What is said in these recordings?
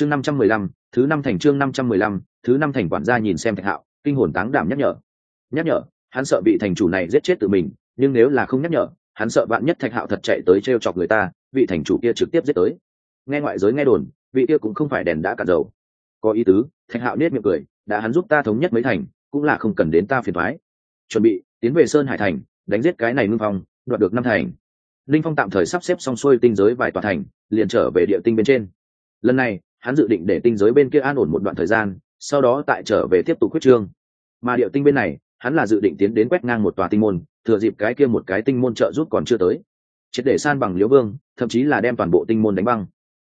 chương năm trăm mười lăm, thứ năm thành chương năm trăm mười lăm, thứ năm thành quản gia nhìn xem thạch hạo, kinh hồn táng đảm nhắc nhở. Nhắc nhở, hắn sợ bị thành chủ này giết chết tự mình, nhưng nếu là không nhắc nhở, hắn sợ bạn nhất thạch hạo thật chạy tới t r e o chọc người ta, vị thành chủ kia trực tiếp giết tới. Nghe ngoại giới nghe đồn, vị kia cũng không phải đèn đã cạn dầu. Có ý tứ, thạch hạo nết miệng cười, đã hắn giúp ta thống nhất mấy thành, cũng là không cần đến ta phiền thoái chuẩn bị, tiến về sơn hải thành, đánh giết cái này ngưng phong, đoạt được năm thành. Linh phong tạm thời sắp xếp xong xuôi tinh giới vài tòa thành, liền trở về địa tinh bên trên. Lần này hắn dự định để tinh giới bên kia an ổn một đoạn thời gian, sau đó tại trở về tiếp tục quyết trương. Mà địa tinh bên này, hắn là dự định tiến đến quét ngang một tòa tinh môn, thừa dịp cái kia một cái tinh môn trợ giúp còn chưa tới. Triệt để san bằng liễu vương, thậm chí là đem toàn bộ tinh môn đánh băng.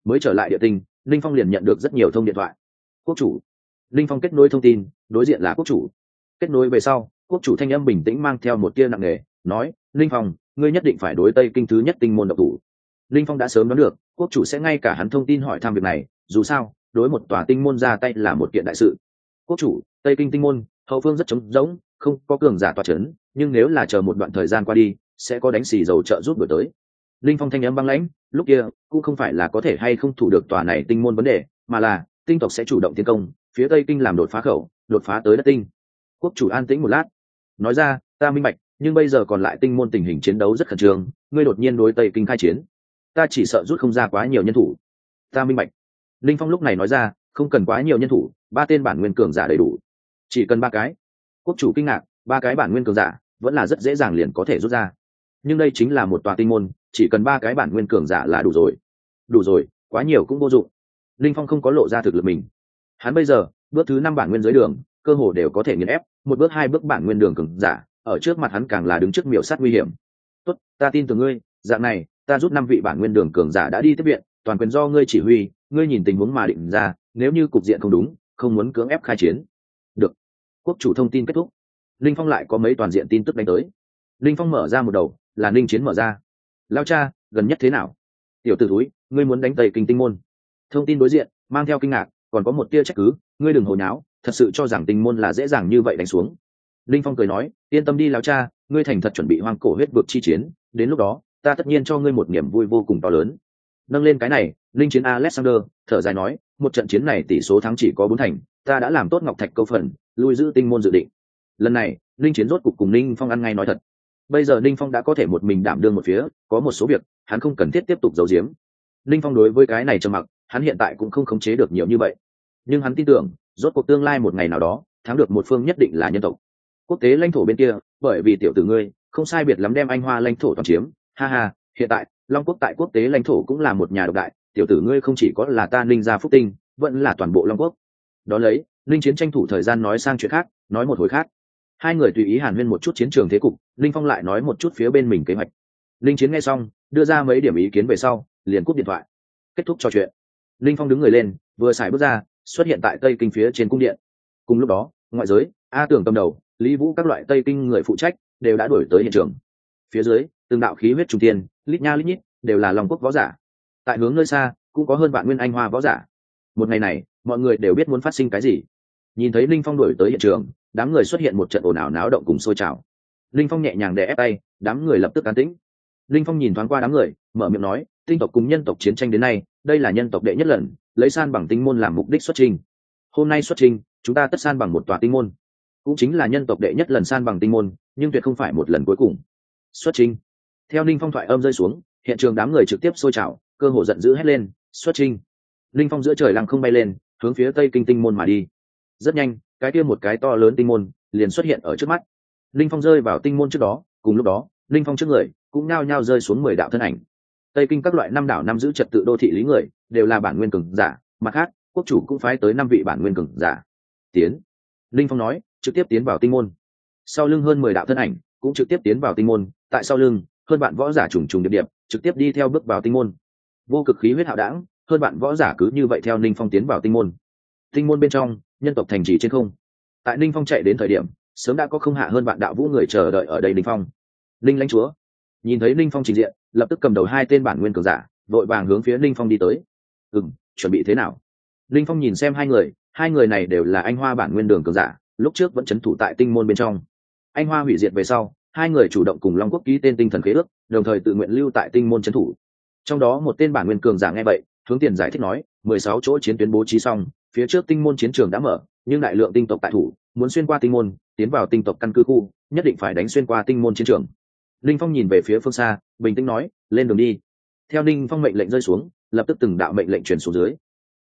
Mới trở lại địa tinh, linh phong liền nhận được rất nhiều thông điện thoại. Quốc chủ. Linh phong kết nối thông tin, đối diện là quốc chủ. Kết nối về sau, quốc chủ thanh âm bình tĩnh mang theo một tia nặng nề, nói, linh phong, ngươi nhất định phải đối tây kinh thứ nhất tinh môn độc thủ. Linh phong đã sớm đoán được, quốc chủ sẽ ngay cả hắn thông tin hỏi thăm việc này dù sao, đối một tòa tinh môn ra tay là một kiện đại sự. Quốc chủ, tây kinh tinh môn, hậu phương rất trống rỗng, không có cường giả tòa c h ấ n nhưng nếu là chờ một đoạn thời gian qua đi, sẽ có đánh xì dầu trợ giúp đổi tới. Linh phong thanh n m băng lãnh, lúc kia, cũng không phải là có thể hay không thủ được tòa này tinh môn vấn đề, mà là, tinh tộc sẽ chủ động tiến công, phía tây kinh làm đột phá khẩu, đột phá tới đất tinh. Quốc chủ an tĩnh một lát, nói ra, ta minh bạch, nhưng bây giờ còn lại tinh môn tình hình chiến đấu rất khẩn trương, ngươi đột nhiên đối tây kinh khai chiến. Ta chỉ sợ rút không ra quá nhiều nhân thủ. Ta minh bạch linh phong lúc này nói ra, không cần quá nhiều nhân thủ, ba tên bản nguyên cường giả đầy đủ. Chỉ cần ba cái. Quốc chủ kinh ngạc, ba cái bản nguyên cường giả vẫn là rất dễ dàng liền có thể rút ra. Nhưng đây chính là một tòa tinh môn, chỉ cần ba cái bản nguyên cường giả là đủ rồi. Đủ rồi, quá nhiều cũng vô dụng. Linh phong không có lộ ra thực lực mình. Hắn bây giờ, bước thứ năm bản nguyên dưới đường, cơ hồ đều có thể nghiền ép, một bước hai bước bản nguyên đường cường giả, ở trước mặt hắn càng là đứng trước miểu sát nguy hiểm. Tốt, ta tin tưởng ngươi, dạng này, ta rút năm vị bản nguyên đường cường giả đã đi tiếp viện toàn quyền do ngươi chỉ huy, ngươi nhìn tình huống mà định ra, nếu như cục diện không đúng, không muốn cưỡng ép khai chiến. Được. Quốc chủ thông tin kết thúc. Linh phong lại có mấy toàn diện tin tức đánh tới. Linh phong mở ra một đầu, là ninh chiến mở ra. Lao cha, gần nhất thế nào? Tiểu t ử túi ngươi muốn đánh tây kinh tinh môn. Thông tin đối diện, mang theo kinh ngạc, còn có một tia trách cứ, ngươi đừng hồi nháo, thật sự cho rằng tinh môn là dễ dàng như vậy đánh xuống. Linh phong cười nói, yên tâm đi lao cha, ngươi thành thật chuẩn bị hoang cổ huyết vực chi chiến, đến lúc đó, ta tất nhiên cho ngươi một niềm vui vô cùng to lớn nâng lên cái này, linh chiến alexander, thở dài nói, một trận chiến này tỷ số thắng chỉ có bốn thành, ta đã làm tốt ngọc thạch câu phần, lui giữ tinh môn dự định. Lần này, linh chiến rốt cục cùng ninh phong ăn ngay nói thật. Bây giờ ninh phong đã có thể một mình đảm đương một phía, có một số việc, hắn không cần thiết tiếp tục giấu giếm. Ninh phong đối với cái này trầm mặc, hắn hiện tại cũng không khống chế được nhiều như vậy. Nhưng hắn tin tưởng, rốt cuộc tương lai một ngày nào đó, thắng được một phương nhất định là nhân tộc. Quốc tế lãnh thổ bên kia, bởi vì tiểu tử ngươi, không sai biệt lắm đem anh hoa lãnh thổ toàn chiếm. Ha ha, hiện tại long quốc tại quốc tế lãnh thổ cũng là một nhà độc đại, tiểu tử ngươi không chỉ có là ta ninh gia phúc tinh, vẫn là toàn bộ long quốc. Đó lấy linh chiến tranh thủ thời gian nói sang chuyện khác, nói một hồi khác. Hai người tùy ý hàn huyên một chút chiến trường thế cục linh phong lại nói một chút phía bên mình kế hoạch. Linh chiến nghe xong, đưa ra mấy điểm ý kiến về sau, liền cúp điện thoại. Kết thúc trò chuyện. Linh phong đứng người lên, vừa xài bước ra, xuất hiện tại tây kinh phía trên cung điện. Cùng lúc đó, ngoại giới, a tưởng cầm đầu, lý vũ các loại tây kinh người phụ trách, đều đã đổi tới hiện trường. Phía dưới từng đạo khí huyết trung tiên lít nha lít nhít, đều là lòng quốc võ giả. Tại hướng nơi xa, cũng có hơn vạn nguyên anh hoa võ giả. Một ngày này, mọi người đều biết muốn phát sinh cái gì. Nhìn thấy linh phong đổi tới hiện trường, đám người xuất hiện một trận ồn ào náo động cùng sôi trào. Linh phong nhẹ nhàng đè ép tay, đám người lập tức cán tĩnh. Linh phong nhìn thoáng qua đám người, mở miệng nói, tinh tộc cùng nhân tộc chiến tranh đến nay, đây là nhân tộc đệ nhất lần, lấy san bằng tinh môn làm mục đích xuất trình. Hôm nay xuất trình, chúng ta tất san bằng một tòa tinh môn. Cũng chính là nhân tộc đệ nhất lần san bằng tinh môn, nhưng tuyệt không phải một lần cuối cùng. Xuất trình theo linh phong thoại âm rơi xuống, hiện trường đám người trực tiếp sôi trào, cơ hồ giận dữ hét lên, xuất trinh! Linh phong giữa trời lăng không bay lên, hướng phía tây kinh tinh môn mà đi. Rất nhanh, cái kia một cái to lớn tinh môn liền xuất hiện ở trước mắt. Linh phong rơi vào tinh môn trước đó, cùng lúc đó linh phong trước người cũng nao nhao rơi xuống mười đạo thân ảnh. Tây kinh các loại năm đảo năm giữ trật tự đô thị lý người đều là bản nguyên cường giả, mặt khác, quốc chủ cũng phái tới năm vị bản nguyên cường giả. Tiến. Linh phong nói, trực tiếp tiến vào tinh môn. Sau lưng hơn mười đạo thân ảnh cũng trực tiếp tiến vào tinh môn, tại sau lưng hơn bạn võ giả trùng trùng điệp điệp, trực tiếp đi theo bước vào tinh môn. Vô cực khí huyết hạo đảng hơn bạn võ giả cứ như vậy theo ninh phong tiến vào tinh môn. Tinh môn bên trong, nhân tộc thành trì trên không. Tại ninh phong chạy đến thời điểm, sớm đã có không hạ hơn bạn đạo vũ người chờ đợi ở đây ninh phong. Ninh lãnh chúa. Nhìn thấy ninh phong trình diện, lập tức cầm đầu hai tên bản nguyên cường giả, vội vàng hướng phía ninh phong đi tới. Ừ m chuẩn bị thế nào? Ninh phong nhìn xem hai người hai người này đều là anh hoa bản nguyên đường cường giả, lúc trước vẫn c h ấ n thủ tại tinh môn bên trong. Anh hoa hủy diệt về sau hai người chủ động cùng long quốc ký tên tinh thần khế ước, đồng thời tự nguyện lưu tại tinh môn trấn thủ. Trong đó một tên bản nguyên cường giả nghe vậy, hướng tiền giải thích nói, mười sáu chỗ chiến tuyến bố trí xong, phía trước tinh môn chiến trường đã mở, nhưng đại lượng tinh tộc tại thủ, muốn xuyên qua tinh môn, tiến vào tinh tộc căn cứ khu, nhất định phải đánh xuyên qua tinh môn chiến trường. Linh phong nhìn về phía phương xa, bình tĩnh nói, lên đường đi. Theo ninh phong mệnh lệnh rơi xuống, lập tức từng đạo mệnh lệnh truyền xuống dưới.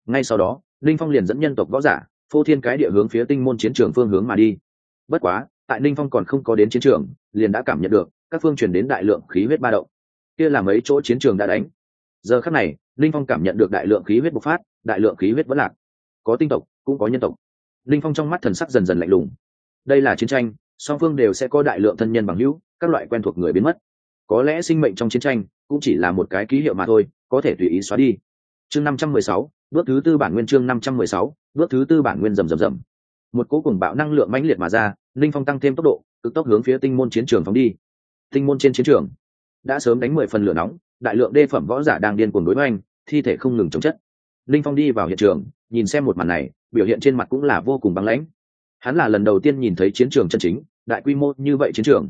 Ngay sau đó, linh phong liền dẫn nhân tộc võ giả, phô thiên cái địa hướng phía tinh môn chiến trường phương hướng mà đi. Bất quá, tại ninh phong còn không có đến chiến trường liền đã cảm nhận được, các phương truyền đến đại lượng khí huyết ba động. Kia là mấy chỗ chiến trường đã đánh. Giờ khắc này, linh phong cảm nhận được đại lượng khí huyết bộc phát, đại lượng khí huyết vẫn lạc. Có tinh tộc, cũng có nhân tộc. Linh phong trong mắt thần sắc dần dần lạnh lùng. Đây là chiến tranh, song phương đều sẽ có đại lượng thân nhân bằng hữu, các loại quen thuộc người biến mất. Có lẽ sinh mệnh trong chiến tranh cũng chỉ là một cái ký hiệu mà thôi, có thể tùy ý xóa đi. Chương năm trăm mười sáu, bước thứ tư bản nguyên chương năm trăm mười sáu, bước thứ tư bản nguyên rầm rầm rầm. Một cố cùng bạo năng lượng mãnh liệt mà ra, linh phong tăng thêm tốc độ cực tốc hướng phía tinh môn chiến trường phóng đi. Tinh môn trên chiến trường đã sớm đánh mười phần lửa nóng, đại lượng đê phẩm võ giả đang điên cuồng đối với anh thi thể không ngừng chống chất. Linh phong đi vào hiện trường, nhìn xem một màn này, biểu hiện trên mặt cũng là vô cùng băng lãnh. Hắn là lần đầu tiên nhìn thấy chiến trường chân chính, đại quy mô như vậy chiến trường.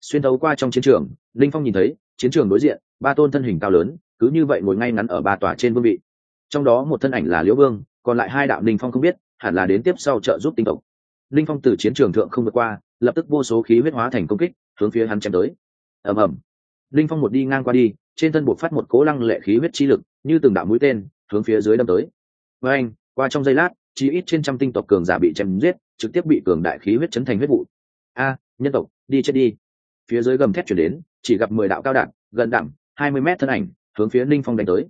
Xuyên thấu qua trong chiến trường, linh phong nhìn thấy, chiến trường đối diện, ba tôn thân hình cao lớn, cứ như vậy ngồi ngay ngắn ở ba tòa trên vương vị. Trong đó một thân ảnh là liễu vương, còn lại hai đạo linh phong không biết, hẳn là đến tiếp sau trợ giúp tinh tộc. Linh phong từ chiến trường thượng không vượt qua lập tức vô số khí huyết hóa thành công kích, hướng phía hắn chém tới. Ầm ầm. Linh phong một đi ngang qua đi, trên thân buộc phát một cố lăng lệ khí huyết chi lực, như từng đạo mũi tên, hướng phía dưới đâm tới. Với anh, qua trong giây lát chỉ ít trên trăm tinh tộc cường giả bị chém giết, trực tiếp bị cường đại khí huyết chấn thành huyết vụ. A, nhân tộc, đi chết đi. Phía dưới gầm thét chuyển đến, chỉ gặp mười đạo cao đạn, gần đẳng, hai mươi mét thân ảnh, hướng phía linh phong đánh tới.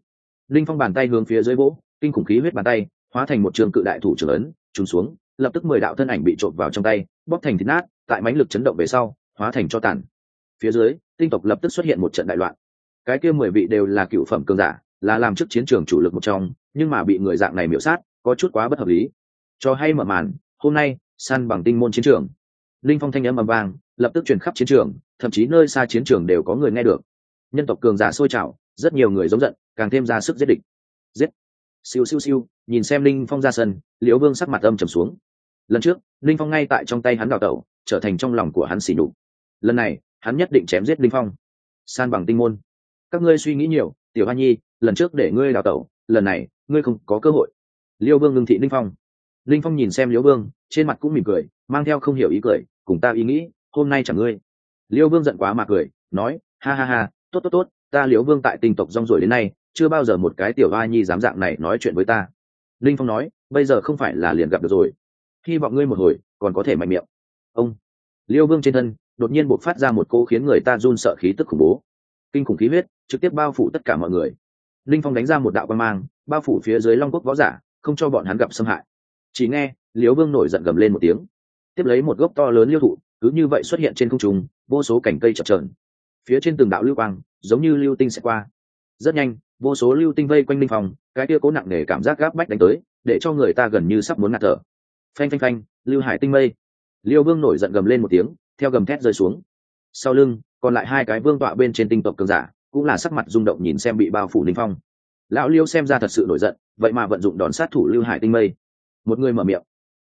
Linh phong bàn tay hướng phía dưới vỗ, kinh khủng khí huyết bàn tay, hóa thành một trường cự đại thủ trưởng ấn trùng xuống, lập tức mười đạo thân ảnh bị trộn vào trong tay, bóp thành thịt nát tại mãnh lực chấn động về sau, hóa thành cho tàn. Phía dưới, tinh tộc lập tức xuất hiện một trận đại loạn. Cái kia mười vị đều là cựu phẩm cường giả, là làm trước chiến trường chủ lực một trong, nhưng mà bị người dạng này miễu sát, có chút quá bất hợp lý. Cho hay mở màn, hôm nay, săn bằng tinh môn chiến trường. Linh phong thanh âm ầm vang, lập tức truyền khắp chiến trường, thậm chí nơi xa chiến trường đều có người nghe được. Nhân tộc cường giả sôi trào, rất nhiều người giống giận, càng thêm ra sức giết địch. Giết. Siêu siêu siêu, nhìn xem linh phong ra sân, liễu vương sắc mặt âm trầm xuống. Lần trước, linh phong ngay tại trong tay hắn đào tẩu trở thành trong lòng của hắn xỉ nhục. Lần này, hắn nhất định chém giết linh phong. San bằng tinh môn. Các ngươi suy nghĩ nhiều, tiểu hoa nhi, lần trước để ngươi đào tẩu, lần này, ngươi không có cơ hội. Liêu vương ngưng thị linh phong. Linh phong nhìn xem liêu vương, trên mặt cũng mỉm cười, mang theo không hiểu ý cười, cùng ta ý nghĩ, hôm nay chẳng ngươi. Liêu vương giận quá mà cười, nói, ha ha ha, tốt tốt tốt, ta liêu vương tại tinh tộc rong rồi đến nay, chưa bao giờ một cái tiểu hoa nhi dám dạng này nói chuyện với ta. Linh phong nói, bây giờ không phải là liền gặp được rồi. Hy vọng ngươi một hồi, còn có thể mạnh miệng ông. Liêu vương trên thân, đột nhiên bộc phát ra một cô khiến người ta run sợ khí tức khủng bố. Kinh khủng khí huyết, trực tiếp bao phủ tất cả mọi người. Linh phong đánh ra một đạo quan mang, bao phủ phía dưới long quốc võ giả, không cho bọn hắn gặp xâm hại. Chỉ nghe, liêu vương nổi giận gầm lên một tiếng. Tiếp lấy một gốc to lớn liêu thụ, cứ như vậy xuất hiện trên không trung, vô số cảnh cây chập trờn phía trên từng đạo lưu quang, giống như lưu tinh sẽ qua. Rất nhanh, vô số lưu tinh vây quanh linh phong, cái kia cố nặng nề cảm giác gáp bách đánh tới, để cho người ta gần như sắp muốn ngạt thở. Phanh phanh phanh, lưu hải tinh mây liêu vương nổi giận gầm lên một tiếng, theo gầm thét rơi xuống. Sau lưng, còn lại hai cái vương tọa bên trên tinh tộc cường giả, cũng là sắc mặt rung động nhìn xem bị bao phủ linh phong. Lão liêu xem ra thật sự nổi giận, vậy mà vận dụng đòn sát thủ lưu hải tinh mây. Một người mở miệng.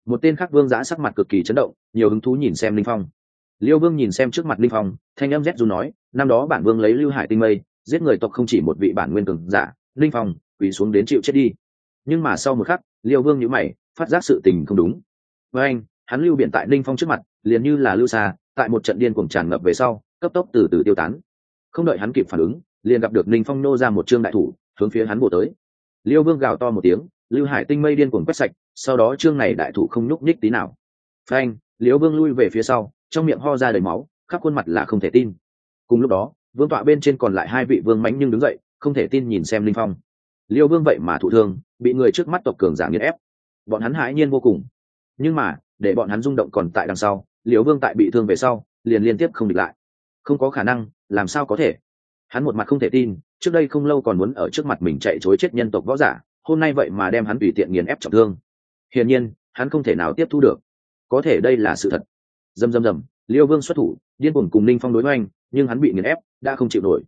Một tên khác vương giã sắc mặt cực kỳ chấn động, nhiều hứng thú nhìn xem linh phong. Liêu vương nhìn xem trước mặt linh phong, thanh âm rét dù nói, năm đó bản vương lấy lưu hải tinh mây, giết người tộc không chỉ một vị bản nguyên cường giả linh phong, quỳ xuống đến chịu chết đi. Nhưng mà sau một khắc, liêu vương nhữ mày, phát giác sự tình không đúng. Với anh hắn lưu biển tại ninh phong trước mặt, liền như là lưu xa, tại một trận điên cuồng tràn ngập về sau, cấp tốc từ từ tiêu tán. Không đợi hắn kịp phản ứng, liền gặp được ninh phong nô ra một trương đại thủ, hướng phía hắn bổ tới. Liêu vương gào to một tiếng, lưu hải tinh mây điên cuồng quét sạch, sau đó trương này đại thủ không nhúc nhích tí nào. Phanh, liêu vương lui về phía sau, trong miệng ho ra đầy máu, khắp khuôn mặt là không thể tin. Cùng lúc đó, vương tọa bên trên còn lại hai vị vương mánh nhưng đứng dậy, không thể tin nhìn xem linh phong. Liêu vương vậy mà thụ thương, bị người trước mắt tộc cường giả nghiền ép. Bọn hắn hãi nhiên vô cùng. Nhưng mà để bọn hắn rung động còn tại đằng sau liều vương tại bị thương về sau, liền liên tiếp không địch lại. Không có khả năng, làm sao có thể? Hắn một mặt không thể tin, trước đây không lâu còn muốn ở trước mặt mình chạy chối chết nhân tộc võ giả, hôm nay vậy mà đem hắn tùy tiện nghiền ép trọng thương. Hiển nhiên, hắn không thể nào tiếp thu được. Có thể đây là sự thật. Dầm dầm dầm, liêu vương xuất thủ, điên cuồng cùng ninh phong đối oanh nhưng hắn bị nghiền ép, đã không chịu nổi.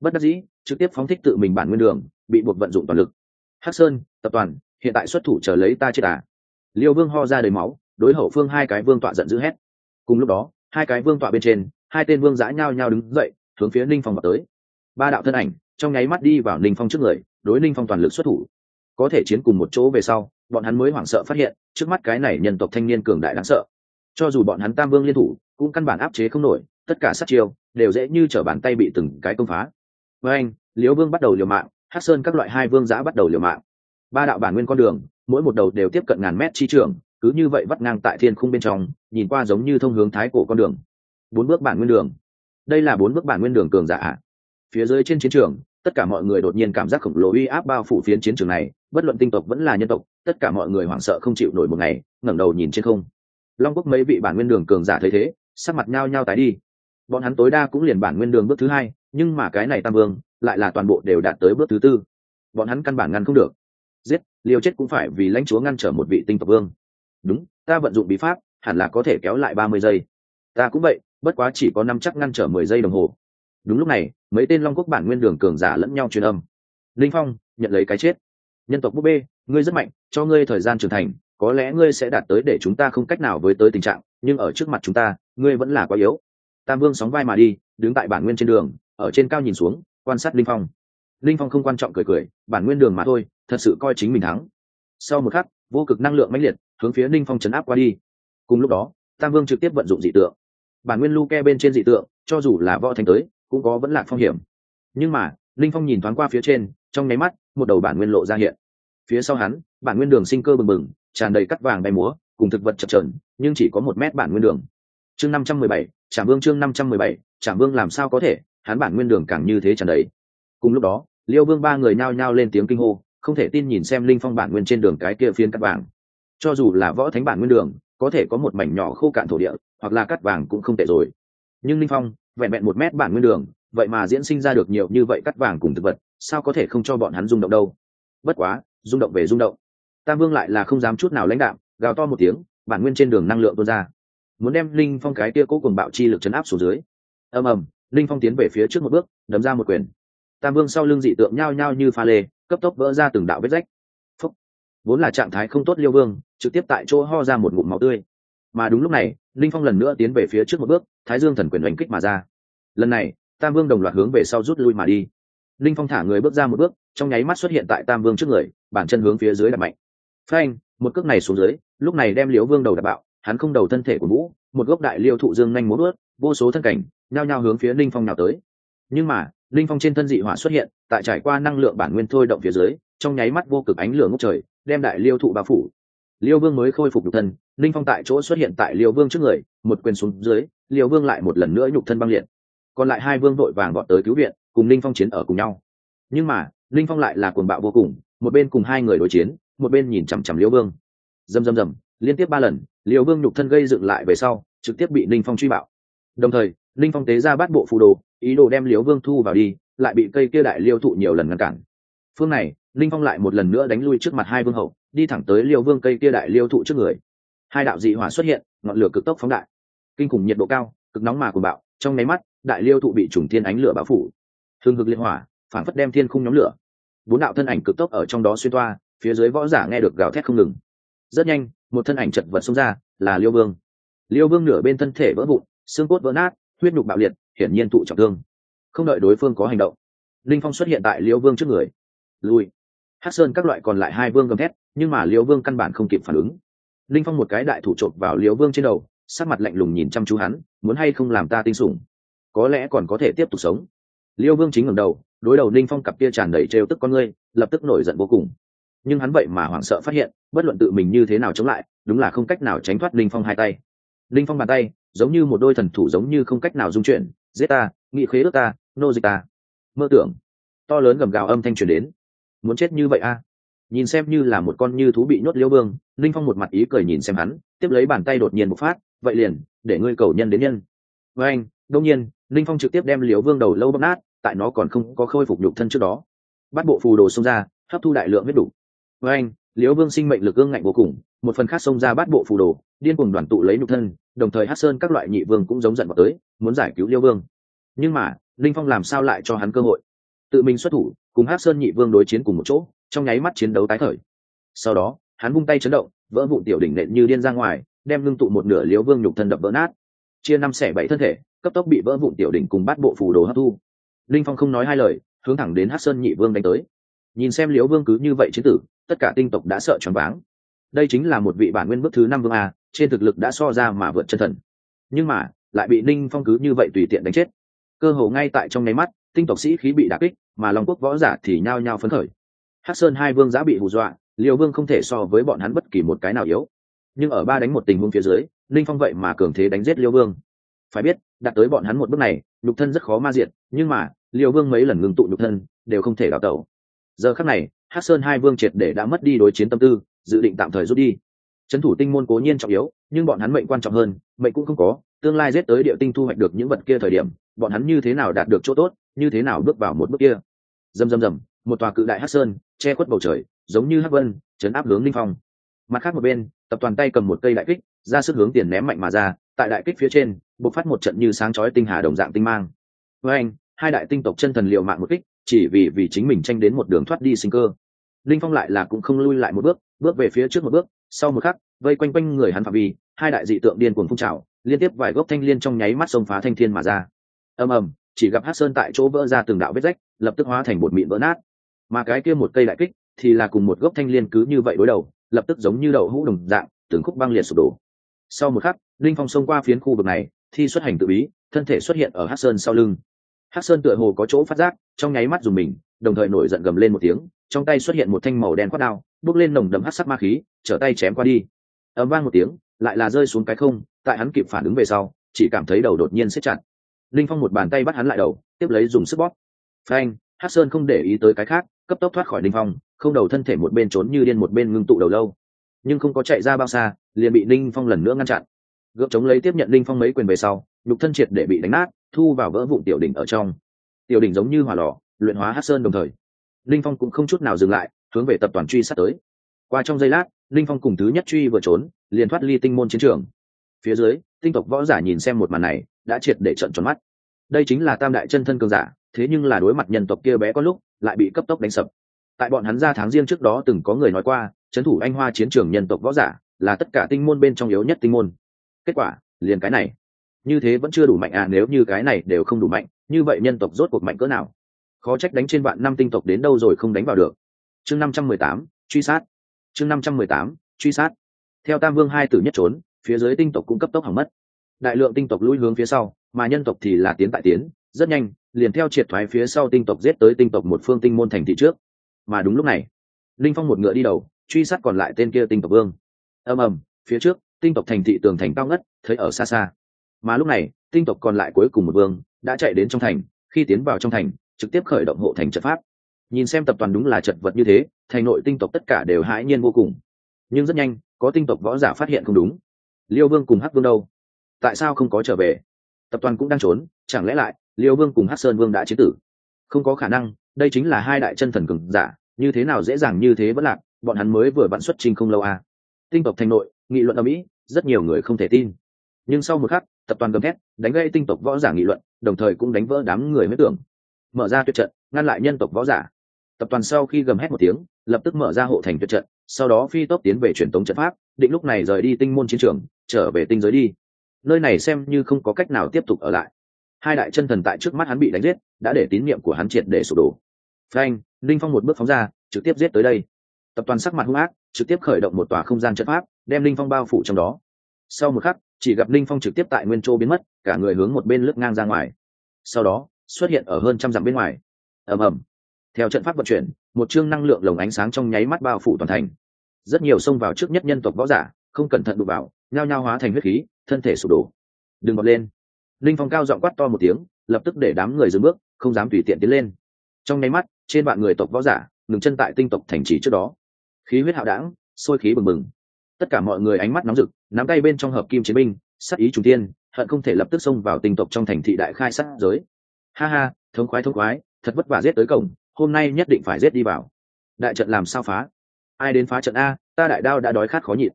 Bất đắc dĩ, trực tiếp phóng thích tự mình bản nguyên đường, bị buộc vận dụng toàn lực. Hắc sơn, tập toàn, hiện tại xuất thủ chờ lấy ta chết à? Liêu vương ho ra đầy máu đối hậu phương hai cái vương tọa giận dữ hét. Cùng lúc đó, hai cái vương tọa bên trên, hai tên vương giã nhao nhao đứng dậy, hướng phía ninh phong vào tới. Ba đạo thân ảnh, trong nháy mắt đi vào ninh phong trước người, đối Ninh phong toàn lực xuất thủ. Có thể chiến cùng một chỗ về sau, bọn hắn mới hoảng sợ phát hiện, trước mắt cái này nhân tộc thanh niên cường đại đáng sợ. Cho dù bọn hắn tam vương liên thủ, cũng căn bản áp chế không nổi, tất cả sát chiêu, đều dễ như trở bàn tay bị từng cái công phá. Với anh, liễu vương bắt đầu liều mạng hát sơn các loại hai vương giã bắt đầu liều mạng. Ba đạo bản nguyên con đường, mỗi một đầu đều tiếp cận ngàn mét chi trường cứ như vậy vắt ngang tại thiên khung bên trong, nhìn qua giống như thông hướng thái cổ con đường. Bốn bước bản nguyên đường. Đây là bốn bước bản nguyên đường cường giả phía dưới trên chiến trường, tất cả mọi người đột nhiên cảm giác khổng lồ uy áp bao phủ phiến chiến trường này, bất luận tinh tộc vẫn là nhân tộc, tất cả mọi người hoảng sợ không chịu nổi một ngày, ngẩng đầu nhìn trên không. Long quốc mấy vị bản nguyên đường cường giả thấy thế, sắc mặt nhao nhao tái đi. Bọn hắn tối đa cũng liền bản nguyên đường bước thứ hai, nhưng mà cái này tam vương, lại là toàn bộ đều đạt tới bước thứ tư. Bọn hắn căn bản ngăn không được. Giết, liều chết cũng phải vì lãnh chúa ngăn trở một vị tinh tộc vương đúng, ta vận dụng bí pháp, hẳn là có thể kéo lại ba mươi giây. Ta cũng vậy, bất quá chỉ có năm chắc ngăn trở mười giây đồng hồ. Đúng lúc này, mấy tên long quốc bản nguyên đường cường giả lẫn nhau truyền âm. Linh phong, nhận lấy cái chết. Nhân tộc búp bê, ngươi rất mạnh, cho ngươi thời gian trưởng thành, có lẽ ngươi sẽ đạt tới để chúng ta không cách nào với tới tình trạng, nhưng ở trước mặt chúng ta, ngươi vẫn là quá yếu. Tam vương sóng vai mà đi, đứng tại bản nguyên trên đường, ở trên cao nhìn xuống, quan sát linh phong. Linh phong không quan trọng cười cười, bản nguyên đường mà thôi, thật sự coi chính mình thắng. Sau một khắc, vô cực năng lượng mãnh liệt hướng phía linh phong chấn áp qua đi. Cùng lúc đó, tam vương trực tiếp vận dụng dị tượng. Bản nguyên lu ke bên trên dị tượng, cho dù là võ thành tới, cũng có vẫn lạc phong hiểm. Nhưng mà linh phong nhìn thoáng qua phía trên, trong nháy mắt, một đầu bản nguyên lộ ra hiện. Phía sau hắn, bản nguyên đường sinh cơ bừng bừng, tràn đầy cắt vàng bay múa, cùng thực vật chập trờn nhưng chỉ có một mét bản nguyên đường. Chương năm trăm mười bảy trả vương chương năm trăm mười bảy trả vương làm sao có thể, hắn bản nguyên đường càng như thế tràn đầy. Cùng lúc đó, liêu vương ba người nhao nhao lên tiếng kinh hô, không thể tin nhìn xem linh phong bản nguyên trên đường cái kia phiên cắt vàng cho dù là võ thánh bản nguyên đường, có thể có một mảnh nhỏ khô cạn thổ địa, hoặc là cắt vàng cũng không tệ rồi. Nhưng linh phong, vẹn vẹn một mét bản nguyên đường, vậy mà diễn sinh ra được nhiều như vậy cắt vàng cùng thực vật, sao có thể không cho bọn hắn rung động đâu? Bất quá, rung động về rung động. Tam vương lại là không dám chút nào lãnh đạm, gào to một tiếng, bản nguyên trên đường năng lượng tuôn ra. Muốn đem linh phong cái kia cố cùng bạo chi lực chấn áp xuống dưới. Ầm ầm, linh phong tiến về phía trước một bước, đấm ra một quyền. Tam vương sau lưng dị tượng nhao nhao như pha lê, cấp tốc vỡ ra từng đạo vết rách vốn là trạng thái không tốt liêu vương, trực tiếp tại chỗ ho ra một ngụm máu tươi. Mà đúng lúc này, linh phong lần nữa tiến về phía trước một bước, thái dương thần quyền đánh kích mà ra. Lần này, tam vương đồng loạt hướng về sau rút lui mà đi. Linh phong thả người bước ra một bước, trong nháy mắt xuất hiện tại tam vương trước người, bản chân hướng phía dưới đập mạnh. Phanh, một cước này xuống dưới, lúc này đem liễu vương đầu đập bạo, hắn không đầu thân thể của vũ một gốc đại liêu thụ dương nhanh muốn ướt vô số thân cảnh, nhao nhao hướng phía linh phong nào tới. Nhưng mà linh phong trên thân dị hỏa xuất hiện, tại trải qua năng lượng bản nguyên thôi động phía dưới, trong nháy mắt vô cực ánh lửa ngốc trời, đem đại liêu thụ bao phủ. Liêu vương mới khôi phục nhục thân, linh phong tại chỗ xuất hiện tại liêu vương trước người, một quyền xuống dưới, liêu vương lại một lần nữa nhục thân băng liệt. Còn lại hai vương vội vàng gọn tới cứu viện, cùng linh phong chiến ở cùng nhau. Nhưng mà, linh phong lại là cuồng bạo vô cùng, một bên cùng hai người đối chiến, một bên nhìn chằm chằm liêu vương. Dầm dầm dầm liên tiếp ba lần, liêu vương nhục thân gây dựng lại về sau, trực tiếp bị linh phong truy bạo. Đồng thời linh phong tế ra bắt bộ phù đồ, ý đồ đem liêu vương thu vào đi, lại bị cây kia đại liêu thụ nhiều lần ngăn cản. Phương này, linh phong lại một lần nữa đánh lui trước mặt hai vương hậu, đi thẳng tới liêu vương cây kia đại liêu thụ trước người. Hai đạo dị hỏa xuất hiện, ngọn lửa cực tốc phóng đại. Kinh khủng nhiệt độ cao, cực nóng mà cùng bạo, trong nháy mắt, đại liêu thụ bị trùng thiên ánh lửa bao phủ. Hương hực liên hỏa phản phất đem thiên khung nhóm lửa. Bốn đạo thân ảnh cực tốc ở trong đó xuyên toa, phía dưới võ giả nghe được gào thét không ngừng. Rất nhanh, một thân ảnh chật vật xông ra, là liêu vương. Liêu vương nửa bên thân thể vỡ vụn, xương cốt vỡ nát huyết nhục bạo liệt, hiển nhiên tụ trọng thương. Không đợi đối phương có hành động, linh phong xuất hiện tại liêu vương trước người. Lui. Hát sơn các loại còn lại hai vương gầm thét, nhưng mà liêu vương căn bản không kịp phản ứng. Linh phong một cái đại thủ trộm vào liêu vương trên đầu, sắc mặt lạnh lùng nhìn chăm chú hắn, muốn hay không làm ta tinh sủng. Có lẽ còn có thể tiếp tục sống. Liêu vương chính ngẩng đầu, đối đầu linh phong cặp kia tràn đầy trêu tức con ngươi, lập tức nổi giận vô cùng. Nhưng hắn vậy mà hoảng sợ phát hiện, bất luận tự mình như thế nào chống lại, đúng là không cách nào tránh thoát linh phong hai tay. Linh phong bàn tay giống như một đôi thần thủ giống như không cách nào dung chuyển. Giết ta, nghị khế ước ta, nô dịch ta. Mơ tưởng. To lớn gầm gào âm thanh truyền đến. Muốn chết như vậy a? Nhìn xem như là một con như thú bị nhốt liêu vương, linh phong một mặt ý cười nhìn xem hắn, tiếp lấy bàn tay đột nhiên một phát, vậy liền, để ngươi cầu nhân đến nhân. Với anh đông nhiên, linh phong trực tiếp đem liều vương đầu lâu bóc nát, tại nó còn không có khôi phục nhục thân trước đó. Bắt bộ phù đồ xông ra, hấp thu đại lượng huyết đủ. Với anh liễu vương sinh mệnh lực gương ngạnh vô cùng, một phần khác xông ra bắt bộ phù đồ điên cuồng đoàn tụ lấy nhục thân, đồng thời hát sơn các loại nhị vương cũng giống giận vào tới, muốn giải cứu liêu vương. Nhưng mà, linh phong làm sao lại cho hắn cơ hội? Tự mình xuất thủ, cùng hát sơn nhị vương đối chiến cùng một chỗ, trong nháy mắt chiến đấu tái khởi. Sau đó, hắn vung tay chấn động, vỡ vụ tiểu đỉnh nện như điên ra ngoài, đem ngưng tụ một nửa Liêu vương nhục thân đập vỡ nát. Chia năm xẻ bảy thân thể, cấp tốc bị vỡ vụn tiểu đỉnh cùng bắt bộ phù đồ hấp thu. Linh phong không nói hai lời, hướng thẳng đến hát sơn nhị vương đánh tới. Nhìn xem liễu vương cứ như vậy chiến tử, tất cả tinh tộc đã sợ choáng váng. Đây chính là một vị bản nguyên bức thứ năm vương a trên thực lực đã so ra mà vượt chân thần. Nhưng mà, lại bị ninh phong cứ như vậy tùy tiện đánh chết. Cơ hồ ngay tại trong nháy mắt, tinh tộc sĩ khí bị đả kích, mà long quốc võ giả thì nhao nhao phấn khởi. Hắc sơn hai vương giã bị hù dọa liều vương không thể so với bọn hắn bất kỳ một cái nào yếu. Nhưng ở ba đánh một tình huống phía dưới, ninh phong vậy mà cường thế đánh giết liêu vương. Phải biết, đạt tới bọn hắn một bước này, nhục thân rất khó ma diện nhưng mà liều vương mấy lần ngừng tụ nhục thân, đều không thể đào tẩu. Giờ khắc này, hắc sơn hai vương triệt để đã mất đi đối chiến tâm tư, dự định tạm thời rút đi trấn thủ tinh môn cố nhiên trọng yếu, nhưng bọn hắn mệnh quan trọng hơn, mệnh cũng không có, tương lai giết tới địa tinh thu hoạch được những vật kia thời điểm, bọn hắn như thế nào đạt được chỗ tốt, như thế nào bước vào một bước kia. Dầm dầm dầm một tòa cự đại hắc sơn, che khuất bầu trời, giống như hắc vân, chấn áp hướng linh phong. Mặt khác một bên, tập toàn tay cầm một cây đại kích, ra sức hướng tiền ném mạnh mà ra, tại đại kích phía trên, bộc phát một trận như sáng chói tinh hà đồng dạng tinh mang. Với anh hai đại tinh tộc chân thần liệu mạng một kích, chỉ vì vì chính mình tranh đến một đường thoát đi sinh cơ linh phong lại là cũng không lui lại một bước bước về phía trước một bước, sau một khắc, vây quanh quanh người hắn phạm vi, hai đại dị tượng điên cuồng phun trào, liên tiếp vài gốc thanh liên trong nháy mắt xông phá thanh thiên mà ra. Ầm ầm, chỉ gặp hát sơn tại chỗ vỡ ra từng đạo vết rách, lập tức hóa thành một mịn vỡ nát. Mà cái kia một cây đại kích thì là cùng một gốc thanh liên cứ như vậy đối đầu, lập tức giống như đậu hũ đồng dạng, từng khúc băng liệt sụp đổ. Sau một khắc, linh phong xông qua phiến khu vực này, thi xuất hành tự bí, thân thể xuất hiện ở hát sơn sau lưng. Hát sơn tựa hồ có chỗ phát giác, trong nháy mắt dùng mình, đồng thời nổi giận gầm lên một tiếng trong tay xuất hiện một thanh màu đen quát đao, bước lên nồng đậm hát sắc ma khí, trở tay chém qua đi. Ấm vang một tiếng, lại là rơi xuống cái không, tại hắn kịp phản ứng về sau, chỉ cảm thấy đầu đột nhiên xếp chặt. Linh phong một bàn tay bắt hắn lại đầu, tiếp lấy dùng sức bóp. Phanh hát sơn không để ý tới cái khác, cấp tốc thoát khỏi linh phong, không đầu thân thể một bên trốn như điên một bên ngưng tụ đầu lâu. Nhưng không có chạy ra bao xa, liền bị linh phong lần nữa ngăn chặn. Gượng chống lấy tiếp nhận linh phong mấy quyền về sau, nhục thân triệt để bị đánh nát, thu vào vỡ vụn tiểu đỉnh ở trong. Tiểu đỉnh giống như hỏa lò, luyện hóa hát sơn đồng thời linh phong cũng không chút nào dừng lại, hướng về tập toàn truy sát tới. Qua trong giây lát, linh phong cùng thứ nhất truy vừa trốn, liền thoát ly tinh môn chiến trường. Phía dưới, tinh tộc võ giả nhìn xem một màn này, đã triệt để trận tròn mắt. Đây chính là tam đại chân thân cường giả, thế nhưng là đối mặt nhân tộc kia bé có lúc, lại bị cấp tốc đánh sập. Tại bọn hắn ra tháng riêng trước đó từng có người nói qua, trấn thủ anh hoa chiến trường nhân tộc võ giả là tất cả tinh môn bên trong yếu nhất tinh môn. Kết quả, liền cái này. Như thế vẫn chưa đủ mạnh à nếu như cái này đều không đủ mạnh, như vậy nhân tộc rốt cuộc mạnh cỡ nào? Khó trách đánh trên vạn năm tinh tộc đến đâu rồi không đánh vào được. Chương năm trăm mười tám, truy sát. Chương năm trăm mười tám, truy sát. Theo tam vương hai tử nhất trốn, phía dưới tinh tộc cũng cấp tốc hỏng mất. Đại lượng tinh tộc lui hướng phía sau, mà nhân tộc thì là tiến tại tiến, rất nhanh, liền theo triệt thoái phía sau tinh tộc giết tới tinh tộc một phương tinh môn thành thị trước. Mà đúng lúc này, linh phong một ngựa đi đầu, truy sát còn lại tên kia tinh tộc vương. Ầm ầm, phía trước, tinh tộc thành thị tường thành cao ngất, thấy ở xa xa. Mà lúc này, tinh tộc còn lại cuối cùng một vương, đã chạy đến trong thành, khi tiến vào trong thành trực tiếp khởi động hộ thành trận pháp. Nhìn xem tập toàn đúng là chật vật như thế, thành nội tinh tộc tất cả đều hãi nhiên vô cùng. Nhưng rất nhanh, có tinh tộc võ giả phát hiện không đúng. Liêu vương cùng hắc vương đâu? Tại sao không có trở về? Tập toàn cũng đang trốn, chẳng lẽ lại, liêu vương cùng hắc sơn vương đã chế tử? Không có khả năng, đây chính là hai đại chân thần cường giả, như thế nào dễ dàng như thế vẫn lạc, bọn hắn mới vừa vặn xuất trình không lâu à. tinh tộc thành nội, nghị luận ở mỹ rất nhiều người không thể tin. Nhưng sau một khắc, tập toàn gầm thét, đánh gây tinh tộc võ giả nghị luận, đồng thời cũng đánh vỡ đám người mới tưởng mở ra tuyệt trận, ngăn lại nhân tộc võ giả. Tập toàn sau khi gầm hét một tiếng, lập tức mở ra hộ thành tuyệt trận, sau đó phi tốc tiến về truyền tống trận pháp, định lúc này rời đi tinh môn chiến trường, trở về tinh giới đi. Nơi này xem như không có cách nào tiếp tục ở lại. Hai đại chân thần tại trước mắt hắn bị đánh giết, đã để tín nhiệm của hắn triệt để sụp đổ. Frank linh phong một bước phóng ra, trực tiếp giết tới đây. Tập toàn sắc mặt hung ác, trực tiếp khởi động một tòa không gian trận pháp, đem linh phong bao phủ trong đó. Sau một khắc, chỉ gặp linh phong trực tiếp tại nguyên châu biến mất, cả người hướng một bên lướt ngang ra ngoài. Sau đó xuất hiện ở hơn trăm dặm bên ngoài. Ầm ầm. Theo trận pháp vận chuyển, một chương năng lượng lồng ánh sáng trong nháy mắt bao phủ toàn thành. Rất nhiều xông vào trước nhất nhân tộc võ giả, không cẩn thận đụng vào, nhao nhao hóa thành huyết khí, thân thể sụp đổ. Đừng bật lên. Linh phong cao giọng quát to một tiếng, lập tức để đám người dừng bước, không dám tùy tiện tiến lên. Trong nháy mắt, trên bạn người tộc võ giả, ngừng chân tại tinh tộc thành trì trước đó. Khí huyết hạo đảng sôi khí bừng bừng. Tất cả mọi người ánh mắt nóng rực, nắm tay bên trong hợp kim chiến binh sắc ý trung tiên hận không thể lập tức xông vào tinh tộc trong thành thị đại khai sát giới ha ha, thống khoái thống khoái, thật vất vả giết tới cổng, hôm nay nhất định phải giết đi vào. Đại trận làm sao phá? Ai đến phá trận a, ta đại đao đã đói khát khó nhịn.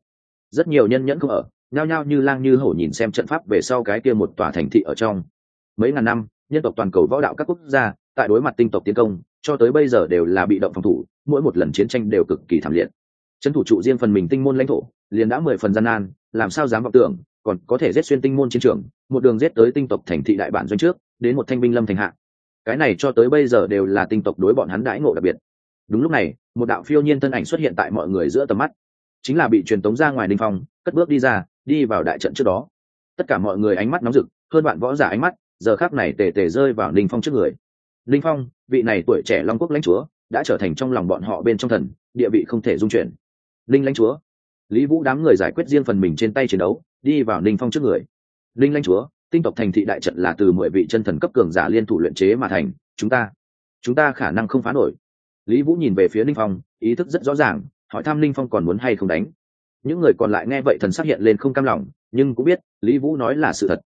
Rất nhiều nhân nhẫn không ở, nhao nhao như lang như hổ nhìn xem trận pháp về sau cái kia một tòa thành thị ở trong. Mấy ngàn năm, nhân tộc toàn cầu võ đạo các quốc gia, tại đối mặt tinh tộc tiến công, cho tới bây giờ đều là bị động phòng thủ, mỗi một lần chiến tranh đều cực kỳ thảm liệt. Trấn thủ trụ riêng phần mình tinh môn lãnh thổ, liền đã mười phần gian nan, làm sao dám vọng tưởng, còn có thể giết xuyên tinh môn chiến trường, một đường giết tới tinh tộc thành thị đại bản doanh trước đến một thanh binh lâm thành hạ. Cái này cho tới bây giờ đều là tinh tộc đối bọn hắn đãi ngộ đặc biệt. Đúng lúc này, một đạo phiêu nhiên thân ảnh xuất hiện tại mọi người giữa tầm mắt. Chính là bị truyền tống ra ngoài ninh phong, cất bước đi ra, đi vào đại trận trước đó. Tất cả mọi người ánh mắt nóng rực, hơn bạn võ giả ánh mắt, giờ khác này tề tề rơi vào ninh phong trước người. Ninh phong, vị này tuổi trẻ long quốc lãnh chúa, đã trở thành trong lòng bọn họ bên trong thần, địa vị không thể dung chuyển. Linh lãnh chúa. Lý vũ đám người giải quyết riêng phần mình trên tay chiến đấu, đi vào ninh phong trước người. Linh lãnh chúa tinh tộc thành thị đại trận là từ mười vị chân thần cấp cường giả liên thủ luyện chế mà thành, chúng ta chúng ta khả năng không phá nổi. Lý vũ nhìn về phía ninh phong, ý thức rất rõ ràng, hỏi thăm ninh phong còn muốn hay không đánh. Những người còn lại nghe vậy thần xác hiện lên không cam lòng, nhưng cũng biết, lý vũ nói là sự thật.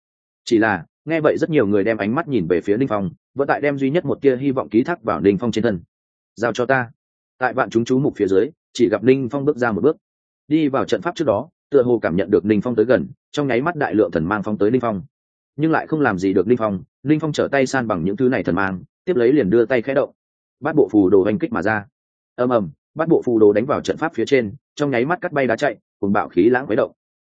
Chỉ là, nghe vậy rất nhiều người đem ánh mắt nhìn về phía ninh phong, vẫn tại đem duy nhất một tia hy vọng ký thác vào ninh phong trên thân. Giao cho ta. Tại bạn chúng chú mục phía dưới, chỉ gặp ninh phong bước ra một bước. Đi vào trận pháp trước đó, tựa hồ cảm nhận được ninh phong tới gần, trong nháy mắt đại lượng thần mang phong tới ninh phong nhưng lại không làm gì được ninh phong. Ninh phong trở tay san bằng những thứ này thần mang, tiếp lấy liền đưa tay khẽ động. Bắt bộ phù đồ oanh kích mà ra. Ầm ầm bắt bộ phù đồ đánh vào trận pháp phía trên, trong nháy mắt cắt bay đá chạy, cùng bạo khí lãng khuấy động.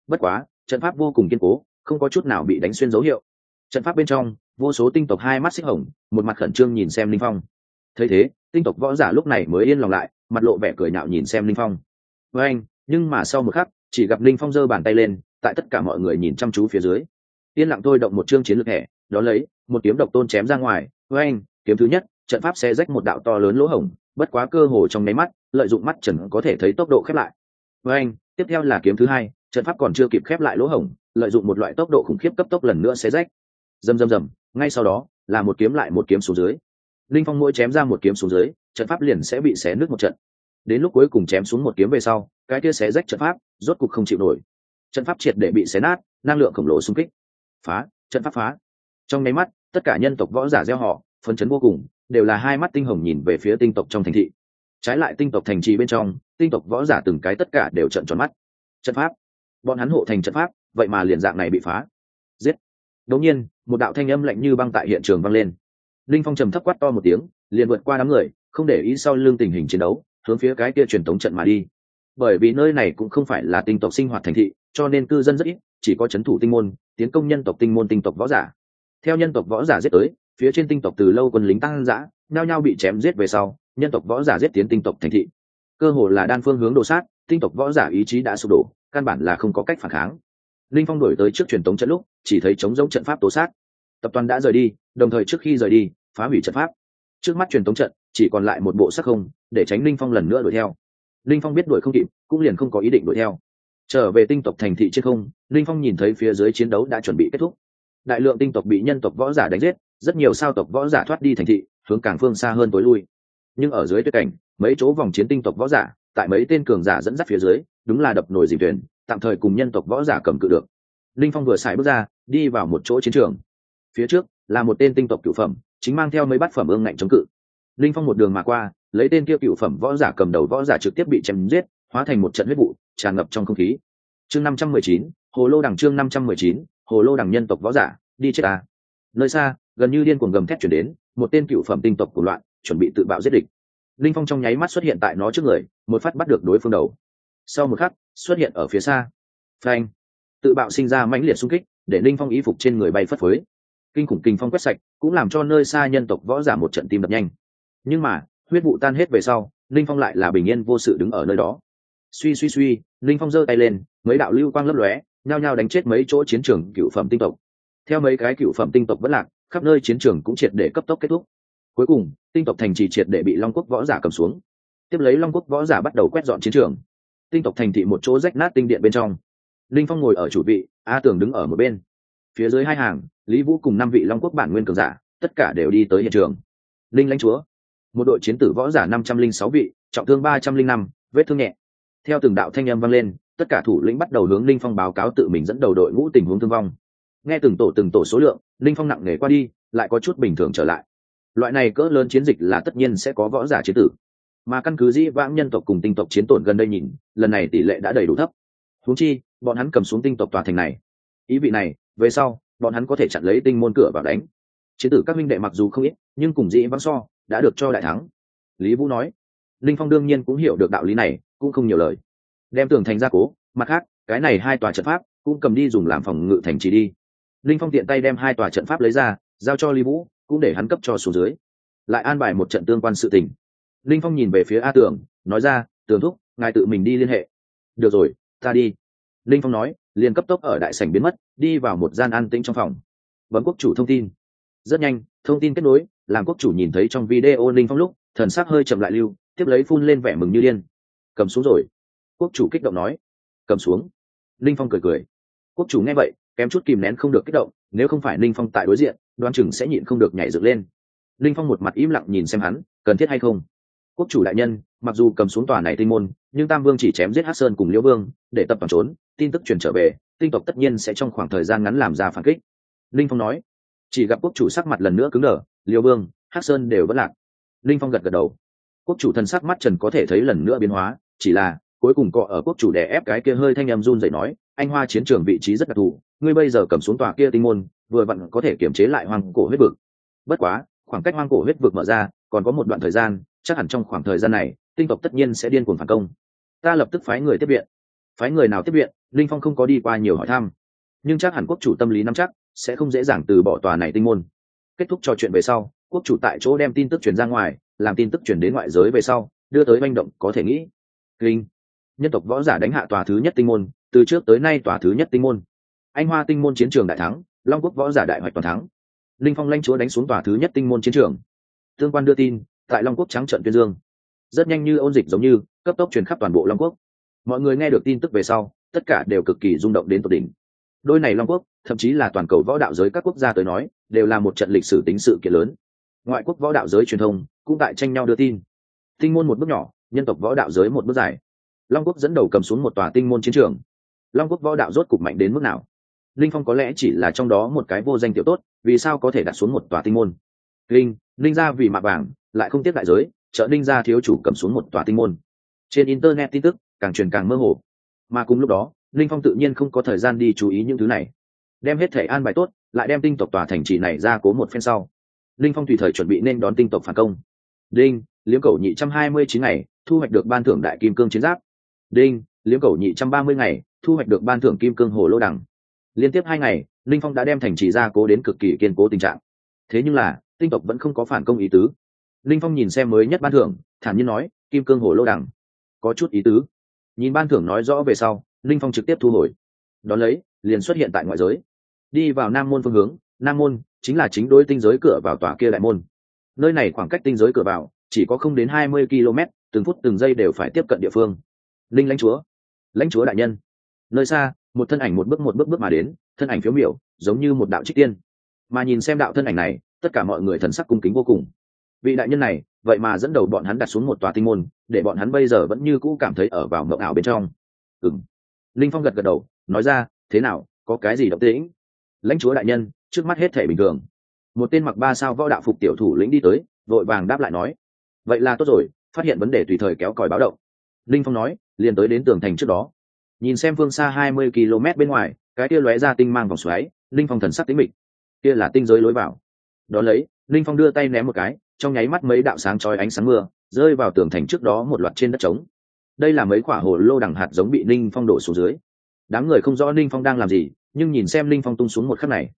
Bất quá, trận pháp vô cùng kiên cố, không có chút nào bị đánh xuyên dấu hiệu. Trận pháp bên trong, vô số tinh tộc hai mắt xích hồng, một mặt khẩn trương nhìn xem linh phong. Thấy thế, tinh tộc võ giả lúc này mới yên lòng lại, mặt lộ vẻ cười nhạo nhìn xem linh phong. Với anh nhưng mà sau một khắc, chỉ gặp linh phong giơ bàn tay lên, tại tất cả mọi người nhìn chăm chú phía dưới yên lặng thôi động một chương chiến lược thẻ đó lấy một kiếm độc tôn chém ra ngoài với anh kiếm thứ nhất trận pháp sẽ rách một đạo to lớn lỗ hổng bất quá cơ hồ trong nháy mắt lợi dụng mắt trần có thể thấy tốc độ khép lại. Với anh tiếp theo là kiếm thứ hai trận pháp còn chưa kịp khép lại lỗ hổng lợi dụng một loại tốc độ khủng khiếp cấp tốc lần nữa sẽ rách. Dầm dầm dầm, ngay sau đó là một kiếm lại một kiếm xuống dưới. Linh phong mỗi chém ra một kiếm xuống dưới trận pháp liền sẽ bị xé nứt một trận. Đến lúc cuối cùng chém xuống một kiếm về sau cái kia xé rách trận pháp rốt cục không chịu nổi. Trận pháp triệt để bị xé nát năng lượng khổng lồ xung kích phá, trận pháp phá. Trong nháy mắt, tất cả nhân tộc võ giả gieo họ, phấn chấn vô cùng, đều là hai mắt tinh hồng nhìn về phía tinh tộc trong thành thị. Trái lại tinh tộc thành trì bên trong, tinh tộc võ giả từng cái tất cả đều trận tròn mắt. Trận pháp. Bọn hắn hộ thành trận pháp, vậy mà liền dạng này bị phá. Giết. Đột nhiên, một đạo thanh âm lạnh như băng tại hiện trường vang lên. Linh phong trầm thấp quát to một tiếng, liền vượt qua đám người, không để ý sau lưng tình hình chiến đấu, hướng phía cái kia truyền thống trận mà đi. Bởi vì nơi này cũng không phải là tinh tộc sinh hoạt thành thị, cho nên cư dân rất ít chỉ có c h ấ n thủ tinh môn, tiến công nhân tộc tinh môn tinh tộc võ giả. Theo nhân tộc võ giả giết tới, phía trên tinh tộc từ lâu quân lính tăng giã nhao nhao bị chém giết về sau, nhân tộc võ giả giết tiến tinh tộc thành thị. Cơ hồ là đan phương hướng đồ sát, tinh tộc võ giả ý chí đã sụp đổ, căn bản là không có cách phản kháng. Linh phong đổi tới trước truyền tống trận lúc, chỉ thấy chống giống trận pháp tố sát. Tập toàn đã rời đi, đồng thời trước khi rời đi, phá hủy trận pháp. Trước mắt truyền tống trận, chỉ còn lại một bộ sắc không, để tránh linh phong lần nữa đuổi theo. Linh phong biết đuổi không kịp, cũng liền không có ý định đuổi theo trở về tinh tộc thành thị trên không, linh phong nhìn thấy phía dưới chiến đấu đã chuẩn bị kết thúc. Đại lượng tinh tộc bị nhân tộc võ giả đánh giết, rất nhiều sao tộc võ giả thoát đi thành thị, hướng càng phương xa hơn tối lui. Nhưng ở dưới tuyết cảnh, mấy chỗ vòng chiến tinh tộc võ giả, tại mấy tên cường giả dẫn dắt phía dưới, đúng là đập nồi dìm thuyền, tạm thời cùng nhân tộc võ giả cầm cự được. Linh phong vừa xài bước ra, đi vào một chỗ chiến trường. Phía trước, là một tên tinh tộc cựu phẩm, chính mang theo mấy bát phẩm ương ngạnh chống cự. Linh phong một đường mà qua, lấy tên kia cựu phẩm võ giả cầm đầu võ giả trực tiếp bị chém giết hóa thành một trận huyết vụ, tràn ngập trong không khí. Chương năm trăm mười chín, hồ lô đằng chương năm trăm mười chín, hồ lô đằng nhân tộc võ giả, đi chết ta. Nơi xa, gần như điên cuồng gầm thét chuyển đến, một tên cựu phẩm tinh tộc của loạn, chuẩn bị tự bạo giết địch. Linh phong trong nháy mắt xuất hiện tại nó trước người, một phát bắt được đối phương đầu. Sau một khắc, xuất hiện ở phía xa. Phanh! Tự bạo sinh ra mãnh liệt xung kích, để linh phong ý phục trên người bay phất phới. Kinh khủng kinh phong quét sạch, cũng làm cho nơi xa nhân tộc võ giả một trận tim đập nhanh. Nhưng mà, huyết vụ tan hết về sau, linh phong lại là bình yên vô sự đứng ở nơi đó suy suy suy, linh phong giơ tay lên, mấy đạo lưu quang lấp lóe, nhao nhao đánh chết mấy chỗ chiến trường cựu phẩm tinh tộc. Theo mấy cái cựu phẩm tinh tộc vẫn lạc, khắp nơi chiến trường cũng triệt để cấp tốc kết thúc. Cuối cùng, tinh tộc thành trì triệt để bị long quốc võ giả cầm xuống. Tiếp lấy long quốc võ giả bắt đầu quét dọn chiến trường. Tinh tộc thành thị một chỗ rách nát tinh điện bên trong. Linh phong ngồi ở chủ vị, a tường đứng ở một bên. Phía dưới hai hàng, lý vũ cùng năm vị long quốc bản nguyên cường giả, tất cả đều đi tới hiện trường. Linh lãnh chúa. Một đội chiến tử võ giả năm trăm linh sáu vị, trọng thương ba trăm linh năm, vết thương nhẹ theo từng đạo thanh âm vang lên, tất cả thủ lĩnh bắt đầu hướng linh phong báo cáo tự mình dẫn đầu đội ngũ tình huống thương vong. Nghe từng tổ từng tổ số lượng, linh phong nặng nề qua đi, lại có chút bình thường trở lại. Loại này cỡ lớn chiến dịch là tất nhiên sẽ có võ giả chiến tử. Mà căn cứ dĩ vãng nhân tộc cùng tinh tộc chiến tổn gần đây nhìn, lần này tỷ lệ đã đầy đủ thấp. Húng chi, bọn hắn cầm xuống tinh tộc tòa thành này. Ý vị này, về sau, bọn hắn có thể chặn lấy tinh môn cửa vào đánh. Chiến tử các minh đệ mặc dù không ít, nhưng cùng dĩ vãng so, đã được cho đại thắng. Lý vũ nói. Linh phong đương nhiên cũng hiểu được đạo lý này cũng không nhiều lời. Đem tường thành ra cố, mặt khác, cái này hai tòa trận pháp cũng cầm đi dùng làm phòng ngự thành trì đi. Linh phong tiện tay đem hai tòa trận pháp lấy ra, giao cho lý vũ, cũng để hắn cấp cho số dưới. Lại an bài một trận tương quan sự tình. Linh phong nhìn về phía a tưởng nói ra, tường thúc, ngài tự mình đi liên hệ. Được rồi, ta đi. Linh phong nói, liền cấp tốc ở đại sảnh biến mất, đi vào một gian an tĩnh trong phòng. Bấm quốc chủ thông tin. Rất nhanh, thông tin kết nối, làm quốc chủ nhìn thấy trong video linh phong lúc, thần sắc hơi chậm lại lưu, tiếp lấy phun lên vẻ mừng như điên cầm xuống rồi. Quốc chủ kích động nói. Cầm xuống. Linh phong cười cười. Quốc chủ nghe vậy, kém chút kìm nén không được kích động, nếu không phải linh phong tại đối diện, đoan chừng sẽ nhịn không được nhảy dựng lên. Linh phong một mặt im lặng nhìn xem hắn, cần thiết hay không? Quốc chủ đại nhân, mặc dù cầm xuống tòa này tinh môn, nhưng tam vương chỉ chém giết hát sơn cùng liễu vương, để tập toàn trốn, tin tức truyền trở về, tinh tộc tất nhiên sẽ trong khoảng thời gian ngắn làm ra phản kích. Linh phong nói. Chỉ gặp quốc chủ sắc mặt lần nữa cứng đờ, liễu vương hát sơn đều vẫn lạc. Linh phong gật gật đầu. Quốc chủ thần sắc mắt trần có thể thấy lần nữa biến hóa chỉ là, cuối cùng cọ ở quốc chủ đè ép cái kia hơi thanh em run dậy nói, anh hoa chiến trường vị trí rất đặc thù, ngươi bây giờ cầm xuống tòa kia tinh môn, vừa vặn có thể kiểm chế lại hoang cổ huyết vực. Bất quá, khoảng cách hoang cổ huyết vực mở ra, còn có một đoạn thời gian, chắc hẳn trong khoảng thời gian này, tinh tộc tất nhiên sẽ điên cuồng phản công. Ta lập tức phái người tiếp viện. Phái người nào tiếp viện, linh phong không có đi qua nhiều hỏi thăm. Nhưng chắc hẳn quốc chủ tâm lý nắm chắc, sẽ không dễ dàng từ bỏ tòa này tinh môn. Kết thúc trò chuyện về sau, quốc chủ tại chỗ đem tin tức truyền ra ngoài, làm tin tức truyền đến ngoại giới về sau, đưa tới manh động có thể nghĩ kinh. Nhân tộc võ giả đánh hạ tòa thứ nhất tinh môn, từ trước tới nay tòa thứ nhất tinh môn. Anh hoa tinh môn chiến trường đại thắng, long quốc võ giả đại hoạch toàn thắng. Linh phong lanh chúa đánh xuống tòa thứ nhất tinh môn chiến trường. Tương quan đưa tin, tại long quốc trắng trận tuyên dương. Rất nhanh như ôn dịch giống như, cấp tốc truyền khắp toàn bộ long quốc. Mọi người nghe được tin tức về sau, tất cả đều cực kỳ rung động đến tột đỉnh. Đôi này long quốc, thậm chí là toàn cầu võ đạo giới các quốc gia tới nói, đều là một trận lịch sử tính sự kiện lớn. Ngoại quốc võ đạo giới truyền thông cũng tại tranh nhau đưa tin. Tinh môn một bước nhỏ nhân tộc võ đạo giới một bước dài. Long quốc dẫn đầu cầm xuống một tòa tinh môn chiến trường. Long quốc võ đạo rốt cục mạnh đến mức nào? Linh phong có lẽ chỉ là trong đó một cái vô danh tiểu tốt, vì sao có thể đặt xuống một tòa tinh môn? Linh linh ra vì mạ vàng, lại không tiếp đại giới, trợ Linh gia thiếu chủ cầm xuống một tòa tinh môn. Trên internet tin tức, càng truyền càng mơ hồ. Mà cùng lúc đó, linh phong tự nhiên không có thời gian đi chú ý những thứ này. Đem hết thể an bài tốt, lại đem tinh tộc tòa thành trì này ra cố một phen sau. Linh phong tùy thời chuẩn bị nên đón tinh tộc phản công. Đinh liễu cầu nhị trăm hai mươi chín ngày thu hoạch được ban thưởng đại kim cương chiến giáp. Đinh, liếm cầu nhị trăm ba mươi ngày, thu hoạch được ban thưởng kim cương hồ lô đẳng liên tiếp hai ngày, linh phong đã đem thành trì gia cố đến cực kỳ kiên cố tình trạng. Thế nhưng là, tinh tộc vẫn không có phản công ý tứ. Linh phong nhìn xem mới nhất ban thưởng, thản nhiên nói, kim cương hồ lô đằng. Có chút ý tứ. Nhìn ban thưởng nói rõ về sau, linh phong trực tiếp thu hồi. Đón lấy, liền xuất hiện tại ngoại giới. Đi vào nam môn phương hướng, nam môn chính là chính đối tinh giới cửa vào tòa kia đại môn. Nơi này khoảng cách tinh giới cửa vào chỉ có không đến hai mươi km từng phút từng giây đều phải tiếp cận địa phương. Linh lãnh chúa lãnh chúa đại nhân. Nơi xa, một thân ảnh một bước một bước bước mà đến, thân ảnh phiếu miểu, giống như một đạo trích tiên. Mà nhìn xem đạo thân ảnh này, tất cả mọi người thần sắc cung kính vô cùng. Vị đại nhân này, vậy mà dẫn đầu bọn hắn đặt xuống một tòa tinh môn, để bọn hắn bây giờ vẫn như cũ cảm thấy ở vào mộng ảo bên trong. Ừng linh phong gật gật đầu, nói ra, thế nào, có cái gì động tĩnh? Lãnh chúa đại nhân, trước mắt hết thể bình thường. Một tên mặc ba sao võ đạo phục tiểu thủ lĩnh đi tới, vội vàng đáp lại nói, vậy là tốt rồi phát hiện vấn đề tùy thời kéo còi báo động. Linh phong nói, liền tới đến tường thành trước đó. Nhìn xem phương xa hai mươi km bên ngoài, cái kia lóe ra tinh mang vòng xoáy, linh phong thần sắc tính mịch. Kia là tinh giới lối vào. Đó lấy, linh phong đưa tay ném một cái, trong nháy mắt mấy đạo sáng chói ánh sáng mưa, rơi vào tường thành trước đó một loạt trên đất trống. Đây là mấy quả hồ lô đằng hạt giống bị Linh phong đổ xuống dưới. Đám người không rõ Linh phong đang làm gì, nhưng nhìn xem Linh phong tung xuống một khắc này,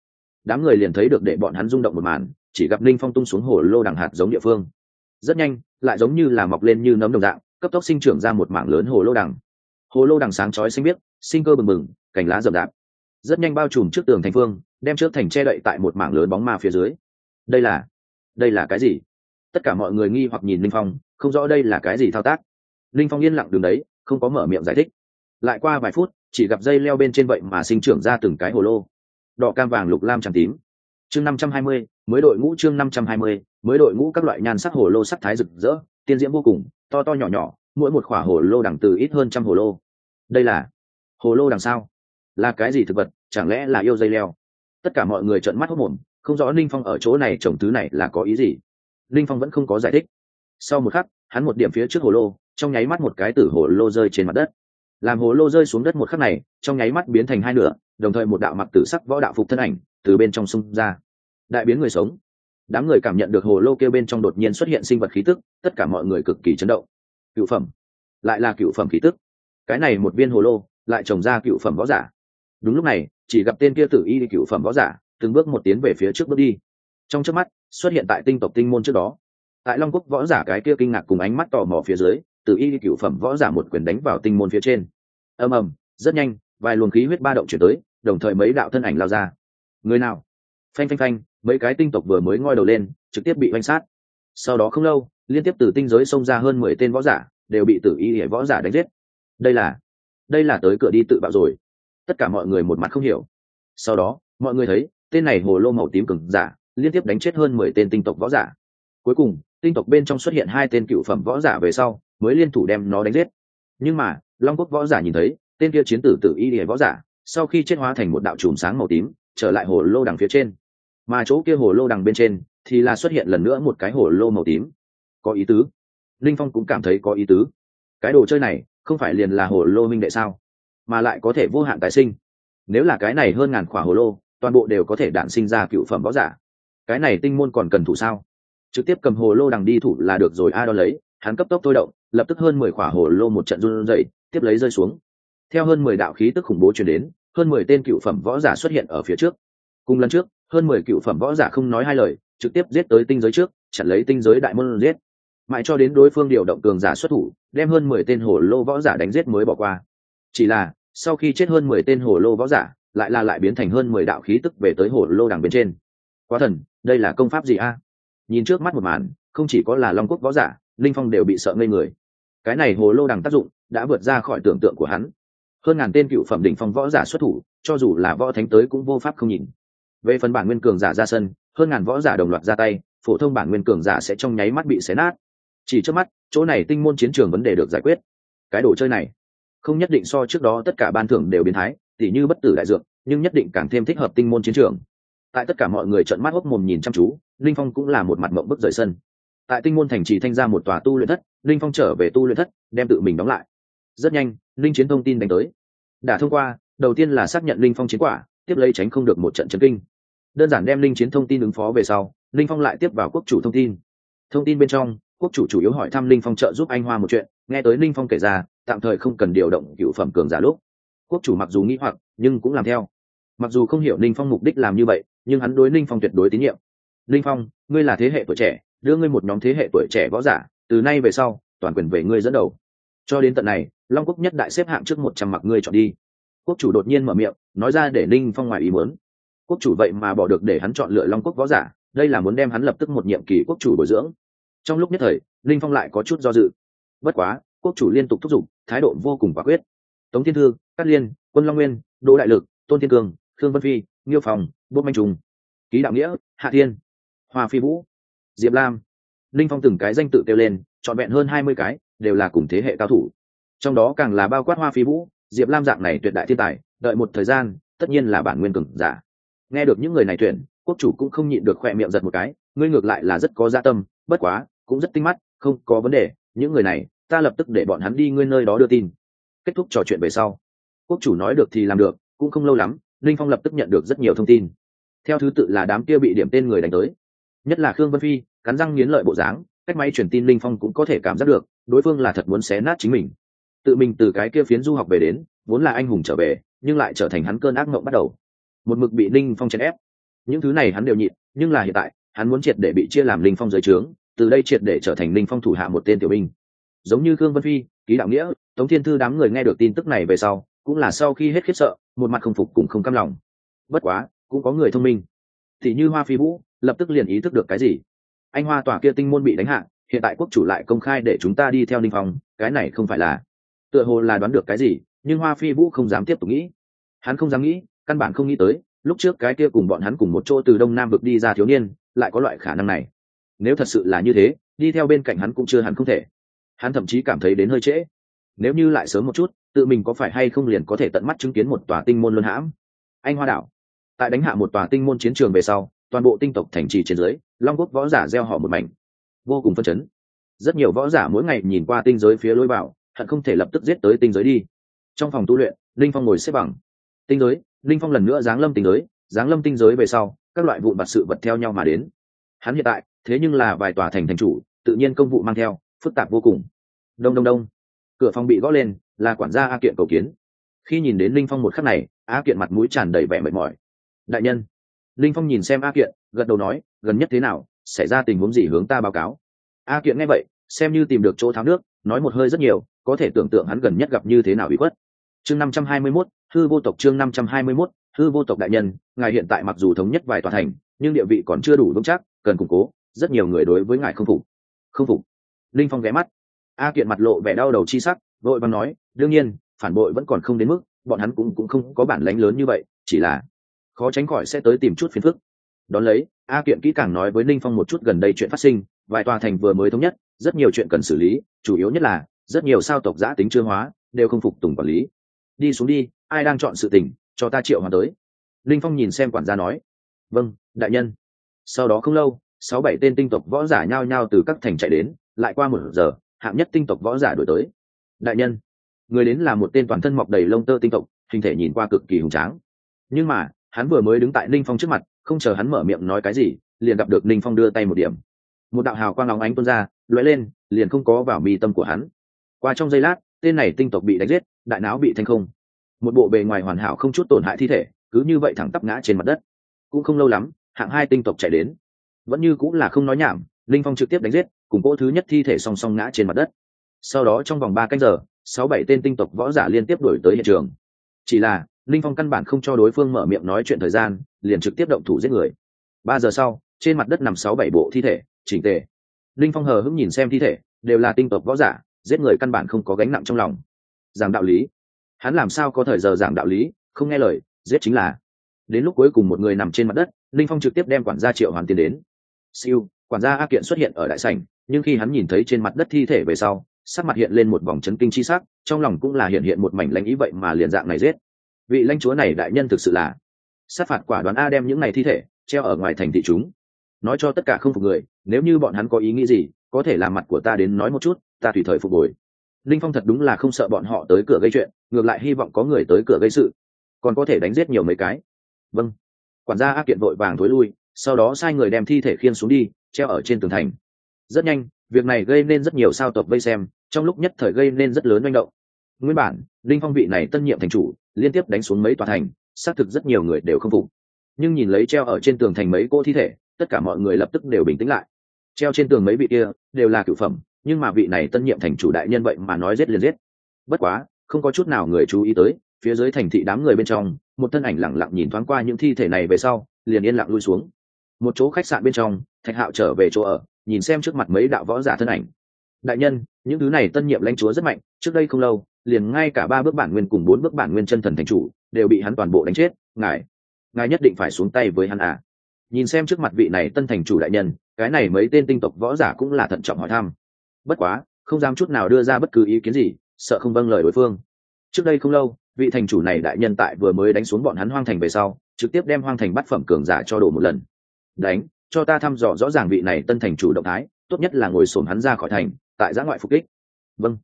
đám người liền thấy được để bọn hắn rung động một màn, chỉ gặp Linh phong tung xuống hồ lô đằng hạt giống địa phương rất nhanh, lại giống như là mọc lên như nấm đồng dạng, cấp tốc sinh trưởng ra một mảng lớn hồ lô đằng. Hồ lô đằng sáng chói xanh biếc, sinh cơ bừng bừng, cành lá rậm rạp. Rất nhanh bao trùm trước tường thành phương, đem trước thành che đậy tại một mảng lớn bóng ma phía dưới. Đây là đây là cái gì? Tất cả mọi người nghi hoặc nhìn linh phong, không rõ đây là cái gì thao tác. Linh phong yên lặng đường đấy, không có mở miệng giải thích. Lại qua vài phút, chỉ gặp dây leo bên trên vậy mà sinh trưởng ra từng cái hồ lô. Đỏ cam vàng lục lam trắng tím. Chương năm trăm hai mươi, mới đội ngũ chương năm trăm hai mươi mới đội ngũ các loại nhan sắc hồ lô sắc thái rực rỡ, tiên diễm vô cùng, to to nhỏ nhỏ, mỗi một khỏa hồ lô đằng từ ít hơn trăm hồ lô. Đây là hồ lô đằng sau. Là cái gì thực vật? Chẳng lẽ là yêu dây leo? Tất cả mọi người trợn mắt hốt mồm không rõ ninh phong ở chỗ này trồng thứ này là có ý gì. Linh phong vẫn không có giải thích. Sau một khắc, hắn một điểm phía trước hồ lô, trong nháy mắt một cái tử hồ lô rơi trên mặt đất. Làm hồ lô rơi xuống đất một khắc này, trong nháy mắt biến thành hai nửa, đồng thời một đạo mặc tử sắc võ đạo phục thân ảnh từ bên trong sông ra. Đại biến người sống đám người cảm nhận được hồ lô kêu bên trong đột nhiên xuất hiện sinh vật khí tức, tất cả mọi người cực kỳ chấn động. Cựu phẩm. Lại là cựu phẩm khí tức. Cái này một viên hồ lô, lại trồng ra cựu phẩm võ giả. Đúng lúc này, chỉ gặp tên kia tử y cựu phẩm võ giả, từng bước một tiến về phía trước bước đi. Trong trước mắt, xuất hiện tại tinh tộc tinh môn trước đó. Tại long quốc võ giả cái kia kinh ngạc cùng ánh mắt tò mò phía dưới, tử y cựu phẩm võ giả một quyền đánh vào tinh môn phía trên. Ầm ầm, rất nhanh, vài luồng khí huyết ba động chuyển tới, đồng thời mấy đạo thân ảnh lao ra. Người nào? Phanh phanh phanh mấy cái tinh tộc vừa mới ngoi đầu lên, trực tiếp bị oanh sát. Sau đó không lâu, liên tiếp từ tinh giới xông ra hơn mười tên võ giả, đều bị tử y hệ võ giả đánh giết. Đây là đây là tới cửa đi tự bạo rồi. Tất cả mọi người một mặt không hiểu. Sau đó, mọi người thấy, tên này hồ lô màu tím cừng giả, liên tiếp đánh chết hơn mười tên tinh tộc võ giả. Cuối cùng, tinh tộc bên trong xuất hiện hai tên cựu phẩm võ giả về sau, mới liên thủ đem nó đánh giết. Nhưng mà, long quốc võ giả nhìn thấy, tên kia chiến tử tử y hệ võ giả, sau khi chết hóa thành một đạo chùm sáng màu tím, trở lại hồ lô đằng phía trên mà chỗ kia hồ lô đằng bên trên thì là xuất hiện lần nữa một cái hồ lô màu tím. Có ý tứ. Linh phong cũng cảm thấy có ý tứ. Cái đồ chơi này không phải liền là hồ lô minh đệ sao? Mà lại có thể vô hạn tái sinh. Nếu là cái này hơn ngàn khỏa hồ lô, toàn bộ đều có thể đạn sinh ra cựu phẩm võ giả. Cái này tinh môn còn cần thủ sao? Trực tiếp cầm hồ lô đằng đi thủ là được rồi, a đo lấy. Hắn cấp tốc thôi động, lập tức hơn mười khỏa hồ lô một trận run dậy tiếp lấy rơi xuống. Theo hơn mười đạo khí tức khủng bố chuyển đến, hơn mười tên cựu phẩm võ giả xuất hiện ở phía trước. Cùng lần trước hơn mười cựu phẩm võ giả không nói hai lời, trực tiếp giết tới tinh giới trước, chặn lấy tinh giới đại môn giết. Mãi cho đến đối phương điều động cường giả xuất thủ, đem hơn mười tên hồ lô võ giả đánh giết mới bỏ qua. Chỉ là, sau khi chết hơn mười tên hồ lô võ giả, lại là lại biến thành hơn mười đạo khí tức về tới hồ lô đằng bên trên. Quá thần, đây là công pháp gì a? Nhìn trước mắt một màn, không chỉ có là long quốc võ giả, linh phong đều bị sợ ngây người. Cái này hồ lô đằng tác dụng đã vượt ra khỏi tưởng tượng của hắn. Hơn ngàn tên cựu phẩm đỉnh phong võ giả xuất thủ, cho dù là võ thánh tới cũng vô pháp không nhìn về phần bản nguyên cường giả ra sân, hơn ngàn võ giả đồng loạt ra tay, phổ thông bản nguyên cường giả sẽ trong nháy mắt bị xé nát. Chỉ trước mắt, chỗ này tinh môn chiến trường vấn đề được giải quyết. Cái đồ chơi này, không nhất định so trước đó tất cả ban thưởng đều biến thái, tỉ như bất tử đại dược, nhưng nhất định càng thêm thích hợp tinh môn chiến trường. Tại tất cả mọi người trợn mắt hốc mồm nhìn chăm chú, linh phong cũng là một mặt mộng bức rời sân. Tại tinh môn thành trì thanh ra một tòa tu luyện thất, linh phong trở về tu luyện thất, đem tự mình đóng lại. Rất nhanh, linh chiến thông tin đánh tới. Đã thông qua, đầu tiên là xác nhận linh phong chiến quả, tiếp lấy tránh không được một trận chấn kinh đơn giản đem linh chiến thông tin ứng phó về sau, linh phong lại tiếp vào quốc chủ thông tin. Thông tin bên trong, quốc chủ chủ yếu hỏi thăm linh phong trợ giúp anh hoa một chuyện, nghe tới linh phong kể ra, tạm thời không cần điều động cựu phẩm cường giả lúc. Quốc chủ mặc dù nghĩ hoặc, nhưng cũng làm theo. Mặc dù không hiểu linh phong mục đích làm như vậy, nhưng hắn đối linh phong tuyệt đối tín nhiệm. Linh phong, ngươi là thế hệ tuổi trẻ, đưa ngươi một nhóm thế hệ tuổi trẻ võ giả, từ nay về sau, toàn quyền về ngươi dẫn đầu. Cho đến tận này, long quốc nhất đại xếp hạng trước một trăm mặc ngươi chọn đi. Quốc chủ đột nhiên mở miệng, nói ra để linh phong ngoài ý muốn quốc chủ vậy mà bỏ được để hắn chọn lựa long quốc võ giả, đây là muốn đem hắn lập tức một nhiệm kỳ quốc chủ bồi dưỡng. Trong lúc nhất thời, linh phong lại có chút do dự. Bất quá, quốc chủ liên tục thúc giục, thái độ vô cùng quả quyết. Tống thiên thư, cát liên, quân long nguyên, đỗ đại lực, tôn thiên cương khương vân phi, nghiêu phòng bốt manh trùng, ký đạo nghĩa, hạ thiên, hoa phi vũ, diệp lam. Linh phong từng cái danh tự kêu lên, trọn vẹn hơn hai mươi cái, đều là cùng thế hệ cao thủ. Trong đó càng là bao quát hoa phi vũ, diệp lam dạng này tuyệt đại thiên tài, đợi một thời gian, tất nhiên là bản nguyên cường giả nghe được những người này tuyển, quốc chủ cũng không nhịn được khoe miệng giật một cái, ngươi ngược lại là rất có gia dạ tâm, bất quá, cũng rất tinh mắt, không có vấn đề, những người này, ta lập tức để bọn hắn đi ngươi nơi đó đưa tin. Kết thúc trò chuyện về sau, quốc chủ nói được thì làm được, cũng không lâu lắm, linh phong lập tức nhận được rất nhiều thông tin. Theo thứ tự là đám kia bị điểm tên người đánh tới. Nhất là khương vân phi, cắn răng nghiến lợi bộ dáng, cách máy truyền tin linh phong cũng có thể cảm giác được, đối phương là thật muốn xé nát chính mình. Tự mình từ cái kia phiến du học về đến, vốn là anh hùng trở về, nhưng lại trở thành hắn cơn ác mộng bắt đầu một mực bị linh phong chèn ép. Những thứ này hắn đều nhịn, nhưng là hiện tại, hắn muốn triệt để bị chia làm linh phong giới trướng, từ đây triệt để trở thành linh phong thủ hạ một tên tiểu binh. Giống như khương vân phi, ký đạo nghĩa, tống thiên thư đám người nghe được tin tức này về sau, cũng là sau khi hết khiếp sợ, một mặt không phục cùng không cam lòng. Bất quá, cũng có người thông minh. Thì như hoa phi vũ, lập tức liền ý thức được cái gì? Anh hoa tòa kia tinh môn bị đánh hạ, hiện tại quốc chủ lại công khai để chúng ta đi theo ninh phong, cái này không phải là tựa hồ là đoán được cái gì, nhưng hoa phi vũ không dám tiếp tục nghĩ. Hắn không dám nghĩ căn bản không nghĩ tới, lúc trước cái kia cùng bọn hắn cùng một chỗ từ đông nam vực đi ra thiếu niên, lại có loại khả năng này. Nếu thật sự là như thế, đi theo bên cạnh hắn cũng chưa hẳn không thể. Hắn thậm chí cảm thấy đến hơi trễ. Nếu như lại sớm một chút, tự mình có phải hay không liền có thể tận mắt chứng kiến một tòa tinh môn luân hãm? Anh hoa đảo. Tại đánh hạ một tòa tinh môn chiến trường về sau, toàn bộ tinh tộc thành trì trên dưới, long quốc võ giả gieo họ một mảnh. Vô cùng phân chấn. Rất nhiều võ giả mỗi ngày nhìn qua tinh giới phía lối vào hận không thể lập tức giết tới tinh giới đi. Trong phòng tu luyện, linh phong ngồi xếp bằng. Tinh giới linh phong lần nữa giáng lâm tinh giới, giáng lâm tinh giới về sau, các loại vụn vặt sự vật theo nhau mà đến. Hắn hiện tại, thế nhưng là vài tòa thành thành chủ, tự nhiên công vụ mang theo, phức tạp vô cùng. Đông đông đông. Cửa phòng bị gõ lên, là quản gia a kiện cầu kiến. Khi nhìn đến linh phong một khắc này, a kiện mặt mũi tràn đầy vẻ mệt mỏi. Đại nhân. Linh phong nhìn xem a kiện, gật đầu nói, gần nhất thế nào? Xảy ra tình huống gì hướng ta báo cáo? A kiện nghe vậy, xem như tìm được chỗ tháo nước, nói một hơi rất nhiều, có thể tưởng tượng hắn gần nhất gặp như thế nào bị khuất chương năm trăm hai mươi mốt hư vô tộc chương năm trăm hai mươi 521, hư vô tộc đại nhân ngài hiện tại mặc dù thống nhất vài tòa thành nhưng địa vị còn chưa đủ vững chắc cần củng cố rất nhiều người đối với ngài không phục. Không phục? Linh phong ghé mắt. A kiện mặt lộ vẻ đau đầu chi sắc vội vàng nói đương nhiên phản bội vẫn còn không đến mức bọn hắn cũng cũng không có bản lãnh lớn như vậy chỉ là khó tránh khỏi sẽ tới tìm chút phiền phức. Đón lấy a kiện kỹ càng nói với Linh phong một chút gần đây chuyện phát sinh vài tòa thành vừa mới thống nhất rất nhiều chuyện cần xử lý chủ yếu nhất là rất nhiều sao tộc giã tính chưa hóa đều không phục tùng quản lý. Đi xuống đi ai đang chọn sự tình, cho ta triệu hoàn tới. Linh phong nhìn xem quản gia nói vâng đại nhân. Sau đó không lâu, sáu bảy tên tinh tộc võ giả nhao nhao từ các thành chạy đến, lại qua một giờ, hạng nhất tinh tộc võ giả đổi tới. Đại nhân, người đến là một tên toàn thân mọc đầy lông tơ tinh tộc, hình thể nhìn qua cực kỳ hùng tráng. Nhưng mà, hắn vừa mới đứng tại ninh phong trước mặt, không chờ hắn mở miệng nói cái gì, liền gặp được ninh phong đưa tay một điểm. Một đạo hào quang lóng ánh tuôn ra, lóe lên, liền không có vào mi tâm của hắn. Qua trong giây lát, tên này tinh tộc bị đánh giết, đại não bị thanh không một bộ bề ngoài hoàn hảo không chút tổn hại thi thể, cứ như vậy thẳng tắp ngã trên mặt đất. Cũng không lâu lắm, hạng hai tinh tộc chạy đến. Vẫn như cũng là không nói nhảm, linh phong trực tiếp đánh giết, cùng cỗ thứ nhất thi thể song song ngã trên mặt đất. Sau đó trong vòng ba canh giờ, sáu bảy tên tinh tộc võ giả liên tiếp đổi tới hiện trường. Chỉ là, linh phong căn bản không cho đối phương mở miệng nói chuyện thời gian, liền trực tiếp động thủ giết người. Ba giờ sau, trên mặt đất nằm sáu bảy bộ thi thể, chỉnh tề. Linh phong hờ hững nhìn xem thi thể, đều là tinh tộc võ giả, giết người căn bản không có gánh nặng trong lòng. Giảng đạo lý hắn làm sao có thời giờ giảng đạo lý, không nghe lời, giết chính là. Đến lúc cuối cùng một người nằm trên mặt đất, linh phong trực tiếp đem quản gia triệu hoàn tiến đến. Siêu, quản gia a kiện xuất hiện ở đại sảnh, nhưng khi hắn nhìn thấy trên mặt đất thi thể về sau, sắc mặt hiện lên một vòng chấn kinh chi sắc, trong lòng cũng là hiện hiện một mảnh lãnh ý vậy mà liền dạng này giết. Vị lãnh chúa này đại nhân thực sự là sát phạt quả đoán a đem những này thi thể treo ở ngoài thành thị chúng. Nói cho tất cả không phục người, nếu như bọn hắn có ý nghĩ gì, có thể làm mặt của ta đến nói một chút, ta tùy thời phục hồi linh phong thật đúng là không sợ bọn họ tới cửa gây chuyện, ngược lại hy vọng có người tới cửa gây sự. Còn có thể đánh giết nhiều mấy cái. Vâng. Quản gia ác kiện vội vàng thối lui, sau đó sai người đem thi thể khiên xuống đi, treo ở trên tường thành. Rất nhanh, việc này gây nên rất nhiều sao tộc vây xem, trong lúc nhất thời gây nên rất lớn manh động. Nguyên bản, linh phong vị này tân nhiệm thành chủ, liên tiếp đánh xuống mấy tòa thành, xác thực rất nhiều người đều không phục. Nhưng nhìn lấy treo ở trên tường thành mấy cô thi thể, tất cả mọi người lập tức đều bình tĩnh lại. Treo trên tường mấy vị kia, đều là cựu phẩm nhưng mà vị này tân nhiệm thành chủ đại nhân vậy mà nói giết liền giết. Bất quá, không có chút nào người chú ý tới, phía dưới thành thị đám người bên trong, một thân ảnh lẳng lặng nhìn thoáng qua những thi thể này về sau, liền yên lặng lui xuống. Một chỗ khách sạn bên trong, thạch hạo trở về chỗ ở, nhìn xem trước mặt mấy đạo võ giả thân ảnh. Đại nhân, những thứ này tân nhiệm lãnh chúa rất mạnh, trước đây không lâu, liền ngay cả ba bước bản nguyên cùng bốn bước bản nguyên chân thần thành chủ, đều bị hắn toàn bộ đánh chết, ngài ngài nhất định phải xuống tay với hắn à. Nhìn xem trước mặt vị này tân thành chủ đại nhân, cái này mấy tên tinh tộc võ giả cũng là thận trọng hỏi thăm bất quá, không dám chút nào đưa ra bất cứ ý kiến gì, sợ không vâng lời đối phương. Trước đây không lâu, vị thành chủ này đại nhân tại vừa mới đánh xuống bọn hắn hoang thành về sau, trực tiếp đem hoang thành bắt phẩm cường giả cho đổ một lần. Đánh, cho ta thăm dò rõ ràng vị này tân thành chủ động thái, tốt nhất là ngồi xổm hắn ra khỏi thành, tại giã ngoại phục kích. Vâng.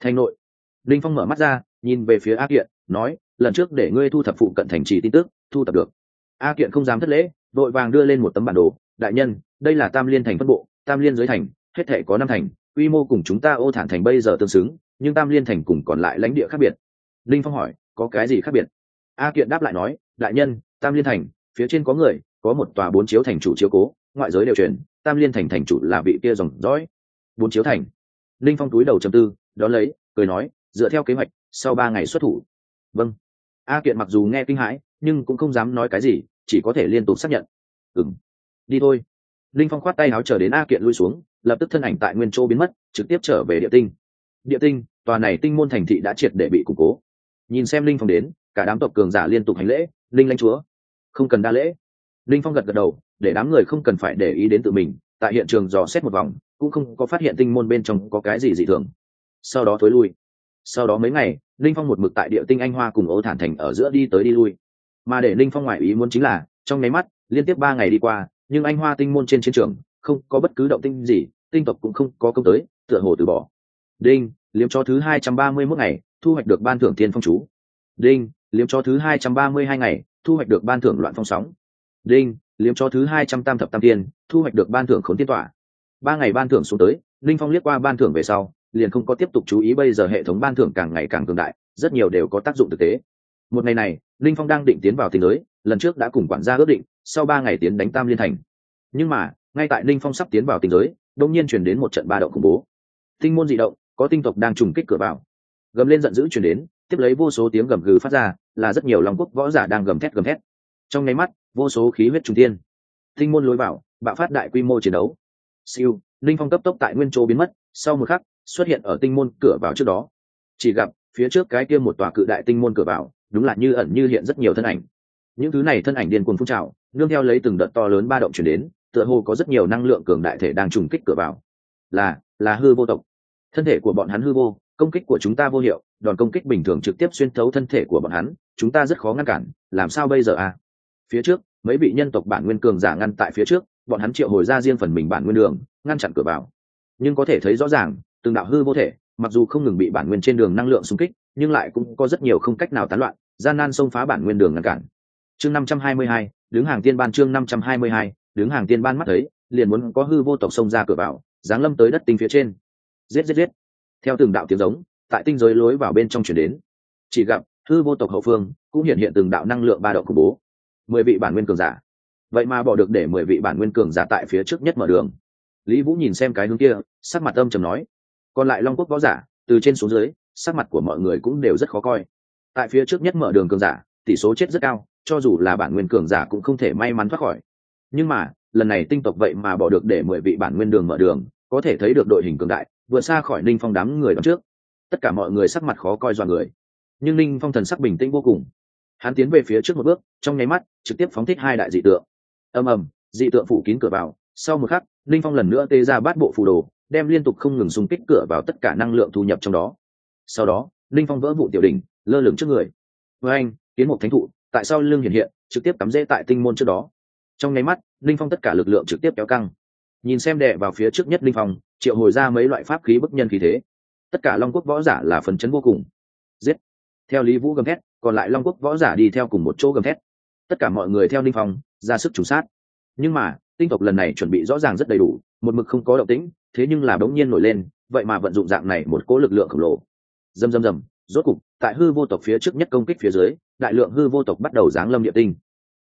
Thành nội. Linh phong mở mắt ra, nhìn về phía a kiện, nói, lần trước để ngươi thu thập phụ cận thành trì tin tức, thu thập được. A kiện không dám thất lễ vội vàng đưa lên một tấm bản đồ, đại nhân, đây là tam liên thành phân bộ, tam liên dưới thành, hết thể có năm thành quy mô cùng chúng ta ô thản thành bây giờ tương xứng, nhưng tam liên thành cùng còn lại lãnh địa khác biệt. Linh phong hỏi, có cái gì khác biệt? A kiện đáp lại nói, đại nhân, tam liên thành, phía trên có người, có một tòa bốn chiếu thành chủ chiếu cố, ngoại giới đều truyền, tam liên thành thành chủ là vị kia dòng dõi. Bốn chiếu thành. Linh phong túi đầu chầm tư đón lấy, cười nói, dựa theo kế hoạch, sau ba ngày xuất thủ. Vâng. A kiện mặc dù nghe kinh hãi, nhưng cũng không dám nói cái gì, chỉ có thể liên tục xác nhận. Ừng đi thôi. Linh phong khoát tay áo chờ đến a kiện lui xuống lập tức thân ảnh tại nguyên châu biến mất, trực tiếp trở về địa tinh. Địa tinh, tòa này tinh môn thành thị đã triệt để bị củng cố. Nhìn xem linh phong đến, cả đám tộc cường giả liên tục hành lễ, linh lãnh chúa, không cần đa lễ. Linh phong gật gật đầu, để đám người không cần phải để ý đến tự mình, tại hiện trường dò xét một vòng, cũng không có phát hiện tinh môn bên trong có cái gì dị thường. Sau đó thối lui. Sau đó mấy ngày, linh phong một mực tại địa tinh anh hoa cùng ô thản thành ở giữa đi tới đi lui. Mà để linh phong ngoại ý muốn chính là, trong nháy mắt, liên tiếp ba ngày đi qua, nhưng anh hoa tinh môn trên chiến trường không có bất cứ động tinh gì, tinh tộc cũng không có công tới, tựa hồ từ bỏ. Đinh, liếm cho thứ hai trăm ba mươi mốt ngày, thu hoạch được ban thưởng thiên phong chú. Đinh, liếm cho thứ hai trăm ba mươi hai ngày, thu hoạch được ban thưởng loạn phong sóng. Đinh, liếm cho thứ hai trăm tam thập tam tiên thu hoạch được ban thưởng khốn tiên tỏa. Ba ngày ban thưởng xuống tới linh phong liếc qua ban thưởng về sau, liền không có tiếp tục chú ý bây giờ hệ thống ban thưởng càng ngày càng cường đại, rất nhiều đều có tác dụng thực tế. Một ngày này linh phong đang định tiến vào tình giới, lần trước đã cùng quản gia ước định, sau ba ngày tiến đánh tam liên thành. Nhưng mà ngay tại Ninh phong sắp tiến vào tình giới đông nhiên chuyển đến một trận ba động khủng bố. Tinh môn dị động, có tinh tộc đang trùng kích cửa vào. Gầm lên giận dữ chuyển đến, tiếp lấy vô số tiếng gầm gừ phát ra, là rất nhiều lòng quốc võ giả đang gầm thét gầm thét. Trong nháy mắt, vô số khí huyết trung tiên tinh môn lối vào, bạo phát đại quy mô chiến đấu. Siêu linh phong cấp tốc tại nguyên chỗ biến mất, sau một khắc, xuất hiện ở tinh môn cửa vào trước đó. Chỉ gặp, phía trước cái kia một tòa cự đại tinh môn cửa vào, đúng là như ẩn như hiện rất nhiều thân ảnh. Những thứ này thân ảnh điên cuồng phun trào, nương theo lấy từng đợt to lớn ba động chuyển đến tựa hồ có rất nhiều năng lượng cường đại thể đang trùng kích cửa vào. Là là hư vô tộc. Thân thể của bọn hắn hư vô, công kích của chúng ta vô hiệu, đòn công kích bình thường trực tiếp xuyên thấu thân thể của bọn hắn, chúng ta rất khó ngăn cản, làm sao bây giờ à? Phía trước, mấy vị nhân tộc bản nguyên cường giả ngăn tại phía trước, bọn hắn triệu hồi ra riêng phần mình bản nguyên đường, ngăn chặn cửa vào. Nhưng có thể thấy rõ ràng, từng đạo hư vô thể, mặc dù không ngừng bị bản nguyên trên đường năng lượng xung kích, nhưng lại cũng có rất nhiều không cách nào tán loạn, gian nan xông phá bản nguyên đường ngăn cản. Chương năm trăm hai mươi hai, đứng hàng tiên ban chương năm trăm hai mươi hai đứng hàng tiên ban mắt thấy, liền muốn có hư vô tộc xông ra cửa vào, giáng lâm tới đất tinh phía trên. Giết giết giết. Theo từng đạo tiếng giống, tại tinh giới lối vào bên trong chuyển đến. Chỉ gặp, hư vô tộc hậu phương, cũng hiện hiện từng đạo năng lượng ba động khủng bố. Mười vị bản nguyên cường giả. Vậy mà bỏ được để mười vị bản nguyên cường giả tại phía trước nhất mở đường. Lý vũ nhìn xem cái hướng kia, sắc mặt âm trầm nói. Còn lại long quốc võ giả, từ trên xuống dưới, sắc mặt của mọi người cũng đều rất khó coi. Tại phía trước nhất mở đường cường giả, tỷ số chết rất cao, cho dù là bản nguyên cường giả cũng không thể may mắn thoát khỏi nhưng mà, lần này tinh tộc vậy mà bỏ được để mười vị bản nguyên đường mở đường, có thể thấy được đội hình cường đại, vượt xa khỏi ninh phong đám người đón trước. Tất cả mọi người sắc mặt khó coi dọa người. Nhưng ninh phong thần sắc bình tĩnh vô cùng. Hắn tiến về phía trước một bước, trong nháy mắt, trực tiếp phóng thích hai đại dị tượng. Ầm ầm, dị tượng phủ kín cửa vào. Sau một khắc, ninh phong lần nữa tê ra bát bộ phù đồ, đem liên tục không ngừng xung kích cửa vào tất cả năng lượng thu nhập trong đó. Sau đó, ninh phong vỡ vụ tiểu đỉnh, lơ lửng trước người. Với anh kiến một thánh thụ, tại sao lương hiện hiện, trực tiếp cắm rễ tại tinh môn trước đó trong nháy mắt linh phong tất cả lực lượng trực tiếp kéo căng. Nhìn xem đệ vào phía trước nhất linh phong, triệu hồi ra mấy loại pháp khí bức nhân khí thế. Tất cả long quốc võ giả là phần chấn vô cùng. Giết! Theo lý vũ gầm thét, còn lại long quốc võ giả đi theo cùng một chỗ gầm thét. Tất cả mọi người theo linh phong, ra sức trùng sát. Nhưng mà, tinh tộc lần này chuẩn bị rõ ràng rất đầy đủ, một mực không có động tĩnh, thế nhưng là bỗng nhiên nổi lên, vậy mà vận dụng dạng này một cỗ lực lượng khổng lồ. Dầm dầm dầm rốt cục, tại hư vô tộc phía trước nhất công kích phía dưới, đại lượng hư vô tộc bắt đầu giáng lâm địa tinh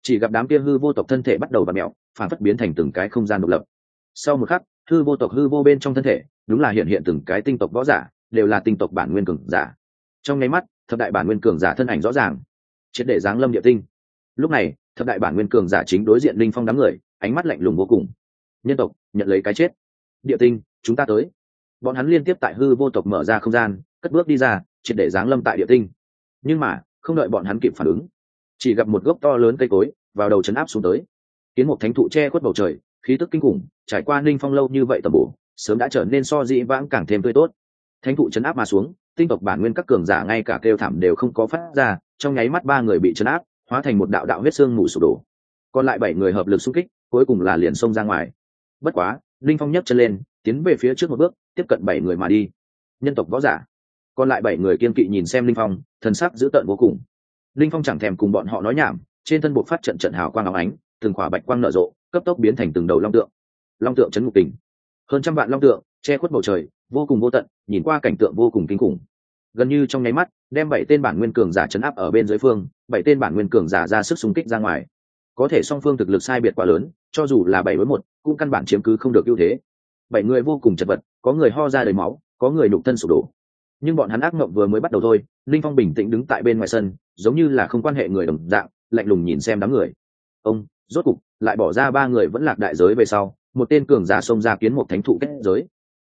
chỉ gặp đám kia hư vô tộc thân thể bắt đầu và mẹo, phản phất biến thành từng cái không gian độc lập. Sau một khắc, hư vô tộc hư vô bên trong thân thể, đúng là hiện hiện từng cái tinh tộc võ giả, đều là tinh tộc bản nguyên cường giả. Trong nháy mắt, thập đại bản nguyên cường giả thân ảnh rõ ràng, triệt để giáng lâm địa tinh. Lúc này, thập đại bản nguyên cường giả chính đối diện linh phong đám người, ánh mắt lạnh lùng vô cùng. Nhân tộc, nhận lấy cái chết. Địa tinh, chúng ta tới. Bọn hắn liên tiếp tại hư vô tộc mở ra không gian, cất bước đi ra, triệt để giáng lâm tại địa tinh. Nhưng mà, không đợi bọn hắn kịp phản ứng chỉ gặp một gốc to lớn cây cối vào đầu chấn áp xuống tới. Kiến một thánh thụ che khuất bầu trời, khí tức kinh khủng, trải qua ninh phong lâu như vậy tầm bổ, sớm đã trở nên so dĩ vãng càng thêm tươi tốt. Thánh thụ chấn áp mà xuống, tinh tộc bản nguyên các cường giả ngay cả kêu thảm đều không có phát ra, trong nháy mắt ba người bị chấn áp, hóa thành một đạo đạo huyết xương mù sụp đổ. Còn lại bảy người hợp lực xung kích, cuối cùng là liền xông ra ngoài. Bất quá linh phong nhấc chân lên, tiến về phía trước một bước, tiếp cận bảy người mà đi. Nhân tộc võ giả. Còn lại bảy người kiên kỵ nhìn xem linh phong, thần sắc dữ tợn vô cùng linh phong chẳng thèm cùng bọn họ nói nhảm, trên thân buộc phát trận trận hào quang áo ánh, từng khỏa bạch quang nở rộ, cấp tốc biến thành từng đầu long tượng. Long tượng chấn ngục tình hơn trăm vạn long tượng, che khuất bầu trời, vô cùng vô tận, nhìn qua cảnh tượng vô cùng kinh khủng. Gần như trong nháy mắt, đem bảy tên bản nguyên cường giả chấn áp ở bên dưới phương, bảy tên bản nguyên cường giả ra sức xung kích ra ngoài. Có thể song phương thực lực sai biệt quá lớn, cho dù là bảy với một, cũng căn bản chiếm cứ không được ưu thế. Bảy người vô cùng chật vật, có người ho ra đầy máu, có người nục thân sụp đổ nhưng bọn hắn ác mộng vừa mới bắt đầu thôi, linh phong bình tĩnh đứng tại bên ngoài sân, giống như là không quan hệ người đồng dạng, lạnh lùng nhìn xem đám người. Ông, rốt cục, lại bỏ ra ba người vẫn lạc đại giới về sau, một tên cường giả xông ra kiến một thánh thụ kết giới.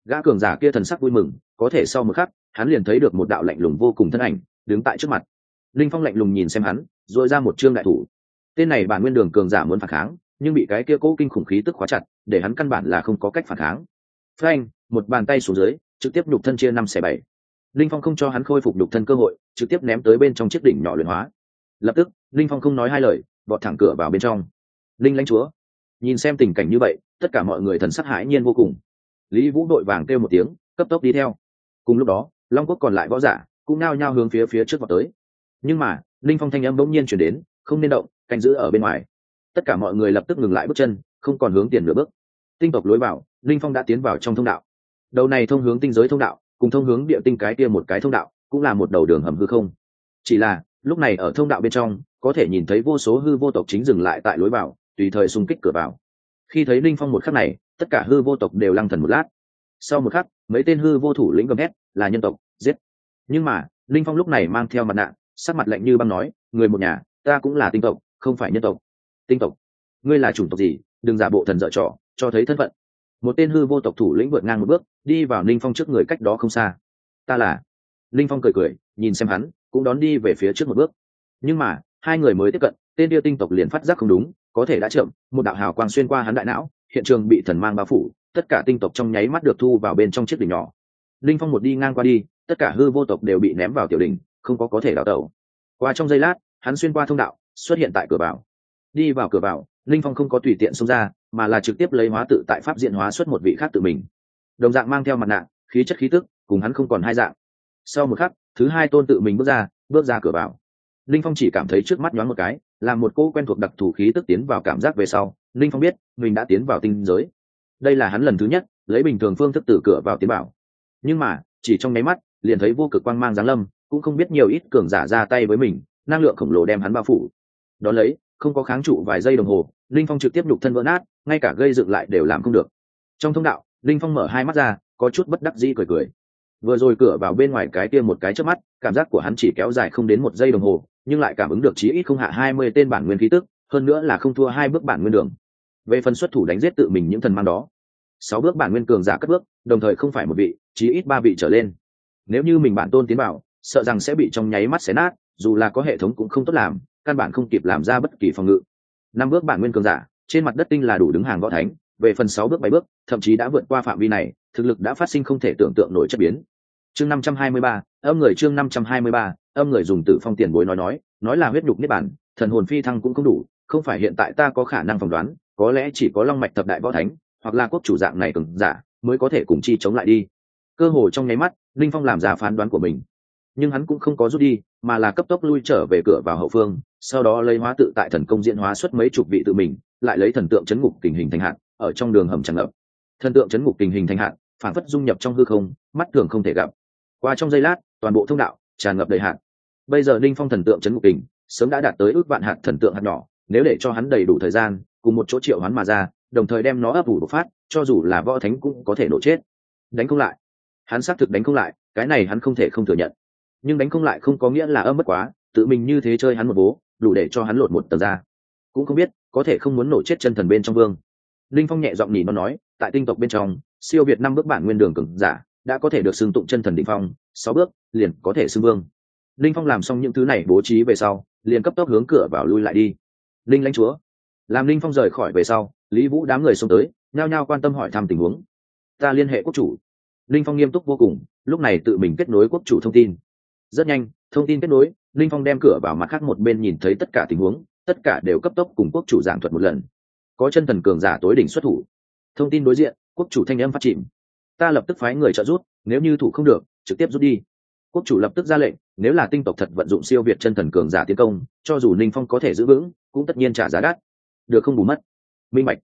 Gã cường giả kia thần sắc vui mừng, có thể sau một khắc, hắn liền thấy được một đạo lạnh lùng vô cùng thân ảnh, đứng tại trước mặt. Linh phong lạnh lùng nhìn xem hắn dội ra một chương đại thủ. Tên này bản nguyên đường cường giả muốn phản kháng, nhưng bị cái kia cố kinh khủng khí tức khóa chặt, để hắn căn bản là không có cách phản kháng. Frank một bàn tay xuống dưới, trực tiếp nhục thân chia năm xẻ bảy linh phong không cho hắn khôi phục đục thân cơ hội, trực tiếp ném tới bên trong chiếc đỉnh nhỏ luyện hóa. Lập tức, linh phong không nói hai lời, vọt thẳng cửa vào bên trong. Linh lãnh chúa, nhìn xem tình cảnh như vậy, tất cả mọi người thần sắc hãi nhiên vô cùng. Lý vũ đội vàng kêu một tiếng, cấp tốc đi theo. Cùng lúc đó, long quốc còn lại võ giả cũng nao nhao hướng phía phía trước vào tới. Nhưng mà, linh phong thanh âm bỗng nhiên chuyển đến, không nên động, canh giữ ở bên ngoài. Tất cả mọi người lập tức ngừng lại bước chân, không còn hướng tiền nửa bước. Tinh tộc lối vào, linh phong đã tiến vào trong thông đạo. Đầu này thông hướng tinh giới thông đạo cùng thông hướng địa tinh cái kia một cái thông đạo, cũng là một đầu đường hầm hư không. Chỉ là, lúc này ở thông đạo bên trong, có thể nhìn thấy vô số hư vô tộc chính dừng lại tại lối vào, tùy thời xung kích cửa vào. Khi thấy linh phong một khắc này, tất cả hư vô tộc đều lăng thần một lát. Sau một khắc, mấy tên hư vô thủ lĩnh gầm hét là nhân tộc, giết. Nhưng mà, linh phong lúc này mang theo mặt nạ, sắc mặt lạnh như băng nói, người một nhà, ta cũng là tinh tộc, không phải nhân tộc. Tinh tộc? Ngươi là chủng tộc gì? Đừng giả bộ thần dở trò, cho thấy thân phận một tên hư vô tộc thủ lĩnh vượt ngang một bước, đi vào linh phong trước người cách đó không xa. Ta là? Linh phong cười cười, nhìn xem hắn, cũng đón đi về phía trước một bước. Nhưng mà, hai người mới tiếp cận, tên tiêu tinh tộc liền phát giác không đúng, có thể đã chậm, một đạo hào quang xuyên qua hắn đại não, hiện trường bị thần mang bao phủ, tất cả tinh tộc trong nháy mắt được thu vào bên trong chiếc đỉnh nhỏ. Linh phong một đi ngang qua đi, tất cả hư vô tộc đều bị ném vào tiểu đỉnh, không có có thể đào tẩu. Qua trong giây lát, hắn xuyên qua thông đạo, xuất hiện tại cửa vào. Đi vào cửa vào linh phong không có tùy tiện xông ra, mà là trực tiếp lấy hóa tự tại pháp diện hóa xuất một vị khác tự mình. Đồng dạng mang theo mặt nạ, khí chất khí tức, cùng hắn không còn hai dạng. Sau một khắc, thứ hai tôn tự mình bước ra bước ra cửa vào. Linh phong chỉ cảm thấy trước mắt nhoáng một cái làm một cô quen thuộc đặc thù khí tức tiến vào cảm giác về sau, linh phong biết, mình đã tiến vào tinh giới. Đây là hắn lần thứ nhất, lấy bình thường phương thức từ cửa vào tiến bảo nhưng mà, chỉ trong nháy mắt, liền thấy vô cực quang mang giáng lâm, cũng không biết nhiều ít cường giả ra tay với mình, năng lượng khổng lồ đem hắn bao phủ. Đón lấy không có kháng trụ vài giây đồng hồ, linh phong trực tiếp nhục thân vỡ nát, ngay cả gây dựng lại đều làm không được. Trong thông đạo, linh phong mở hai mắt ra, có chút bất đắc dĩ cười cười. Vừa rồi cửa vào bên ngoài cái kia một cái trước mắt, cảm giác của hắn chỉ kéo dài không đến một giây đồng hồ, nhưng lại cảm ứng được chí ít không hạ hai mươi tên bản nguyên khí tức, hơn nữa là không thua hai bước bản nguyên đường. Về phần xuất thủ đánh giết tự mình những thần mang đó, sáu bước bản nguyên cường giả cất bước, đồng thời không phải một vị, chí ít ba vị trở lên. Nếu như mình bản tôn tiến bảo sợ rằng sẽ bị trong nháy mắt xé nát, dù là có hệ thống cũng không tốt làm căn bản không kịp làm ra bất kỳ phòng ngự. Năm bước bản nguyên cường giả, trên mặt đất tinh là đủ đứng hàng võ thánh, về phần sáu bước, bảy bước, thậm chí đã vượt qua phạm vi này, thực lực đã phát sinh không thể tưởng tượng nổi chất biến. Chương năm trăm hai mươi ba, âm người chương năm trăm hai mươi ba, âm người dùng tử phong tiền bối nói nói nói là huyết nhục niết bản thần hồn phi thăng cũng không đủ, không phải hiện tại ta có khả năng phỏng đoán, có lẽ chỉ có long mạch thập đại võ thánh, hoặc là quốc chủ dạng này cường giả, mới có thể cùng chi chống lại đi. Cơ hồ trong nháy mắt, linh phong làm giả phán đoán của mình. Nhưng hắn cũng không có rút đi mà là cấp tốc lui trở về cửa vào hậu phương, sau đó lấy hóa tự tại thần công diễn hóa xuất mấy chục vị tự mình, lại lấy thần tượng chấn ngục tình hình thành hạn, ở trong đường hầm tràn ngập. Thần tượng chấn ngục tình hình thành hạn, phản phất dung nhập trong hư không, mắt thường không thể gặp. Qua trong giây lát, toàn bộ thông đạo tràn ngập đầy hạn. Bây giờ ninh phong thần tượng chấn ngục tình sớm đã đạt tới ước vạn hạt thần tượng hạt nhỏ, nếu để cho hắn đầy đủ thời gian, cùng một chỗ triệu hắn mà ra, đồng thời đem nó ấp ủ bộc phát, cho dù là võ thánh cũng có thể nổ chết. Đánh không lại. Hắn xác thực đánh không lại, cái này hắn không thể không thừa nhận nhưng đánh không lại không có nghĩa là âm mất quá, tự mình như thế chơi hắn một bố đủ để cho hắn lột một tờ ra. Cũng không biết, có thể không muốn nổ chết chân thần bên trong vương. Linh phong nhẹ giọng nhỉ nó nói, tại tinh tộc bên trong, siêu việt năm bước bản nguyên đường cường giả, đã có thể được xưng tụng chân thần định phong, sáu bước, liền có thể xưng vương. Linh phong làm xong những thứ này bố trí về sau, liền cấp tốc hướng cửa vào lui lại đi. Linh lãnh chúa. Làm linh phong rời khỏi về sau, lý vũ đám người xông tới, nhao nhao quan tâm hỏi thăm tình huống. Ta liên hệ quốc chủ. Linh phong nghiêm túc vô cùng, lúc này tự mình kết nối quốc chủ thông tin rất nhanh, thông tin kết nối, linh phong đem cửa vào mặt khác một bên nhìn thấy tất cả tình huống, tất cả đều cấp tốc cùng quốc chủ giảng thuật một lần. Có chân thần cường giả tối đỉnh xuất thủ. Thông tin đối diện, quốc chủ thanh âm phát chìm. Ta lập tức phái người trợ rút nếu như thủ không được, trực tiếp rút đi. Quốc chủ lập tức ra lệnh, nếu là tinh tộc thật vận dụng siêu việt chân thần cường giả tiến công, cho dù ninh phong có thể giữ vững, cũng tất nhiên trả giá đắt. Được không bù mất. Minh mạch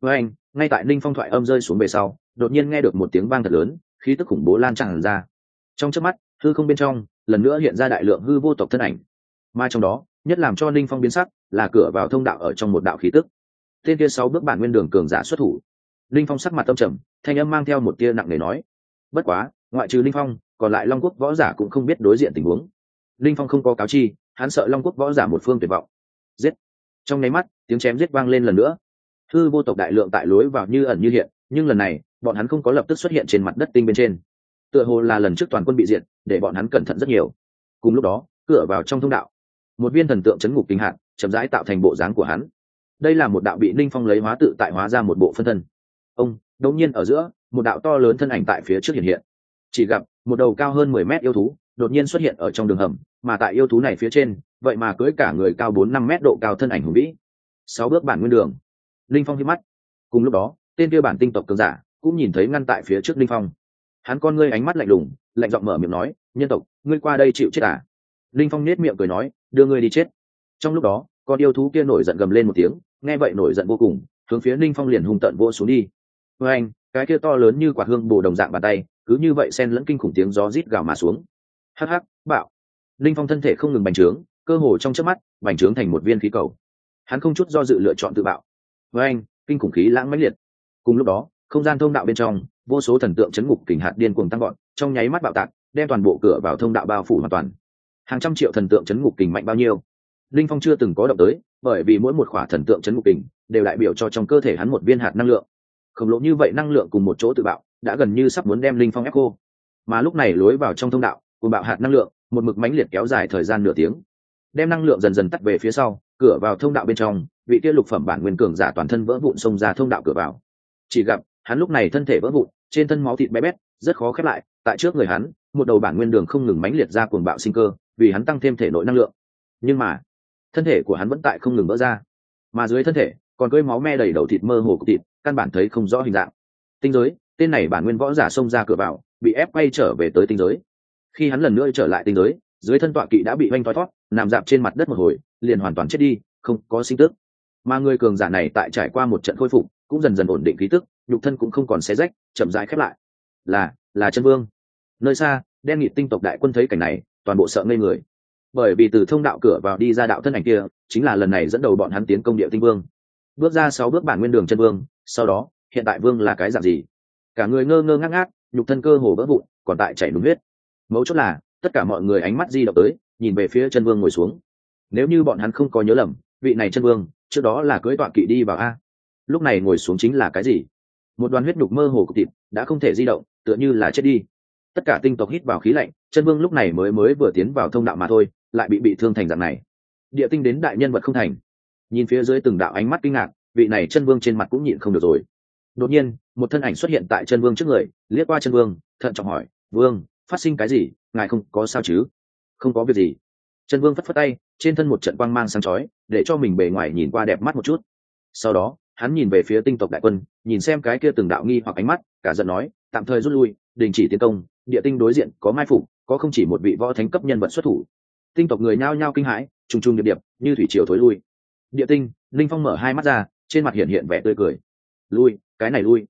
với anh, ngay tại ninh phong thoại âm rơi xuống về sau, đột nhiên nghe được một tiếng vang thật lớn, khí tức khủng bố lan tràn ra. Trong trước mắt, hư không bên trong lần nữa hiện ra đại lượng hư vô tộc thân ảnh. Mà trong đó, nhất làm cho ninh phong biến sắc là cửa vào thông đạo ở trong một đạo khí tức. Tên kia sáu bước bản nguyên đường cường giả xuất thủ. Ninh phong sắc mặt tâm trầm, thanh âm mang theo một tia nặng nề nói, bất quá, ngoại trừ ninh phong, còn lại long quốc võ giả cũng không biết đối diện tình huống. Ninh phong không có cáo chi, hắn sợ long quốc võ giả một phương tuyệt vọng. Giết! Trong nháy mắt, tiếng chém giết vang lên lần nữa. Hư vô tộc đại lượng tại lối vào như ẩn như hiện, nhưng lần này, bọn hắn không có lập tức xuất hiện trên mặt đất tinh bên trên. Tựa hồ là lần trước toàn quân bị diệt để bọn hắn cẩn thận rất nhiều. Cùng lúc đó, cửa vào trong thông đạo, một viên thần tượng chấn ngục kinh hạn chậm rãi tạo thành bộ dáng của hắn. Đây là một đạo bị ninh phong lấy hóa tự tại hóa ra một bộ phân thân. Ông đột nhiên ở giữa, một đạo to lớn thân ảnh tại phía trước hiện hiện. Chỉ gặp, một đầu cao hơn mười mét yêu thú đột nhiên xuất hiện ở trong đường hầm, mà tại yêu thú này phía trên, vậy mà cưới cả người cao bốn năm mét độ cao thân ảnh hùng vĩ. Sáu bước bản nguyên đường. Linh phong hít mắt. Cùng lúc đó, tên kia bản tinh tộc cường giả cũng nhìn thấy ngăn tại phía trước linh phong hắn con ngươi ánh mắt lạnh lùng, lạnh giọng mở miệng nói, nhân tộc, ngươi qua đây chịu chết à? Linh phong nết miệng cười nói, đưa ngươi đi chết. Trong lúc đó, con yêu thú kia nổi giận gầm lên một tiếng, nghe vậy nổi giận vô cùng, hướng phía linh phong liền hung tận vô xuống đi. Với anh, cái kia to lớn như quả hương bồ đồng dạng bàn tay, cứ như vậy xen lẫn kinh khủng tiếng gió rít gào mà xuống. Hắc hắc, bạo. Linh phong thân thể không ngừng bành trướng, cơ hồ trong chớp mắt, bành trướng thành một viên khí cầu. Hắn không chút do dự lựa chọn tự bạo. Với anh, kinh khủng khí lãng mãnh liệt. Cùng lúc đó, không gian thông đạo bên trong vô số thần tượng chấn ngục kình hạt điên cuồng tăng gọn trong nháy mắt bạo tạc, đem toàn bộ cửa vào thông đạo bao phủ hoàn toàn. Hàng trăm triệu thần tượng chấn ngục kình mạnh bao nhiêu? Linh phong chưa từng có động tới, bởi vì mỗi một khỏa thần tượng chấn ngục kình đều đại biểu cho trong cơ thể hắn một viên hạt năng lượng. Khổng lồ như vậy năng lượng cùng một chỗ tự bạo, đã gần như sắp muốn đem linh phong ép cô mà lúc này lối vào trong thông đạo, cùng bạo hạt năng lượng, một mực mãnh liệt kéo dài thời gian nửa tiếng. Đem năng lượng dần dần tắt về phía sau, cửa vào thông đạo bên trong, vị kia lục phẩm bản nguyên cường giả toàn thân vỡ vụn xông ra thông đạo cửa vào. Chỉ gặp hắn lúc này thân thể vỡ vụn, trên thân máu thịt bé bét, rất khó khép lại. Tại trước người hắn, một đầu bản nguyên đường không ngừng mãnh liệt ra cuồng bạo sinh cơ, vì hắn tăng thêm thể nội năng lượng. Nhưng mà, thân thể của hắn vẫn tại không ngừng vỡ ra. Mà dưới thân thể, còn cơi máu me đầy đầu thịt mơ hồ của thịt, căn bản thấy không rõ hình dạng. Tinh giới, tên này bản nguyên võ giả xông ra cửa vào, bị ép quay trở về tới tinh giới. Khi hắn lần nữa trở lại tinh giới, dưới thân tọa kỵ đã bị oanh thoi thoát nằm dạp trên mặt đất một hồi, liền hoàn toàn chết đi, không có sinh tức. Mà người cường giả này tại trải qua một trận khôi phục, cũng dần dần ổn định khí tức nhục thân cũng không còn xé rách, chậm rãi khép lại. Là là chân vương. Nơi xa, đen nghị tinh tộc đại quân thấy cảnh này, toàn bộ sợ ngây người. Bởi vì từ thông đạo cửa vào đi ra đạo thân ảnh kia, chính là lần này dẫn đầu bọn hắn tiến công địa tinh vương. Bước ra sáu bước bản nguyên đường chân vương, sau đó, hiện tại vương là cái dạng gì? Cả người ngơ ngơ ngác ngác, nhục thân cơ hồ vỡ vụn, còn tại chảy đúng huyết. Mấu chốt là, tất cả mọi người ánh mắt di động tới, nhìn về phía chân vương ngồi xuống. Nếu như bọn hắn không có nhớ lầm, vị này chân vương, trước đó là cưới tọa kỵ đi vào a. Lúc này ngồi xuống chính là cái gì? Một đoàn huyết nhục mơ hồ cục thịt đã không thể di động, tựa như là chết đi. Tất cả tinh tộc hít vào khí lạnh, chân vương lúc này mới mới vừa tiến vào thông đạo mà thôi, lại bị bị thương thành dạng này. Địa tinh đến đại nhân vật không thành. Nhìn phía dưới từng đạo ánh mắt kinh ngạc, vị này chân vương trên mặt cũng nhịn không được rồi. Đột nhiên, một thân ảnh xuất hiện tại chân vương trước người, liếc qua chân vương, thận trọng hỏi, vương, phát sinh cái gì? Ngài không có sao chứ? Không có việc gì. Chân vương phất phất tay, trên thân một trận quang mang sáng chói, để cho mình bề ngoài nhìn qua đẹp mắt một chút. Sau đó hắn nhìn về phía tinh tộc đại quân, nhìn xem cái kia từng đạo nghi hoặc ánh mắt, cả giận nói, tạm thời rút lui, đình chỉ tiến công, địa tinh đối diện có mai phục, có không chỉ một vị võ thánh cấp nhân vật xuất thủ. Tinh tộc người nhao nhao kinh hãi, trùng trùng điệp điệp, như thủy triều thối lui. Địa tinh, linh phong mở hai mắt ra, trên mặt hiện hiện vẻ tươi cười. Lui, cái này lui.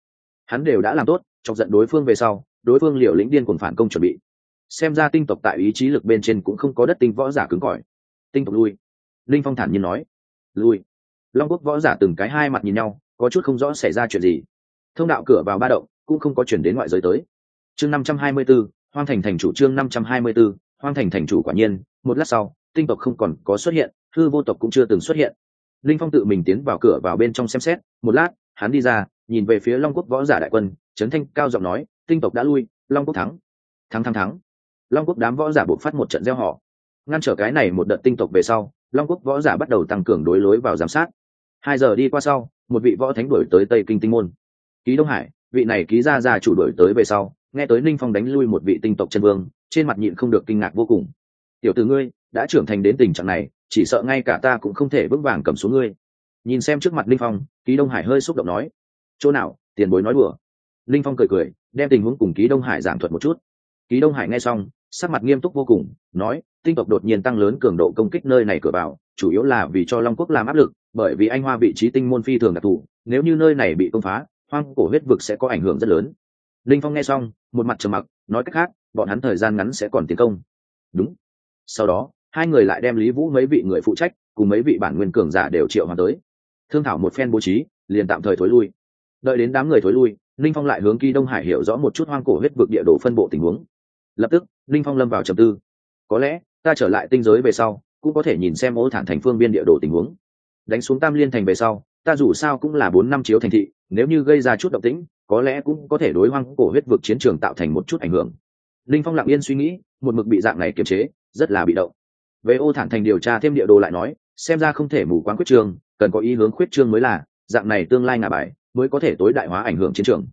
Hắn đều đã làm tốt, chọc giận đối phương về sau, đối phương liệu lĩnh điên cuồng phản công chuẩn bị. Xem ra tinh tộc tại ý chí lực bên trên cũng không có đất tinh võ giả cứng cỏi. Tinh tộc lui. Linh phong thản nhiên nói. Lui long quốc võ giả từng cái hai mặt nhìn nhau có chút không rõ xảy ra chuyện gì. Thông đạo cửa vào ba động cũng không có chuyển đến ngoại giới tới. Chương năm trăm hai mươi 524, hoang thành thành chủ chương năm trăm hai mươi 524, hoang thành thành chủ quả nhiên một lát sau tinh tộc không còn có xuất hiện hư vô tộc cũng chưa từng xuất hiện. Linh phong tự mình tiến vào cửa vào bên trong xem xét một lát hắn đi ra nhìn về phía long quốc võ giả đại quân trấn thanh cao giọng nói tinh tộc đã lui long quốc thắng. Thắng thắng thắng. Long quốc đám võ giả buộc phát một trận gieo họ. Ngăn trở cái này một đợt tinh tộc về sau long quốc võ giả bắt đầu tăng cường đối lối vào giám sát hai giờ đi qua sau, một vị võ thánh đuổi tới tây kinh tinh môn. Ký đông hải, vị này ký ra ra chủ đuổi tới về sau, nghe tới ninh phong đánh lui một vị tinh tộc chân vương, trên mặt nhịn không được kinh ngạc vô cùng. Tiểu tử ngươi, đã trưởng thành đến tình trạng này, chỉ sợ ngay cả ta cũng không thể vững vàng cầm xuống ngươi. Nhìn xem trước mặt ninh phong, ký đông hải hơi xúc động nói, chỗ nào, tiền bối nói đùa. Ninh phong cười cười, đem tình huống cùng ký đông hải giảng thuật một chút. Ký đông hải nghe xong, sắc mặt nghiêm túc vô cùng, nói tinh tộc đột nhiên tăng lớn cường độ công kích nơi này cửa vào, chủ yếu là vì cho long quốc làm áp lực, bởi vì anh hoa vị trí tinh môn phi thường đặc thù, nếu như nơi này bị công phá, hoang cổ huyết vực sẽ có ảnh hưởng rất lớn. Linh phong nghe xong, một mặt trầm mặc, nói cách khác, bọn hắn thời gian ngắn sẽ còn tiến công. Đúng. Sau đó, hai người lại đem lý vũ mấy vị người phụ trách, cùng mấy vị bản nguyên cường giả đều triệu hoàn tới. Thương thảo một phen bố trí, liền tạm thời thối lui. Đợi đến đám người thối lui, linh phong lại hướng kỳ đông hải hiểu rõ một chút hoang cổ huyết vực địa đồ phân bộ tình huống. Lập tức, linh phong lâm vào trầm tư. Có lẽ ta trở lại tinh giới về sau, cũng có thể nhìn xem ô thản thành phương biên địa đồ tình huống. Đánh xuống tam liên thành về sau, ta dù sao cũng là bốn năm chiếu thành thị, nếu như gây ra chút động tĩnh, có lẽ cũng có thể đối hoang cổ huyết vực chiến trường tạo thành một chút ảnh hưởng. Linh phong lặng yên suy nghĩ, một mực bị dạng này kiềm chế, rất là bị động. Về ô thản thành điều tra thêm địa đồ lại nói, xem ra không thể mù quáng quyết trương cần có ý hướng khuyết trương mới là, dạng này tương lai ngả bài, mới có thể tối đại hóa ảnh hưởng chiến trường.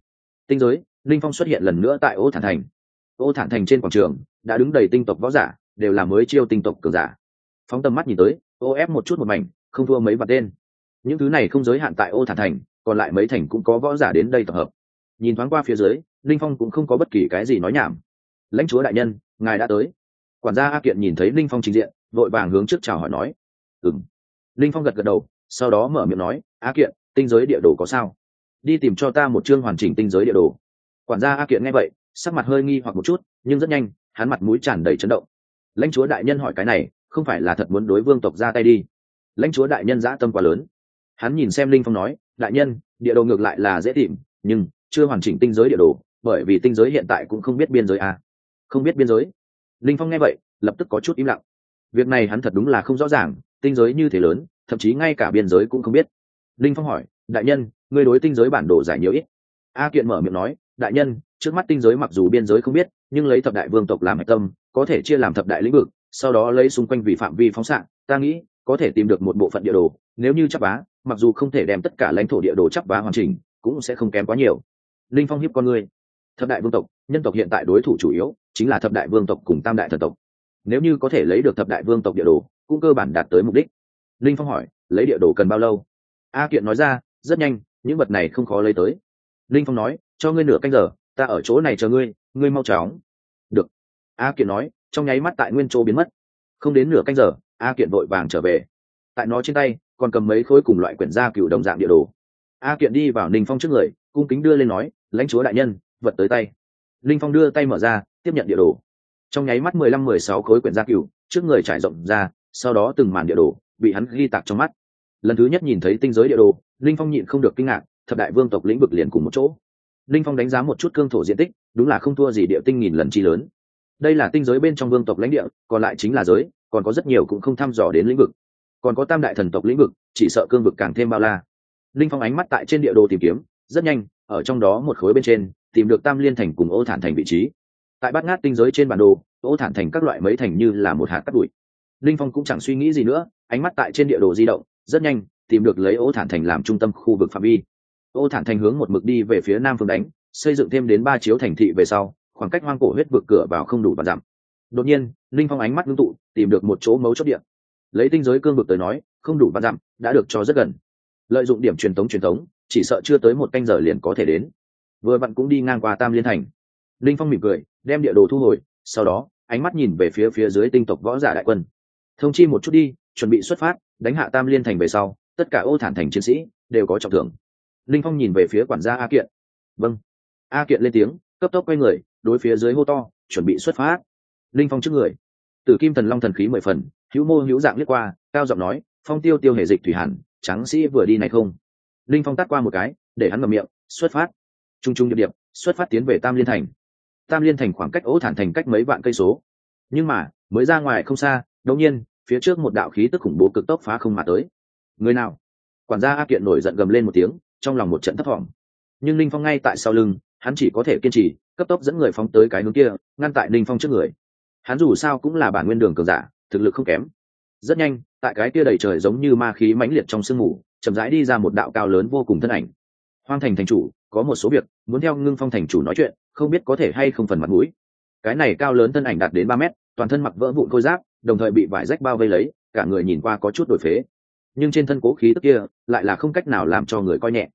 Tinh giới, linh phong xuất hiện lần nữa tại ô thản thành. Ô thản thành trên quảng trường, đã đứng đầy tinh tộc võ giả đều là mới chiêu tinh tộc cường giả. Phóng tầm mắt nhìn tới, ô ép một chút một mảnh, không thua mấy vật tên. Những thứ này không giới hạn tại ô thản thành, còn lại mấy thành cũng có võ giả đến đây tập hợp. Nhìn thoáng qua phía dưới, linh phong cũng không có bất kỳ cái gì nói nhảm. Lãnh chúa đại nhân, ngài đã tới. Quản gia a kiện nhìn thấy linh phong trình diện, vội vàng hướng trước chào hỏi nói. Ừng linh phong gật gật đầu, sau đó mở miệng nói, a kiện, tinh giới địa đồ có sao? Đi tìm cho ta một chương hoàn chỉnh tinh giới địa đồ. Quản gia a kiện nghe vậy, sắc mặt hơi nghi hoặc một chút, nhưng rất nhanh, hắn mặt mũi tràn đầy chấn động lãnh chúa đại nhân hỏi cái này, không phải là thật muốn đối vương tộc ra tay đi? Lãnh chúa đại nhân dã tâm quá lớn. Hắn nhìn xem linh phong nói, đại nhân, địa đồ ngược lại là dễ tìm, nhưng chưa hoàn chỉnh tinh giới địa đồ, bởi vì tinh giới hiện tại cũng không biết biên giới à. không biết biên giới. Linh phong nghe vậy, lập tức có chút im lặng. Việc này hắn thật đúng là không rõ ràng, tinh giới như thế lớn, thậm chí ngay cả biên giới cũng không biết. Linh phong hỏi, đại nhân người đối tinh giới bản đồ giải nhiều ít? A kiện mở miệng nói, đại nhân, trước mắt tinh giới mặc dù biên giới không biết, nhưng lấy thập đại vương tộc làm hạch tâm có thể chia làm thập đại lĩnh vực, sau đó lấy xung quanh vì phạm vi phóng xạ, ta nghĩ, có thể tìm được một bộ phận địa đồ, nếu như chấp vá, mặc dù không thể đem tất cả lãnh thổ địa đồ chấp vá hoàn chỉnh, cũng sẽ không kém quá nhiều. Linh phong hiếp con người thập đại vương tộc, nhân tộc hiện tại đối thủ chủ yếu chính là thập đại vương tộc cùng tam đại thần tộc. Nếu như có thể lấy được thập đại vương tộc địa đồ, cũng cơ bản đạt tới mục đích. Linh phong hỏi, lấy địa đồ cần bao lâu? A kiện nói ra, rất nhanh, những vật này không khó lấy tới. Linh phong nói, cho ngươi nửa canh giờ, ta ở chỗ này chờ ngươi ngươi mau chóng a kiện nói, trong nháy mắt tại nguyên chỗ biến mất. Không đến nửa canh giờ, a kiện vội vàng trở về. Tại nó trên tay, còn cầm mấy khối cùng loại quyển gia cựu đồng dạng địa đồ. A kiện đi vào ninh phong trước người, cung kính đưa lên nói, lãnh chúa đại nhân, vật tới tay. Ninh phong đưa tay mở ra, tiếp nhận địa đồ. Trong nháy mắt mười lăm, mười sáu khối quyển gia cựu trước người trải rộng ra, sau đó từng màn địa đồ, bị hắn ghi tạc trong mắt. Lần thứ nhất nhìn thấy tinh giới địa đồ linh phong nhịn không được kinh ngạc, thập đại vương tộc lĩnh vực liền cùng một chỗ. Linh phong đánh giá một chút cương thổ diện tích, đúng là không thua gì địa tinh nghìn lần chi lớn đây là tinh giới bên trong vương tộc lãnh địa, còn lại chính là giới, còn có rất nhiều cũng không thăm dò đến lĩnh vực. Còn có tam đại thần tộc lĩnh vực, chỉ sợ cương vực càng thêm bao la. Linh phong ánh mắt tại trên địa đồ tìm kiếm, rất nhanh, ở trong đó một khối bên trên, tìm được tam liên thành cùng ô thản thành vị trí. Tại bát ngát tinh giới trên bản đồ, ô thản thành các loại mấy thành như là một hạt cắt bụi. Linh phong cũng chẳng suy nghĩ gì nữa, ánh mắt tại trên địa đồ di động, rất nhanh, tìm được lấy ô thản thành làm trung tâm khu vực phạm vi. Ô thản thành hướng một mực đi về phía nam phương đánh, xây dựng thêm đến ba chiếu thành thị về sau khoảng cách hoang cổ huyết vực cửa vào không đủ và giảm đột nhiên, linh phong ánh mắt ngưng tụ, tìm được một chỗ mấu chốt điện lấy tinh giới cương vực tới nói, không đủ và dặm, đã được cho rất gần. Lợi dụng điểm truyền thống truyền thống chỉ sợ chưa tới một canh giờ liền có thể đến. Vừa vặn cũng đi ngang qua tam liên thành. Linh phong mỉm cười, đem địa đồ thu hồi, sau đó, ánh mắt nhìn về phía phía dưới tinh tộc võ giả đại quân. Thông chi một chút đi, chuẩn bị xuất phát, đánh hạ tam liên thành về sau, tất cả ô thản thành chiến sĩ, đều có trọng thưởng. Linh phong nhìn về phía quản gia a kiện. Vâng. A kiện lên tiếng, cấp tốc quay người đối phía dưới hô to, chuẩn bị xuất phát. Linh phong trước người. Tử kim thần long thần khí mười phần, hữu mô hữu dạng liếc qua, cao giọng nói, phong tiêu tiêu hệ dịch thủy hàn trắng sĩ vừa đi này không? Linh phong tắt qua một cái, để hắn ngậm miệng, xuất phát. T r u n g t r u n g điệp điệp, xuất phát tiến về tam liên thành. Tam liên thành khoảng cách ố thản thành cách mấy vạn cây số. Nhưng mà, mới ra ngoài không xa, đột nhiên, phía trước một đạo khí tức khủng bố cực tốc phá không mà tới. Người nào? Quản gia a kiện nổi giận gầm lên một tiếng, trong lòng một trận thấp thỏm. Nhưng linh phong ngay tại sau lưng hắn chỉ có thể kiên trì, cấp tốc dẫn người phóng tới cái hướng kia, ngăn tại ninh phong trước người. Hắn dù sao cũng là bản nguyên đường cường giả, thực lực không kém. Rất nhanh, tại cái kia đầy trời giống như ma khí mãnh liệt trong sương mù, chậm rãi đi ra một đạo cao lớn vô cùng thân ảnh. Hoang thành thành chủ, có một số việc, muốn theo ngưng phong thành chủ nói chuyện, không biết có thể hay không phần mặt mũi. Cái này cao lớn thân ảnh đạt đến ba mét, toàn thân mặc vỡ vụn khôi giáp, đồng thời bị vải rách bao vây lấy, cả người nhìn qua có chút đổi phế. Nhưng trên thân cố khí tức kia, lại là không cách nào làm cho người coi nhẹ.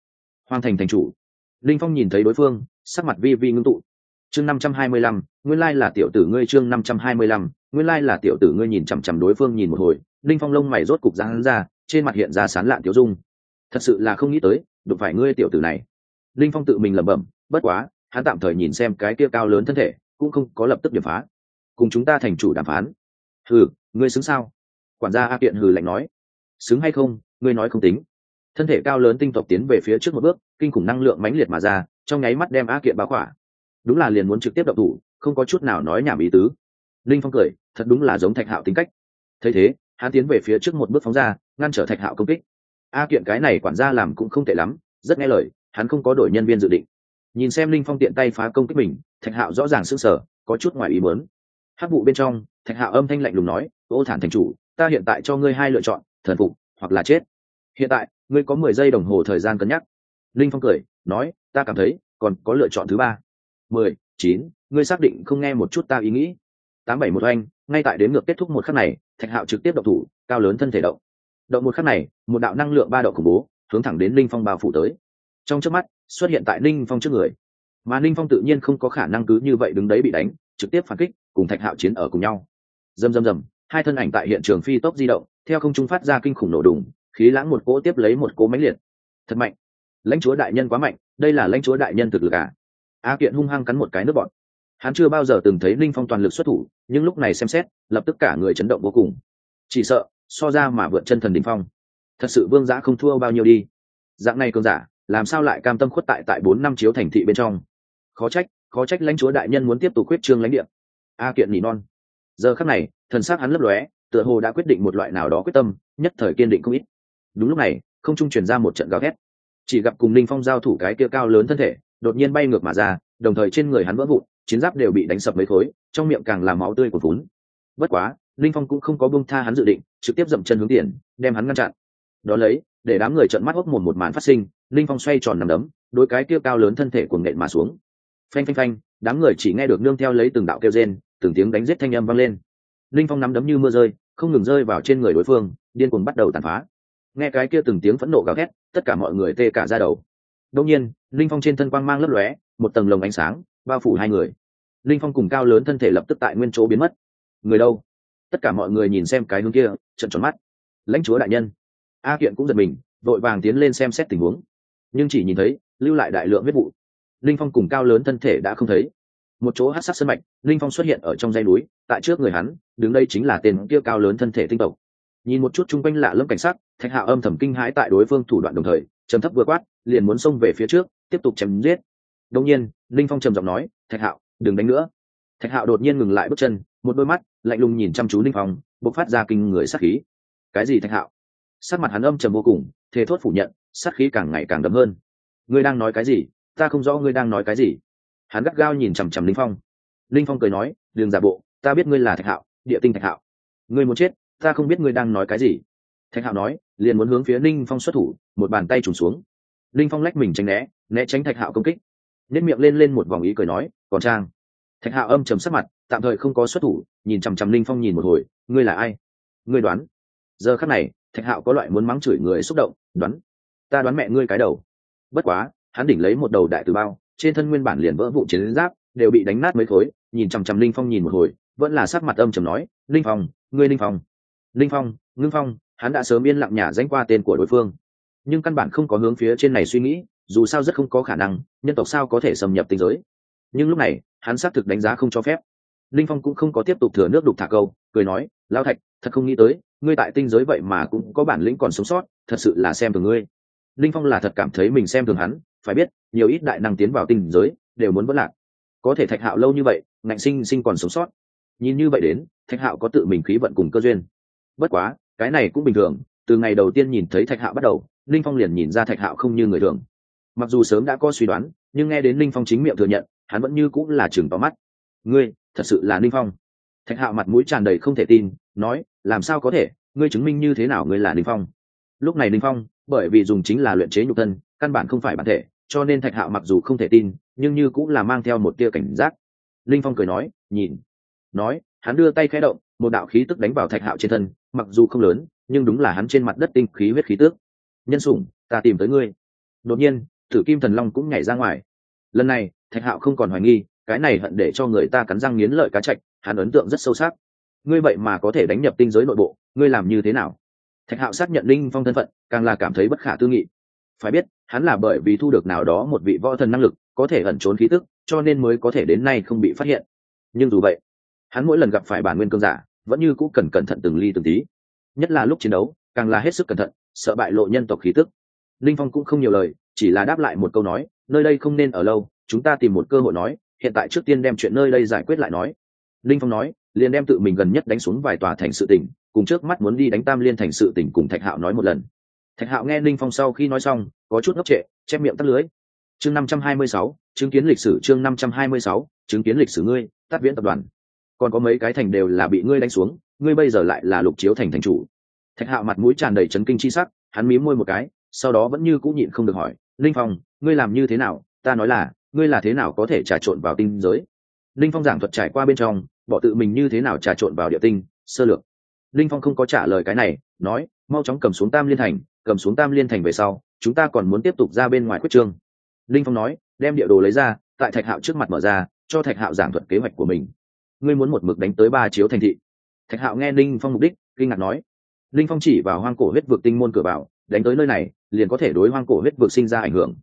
Hoang thành thành chủ. Linh phong nhìn thấy đối phương sắc mặt vi vi ngưng tụ. Chương năm trăm hai mươi lăm, nguyên lai là tiểu tử ngươi chương năm trăm hai mươi lăm, nguyên lai là tiểu tử ngươi nhìn chằm chằm đối phương nhìn một hồi, linh phong lông mày rốt cục ra hắn ra, trên mặt hiện ra sán lạn tiểu dung. Thật sự là không nghĩ tới, đụng phải ngươi tiểu tử này. Linh phong tự mình lẩm bẩm, bất quá, hắn tạm thời nhìn xem cái kia cao lớn thân thể, cũng không có lập tức điểm phá. Cùng chúng ta thành chủ đàm phán. Hừ, ngươi xứng sao? Quản gia a kiện hừ lạnh nói. Xứng hay không, ngươi nói không tính. Thân thể cao lớn tinh tộc tiến về phía trước một bước, kinh khủng năng lượng mãnh liệt mà ra trong nháy mắt đem a kiện báo khỏa. Đúng là liền muốn trực tiếp động thủ, không có chút nào nói nhảm ý tứ. Linh phong cười, thật đúng là giống thạch hạo tính cách. Thấy thế, hắn tiến về phía trước một bước phóng ra, ngăn trở thạch hạo công kích. A kiện cái này quản gia làm cũng không tệ lắm, rất nghe lời, hắn không có đổi nhân viên dự định. Nhìn xem linh phong tiện tay phá công kích mình, thạch hạo rõ ràng s ư n g sở có chút ngoài ý mớn hát vụ bên trong, thạch hạo âm thanh lạnh lùng nói, ô thản thành chủ, ta hiện tại cho ngươi hai lựa chọn, thần phục hoặc là chết. Hiện tại, ngươi có mười giây đồng hồ thời gian cân nhắc linh phong cười, nói, ta cảm thấy, còn có lựa chọn thứ ba. Mười, chín, ngươi xác định không nghe một chút ta ý nghĩ. Tám bảy một oanh, ngay tại đến ngược kết thúc một khắc này, thạch hạo trực tiếp động thủ, cao lớn thân thể động. Động một khắc này, một đạo năng lượng ba độ khủng bố, hướng thẳng đến linh phong bao phủ tới. Trong trước mắt, xuất hiện tại linh phong trước người. Mà linh phong tự nhiên không có khả năng cứ như vậy đứng đấy bị đánh, trực tiếp phản kích, cùng thạch hạo chiến ở cùng nhau. Dầm dầm dầm hai thân ảnh tại hiện trường phi tốc di động, theo không trung phát ra kinh khủng nổ đùng, khí lãng một cỗ tiếp lấy một cỗ máy liệt. Thật mạnh lãnh chúa đại nhân quá mạnh, đây là lãnh chúa đại nhân thực lực à? A kiện hung hăng cắn một cái nước bọn hắn chưa bao giờ từng thấy linh phong toàn lực xuất thủ, nhưng lúc này xem xét, lập tức cả người chấn động vô cùng. Chỉ sợ, so ra mà vượt chân thần đình phong. Thật sự vương giã không thua bao nhiêu đi. Dạng này cường giả, làm sao lại cam tâm khuất tại tại bốn năm chiếu thành thị bên trong? Khó trách khó trách lãnh chúa đại nhân muốn tiếp tục quyết trương lãnh địa. A kiện nỉ non. Giờ khắc này, thần s á c hắn lấp lóe, tựa hồ đã quyết định một loại nào đó quyết tâm, nhất thời kiên định không ít. Đúng lúc này, không trung truyền ra một trận gào thét chỉ gặp cùng linh phong giao thủ cái kia cao lớn thân thể, đột nhiên bay ngược mà ra, đồng thời trên người hắn vỡ vụn, chiến giáp đều bị đánh sập mấy khối, trong miệng càng làm máu tươi của vốn bất quá linh phong cũng không có bông tha hắn dự định, trực tiếp dậm chân hướng tiền, đem hắn ngăn chặn. Đó lấy, để đám người trợn mắt hốc một một màn phát sinh linh phong xoay tròn nằm đấm, đôi cái kia cao lớn thân thể cuồng nện mà xuống. Phanh phanh phanh, đám người chỉ nghe được nương theo lấy từng đạo kêu rên, từng tiếng đánh giết thanh âm vang lên. Linh phong nắm đấm như mưa rơi, không ngừng rơi vào trên người đối phương, điên cuồng bắt đầu tàn phá nghe cái kia từng tiếng phẫn nộ gào thét, tất cả mọi người tê cả ra đầu. Đông nhiên, linh phong trên thân quang mang lấp lóe, một tầng lồng ánh sáng bao phủ hai người. Linh phong cùng cao lớn thân thể lập tức tại nguyên chỗ biến mất. Người đâu? Tất cả mọi người nhìn xem cái hướng kia trận tròn mắt. Lãnh chúa đại nhân. A kiện cũng giật mình, vội vàng tiến lên xem xét tình huống. Nhưng chỉ nhìn thấy, lưu lại đại lượng huyết vụ. Linh phong cùng cao lớn thân thể đã không thấy. Một chỗ hát sắc sân mạch, linh phong xuất hiện ở trong dây núi, tại trước người hắn, đứng đây chính là tên kia cao lớn thân thể tinh tộc. Nhìn một chút chung quanh lạ lẫm cảnh sát thạch hạo âm thầm kinh hãi tại đối phương thủ đoạn đồng thời, trầm thấp vừa quát, liền muốn xông về phía trước, tiếp tục chém giết. Đông nhiên, linh phong trầm giọng nói, thạch hạo, đừng đánh nữa. Thạch hạo đột nhiên ngừng lại bước chân, một đôi mắt lạnh lùng nhìn chăm chú linh phong, bộc phát ra kinh người sát khí. Cái gì thạch hạo? Sát mặt hắn âm trầm vô cùng, thề thốt phủ nhận, sát khí càng ngày càng đậm hơn. Ngươi đang nói cái gì? Ta không rõ ngươi đang nói cái gì. Hắn gắt gao nhìn chằm chằm linh phong. Linh phong cười nói đường giả bộ, ta biết ngươi là thạch hạo, địa tinh thạch hạo. Ngươi muốn chết, ta không biết ngươi đang nói cái gì thạch hạo nói, liền muốn hướng phía ninh phong xuất thủ, một bàn tay trùng xuống. Ninh phong lách mình tránh né né tránh thạch hạo công kích. Nếp miệng lên lên một vòng ý cười nói, còn trang. Thạch hạo âm chầm sắc mặt, tạm thời không có xuất thủ, nhìn chằm chằm ninh phong nhìn một hồi, ngươi là ai? Ngươi đoán? Giờ khắc này, thạch hạo có loại muốn mắng chửi người xúc động, đoán? Ta đoán mẹ ngươi cái đầu. Bất quá, hắn đỉnh lấy một đầu đại từ bao, trên thân nguyên bản liền vỡ vụ chiến giáp, đều bị đánh nát mấy khối, nhìn chằm chằm linh phong nhìn một hồi, vẫn là sắc mặt âm chầm nói linh phong, ngươi linh phong. Linh phong, ngưng phong hắn đã sớm yên lặng nhả danh qua tên của đối phương. Nhưng căn bản không có hướng phía trên này suy nghĩ, dù sao rất không có khả năng, nhân tộc sao có thể xâm nhập tinh giới. Nhưng lúc này, hắn xác thực đánh giá không cho phép. Linh phong cũng không có tiếp tục thừa nước đục thả câu, cười nói lao thạch, thật không nghĩ tới, ngươi tại tinh giới vậy mà cũng có bản lĩnh còn sống sót, thật sự là xem thường ngươi. Linh phong là thật cảm thấy mình xem thường hắn, phải biết, nhiều ít đại năng tiến vào tinh giới, đều muốn vất lạc. Có thể thạch hạo lâu như vậy, ngạnh sinh sinh còn sống sót. Nhìn như vậy đến, thạch hạo có tự mình khí vận cùng cơ duyên. Bất quá cái này cũng bình thường, từ ngày đầu tiên nhìn thấy thạch hạo bắt đầu linh phong liền nhìn ra thạch hạo không như người thường. Mặc dù sớm đã có suy đoán, nhưng nghe đến linh phong chính miệng thừa nhận, hắn vẫn như cũng là chừng tóm mắt. Ngươi, thật sự là linh phong? Thạch hạo mặt mũi tràn đầy không thể tin, nói, làm sao có thể? Ngươi chứng minh như thế nào ngươi là linh phong? Lúc này linh phong, bởi vì dùng chính là luyện chế nhục thân, căn bản không phải bản thể, cho nên thạch hạo mặc dù không thể tin, nhưng như cũng là mang theo một tia cảnh giác. Linh phong cười nói, nhìn. Nói, hắn đưa tay khẽ động một đạo khí tức đánh vào thạch hạo trên thân, mặc dù không lớn, nhưng đúng là hắn trên mặt đất tinh khí huyết khí tước nhân sủng, ta tìm tới ngươi. Đột nhiên thử kim thần long cũng nhảy ra ngoài. Lần này, thạch hạo không còn hoài nghi, cái này hận để cho người ta cắn răng nghiến lợi cá chạch, hắn ấn tượng rất sâu sắc. Ngươi vậy mà có thể đánh nhập tinh giới nội bộ, ngươi làm như thế nào? Thạch hạo xác nhận linh phong thân phận, càng là cảm thấy bất khả tư nghị. Phải biết, hắn là bởi vì thu được nào đó một vị võ thần năng lực, có thể ẩn trốn khí tức, cho nên mới có thể đến nay không bị phát hiện. Nhưng dù vậy hắn mỗi lần gặp phải bản nguyên cương giả, vẫn như cũng cần cẩn thận từng ly từng tí. Nhất là lúc chiến đấu, càng là hết sức cẩn thận, sợ bại lộ nhân tộc khí tức. Linh phong cũng không nhiều lời, chỉ là đáp lại một câu nói, nơi đây không nên ở lâu, chúng ta tìm một cơ hội nói, hiện tại trước tiên đem chuyện nơi đây giải quyết lại nói. Linh phong nói, liền đem tự mình gần nhất đánh xuống vài tòa thành sự tỉnh, cùng trước mắt muốn đi đánh tam liên thành sự tỉnh cùng thạch hạo nói một lần. Thạch hạo nghe linh phong sau khi nói xong, có chút ngốc trệ, chép miệng tắt lưới. Chương năm trăm hai mươi sáu, chứng kiến lịch sử, chương năm trăm hai mươi sáu, chứng kiến lịch sử ngươi tắt viễn tập đoàn còn có mấy cái thành đều là bị ngươi đánh xuống, ngươi bây giờ lại là lục chiếu thành thành chủ. Thạch hạo mặt mũi tràn đầy chấn kinh chi sắc, hắn mí môi một cái, sau đó vẫn như cũng nhịn không được hỏi, linh phong, ngươi làm như thế nào? Ta nói là, ngươi là thế nào có thể trà trộn vào tinh giới? Linh phong giảng thuật trải qua bên trong, bỏ tự mình như thế nào trà trộn vào địa tinh, sơ lược. Linh phong không có trả lời cái này, nói, mau chóng cầm xuống tam liên thành, cầm xuống tam liên thành về sau, chúng ta còn muốn tiếp tục ra bên ngoài quyết trương. Linh phong nói, đem địa đồ lấy ra, tại thạch hạo trước mặt mở ra, cho thạch hạo giảng thuật kế hoạch của mình ngươi muốn một mực đánh tới ba chiếu thành thị. Thạch hạo nghe linh phong mục đích, kinh ngạc nói. Linh phong chỉ vào hoang cổ huyết vực tinh môn cửa vào, đánh tới nơi này, liền có thể đối hoang cổ huyết vực sinh ra ảnh hưởng.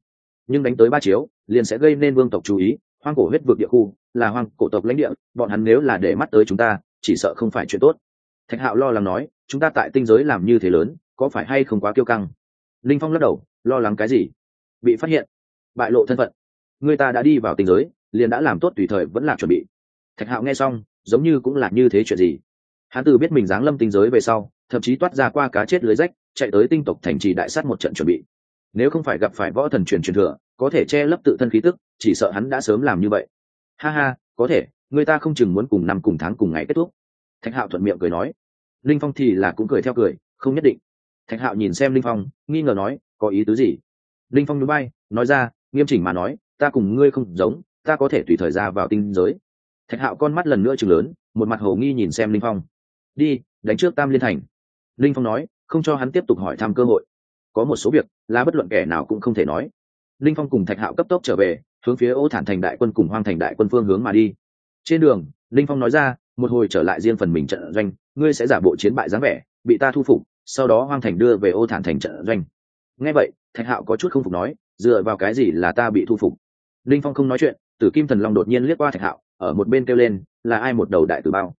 Nhưng đánh tới ba chiếu, liền sẽ gây nên vương tộc chú ý, hoang cổ huyết vực địa khu là hoang cổ tộc lãnh địa, bọn hắn nếu là để mắt tới chúng ta, chỉ sợ không phải chuyện tốt. Thạch hạo lo lắng nói, chúng ta tại tinh giới làm như thế lớn, có phải hay không quá kiêu căng? Linh phong lắc đầu, lo lắng cái gì? Bị phát hiện. Bại lộ thân phận. Người ta đã đi vào tinh giới, liền đã làm tốt tùy thời vẫn là chuẩn bị thạch hạo nghe xong, giống như cũng là như thế chuyện gì. Hắn từ biết mình giáng lâm tinh giới về sau, thậm chí toát ra qua cá chết lưới rách, chạy tới tinh tộc thành trì đại sát một trận chuẩn bị. Nếu không phải gặp phải võ thần truyền truyền thừa, có thể che lấp tự thân khí tức, chỉ sợ hắn đã sớm làm như vậy. Ha ha, có thể, người ta không chừng muốn cùng năm cùng tháng cùng ngày kết thúc. Thạch hạo thuận miệng cười nói. Linh phong thì là cũng cười theo cười, không nhất định. Thạch hạo nhìn xem linh phong, nghi ngờ nói, có ý tứ gì? Linh phong núi bay nói ra, nghiêm chỉnh mà nói, ta cùng ngươi không giống, ta có thể tùy thời ra vào tinh giới thạch hạo con mắt lần nữa chừng lớn, một mặt hồ nghi nhìn xem linh phong. Đi, đánh trước tam liên thành. Linh phong nói, không cho hắn tiếp tục hỏi thăm cơ hội. Có một số việc là bất luận kẻ nào cũng không thể nói. Linh phong cùng thạch hạo cấp tốc trở về, hướng phía ô thản thành đại quân cùng hoang thành đại quân phương hướng mà đi. Trên đường, linh phong nói ra, một hồi trở lại riêng phần mình trận doanh, ngươi sẽ giả bộ chiến bại dáng vẻ, bị ta thu phục, sau đó hoang thành đưa về ô thản thành trận doanh. Nghe vậy, thạch hạo có chút không phục nói, dựa vào cái gì là ta bị thu phục? Linh phong không nói chuyện, tử kim thần long đột nhiên liếc qua thạch hạo ở một bên kêu lên, là ai một đầu đại tử bao?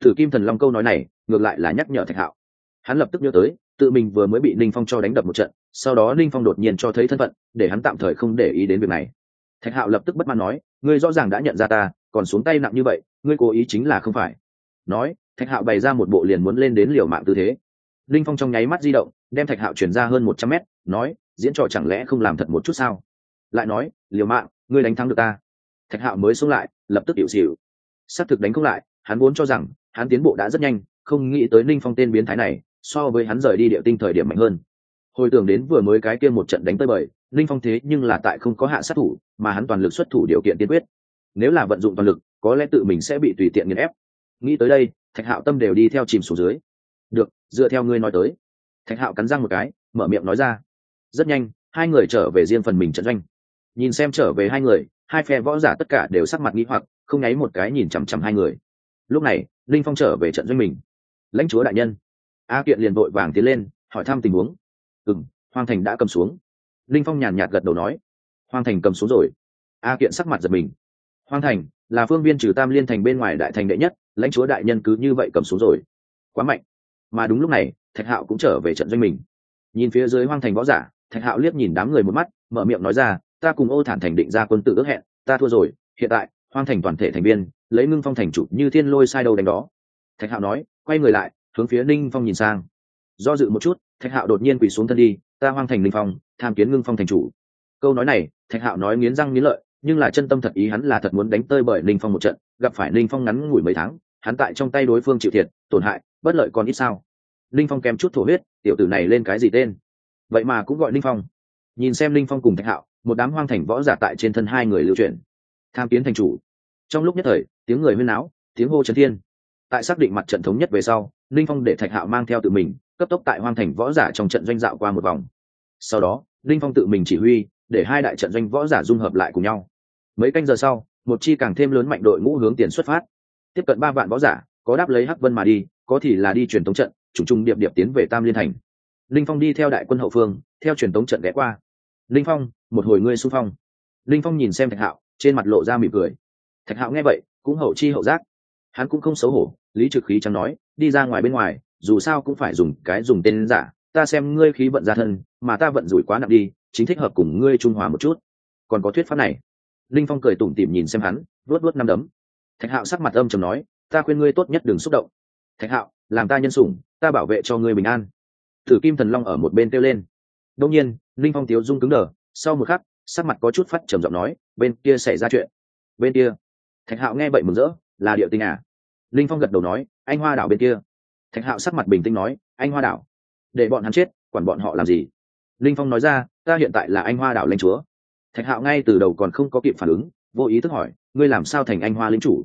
Thử kim thần long câu nói này, ngược lại là nhắc nhở thạch hạo. Hắn lập tức nhớ tới, tự mình vừa mới bị ninh phong cho đánh đập một trận, sau đó ninh phong đột nhiên cho thấy thân phận, để hắn tạm thời không để ý đến việc này. Thạch hạo lập tức bất mãn nói, ngươi rõ ràng đã nhận ra ta, còn xuống tay nặng như vậy, ngươi cố ý chính là không phải. Nói, thạch hạo bày ra một bộ liền muốn lên đến liều mạng tư thế. Ninh phong trong nháy mắt di động, đem thạch hạo chuyển ra hơn một trăm mét, nói, diễn trò chẳng lẽ không làm thật một chút sao? Lại nói, liều mạng, ngươi đánh thắng được ta thạch hạo mới xuống lại, lập tức hiệu xịu xác thực đánh không lại, hắn vốn cho rằng, hắn tiến bộ đã rất nhanh, không nghĩ tới ninh phong tên biến thái này, so với hắn rời đi địa tinh thời điểm mạnh hơn. Hồi tưởng đến vừa mới cái kia một trận đánh tới bời, ninh phong thế nhưng là tại không có hạ sát thủ, mà hắn toàn lực xuất thủ điều kiện tiên quyết. Nếu là vận dụng toàn lực, có lẽ tự mình sẽ bị tùy tiện nghiền ép. Nghĩ tới đây, thạch hạo tâm đều đi theo chìm xuống dưới. Được, dựa theo ngươi nói tới. Thạch hạo cắn răng một cái, mở miệng nói ra. Rất nhanh, hai người trở về riêng phần mình trận doanh. Nhìn xem trở về hai người hai phe võ giả tất cả đều sắc mặt nghi hoặc, không nháy một cái nhìn chằm chằm hai người. Lúc này, linh phong trở về trận doanh mình. Lãnh chúa đại nhân. A kiện liền vội vàng tiến lên, hỏi thăm tình huống. Ừ m hoàng thành đã cầm xuống. Linh phong nhàn nhạt gật đầu nói. Hoàng thành cầm xuống rồi. A kiện sắc mặt giật mình. Hoàng thành, là phương viên trừ tam liên thành bên ngoài đại thành đệ nhất, lãnh chúa đại nhân cứ như vậy cầm xuống rồi. Quá mạnh. Mà đúng lúc này, thạch hạo cũng trở về trận doanh mình. Nhìn phía dưới hoang thành võ giả, thạch hạo liếc nhìn đám người một mắt, mở miệng nói ra ta cùng ô thản thành định ra quân tự ước hẹn, ta thua rồi, hiện tại, hoang thành toàn thể thành viên, lấy ngưng phong thành chủ như thiên lôi sai đầu đánh đó. Thạch hạo nói, quay người lại, hướng phía ninh phong nhìn sang. Do dự một chút, thạch hạo đột nhiên quỳ xuống thân đi, ta hoang thành ninh phong, tham kiến ngưng phong thành chủ. Câu nói này, thạch hạo nói nghiến răng nghiến lợi, nhưng là chân tâm thật ý hắn là thật muốn đánh tơi bởi ninh phong một trận, gặp phải ninh phong ngắn ngủi mấy tháng, hắn tại trong tay đối phương chịu thiệt, tổn hại, bất lợi còn ít sao. Ninh phong kém chút thổ huyết, tiểu tử này lên cái gì tên? Vậy mà cũng gọi ninh phong. Nhìn xem ninh phong cùng thạch hạo một đám hoang thành võ giả tại trên thân hai người lưu truyền tham kiến thành chủ. Trong lúc nhất thời, tiếng người huyên náo, tiếng hô trấn thiên. Tại xác định mặt trận thống nhất về sau, linh phong để thạch hạo mang theo tự mình, cấp tốc tại hoang thành võ giả trong trận doanh dạo qua một vòng. Sau đó, linh phong tự mình chỉ huy, để hai đại trận doanh võ giả dung hợp lại cùng nhau. Mấy canh giờ sau, một chi càng thêm lớn mạnh đội ngũ hướng tiền xuất phát. Tiếp cận ba vạn võ giả, có đáp lấy hắc vân mà đi, có thì là đi truyền tống trận, chủ trung điệp điệp tiến về tam liên thành. Linh phong đi theo đại quân hậu phương, theo truyền tống trận ghé qua. Linh phong một hồi ngươi xung phong. Linh phong nhìn xem thạch hạo, trên mặt lộ ra mỉm cười. Thạch hạo nghe vậy, cũng hậu chi hậu giác. Hắn cũng không xấu hổ, lý trực khí chẳng nói, đi ra ngoài bên ngoài, dù sao cũng phải dùng cái dùng tên giả, ta xem ngươi khí vận ra thân, mà ta vận rủi quá nặng đi, chính thích hợp cùng ngươi trung hòa một chút. Còn có thuyết pháp này. Linh phong cười tủm tỉm nhìn xem hắn luốt luốt năm đấm. Thạch hạo sắc mặt âm chầm nói, ta khuyên ngươi tốt nhất đừng xúc động. Thạch hạo, làm ta nhân sủng, ta bảo vệ cho ngươi bình an. Thử kim thần long ở một bên kêu lên. Đông nhiên, linh phong tiếu dung cứng đờ sau một khắc, sắc mặt có chút phát trầm giọng nói, bên kia xảy ra chuyện. Bên kia? Thạch hạo nghe vậy mừng rỡ, là địa tinh à? Linh phong gật đầu nói, anh hoa đảo bên kia. Thạch hạo sắc mặt bình tĩnh nói, anh hoa đảo? Để bọn hắn chết, quản bọn họ làm gì? Linh phong nói ra, ta hiện tại là anh hoa đảo lãnh chúa. Thạch hạo ngay từ đầu còn không có kịp phản ứng, vô ý thức hỏi, ngươi làm sao thành anh hoa lính chủ?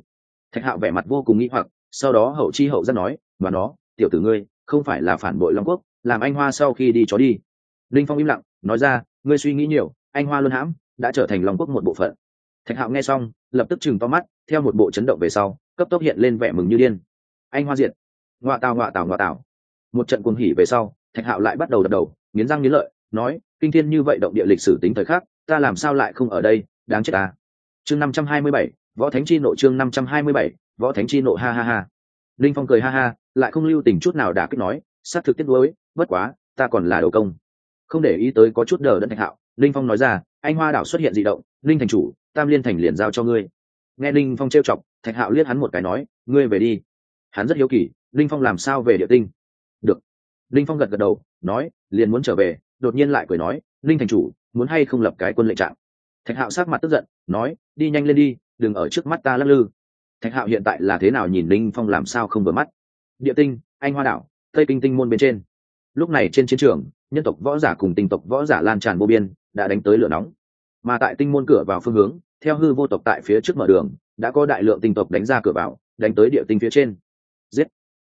Thạch hạo vẻ mặt vô cùng nghĩ hoặc, sau đó hậu chi hậu rất nói và nó, tiểu tử ngươi, không phải là phản bội long quốc, làm anh hoa sau khi đi chó đi. Linh phong im lặng, nói ra ngươi suy nghĩ nhiều, anh hoa luân hãm đã trở thành long quốc một bộ phận. Thạch hạo nghe xong, lập tức chừng to mắt, theo một bộ chấn động về sau, cấp tốc hiện lên vẻ mừng như điên. Anh hoa diệt. Ngoạ tào ngoạ tào ngoạ tào. Một trận cuồng hỉ về sau, thạch hạo lại bắt đầu đập đầu, nghiến răng nghiến lợi, nói, kinh thiên như vậy động địa lịch sử tính thời khắc, ta làm sao lại không ở đây, đáng chết ta. Chương năm trăm hai mươi bảy, võ thánh chi nộ chương năm trăm hai mươi bảy, võ thánh chi nộ, ha ha ha. Linh phong cười ha ha, lại không lưu tình chút nào đả kích nói, sát thực tiết đối bất quá, ta còn là đầu công không để ý tới có chút đờ đẫn thạch hạo, linh phong nói ra, anh hoa đảo xuất hiện di động, linh thành chủ, tam liên thành liền giao cho ngươi. Nghe linh phong trêu chọc, thạch hạo liếc hắn một cái nói, ngươi về đi. Hắn rất hiếu kỳ, linh phong làm sao về địa tinh? Được. Linh phong gật gật đầu, nói, liền muốn trở về. Đột nhiên lại cười nói, linh thành chủ, muốn hay không lập cái quân lệnh trạng? Thạch hạo sát mặt tức giận, nói, đi nhanh lên đi, đừng ở trước mắt ta lắc lư. Thạch hạo hiện tại là thế nào nhìn linh phong làm sao không vừa mắt? Địa tinh, anh hoa đảo, tây kinh tinh môn bên trên. Lúc này trên chiến trường nhân tộc võ giả cùng tinh tộc võ giả lan tràn vô biên, đã đánh tới lửa nóng. Mà tại tinh môn cửa vào phương hướng, theo hư vô tộc tại phía trước mở đường, đã có đại lượng tinh tộc đánh ra cửa vào, đánh tới địa tinh phía trên. Giết!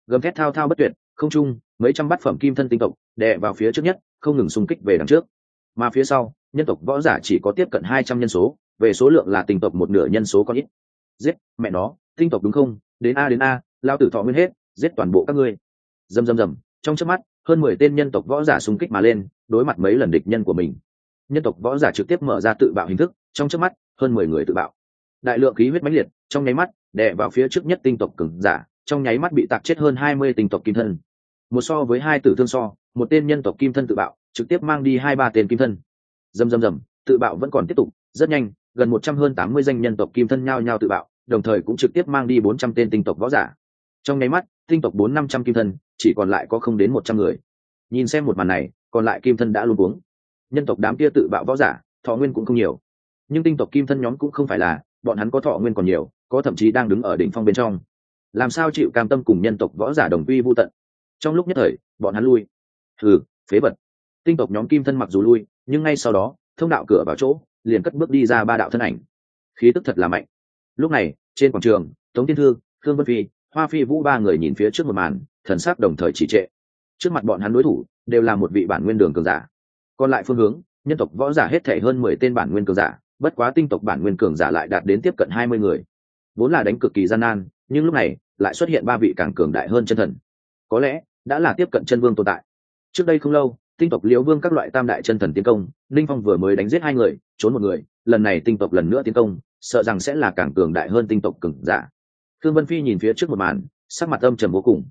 Gầm thét thao thao bất tuyệt, không trung, mấy trăm bát phẩm kim thân tinh tộc, đè vào phía trước nhất, không ngừng xung kích về đằng trước. Mà phía sau, nhân tộc võ giả chỉ có tiếp cận hai trăm nhân số, về số lượng là tinh tộc một nửa nhân số có ít. Giết! Mẹ nó, tinh tộc đúng không? Đến a đến a, lao tử thọ nguyên hết, giết toàn bộ các ngươi. Dầm dầm dầm trong trước mắt hơn mười tên nhân tộc võ giả xung kích mà lên, đối mặt mấy lần địch nhân của mình. Nhân tộc võ giả trực tiếp mở ra tự bạo hình thức, trong trước mắt, hơn mười người tự bạo. Đại lượng khí huyết mãnh liệt, trong nháy mắt, đè vào phía trước nhất tinh tộc cứng giả, trong nháy mắt bị tạc chết hơn hai mươi tinh tộc kim thân. Một so với hai tử thương so, một tên nhân tộc kim thân tự bạo, trực tiếp mang đi hai ba tên kim thân. Dầm dầm dầm tự bạo vẫn còn tiếp tục, rất nhanh, gần một trăm hơn tám mươi danh nhân tộc kim thân nhao nhao tự bạo, đồng thời cũng trực tiếp mang đi bốn trăm tên tinh tộc võ giả. Trong nháy mắt tinh tộc bốn năm trăm kim thân, chỉ còn lại có không đến một trăm người. Nhìn xem một màn này, còn lại kim thân đã luôn uống nhân tộc đám kia tự bạo võ giả, thọ nguyên cũng không nhiều. Nhưng tinh tộc kim thân nhóm cũng không phải là, bọn hắn có thọ nguyên còn nhiều, có thậm chí đang đứng ở đỉnh phong bên trong. Làm sao chịu cam tâm cùng nhân tộc võ giả đồng quy vô tận? Trong lúc nhất thời, bọn hắn lui. Thừ phế vật. Tinh tộc nhóm kim thân mặc dù lui, nhưng ngay sau đó, thông đạo cửa vào chỗ, liền cất bước đi ra ba đạo thân ảnh. Khí tức thật là mạnh. Lúc này, trên quảng trường, tống tiên thư Thương vân phi hoa phi vũ ba người nhìn phía trước một màn, thần sắc đồng thời chỉ trệ. Trước mặt bọn hắn đối thủ, đều là một vị bản nguyên đường cường giả. Còn lại phương hướng, nhân tộc võ giả hết thể hơn mười tên bản nguyên cường giả, bất quá tinh tộc bản nguyên cường giả lại đạt đến tiếp cận hai mươi người. Vốn là đánh cực kỳ gian nan, nhưng lúc này, lại xuất hiện ba vị càng cường đại hơn chân thần. Có lẽ, đã là tiếp cận chân vương tồn tại. Trước đây không lâu, tinh tộc liễu vương các loại tam đại chân thần tiến công, linh phong vừa mới đánh giết hai người, trốn một người, lần này tinh tộc lần nữa tiến công, sợ rằng sẽ là càng cường đại hơn tinh tộc cường giả thương vân phi nhìn phía trước một màn, sắc mặt âm trầm vô cùng.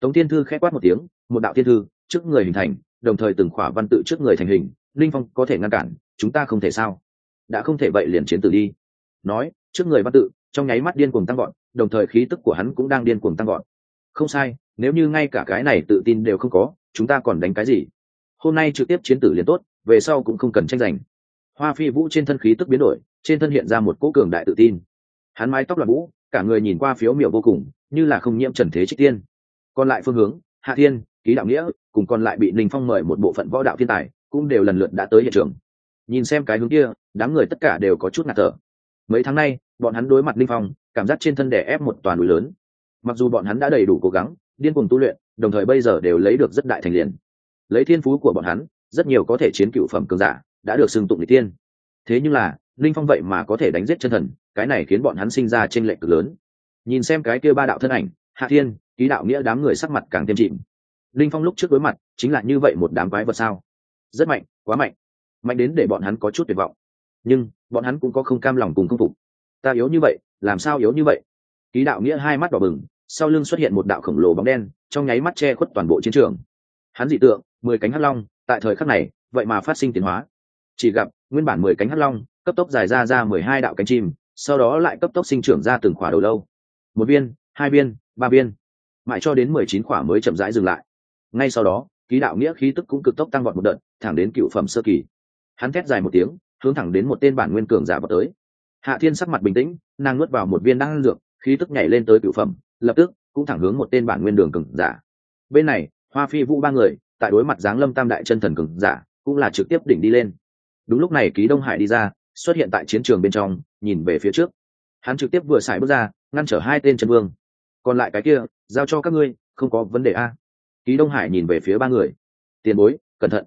Tống thiên thư khẽ quát một tiếng, một đạo thiên thư, trước người hình thành, đồng thời từng khỏa văn tự trước người thành hình, linh phong có thể ngăn cản, chúng ta không thể sao? Đã không thể vậy liền chiến tử đi. Nói, trước người văn tự, trong nháy mắt điên cuồng tăng gọn đồng thời khí tức của hắn cũng đang điên cuồng tăng gọn không sai, nếu như ngay cả cái này tự tin đều không có, chúng ta còn đánh cái gì? Hôm nay trực tiếp chiến tử liền tốt, về sau cũng không cần tranh giành. Hoa phi vũ trên thân khí tức biến đổi, trên thân hiện ra một cỗ cường đại tự tin. Hắn mái tóc là vũ cả người nhìn qua phiếu miểu vô cùng, như là không nhiễm trần thế trích tiên. Còn lại phương hướng, hạ thiên, ký đạo nghĩa, cùng còn lại bị ninh phong mời một bộ phận võ đạo thiên tài, cũng đều lần lượt đã tới hiện trường. Nhìn xem cái hướng kia, đám người tất cả đều có chút ngạt thở. Mấy tháng nay, bọn hắn đối mặt ninh phong, cảm giác trên thân đè ép một toàn núi lớn. Mặc dù bọn hắn đã đầy đủ cố gắng, điên cùng tu luyện, đồng thời bây giờ đều lấy được rất đại thành liền. Lấy thiên phú của bọn hắn, rất nhiều có thể chiến cựu phẩm cường giả đã được xưng tụng n tiên. Thế nhưng là linh phong vậy mà có thể đánh giết chân thần cái này khiến bọn hắn sinh ra t r ê n lệch cực lớn. Nhìn xem cái kia ba đạo thân ảnh, hạ thiên, ký đạo nghĩa đám người sắc mặt càng thêm chìm. Linh phong lúc trước đối mặt, chính là như vậy một đám quái vật sao? Rất mạnh, quá mạnh. Mạnh đến để bọn hắn có chút tuyệt vọng. Nhưng, bọn hắn cũng có không cam lòng cùng công phục. Ta yếu như vậy, làm sao yếu như vậy? Ký đạo nghĩa hai mắt đỏ bừng, sau lưng xuất hiện một đạo khổng lồ bóng đen, trong nháy mắt che khuất toàn bộ chiến trường. Hắn dị tượng, mười cánh hắc long, tại thời khắc này, vậy mà phát sinh tiến hóa. Chỉ gặp, nguyên bản mười cánh hắc long, cấp tốc dài ra ra mười hai đạo cánh chim sau đó lại cấp tốc sinh trưởng ra từng khỏa đầu lâu. Một viên, hai viên, ba viên. Mãi cho đến mười chín khỏa mới chậm rãi dừng lại. Ngay sau đó, ký đạo nghĩa khí tức cũng cực tốc tăng vọt một đợt, thẳng đến cựu phẩm sơ kỳ. Hắn thét dài một tiếng, hướng thẳng đến một tên bản nguyên cường giả vào tới. Hạ thiên sắc mặt bình tĩnh, nàng nuốt vào một viên đan dược, khí tức nhảy lên tới cựu phẩm, lập tức cũng thẳng hướng một tên bản nguyên đường cường giả. Bên này, hoa phi vũ ba người, tại đối mặt giáng lâm tam đại chân thần cường giả, cũng là trực tiếp đỉnh đi lên. Đúng lúc này ký đông hải đi ra, xuất hiện tại chiến trường bên trong nhìn về phía trước. Hắn trực tiếp vừa xài bước ra, ngăn trở hai tên chân vương. Còn lại cái kia, giao cho các ngươi, không có vấn đề a. Ký đông hải nhìn về phía ba người. Tiền bối, cẩn thận.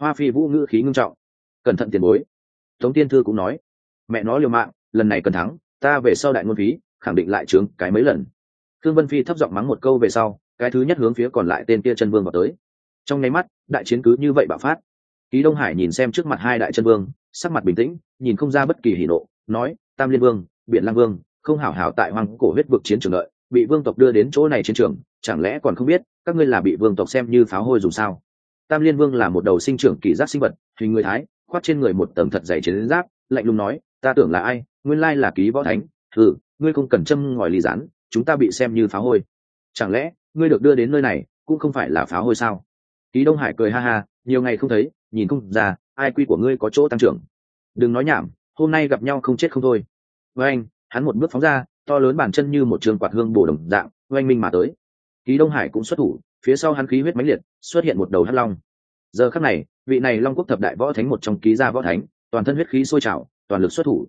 Hoa phi vũ ngữ khí ngưng trọng. Cẩn thận tiền bối. Tống tiên thư cũng nói. Mẹ nó liều mạng, lần này cần thắng, ta về sau đại ngôn phí, khẳng định lại trướng cái mấy lần. Thương vân phi thấp giọng mắng một câu về sau, cái thứ nhất hướng phía còn lại tên kia chân vương vào tới. Trong nháy mắt, đại chiến cứ như vậy bạo phát. Ký đông hải nhìn xem trước mặt hai đại chân vương, sắc mặt bình tĩnh, nhìn không ra bất kỳ hỉ nộ nói, tam liên vương biện lang vương, không hảo hảo tại hoàng cổ huyết vực chiến trường lợi bị vương tộc đưa đến chỗ này chiến trường, chẳng lẽ còn không biết, các ngươi là bị vương tộc xem như pháo hôi dùng sao? Tam liên vương là một đầu sinh trưởng kỳ giác sinh vật, hình người thái, khoác trên người một tầng thật dày chiến giáp, lạnh lùng nói, ta tưởng là ai, nguyên lai là ký võ thánh ừ ngươi không cần châm ngòi ly rán, chúng ta bị xem như pháo hôi. Chẳng lẽ, ngươi được đưa đến nơi này, cũng không phải là pháo hôi sao? Ký đông hải cười ha ha, nhiều ngày không thấy, nhìn không ra, ai quy của ngươi có chỗ tăng trưởng. Đừng nói nhảm hôm nay gặp nhau không chết không thôi. Với anh, hắn một bước phóng ra, to lớn bàn chân như một trường quạt hương bổ đồng dạng, oanh minh mà tới. Ký đông hải cũng xuất thủ, phía sau hắn khí huyết mãnh liệt, xuất hiện một đầu hắc long. Giờ khắc này, vị này long quốc thập đại võ thánh một trong ký gia võ thánh, toàn thân huyết khí sôi trào, toàn lực xuất thủ.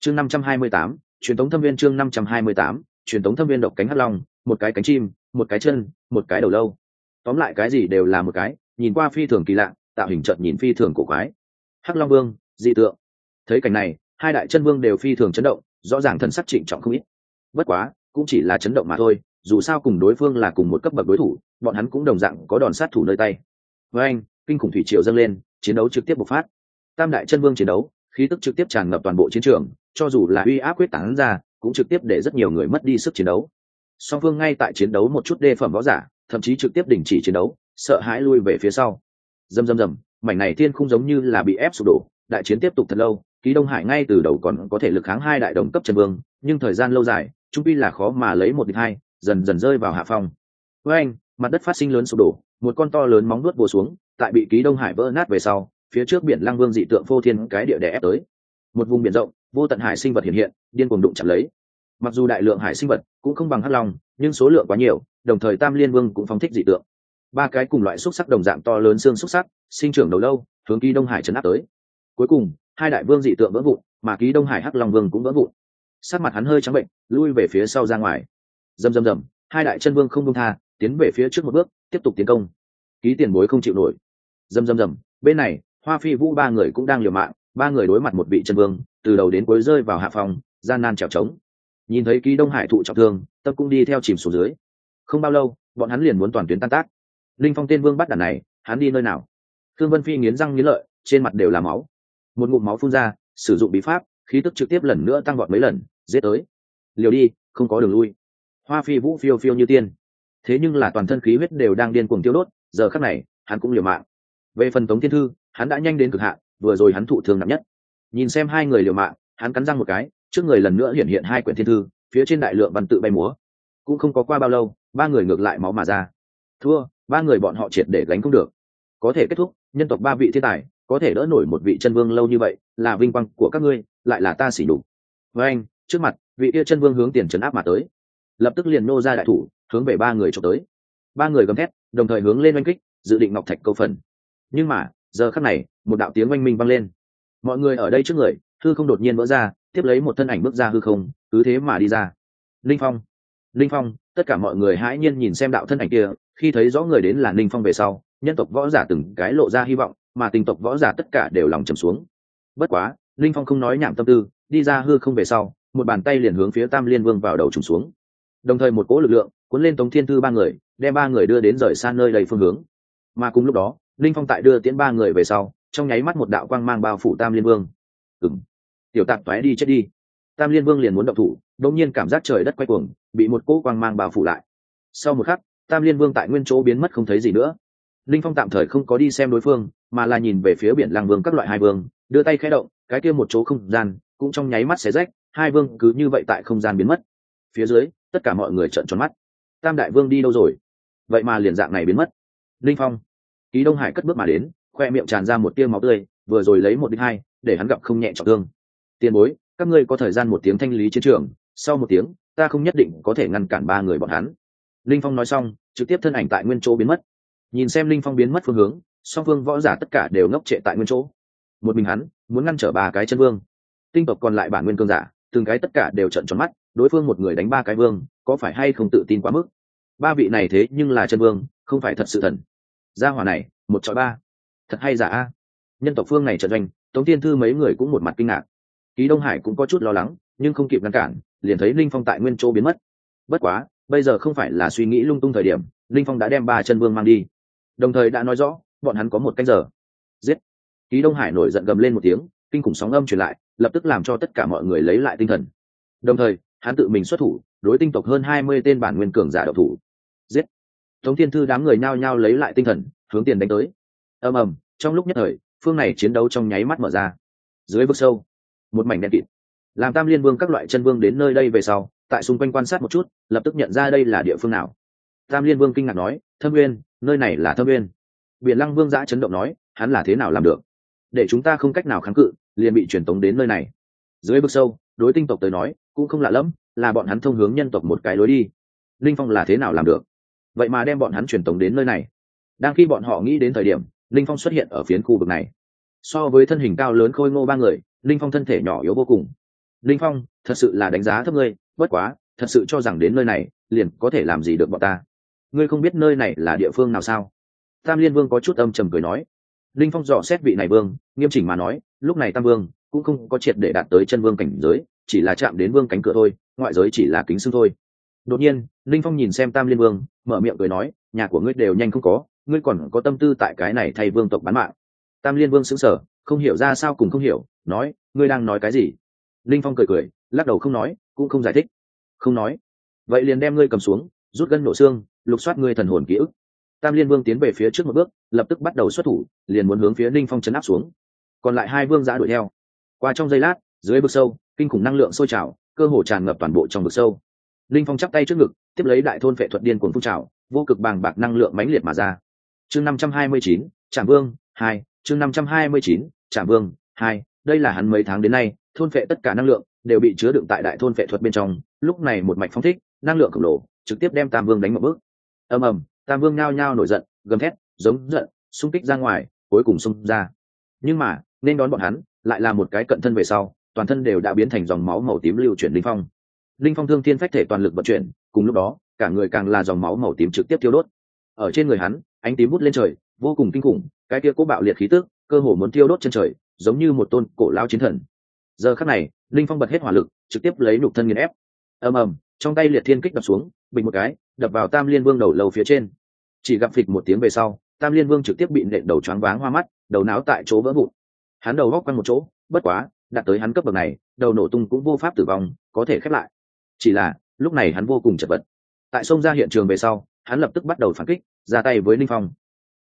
Chương năm trăm hai mươi tám, truyền thống thâm viên chương năm trăm hai mươi tám, truyền thống thâm viên độc cánh hắc long, một cái cánh chim, một cái chân, một cái đầu lâu. Tóm lại cái gì đều là một cái, nhìn qua phi thường kỳ lạ, tạo hình trận nhìn phi thường cổ quái. Hắc long vương, dị tượng thấy cảnh này, hai đại chân vương đều phi thường chấn động, rõ ràng thần sắc trịnh trọng không ít. Bất quá, cũng chỉ là chấn động mà thôi, dù sao cùng đối phương là cùng một cấp bậc đối thủ, bọn hắn cũng đồng dạng có đòn sát thủ nơi tay. Với anh, kinh khủng thủy triều dâng lên, chiến đấu trực tiếp bộc phát. Tam đại chân vương chiến đấu, khí tức trực tiếp tràn ngập toàn bộ chiến trường, cho dù là uy áp quyết tán ra, cũng trực tiếp để rất nhiều người mất đi sức chiến đấu. Song phương ngay tại chiến đấu một chút đê phẩm võ giả, thậm chí trực tiếp đình chỉ chiến đấu, sợ hãi lui về phía sau. Dầm dầm dầm mảnh này thiên không giống như là bị ép sụp đổ, đại chiến tiếp tục thật lâu ký đông hải ngay từ đầu còn có thể lực kháng hai đại đồng cấp trần vương, nhưng thời gian lâu dài, trung pi là khó mà lấy một địch hai, dần dần rơi vào hạ phong. Với anh, mặt đất phát sinh lớn sụp đổ, một con to lớn móng nuốt bùa xuống, tại bị ký đông hải vỡ nát về sau, phía trước biển lăng vương dị tượng phô thiên cái địa đè ép tới. Một vùng biển rộng, vô tận hải sinh vật hiện hiện, điên cuồng đụng chặt lấy. Mặc dù đại lượng hải sinh vật cũng không bằng hắc long, nhưng số lượng quá nhiều, đồng thời tam liên vương cũng phóng thích dị tượng. Ba cái cùng loại xúc sắc đồng dạng to lớn xương xúc sắc, sinh trưởng đầu lâu, hướng ký đông hải chấn áp tới. Cuối cùng hai đại vương dị tượng vỡ vụn mà ký đông hải hắc long vương cũng vỡ vụn. Sát mặt hắn hơi trắng bệnh lui về phía sau ra ngoài. Dầm dầm dầm, hai đại chân vương không đông tha tiến về phía trước một bước tiếp tục tiến công. Ký tiền bối không chịu nổi. Dầm dầm dầm, bên này hoa phi vũ ba người cũng đang liều mạng ba người đối mặt một vị chân vương từ đầu đến cuối rơi vào hạ phòng gian nan trèo trống nhìn thấy ký đông hải thụ trọng thương tâm cũng đi theo chìm xuống dưới. Không bao lâu bọn hắn liền muốn toàn tuyến tan tác. Linh phong tên vương bắt đàn này hắn đi nơi nào? Thương vân phi nghiến răng nghiến lợi trên mặt đều là máu một ngụm máu phun ra, sử dụng bí pháp, khí tức trực tiếp lần nữa tăng vọt mấy lần, giết tới. Liều đi, không có đường lui. Hoa phi vũ phiêu phiêu như tiên. Thế nhưng là toàn thân khí huyết đều đang điên cuồng tiêu đốt, giờ khắc này, hắn cũng liều mạng. Về phần tống thiên thư, hắn đã nhanh đến cực hạn, vừa rồi hắn thụ thương nặng nhất. Nhìn xem hai người liều mạng, hắn cắn răng một cái, trước người lần nữa hiện hiện hai quyển thiên thư, phía trên đại lượng văn tự bay múa. Cũng không có qua bao lâu, ba người ngược lại máu mà ra. Thua, ba người bọn họ triệt để gánh không được. Có thể kết thúc, nhân tộc ba vị thiên tài có thể đỡ nổi một vị chân vương lâu như vậy, là vinh quang của các ngươi, lại là ta xỉ đục với anh, trước mặt, vị kia chân vương hướng tiền trấn áp mà tới. Lập tức liền nô ra đại thủ, hướng về ba người trộm tới. Ba người gầm thét, đồng thời hướng lên oanh kích, dự định ngọc thạch câu phần. Nhưng mà, giờ khắc này, một đạo tiếng oanh minh vang lên. Mọi người ở đây trước người hư không đột nhiên vỡ ra, tiếp lấy một thân ảnh bước ra hư không, cứ thế mà đi ra. Linh phong linh phong, tất cả mọi người hãi nhiên nhìn xem đạo thân ảnh kia, khi thấy rõ người đến là linh phong về sau, nhân tộc võ giả từng cái lộ ra hy vọng mà tình tộc võ giả tất cả đều lòng trầm xuống. Bất quá, linh phong không nói nhảm tâm tư, đi ra hư không về sau, một bàn tay liền hướng phía tam liên vương vào đầu trùng xuống. Đồng thời một cỗ lực lượng cuốn lên tống thiên thư ba người, đem ba người đưa đến rời xa nơi đầy phương hướng. Mà cùng lúc đó, linh phong tại đưa tiễn ba người về sau, trong nháy mắt một đạo quang mang bao phủ tam liên vương. Ừng tiểu tạp toé đi chết đi. Tam liên vương liền muốn động thủ, đột nhiên cảm giác trời đất quay cuồng, bị một cỗ quang mang bao phủ lại. Sau một khắc, tam liên vương tại nguyên chỗ biến mất không thấy gì nữa linh phong tạm thời không có đi xem đối phương, mà là nhìn về phía biển làng vương các loại hai vương, đưa tay khẽ động, cái kia một chỗ không gian, cũng trong nháy mắt xé rách, hai vương cứ như vậy tại không gian biến mất. Phía dưới, tất cả mọi người trợn tròn mắt. Tam đại vương đi đâu rồi? Vậy mà liền dạng này biến mất. Linh phong, ký đông hải cất bước mà đến, khoe miệng tràn ra một tia máu tươi, vừa rồi lấy một đích hai, để hắn gặp không nhẹ trọng thương. Tiền bối, các ngươi có thời gian một tiếng thanh lý chiến trường, sau một tiếng, ta không nhất định có thể ngăn cản ba người bọn hắn. Linh phong nói xong, trực tiếp thân ảnh tại nguyên chỗ biến mất nhìn xem linh phong biến mất phương hướng, song phương võ giả tất cả đều ngốc trệ tại nguyên chỗ. Một mình hắn, muốn ngăn trở ba cái chân vương. Tinh tộc còn lại bản nguyên cương giả, từng cái tất cả đều trận tròn mắt, đối phương một người đánh ba cái vương, có phải hay không tự tin quá mức? Ba vị này thế nhưng là chân vương, không phải thật sự thần. Gia hỏa này, một chọi ba. Thật hay giả a? Nhân tộc phương này trận doanh, tống tiên thư mấy người cũng một mặt kinh ngạc. Ký đông hải cũng có chút lo lắng, nhưng không kịp ngăn cản, liền thấy linh phong tại nguyên chỗ biến mất. Bất quá, bây giờ không phải là suy nghĩ lung tung thời điểm, linh phong đã đem ba chân vương mang đi đồng thời đã nói rõ, bọn hắn có một canh giờ. Giết. Ký đông hải nổi giận gầm lên một tiếng, kinh khủng sóng âm truyền lại, lập tức làm cho tất cả mọi người lấy lại tinh thần. Đồng thời, hắn tự mình xuất thủ, đối tinh tộc hơn hai mươi tên bản nguyên cường giả độc thủ. Giết. Tống thiên thư đám người nhao nhao lấy lại tinh thần, hướng tiền đánh tới. Ầm ầm, trong lúc nhất thời, phương này chiến đấu trong nháy mắt mở ra. Dưới vực sâu, một mảnh đen kịt. Làm tam liên vương các loại chân vương đến nơi đây về sau, tại xung quanh quan sát một chút, lập tức nhận ra đây là địa phương nào tam liên vương kinh ngạc nói, thâm uyên, nơi này là thâm uyên. Biển lăng vương giã chấn động nói, hắn là thế nào làm được? Để chúng ta không cách nào kháng cự, liền bị truyền tống đến nơi này. Dưới vực sâu, đối tinh tộc tới nói, cũng không lạ lẫm, là bọn hắn thông hướng nhân tộc một cái lối đi. Linh phong là thế nào làm được? Vậy mà đem bọn hắn truyền tống đến nơi này. Đang khi bọn họ nghĩ đến thời điểm, linh phong xuất hiện ở phiến khu vực này. So với thân hình cao lớn khôi ngô ba người, linh phong thân thể nhỏ yếu vô cùng. Linh phong, thật sự là đánh giá thấp ngươi, bất quá, thật sự cho rằng đến nơi này, liền có thể làm gì được bọn ta? Ngươi không biết nơi này là địa phương nào sao? Tam liên vương có chút âm trầm cười nói. Linh phong dò xét vị này vương, nghiêm chỉnh mà nói, lúc này tam vương cũng không có triệt để đạt tới chân vương cảnh giới, chỉ là chạm đến vương cánh cửa thôi, ngoại giới chỉ là kính xương thôi. Đột nhiên, linh phong nhìn xem tam liên vương, mở miệng cười nói, nhà của ngươi đều nhanh không có, ngươi còn có tâm tư tại cái này thay vương tộc bán mạng. Tam liên vương xứng sờ, không hiểu ra sao cùng không hiểu, nói, ngươi đang nói cái gì? Linh phong cười cười, lắc đầu không nói, cũng không giải thích. Không nói. Vậy liền đem ngươi cầm xuống, rút gân nổ xương lục soát ngươi thần hồn ký ức. Tam liên vương tiến về phía trước một bước, lập tức bắt đầu xuất thủ, liền muốn hướng phía linh phong chấn áp xuống. Còn lại hai vương giã đuổi theo. Qua trong giây lát, dưới vực sâu, kinh khủng năng lượng sôi trào, cơ hồ tràn ngập toàn bộ trong vực sâu. Linh phong chắp tay trước ngực, tiếp lấy đại thôn vệ thuật điên cuồng phun trào, vô cực bàng bạc năng lượng mãnh liệt mà ra. Chương năm trăm hai mươi chín trạm vương, hai, chương năm trăm hai mươi chín trạm vương, hai, đây là hắn mấy tháng đến nay, thôn vệ tất cả năng lượng, đều bị chứa đựng tại đại thôn vệ thuật bên trong. Lúc này một mạch phong thích, năng lượng khổng lồ, trực tiếp đem tam vương đánh một bước ầm ầm, tam vương nhao nhao nổi giận, gầm thét, giống giận, xung kích ra ngoài, cuối cùng xung ra. Nhưng mà, nên đón bọn hắn, lại là một cái cận thân về sau, toàn thân đều đã biến thành dòng máu màu tím lưu chuyển linh phong. Linh phong thương thiên phách thể toàn lực vận chuyển, cùng lúc đó, cả người càng là dòng máu màu tím trực tiếp thiêu đốt. Ở trên người hắn, ánh tím bút lên trời, vô cùng kinh khủng, cái kia cố bạo liệt khí tức, cơ hồ muốn thiêu đốt chân trời, giống như một tôn cổ lao chiến thần. Giờ khắc này, linh phong bật hết hỏa lực, trực tiếp lấy nục thân nghiền ép. Ầm ầm, trong tay liệt thiên kích đập xuống, bình một cái đập vào tam liên vương đầu lâu phía trên. Chỉ gặp phịch một tiếng về sau, tam liên vương trực tiếp bị nện đầu choáng váng hoa mắt, đầu não tại chỗ vỡ vụn. Hắn đầu góc quanh một chỗ, bất quá, đạt tới hắn cấp bậc này, đầu nổ tung cũng vô pháp tử vong, có thể khép lại. Chỉ là, lúc này hắn vô cùng chật vật. Tại sông ra hiện trường về sau, hắn lập tức bắt đầu phản kích, ra tay với ninh phong.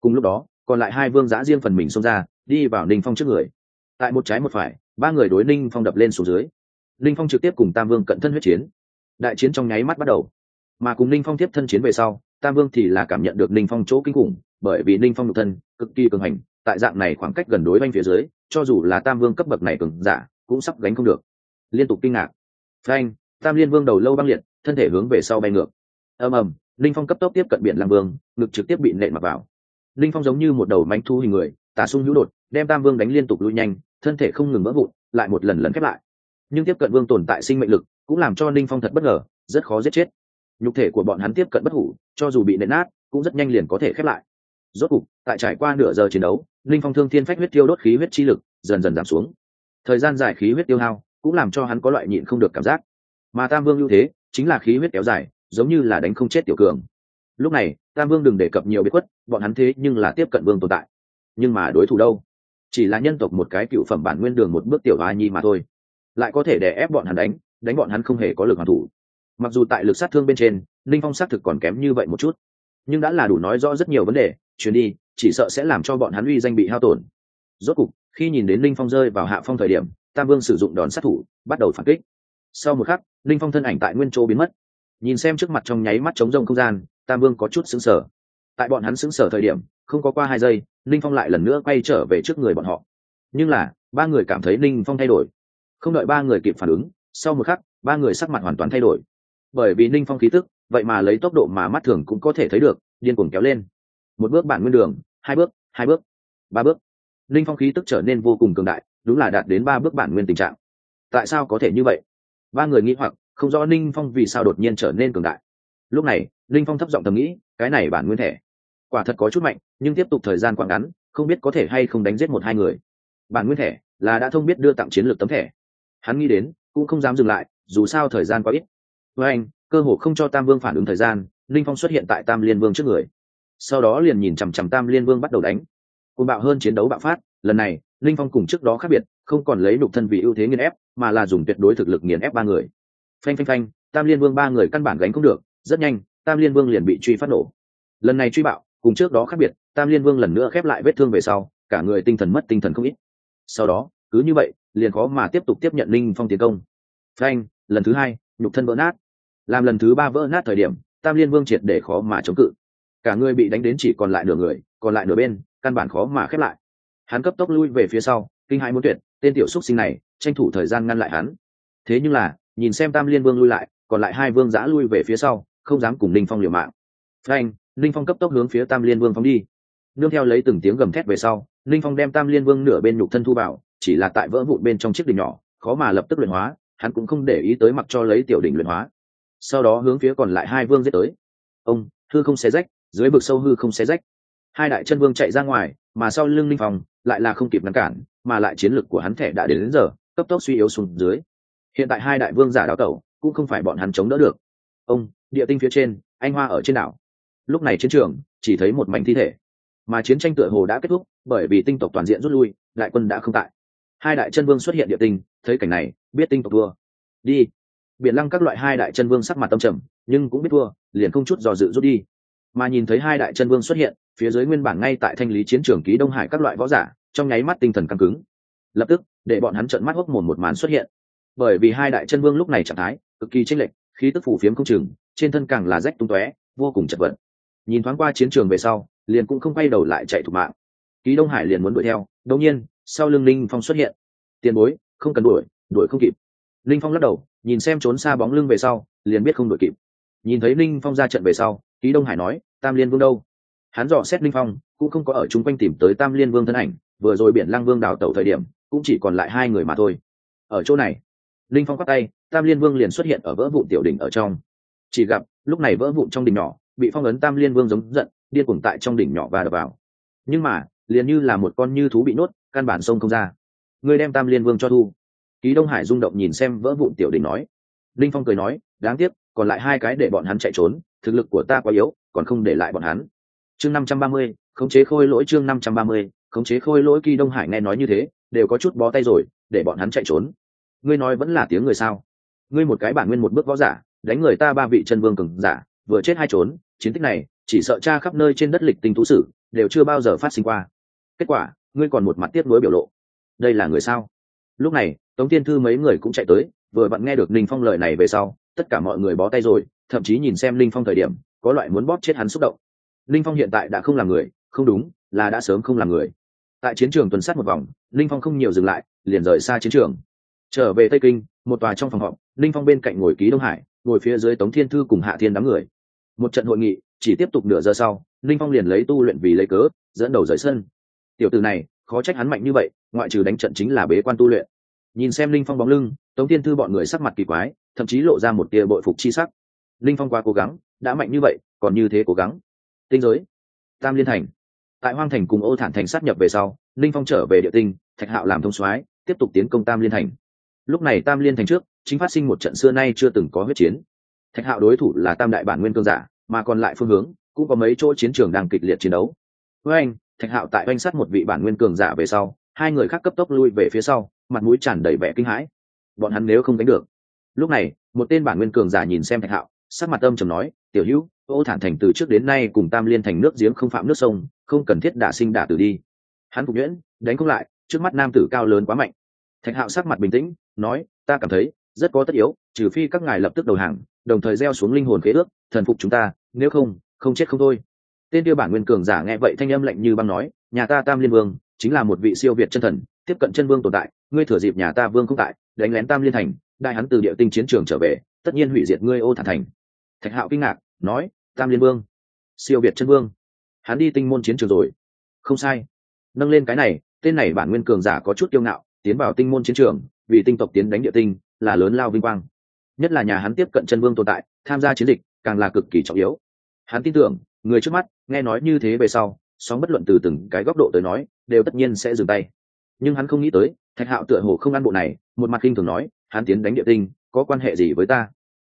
Cùng lúc đó, còn lại hai vương giã riêng phần mình xông ra, đi vào ninh phong trước người. Tại một trái một phải, ba người đối ninh phong đập lên xuống dưới. Ninh phong trực tiếp cùng tam vương cận thân huyết chiến. Đại chiến trong nháy mắt bắt đầu mà cùng ninh phong tiếp thân chiến về sau, tam vương thì là cảm nhận được ninh phong chỗ kinh khủng, bởi vì ninh phong nhục thân, cực kỳ cường hành, tại dạng này khoảng cách gần đối banh phía dưới, cho dù là tam vương cấp bậc này cường giả, cũng sắp gánh không được. Liên tục kinh ngạc. Frank tam liên vương đầu lâu băng liệt, thân thể hướng về sau bay ngược. Ầm ầm linh phong cấp tốc tiếp cận biển lang vương, ngực trực tiếp bị nện mặc vào. Linh phong giống như một đầu mánh thu hình người, tả sung hữu đột, đem tam vương đánh liên tục lui nhanh, thân thể không ngừng vỡ vụn, lại một lần lần khép lại. Nhưng tiếp cận vương tồn tại sinh mệnh lực, cũng làm cho linh phong thật bất ngờ, rất khó giết chết nhục thể của bọn hắn tiếp cận bất hủ, cho dù bị nện nát, cũng rất nhanh liền có thể khép lại. Rốt cục, tại trải qua nửa giờ chiến đấu, linh phong thương thiên phách huyết tiêu đốt khí huyết chi lực dần dần giảm xuống. Thời gian dài khí huyết tiêu hao cũng làm cho hắn có loại nhịn không được cảm giác. Mà tam vương ưu thế chính là khí huyết kéo dài, giống như là đánh không chết tiểu cường. Lúc này, tam vương đừng đề cập nhiều bí quất bọn hắn thế nhưng là tiếp cận vương tồn tại. Nhưng mà đối thủ đâu? Chỉ là nhân tộc một cái cựu phẩm bản nguyên đường một bước tiểu hoa nhi mà thôi. Lại có thể để ép bọn hắn đánh đánh bọn hắn không hề có lực hoàn thủ mặc dù tại lực sát thương bên trên, linh phong xác thực còn kém như vậy một chút. Nhưng đã là đủ nói rõ rất nhiều vấn đề, chuyến đi, chỉ sợ sẽ làm cho bọn hắn uy danh bị hao tổn. Rốt cục, khi nhìn đến linh phong rơi vào hạ phong thời điểm, tam vương sử dụng đòn sát thủ, bắt đầu phản kích. Sau một khắc, linh phong thân ảnh tại nguyên chỗ biến mất. Nhìn xem trước mặt trong nháy mắt chống rông không gian, tam vương có chút xứng sở tại bọn hắn xứng sở thời điểm, không có qua hai giây, linh phong lại lần nữa quay trở về trước người bọn họ. Nhưng là, ba người cảm thấy linh phong thay đổi. Không đợi ba người kịp phản ứng, sau một khắc, ba người sắc mặt hoàn toàn thay đổi bởi vì ninh phong khí tức, vậy mà lấy tốc độ mà mắt thường cũng có thể thấy được, điên cuồng kéo lên. Một bước bản nguyên đường, hai bước hai bước, ba bước. Ninh phong khí tức trở nên vô cùng cường đại, đúng là đạt đến ba bước bản nguyên tình trạng. Tại sao có thể như vậy? Ba người nghĩ hoặc, không rõ ninh phong vì sao đột nhiên trở nên cường đại. Lúc này, ninh phong thấp giọng thầm nghĩ, cái này bản nguyên thể, quả thật có chút mạnh, nhưng tiếp tục thời gian quảng ngắn, không biết có thể hay không đánh giết một hai người. Bản nguyên thể là đã thông biết đưa tặng chiến lược tấm thẻ. Hắn nghĩ đến, cũng không dám dừng lại, dù sao thời gian quá ít với anh, cơ hồ không cho tam vương phản ứng thời gian, Linh phong xuất hiện tại tam liên vương trước người. Sau đó liền nhìn chằm chằm tam liên vương bắt đầu đánh. Côn bạo hơn chiến đấu bạo phát, lần này, Linh phong cùng trước đó khác biệt, không còn lấy đục thân vì ưu thế nghiền ép, mà là dùng tuyệt đối thực lực nghiền ép ba người. Phanh phanh phanh, tam liên vương ba người căn bản gánh không được, rất nhanh, tam liên vương liền bị truy phát nổ. Lần này truy bạo, cùng trước đó khác biệt, tam liên vương lần nữa khép lại vết thương về sau, cả người tinh thần mất tinh thần không ít. Sau đó, cứ như vậy, liền khó mà tiếp tục tiếp nhận linh phong tiến công. Phanh, lần thứ hai, nhục thân vỡ nát làm lần thứ ba vỡ nát thời điểm, tam liên vương triệt để khó mà chống cự. Cả người bị đánh đến chỉ còn lại nửa người, còn lại nửa bên, căn bản khó mà khép lại. Hắn cấp tốc lui về phía sau, kinh hãi muốn tuyệt, tên tiểu xúc sinh này, tranh thủ thời gian ngăn lại hắn. Thế nhưng là, nhìn xem tam liên vương lui lại, còn lại hai vương giã lui về phía sau, không dám cùng ninh phong liều mạng. Frank ninh phong cấp tốc hướng phía tam liên vương phóng đi. Nương theo lấy từng tiếng gầm thét về sau, ninh phong đem tam liên vương nửa bên nhục thân thu vào, chỉ là tại vỡ vụn bên trong chiếc đỉnh nhỏ, khó mà lập tức luyện hóa, hắn cũng không để ý tới mặc cho lấy tiểu đỉnh luyện hóa sau đó hướng phía còn lại hai vương giết tới. Ông hư không xé rách dưới vực sâu hư không xé rách. Hai đại chân vương chạy ra ngoài mà sau lưng linh phòng lại là không kịp ngăn cản mà lại chiến lực của hắn thẻ đã đến, đến giờ cấp tốc suy yếu xuống dưới. Hiện tại hai đại vương giả đào tẩu cũng không phải bọn hắn chống đỡ được. Ông địa tinh phía trên anh hoa ở trên đảo. Lúc này chiến trường chỉ thấy một mảnh thi thể mà chiến tranh tựa hồ đã kết thúc bởi vì tinh tộc toàn diện rút lui đại quân đã không tại. Hai đại chân vương xuất hiện địa tinh thấy cảnh này biết tinh tộc thua. Đi biển lăng các loại hai đại chân vương sắc mặt tâm trầm, nhưng cũng biết thua, liền không chút dò dự rút đi. Mà nhìn thấy hai đại chân vương xuất hiện, phía dưới nguyên bản ngay tại thanh lý chiến trường ký đông hải các loại võ giả, trong nháy mắt tinh thần căng cứng. Lập tức, để bọn hắn trợn mắt hốc mồm một màn xuất hiện. Bởi vì hai đại chân vương lúc này trạng thái, cực kỳ chênh lệch, khí tức phủ phiếm không chừng, trên thân càng là rách tung tóe, vô cùng chật vật. Nhìn thoáng qua chiến trường về sau, liền cũng không quay đầu lại chạy thủ mạng. Ký đông hải liền muốn đuổi theo, đột nhiên, sau lưng linh phong xuất hiện. Tiền bối, không cần đuổi đuổi không kịp. Linh phong lắc đầu nhìn xem trốn xa bóng lưng về sau, liền biết không đuổi kịp. Nhìn thấy linh phong ra trận về sau, ký đông hải nói, tam liên vương đâu? Hắn dò xét linh phong, cũng không có ở chung quanh tìm tới tam liên vương thân ảnh, vừa rồi biển lăng vương đào tẩu thời điểm, cũng chỉ còn lại hai người mà thôi. Ở chỗ này linh phong quát tay, tam liên vương liền xuất hiện ở vỡ vụ tiểu đỉnh ở trong. Chỉ gặp, lúc này vỡ vụn trong đỉnh nhỏ, bị phong ấn tam liên vương giống giận, điên cuồng tại trong đỉnh nhỏ và đập vào. Nhưng mà, liền như là một con như thú bị nốt căn bản sông không ra. Người đem tam liên vương cho thu ký đông hải rung động nhìn xem vỡ vụn tiểu đình nói. Linh phong cười nói, đáng tiếc, còn lại hai cái để bọn hắn chạy trốn, thực lực của ta quá yếu, còn không để lại bọn hắn. Chương năm trăm ba mươi, khống chế khôi lỗi chương năm trăm ba mươi, khống chế khôi lỗi kỳ đông hải nghe nói như thế, đều có chút bó tay rồi, để bọn hắn chạy trốn. Ngươi nói vẫn là tiếng người sao? Ngươi một cái bản nguyên một bước võ giả, đánh người ta ba vị chân vương cường giả, vừa chết hai trốn, chiến tích này, chỉ sợ cha khắp nơi trên đất lịch tinh thú sử, đều chưa bao giờ phát sinh qua. Kết quả, ngươi còn một mặt tiếp nối biểu lộ. Đây là người sao? Lúc này tống tiên thư mấy người cũng chạy tới, vừa vặn nghe được linh phong lời này về sau, tất cả mọi người bó tay rồi, thậm chí nhìn xem linh phong thời điểm, có loại muốn bóp chết hắn xúc động. Linh phong hiện tại đã không là người, không đúng, là đã sớm không là người. Tại chiến trường tuần sát một vòng linh phong không nhiều dừng lại, liền rời xa chiến trường. Trở về tây kinh, một tòa trong phòng họp linh phong bên cạnh ngồi ký đông hải, ngồi phía dưới tống thiên thư cùng hạ thiên đám người. Một trận hội nghị, chỉ tiếp tục nửa giờ sau linh phong liền lấy tu luyện vì lấy cớ, dẫn đầu rời sân. Tiểu từ này, khó trách hắn mạnh như vậy, ngoại trừ đánh trận chính là bế quan tu luyện nhìn xem linh phong bóng lưng, tống thiên thư bọn người sắc mặt kỳ quái, thậm chí lộ ra một tia bội phục chi sắc. Linh phong quá cố gắng, đã mạnh như vậy, còn như thế cố gắng. Tinh giới. Tam liên thành. Tại hoang thành cùng ô thản thành sát nhập về sau, linh phong trở về địa tinh, thạch hạo làm thông soái, tiếp tục tiến công tam liên thành. Lúc này tam liên thành trước, chính phát sinh một trận xưa nay chưa từng có huyết chiến. Thạch hạo đối thủ là tam đại bản nguyên cương giả, mà còn lại phương hướng, cũng có mấy chỗ chiến trường đang kịch liệt chiến đấu. Với anh, thạch hạo tại oanh sát một vị bản nguyên cường giả về sau, hai người khác cấp tốc lui về phía sau mặt mũi tràn đầy vẻ kinh hãi. Bọn hắn nếu không đánh được. Lúc này, một tên bản nguyên cường giả nhìn xem thạch hạo, sắc mặt âm trầm nói, tiểu hữu, ô thản thành từ trước đến nay cùng tam liên thành nước giếng không phạm nước sông, không cần thiết đả sinh đả tử đi. Hắn phục nhuyễn, đánh không lại, trước mắt nam tử cao lớn quá mạnh. Thạch hạo sắc mặt bình tĩnh, nói, ta cảm thấy, rất có tất yếu, trừ phi các ngài lập tức đầu hàng, đồng thời gieo xuống linh hồn khế ước, thần phục chúng ta, nếu không không chết không thôi. Tên tiêu bản nguyên cường giả nghe vậy thanh âm lạnh như băng nói, nhà ta tam liên vương, chính là một vị siêu việt chân thần tiếp cận chân vương tồn tại, ngươi thừa dịp nhà ta vương không tại đánh lén tam liên thành, đại hắn từ địa tinh chiến trường trở về, tất nhiên hủy diệt ngươi ô thản thành. Thạch hạo kinh ngạc, nói, tam liên vương, siêu việt chân vương. Hắn đi tinh môn chiến trường rồi. Không sai. Nâng lên cái này, tên này bản nguyên cường giả có chút kiêu ngạo, tiến vào tinh môn chiến trường, vì tinh tộc tiến đánh địa tinh, là lớn lao vinh quang. Nhất là nhà hắn tiếp cận chân vương tồn tại, tham gia chiến dịch, càng là cực kỳ trọng yếu. Hắn tin tưởng, người trước mắt, nghe nói như thế về sau, sóng bất luận từ từng cái góc độ tới nói, đều tất nhiên sẽ dừng tay nhưng hắn không nghĩ tới, thạch hạo tựa hồ không ăn bộ này, một mặt kinh thường nói, hắn tiến đánh địa tinh, có quan hệ gì với ta?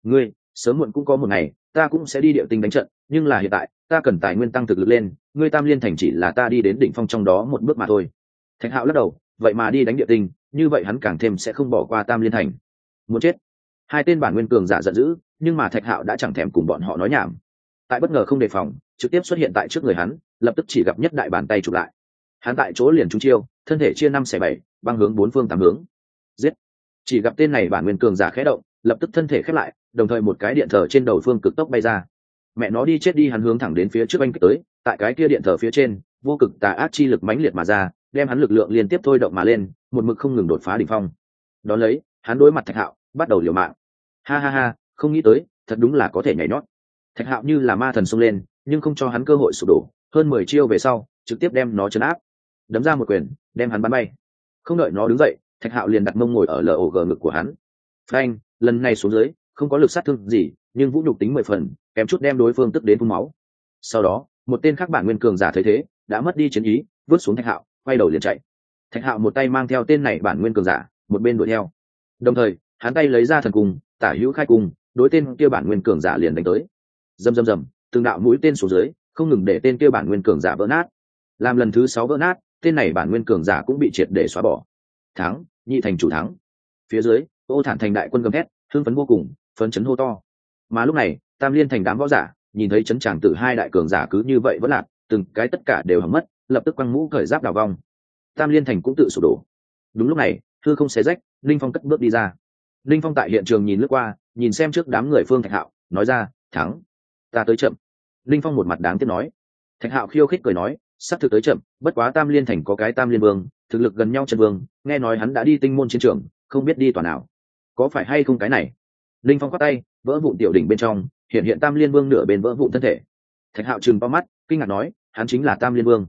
Ngươi, sớm muộn cũng có một ngày, ta cũng sẽ đi địa tinh đánh trận, nhưng là hiện tại, ta cần tài nguyên tăng thực lực lên, ngươi tam liên thành chỉ là ta đi đến đỉnh phong trong đó một bước mà thôi. Thạch hạo lắc đầu, vậy mà đi đánh địa tinh, như vậy hắn càng thêm sẽ không bỏ qua tam liên thành. Muốn chết. Hai tên bản nguyên cường giả giận dữ, nhưng mà thạch hạo đã chẳng thèm cùng bọn họ nói nhảm. Tại bất ngờ không đề phòng, trực tiếp xuất hiện tại trước người hắn, lập tức chỉ gặp nhất đại bàn tay chụp lại. Hắn tại chỗ liền trúng chiêu thân thể chia năm xẻ bảy, băng hướng bốn phương tám hướng. Giết. Chỉ gặp tên này bản nguyên cường giả khẽ động, lập tức thân thể khép lại, đồng thời một cái điện thờ trên đầu phương cực tốc bay ra. Mẹ nó đi chết đi, hắn hướng thẳng đến phía trước anh tới, tại cái kia điện thờ phía trên, vô cực tà ác chi lực mãnh liệt mà ra, đem hắn lực lượng liên tiếp thôi động mà lên, một mực không ngừng đột phá đỉnh phong. Đón lấy, hắn đối mặt thạch hạo, bắt đầu liều mạng. Ha ha ha, không nghĩ tới, thật đúng là có thể nhảy nhót. Thạch hạo như là ma thần xông lên, nhưng không cho hắn cơ hội sụp đổ, hơn mười chiêu về sau, trực tiếp đem nó chấn áp. Đấm ra một quyền đem hắn bắn bay. Không đợi nó đứng dậy, thạch hạo liền đặt mông ngồi ở lờ ổ gờ ngực của hắn. Frank lần này xuống dưới, không có lực sát thương gì, nhưng vũ nhục tính mười phần, kém chút đem đối phương tức đến phun máu. Sau đó, một tên khác bản nguyên cường giả thấy thế, đã mất đi chiến ý, vứt xuống thạch hạo, quay đầu liền chạy. Thạch hạo một tay mang theo tên này bản nguyên cường giả, một bên đuổi theo. Đồng thời, hắn tay lấy ra thần cung, tả hữu khai cung, đối tên kia bản nguyên cường giả liền đánh tới. Dầm dầm dầm từng đạo mũi tên xuống dưới, không ngừng để tên kia bản nguyên cường giả vỡ nát. Làm lần thứ sáu vỡ nát tên này bản nguyên cường giả cũng bị triệt để xóa bỏ. Thắng, nhị thành chủ thắng. Phía dưới, ô thản thành đại quân gầm hét thương phấn vô cùng, phấn chấn hô to. Mà lúc này, tam liên thành đám võ giả, nhìn thấy chấn tràng tử hai đại cường giả cứ như vậy vẫn lạc, từng cái tất cả đều hầm mất, lập tức quăng mũ cởi giáp đào vong. Tam liên thành cũng tự sụp đổ. Đúng lúc này, thư không xé rách, linh phong cất bước đi ra. Linh phong tại hiện trường nhìn lướt qua, nhìn xem trước đám người phương thạch hạo, nói ra, thắng, ta tới chậm. Linh phong một mặt đáng tiếc nói. Thạch hạo khiêu khích cười nói sắp thực tới chậm, bất quá tam liên thành có cái tam liên vương, thực lực gần nhau chân vương, nghe nói hắn đã đi tinh môn chiến trường, không biết đi toàn nào. Có phải hay không cái này? Linh phong khoác tay, vỡ vụn tiểu đỉnh bên trong, hiện hiện tam liên vương nửa bên vỡ vụn thân thể. Thạch hạo chừng bao mắt, kinh ngạc nói, hắn chính là tam liên vương.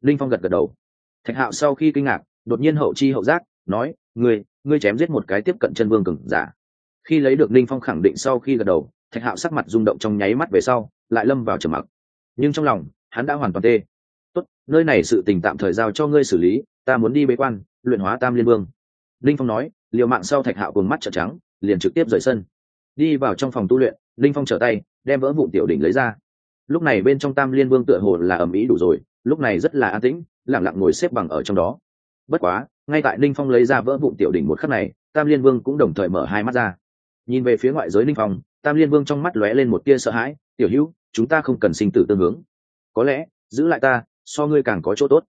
Linh phong gật gật đầu. Thạch hạo sau khi kinh ngạc, đột nhiên hậu chi hậu giác, nói, ngươi ngươi chém giết một cái tiếp cận chân vương cừng giả. Khi lấy được linh phong khẳng định sau khi gật đầu, thạch hạo sắc mặt rung động trong nháy mắt về sau, lại lâm vào trầm mặc. Nhưng trong lòng, hắn đã hoàn toàn tê tốt, nơi này sự tình tạm thời giao cho ngươi xử lý, ta muốn đi bế quan, luyện hóa tam liên vương. Linh phong nói, liều mạng sau thạch hạo cùng mắt trợn trắng, liền trực tiếp rời sân. Đi vào trong phòng tu luyện, linh phong trở tay, đem vỡ vụn tiểu đỉnh lấy ra. Lúc này bên trong tam liên vương tựa hồ là ầm ĩ đủ rồi, lúc này rất là an tĩnh lẳng lặng ngồi xếp bằng ở trong đó. Bất quá, ngay tại linh phong lấy ra vỡ vụn tiểu đỉnh một khắc này, tam liên vương cũng đồng thời mở hai mắt ra. Nhìn về phía ngoại giới linh phong, tam liên vương trong mắt lóe lên một tia sợ hãi, tiểu hữu, chúng ta không cần sinh tử tương hướng. Có lẽ, giữ lại ta so ngươi càng có chỗ tốt.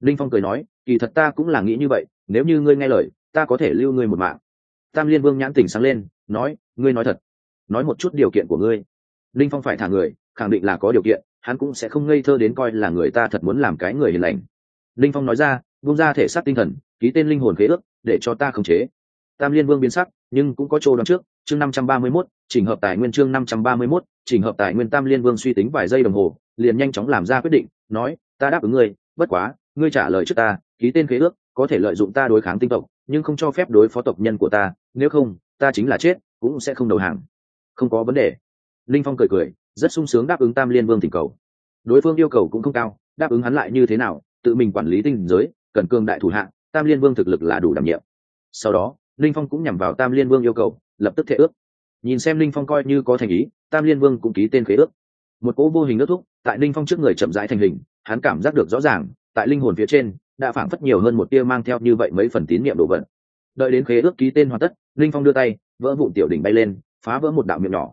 Linh phong cười nói kỳ thật ta cũng là nghĩ như vậy nếu như ngươi nghe lời ta có thể lưu ngươi một mạng. Tam liên vương nhãn tỉnh sáng lên nói ngươi nói thật. Nói một chút điều kiện của ngươi. Linh phong phải thả người khẳng định là có điều kiện hắn cũng sẽ không ngây thơ đến coi là người ta thật muốn làm cái người hiền lành. Linh phong nói ra vung ra thể xác tinh thần ký tên linh hồn khế ước để cho ta khống chế. Tam liên vương biến sắc nhưng cũng có chỗ đón trước chương năm trăm ba mươi 531, chỉnh hợp tài nguyên chương năm trăm ba mươi 531, chỉnh hợp tài nguyên tam liên vương suy tính vài giây đồng hồ liền nhanh chóng làm ra quyết định nói ta đáp ứng ngươi, bất quá, ngươi trả lời trước ta, ký tên khế ước, có thể lợi dụng ta đối kháng tinh tộc, nhưng không cho phép đối phó tộc nhân của ta, nếu không, ta chính là chết, cũng sẽ không đầu hàng. Không có vấn đề. Linh phong cười cười, rất sung sướng đáp ứng tam liên vương thỉnh cầu. Đối phương yêu cầu cũng không cao, đáp ứng hắn lại như thế nào, tự mình quản lý tinh giới, cần cương đại thủ hạng, tam liên vương thực lực là đủ đảm nhiệm. Sau đó, linh phong cũng nhằm vào tam liên vương yêu cầu, lập tức thệ ước. Nhìn xem linh phong coi như có thành ý, tam liên vương cũng ký tên khế ước. Một cỗ vô hình ước thúc, tại linh phong trước người chậm rãi thành hình hắn cảm giác được rõ ràng, tại linh hồn phía trên, đã phảng phất nhiều hơn một tia mang theo như vậy mấy phần tín niệm đồ vật. Đợi đến khế ước ký tên hoàn tất, linh phong đưa tay, vỡ vụn tiểu đỉnh bay lên, phá vỡ một đạo miệng nhỏ.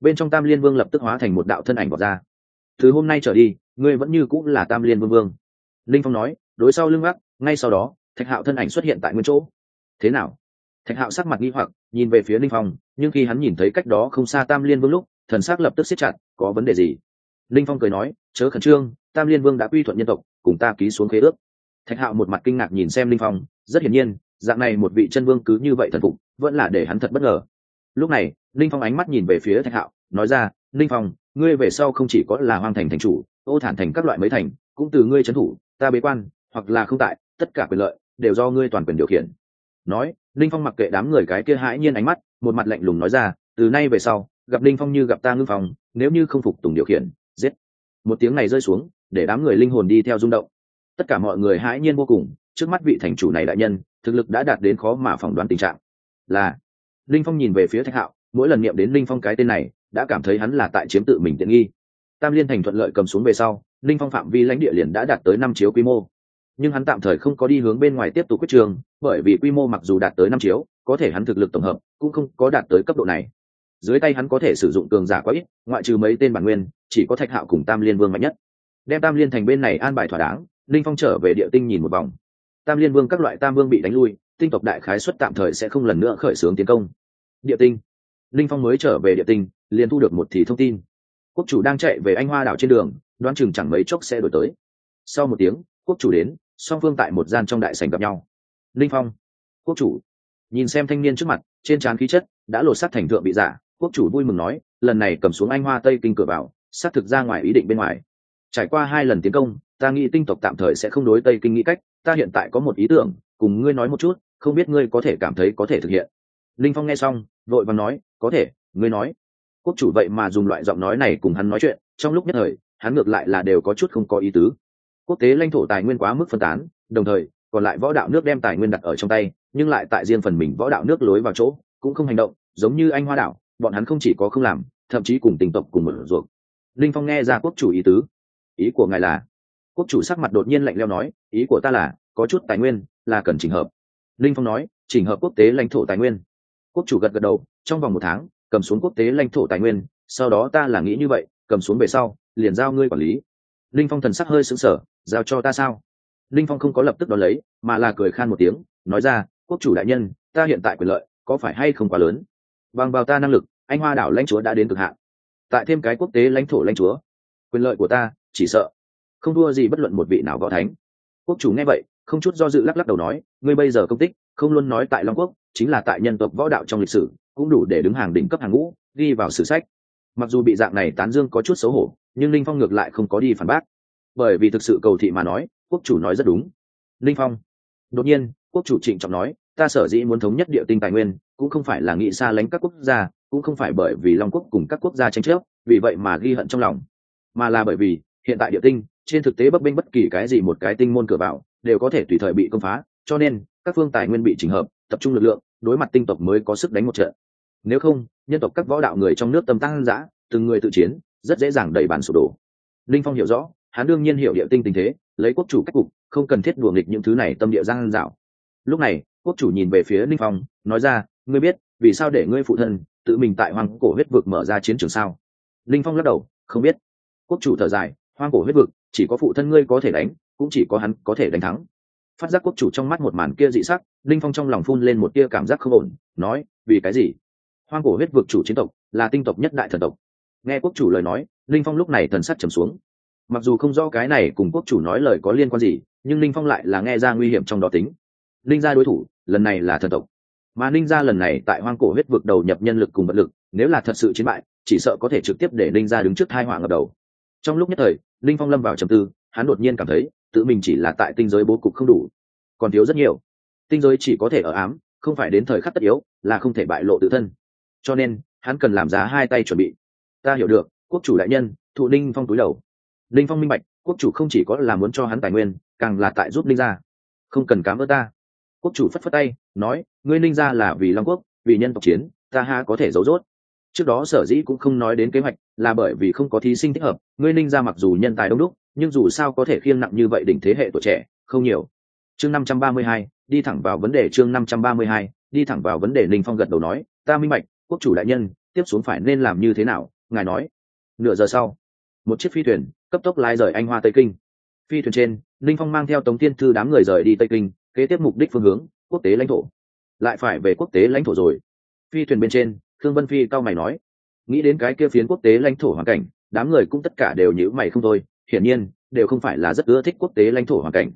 Bên trong tam liên vương lập tức hóa thành một đạo thân ảnh vọt ra. Từ hôm nay trở đi, ngươi vẫn như cũng là tam liên vương vương. Linh phong nói, đối sau lưng gác ngay sau đó, thạch hạo thân ảnh xuất hiện tại nguyên chỗ. Thế nào? Thạch hạo sắc mặt nghi hoặc, nhìn về phía linh phong, nhưng khi hắn nhìn thấy cách đó không xa tam liên vương lúc, thần s ắ c lập tức siết chặt, có vấn đề gì? Linh phong cười nói, chớ khẩn trương, tam liên vương đã quy thuận nhân tộc, cùng ta ký xuống khế ước. Thạch hạo một mặt kinh ngạc nhìn xem linh phong, rất hiển nhiên, dạng này một vị chân vương cứ như vậy thần phục, vẫn là để hắn thật bất ngờ. Lúc này, linh phong ánh mắt nhìn về phía thạch hạo, nói ra, linh phong, ngươi về sau không chỉ có là hoang thành thành chủ, ô thản thành các loại mấy thành, cũng từ ngươi trấn thủ, ta bế quan, hoặc là không tại, tất cả quyền lợi đều do ngươi toàn quyền điều khiển. Nói, linh phong mặc kệ đám người cái kia hãi nhiên ánh mắt, một mặt lạnh lùng nói ra, từ nay về sau, gặp linh phong như gặp ta ngưng phong nếu như không phục tùng điều khiển một tiếng này rơi xuống, để đám người linh hồn đi theo rung động. Tất cả mọi người hãi nhiên vô cùng, trước mắt vị thành chủ này đại nhân, thực lực đã đạt đến khó mà phỏng đoán tình trạng. Là, linh phong nhìn về phía thạch hạo, mỗi lần niệm đến linh phong cái tên này, đã cảm thấy hắn là tại chiếm tự mình tiện nghi. Tam liên thành thuận lợi cầm xuống về sau, linh phong phạm vi lãnh địa liền đã đạt tới năm chiếu quy mô. Nhưng hắn tạm thời không có đi hướng bên ngoài tiếp tục quyết trường, bởi vì quy mô mặc dù đạt tới năm chiếu, có thể hắn thực lực tổng hợp cũng không có đạt tới cấp độ này dưới tay hắn có thể sử dụng cường giả quá ít, ngoại trừ mấy tên bản nguyên, chỉ có thạch hạo cùng tam liên vương mạnh nhất. Đem tam liên thành bên này an bài thỏa đáng, linh phong trở về địa tinh nhìn một vòng. Tam liên vương các loại tam vương bị đánh lui, tinh tộc đại khái xuất tạm thời sẽ không lần nữa khởi xướng tiến công. Địa tinh. Linh phong mới trở về địa tinh, liền thu được một thì thông tin. Quốc chủ đang chạy về anh hoa đảo trên đường, đoán chừng chẳng mấy chốc sẽ đổi tới. Sau một tiếng, quốc chủ đến, song phương tại một gian trong đại sảnh gặp nhau. Linh phong. Quốc chủ. Nhìn xem thanh niên trước mặt, trên trán khí chất đã lột sát thành thượng bị giả quốc chủ vui mừng nói, lần này cầm xuống anh hoa tây kinh cửa vào, xác thực ra ngoài ý định bên ngoài. Trải qua hai lần tiến công, ta nghĩ tinh tộc tạm thời sẽ không đối tây kinh nghĩ cách, ta hiện tại có một ý tưởng, cùng ngươi nói một chút, không biết ngươi có thể cảm thấy có thể thực hiện. Linh phong nghe xong, vội và nói, có thể, ngươi nói. Quốc chủ vậy mà dùng loại giọng nói này cùng hắn nói chuyện, trong lúc nhất thời, hắn ngược lại là đều có chút không có ý tứ. Quốc tế lãnh thổ tài nguyên quá mức phân tán, đồng thời, còn lại võ đạo nước đem tài nguyên đặt ở trong tay, nhưng lại tại riêng phần mình võ đạo nước lối vào chỗ, cũng không hành động, giống như anh hoa đảo bọn hắn không chỉ có không làm, thậm chí cùng tình tộc cùng một ruột. Linh phong nghe ra quốc chủ ý tứ. Ý của ngài là? Quốc chủ sắc mặt đột nhiên lạnh leo nói, ý của ta là, có chút tài nguyên, là cần chỉnh hợp. Linh phong nói, chỉnh hợp quốc tế lãnh thổ tài nguyên. Quốc chủ gật gật đầu, trong vòng một tháng, cầm xuống quốc tế lãnh thổ tài nguyên, sau đó ta là nghĩ như vậy, cầm xuống về sau, liền giao ngươi quản lý. Linh phong thần sắc hơi sững sờ, giao cho ta sao? Linh phong không có lập tức đón lấy, mà là cười khan một tiếng, nói ra, quốc chủ đại nhân, ta hiện tại quyền lợi, có phải hay không quá lớn? Bằng vào ta năng lực, anh hoa đảo lãnh chúa đã đến cực hạn. Tại thêm cái quốc tế lãnh thổ lãnh chúa. Quyền lợi của ta, chỉ sợ. Không đua gì bất luận một vị nào võ thánh. Quốc chủ nghe vậy, không chút do dự lắc lắc đầu nói, ngươi bây giờ công tích, không luôn nói tại long quốc, chính là tại nhân tộc võ đạo trong lịch sử, cũng đủ để đứng hàng đỉnh cấp hàng ngũ, ghi vào sử sách. Mặc dù bị dạng này tán dương có chút xấu hổ, nhưng linh phong ngược lại không có đi phản bác. Bởi vì thực sự cầu thị mà nói, quốc chủ nói rất đúng. Linh phong. Đột nhiên, quốc chủ trịnh trọng nói, ta sở dĩ muốn thống nhất địa tinh tài nguyên cũng không phải là nghĩ xa lánh các quốc gia, cũng không phải bởi vì long quốc cùng các quốc gia tranh chấp, vì vậy mà ghi hận trong lòng. Mà là bởi vì, hiện tại địa tinh, trên thực tế bấp bênh bất kỳ cái gì một cái tinh môn cửa vào, đều có thể tùy thời bị công phá, cho nên, các phương tài nguyên bị chỉnh hợp, tập trung lực lượng, đối mặt tinh tộc mới có sức đánh một trận. Nếu không, nhân tộc các võ đạo người trong nước tâm tăng giã từng người tự chiến, rất dễ dàng đẩy bàn sụp đổ. Linh phong hiểu rõ, hắn đương nhiên hiểu địa tinh tình thế, lấy quốc chủ cách cục, không cần thiết đùa nghịch những thứ này tâm địa giang dạo. Lúc này, quốc chủ nhìn về phía linh phong, nói ra ngươi biết, vì sao để ngươi phụ thân tự mình tại hoang cổ huyết vực mở ra chiến trường sao? Linh phong lắc đầu, không biết. Quốc chủ thở dài, hoang cổ huyết vực, chỉ có phụ thân ngươi có thể đánh, cũng chỉ có hắn có thể đánh thắng. Phát giác quốc chủ trong mắt một màn kia dị sắc, linh phong trong lòng phun lên một tia cảm giác không ổn, nói, vì cái gì? Hoang cổ huyết vực chủ chiến tộc, là tinh tộc nhất đại thần tộc. Nghe quốc chủ lời nói, linh phong lúc này thần sắc trầm xuống. Mặc dù không rõ cái này cùng quốc chủ nói lời có liên quan gì, nhưng linh phong lại là nghe ra nguy hiểm trong đó tính. Linh gia đối thủ, lần này là thần tộc mà ninh gia lần này tại hoang cổ huyết vực đầu nhập nhân lực cùng vật lực, nếu là thật sự chiến bại, chỉ sợ có thể trực tiếp để ninh gia đứng trước hai họa ngập đầu. Trong lúc nhất thời linh phong lâm vào trầm tư, hắn đột nhiên cảm thấy, tự mình chỉ là tại tinh giới bố cục không đủ. Còn thiếu rất nhiều. Tinh giới chỉ có thể ở ám, không phải đến thời khắc tất yếu, là không thể bại lộ tự thân. Cho nên, hắn cần làm giá hai tay chuẩn bị. Ta hiểu được, quốc chủ đại nhân, thụ ninh phong túi đầu. Ninh phong minh bạch, quốc chủ không chỉ có là muốn cho hắn tài nguyên, càng là tại giúp ninh gia. Không cần cám ơn ta quốc chủ phất phất tay, nói, ngươi ninh gia là vì long quốc, vì nhân tộc chiến, ta ha có thể giấu rốt. Trước đó sở dĩ cũng không nói đến kế hoạch, là bởi vì không có thí sinh thích hợp, ngươi ninh gia mặc dù nhân tài đông đúc, nhưng dù sao có thể khiêng nặng như vậy đỉnh thế hệ tuổi trẻ, không nhiều. Chương năm trăm ba mươi hai, đi thẳng vào vấn đề chương năm trăm ba mươi hai, đi thẳng vào vấn đề ninh phong gật đầu nói, ta minh bạch, quốc chủ đại nhân, tiếp xuống phải nên làm như thế nào? Ngài nói, nửa giờ sau. Một chiếc phi thuyền, cấp tốc lái rời anh hoa tây kinh. Phi thuyền trên, ninh phong mang theo tống tiên thư đám người rời đi tây kinh kế tiếp mục đích phương hướng, quốc tế lãnh thổ. Lại phải về quốc tế lãnh thổ rồi. Phi thuyền bên trên thương vân phi cao mày nói. Nghĩ đến cái kia phiến quốc tế lãnh thổ hoàn cảnh, đám người cũng tất cả đều nhữ mày không thôi. Hiển nhiên, đều không phải là rất ưa thích quốc tế lãnh thổ hoàn cảnh.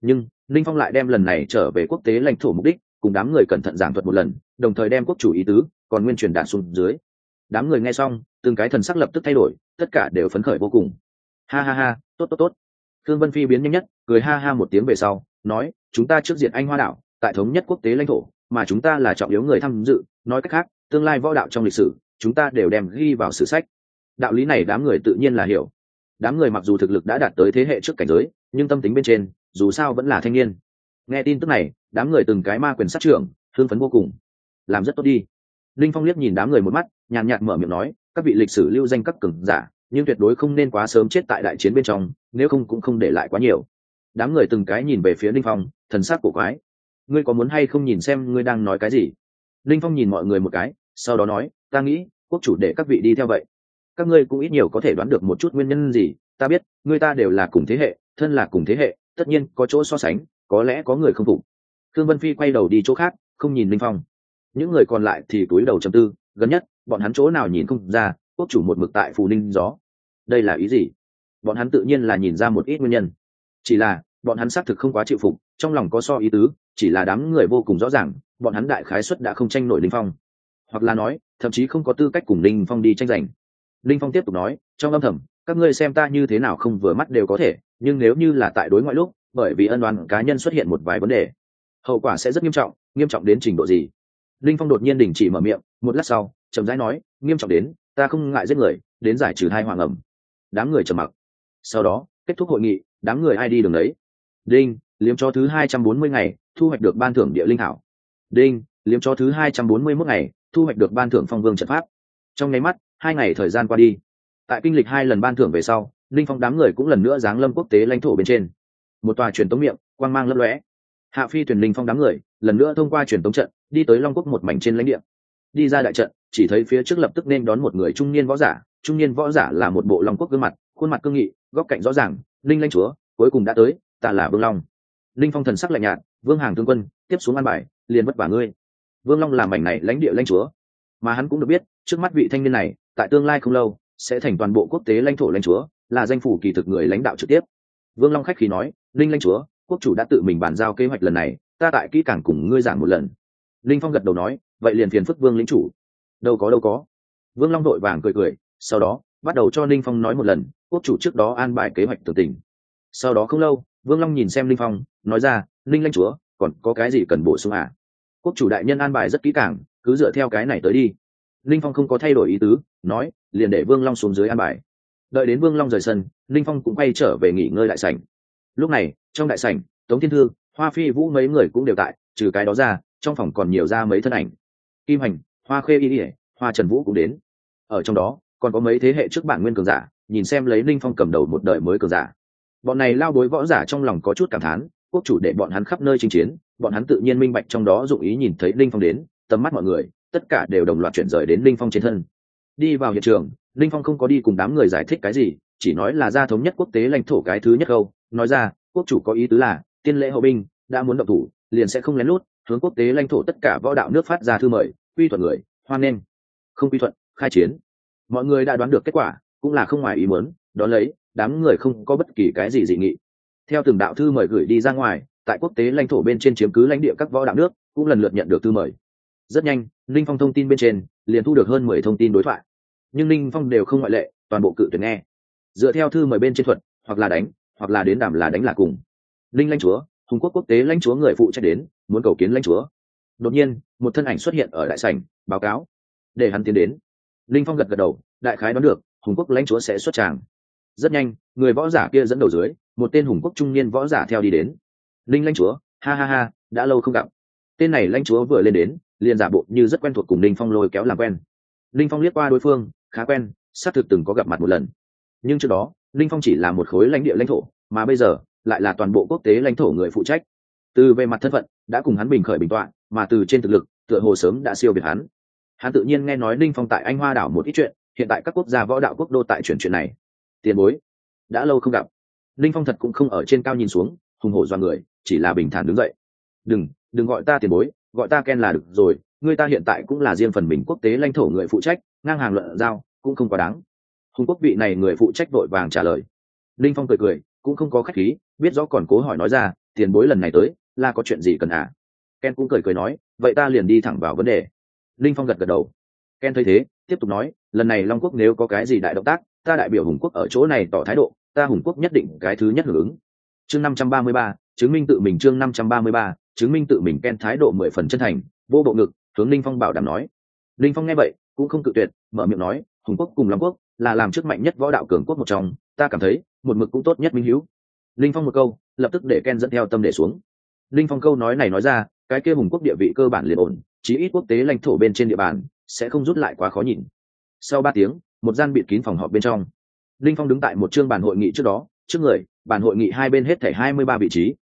Nhưng linh phong lại đem lần này trở về quốc tế lãnh thổ mục đích, cùng đám người cẩn thận giảng thuật một lần, đồng thời đem quốc chủ ý tứ, còn nguyên truyền đạt xuống dưới. Đám người nghe xong, từng cái thần sắc lập tức thay đổi, tất cả đều phấn khởi vô cùng. Ha ha ha, tốt tốt tốt. Thương vân phi biến nhanh nhất, cười ha ha một tiếng về sau nói, chúng ta trước diện anh hoa đảo, tại thống nhất quốc tế lãnh thổ, mà chúng ta là trọng yếu người tham dự. Nói cách khác, tương lai võ đạo trong lịch sử, chúng ta đều đem ghi vào sử sách. Đạo lý này đám người tự nhiên là hiểu. Đám người mặc dù thực lực đã đạt tới thế hệ trước cảnh giới, nhưng tâm tính bên trên, dù sao vẫn là thanh niên. Nghe tin tức này, đám người từng cái ma quyền sát trưởng, hưng phấn vô cùng. Làm rất tốt đi. Linh phong liếc nhìn đám người một mắt, nhàn nhạt mở miệng nói, các vị lịch sử lưu danh các cường giả, nhưng tuyệt đối không nên quá sớm chết tại đại chiến bên trong, nếu không cũng không để lại quá nhiều đám người từng cái nhìn về phía linh phong, thần sắc của quái. Ngươi có muốn hay không nhìn xem ngươi đang nói cái gì? Linh phong nhìn mọi người một cái, sau đó nói, ta nghĩ, quốc chủ để các vị đi theo vậy. Các ngươi cũng ít nhiều có thể đoán được một chút nguyên nhân gì. Ta biết, ngươi ta đều là cùng thế hệ, thân là cùng thế hệ, tất nhiên có chỗ so sánh, có lẽ có người không phục. Thương vân phi quay đầu đi chỗ khác, không nhìn linh phong. Những người còn lại thì túi đầu chầm tư, gần nhất, bọn hắn chỗ nào nhìn không ra, quốc chủ một mực tại phù ninh gió. Đây là ý gì? Bọn hắn tự nhiên là nhìn ra một ít nguyên nhân chỉ là, bọn hắn xác thực không quá chịu phục, trong lòng có so ý tứ, chỉ là đám người vô cùng rõ ràng, bọn hắn đại khái xuất đã không tranh nổi linh phong. Hoặc là nói, thậm chí không có tư cách cùng linh phong đi tranh giành. Linh phong tiếp tục nói, trong âm thầm, các ngươi xem ta như thế nào không vừa mắt đều có thể, nhưng nếu như là tại đối ngoại lúc, bởi vì ân đoán cá nhân xuất hiện một vài vấn đề, hậu quả sẽ rất nghiêm trọng nghiêm trọng đến trình độ gì? Linh phong đột nhiên đình chỉ mở miệng, một lát sau, chậm rãi nói, nghiêm trọng đến, ta không ngại giết người, đến giải trừ hai hoàng ẩm. Đám người trầm mặc. Sau đó, kết thúc hội nghị đám người ai đi đường đấy? Đinh, liếm cho thứ hai trăm bốn mươi ngày, thu hoạch được ban thưởng địa linh hảo đinh, liếm cho thứ hai trăm bốn mươi mốt ngày, thu hoạch được ban thưởng phong vương trận pháp. Trong nháy mắt, hai ngày thời gian qua đi. Tại kinh lịch hai lần ban thưởng về sau, linh phong đám người cũng lần nữa giáng lâm quốc tế lãnh thổ bên trên. Một tòa truyền tống miệng, quang mang lấp lóe. Hạ phi thuyền linh phong đám người, lần nữa thông qua truyền tống trận, đi tới long quốc một mảnh trên lãnh địa. Đi ra đại trận, chỉ thấy phía trước lập tức nên đón một người trung niên võ giả. Trung niên võ giả là một bộ long quốc gương mặt, khuôn mặt cương nghị, góc cạnh rõ ràng linh lãnh chúa, cuối cùng đã tới, ta là vương long. Linh phong thần sắc lạnh nhạt, vương hàng thương quân, tiếp xuống an bài, liền vất vả ngươi. Vương long làm mảnh này lãnh địa lãnh chúa. Mà hắn cũng được biết, trước mắt vị thanh niên này, tại tương lai không lâu, sẽ thành toàn bộ quốc tế lãnh thổ lãnh chúa, là danh phủ kỳ thực người lãnh đạo trực tiếp. Vương long khách khí nói, linh lãnh chúa, quốc chủ đã tự mình bàn giao kế hoạch lần này, ta tại kỹ càng cùng ngươi giảng một lần. Linh phong gật đầu nói, vậy liền phiền phức vương lĩnh chủ. Đâu có đâu có. Vương long đội vàng cười cười, sau đó, bắt đầu cho linh phong nói một lần quốc chủ trước đó an bài kế hoạch tường tình. Sau đó không lâu, vương long nhìn xem linh phong, nói ra, linh lanh chúa, còn có cái gì cần bổ sung à? Quốc chủ đại nhân an bài rất kỹ càng, cứ dựa theo cái này tới đi. Linh phong không có thay đổi ý tứ, nói, liền để vương long xuống dưới an bài. Đợi đến vương long rời sân, linh phong cũng quay trở về nghỉ ngơi đại sảnh. Lúc này, trong đại sảnh, tống thiên thư, hoa phi vũ mấy người cũng đều tại, trừ cái đó ra, trong phòng còn nhiều ra mấy thân ảnh. Kim hành, hoa khê y ỉa hoa trần vũ cũng đến. Ở trong đó, còn có mấy thế hệ trước bản nguyên cường giả nhìn xem lấy linh phong cầm đầu một đời mới cường giả. Bọn này lao đối võ giả trong lòng có chút cảm thán, quốc chủ để bọn hắn khắp nơi chinh chiến, bọn hắn tự nhiên minh bạch trong đó dụng ý nhìn thấy linh phong đến, tầm mắt mọi người, tất cả đều đồng loạt chuyển rời đến linh phong trên thân. Đi vào hiện trường linh phong không có đi cùng đám người giải thích cái gì, chỉ nói là gia thống nhất quốc tế lãnh thổ cái thứ nhất câu, nói ra, quốc chủ có ý tứ là, tiên lễ hậu binh, đã muốn động thủ, liền sẽ không lén lút, hướng quốc tế lãnh thổ tất cả võ đạo nước phát ra thư mời, quy thuận người, hoan nghênh. Không quy thuận, khai chiến. Mọi người đã đoán được kết quả cũng là không ngoài ý muốn, đó lấy, đám người không có bất kỳ cái gì dị nghị. Theo từng đạo thư mời gửi đi ra ngoài, tại quốc tế lãnh thổ bên trên chiếm cứ lãnh địa các võ đạo nước, cũng lần lượt nhận được thư mời. Rất nhanh linh phong thông tin bên trên, liền thu được hơn mười thông tin đối thoại. Nhưng linh phong đều không ngoại lệ, toàn bộ cự tuyệt nghe. Dựa theo thư mời bên trên thuật, hoặc là đánh, hoặc là đến đàm là đánh là cùng. Linh lãnh chúa, hùng quốc quốc tế lãnh chúa người phụ trách đến, muốn cầu kiến lãnh chúa. Đột nhiên, một thân ảnh xuất hiện ở đại sảnh, báo cáo. Để hắn tiến đến. Linh phong gật gật đầu, đại khái đoán được hùng quốc lãnh chúa sẽ xuất tràng. Rất nhanh, người võ giả kia dẫn đầu dưới, một tên hùng quốc trung niên võ giả theo đi đến. Linh lãnh chúa, ha ha ha, đã lâu không gặp. Tên này lãnh chúa vừa lên đến, liền giả bộ như rất quen thuộc cùng linh phong lôi kéo làm quen. Linh phong liếc qua đối phương, khá quen, xác thực từng có gặp mặt một lần. Nhưng trước đó linh phong chỉ là một khối lãnh địa lãnh thổ, mà bây giờ, lại là toàn bộ quốc tế lãnh thổ người phụ trách. Từ về mặt thân phận, đã cùng hắn bình khởi bình tọa mà từ trên thực lực, tựa hồ sớm đã siêu việt hắn. Hắn tự nhiên nghe nói linh phong tại anh hoa đảo một ít chuyện hiện tại các quốc gia võ đạo quốc đô tại chuyển chuyện này. Tiền bối, đã lâu không gặp. Linh phong thật cũng không ở trên cao nhìn xuống, hùng hổ do người, chỉ là bình thản đứng dậy. Đừng đừng gọi ta tiền bối, gọi ta ken là được rồi, người ta hiện tại cũng là riêng phần mình quốc tế lãnh thổ người phụ trách, ngang hàng luận giao, cũng không quá đáng. Hùng quốc vị này người phụ trách vội vàng trả lời. Linh phong cười cười, cũng không có khách khí, biết rõ còn cố hỏi nói ra, tiền bối lần này tới, là có chuyện gì cần à? Ken cũng cười cười nói, vậy ta liền đi thẳng vào vấn đề. Linh phong gật gật đầu. Ken thấy thế tiếp tục nói, lần này long quốc nếu có cái gì đại động tác, ta đại biểu hùng quốc ở chỗ này tỏ thái độ, ta hùng quốc nhất định cái thứ nhất hưởng ứng. Chương năm trăm ba mươi ba, chứng minh tự mình chương năm trăm ba mươi ba, chứng minh tự mình ken thái độ mười phần chân thành, vô bộ ngực, hướng linh phong bảo đảm nói. Linh phong nghe vậy, cũng không cự tuyệt, mở miệng nói, hùng quốc cùng long quốc là làm trước mạnh nhất võ đạo cường quốc một trong, ta cảm thấy, một mực cũng tốt nhất minh hữu linh phong một câu, lập tức để ken dẫn theo tâm để xuống. Linh phong câu nói này nói ra, cái kia hùng quốc địa vị cơ bản liền ổn, chí ít quốc tế lãnh thổ bên trên địa bàn sẽ không rút lại quá khó nhìn. Sau ba tiếng, một gian bịt kín phòng họp bên trong. Linh phong đứng tại một chương bàn hội nghị trước đó, trước người, bàn hội nghị hai bên hết thảy hai mươi ba vị trí.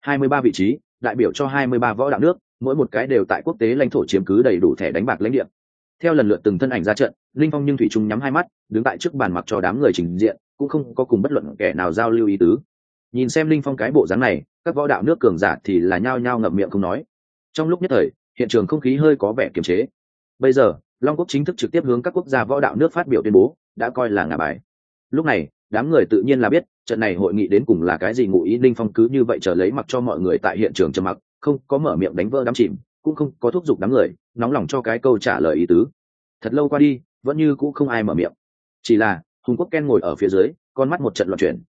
hai mươi ba vị trí, đại biểu cho hai mươi ba võ đạo nước, mỗi một cái đều tại quốc tế lãnh thổ chiếm cứ đầy đủ thẻ đánh bạc lãnh địa. Theo lần lượt từng thân ảnh ra trận, linh phong nhưng thủy trung nhắm hai mắt, đứng tại trước bàn mặc cho đám người trình diện, cũng không có cùng bất luận kẻ nào giao lưu ý tứ. Nhìn xem linh phong cái bộ dáng này, các võ đạo nước cường giả thì là nhao nhao ngậm miệng không nói. Trong lúc nhất thời, hiện trường không khí hơi có vẻ kiềm chế bây giờ, long quốc chính thức trực tiếp hướng các quốc gia võ đạo nước phát biểu tuyên bố, đã coi là ngả bài. Lúc này, đám người tự nhiên là biết, trận này hội nghị đến cùng là cái gì ngụ ý linh phong cứ như vậy chờ lấy mặc cho mọi người tại hiện trường trầm mặc, không có mở miệng đánh vỡ đám chìm, cũng không có thúc giục đám người, nóng lòng cho cái câu trả lời ý tứ. Thật lâu qua đi, vẫn như cũng không ai mở miệng. Chỉ là, hùng quốc ken ngồi ở phía dưới, con mắt một trận loạn chuyển.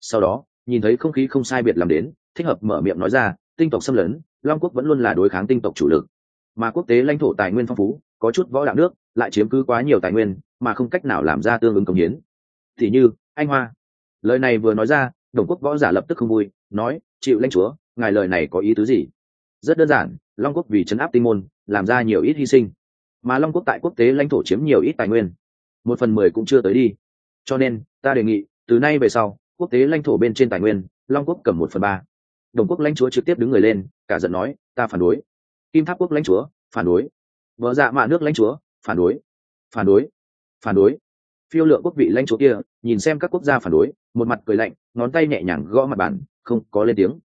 Sau đó, nhìn thấy không khí không sai biệt làm đến, thích hợp mở miệng nói ra, tinh tộc xâm lấn, long quốc vẫn luôn là đối kháng tinh tộc chủ lực mà quốc tế lãnh thổ tài nguyên phong phú, có chút võ đạo nước, lại chiếm cứ quá nhiều tài nguyên, mà không cách nào làm ra tương ứng công hiến. Thì như, anh hoa. Lời này vừa nói ra, đồng quốc võ giả lập tức không vui, nói, chịu lãnh chúa, ngài lời này có ý tứ gì? Rất đơn giản, long quốc vì chấn áp tinh môn, làm ra nhiều ít hy sinh, mà long quốc tại quốc tế lãnh thổ chiếm nhiều ít tài nguyên. Một phần mười cũng chưa tới đi. Cho nên, ta đề nghị, từ nay về sau, quốc tế lãnh thổ bên trên tài nguyên, long quốc cầm một phần ba. Đồng quốc lãnh chúa trực tiếp đứng người lên, cả giận nói, ta phản đối kim tháp quốc lãnh chúa, phản đối. Vợ dạ mạ nước lãnh chúa, phản đối. Phản đối. Phản đối. Phiêu lượng quốc vị lãnh chúa kia, nhìn xem các quốc gia phản đối, một mặt cười lạnh, ngón tay nhẹ nhàng gõ mặt bàn, không có lên tiếng.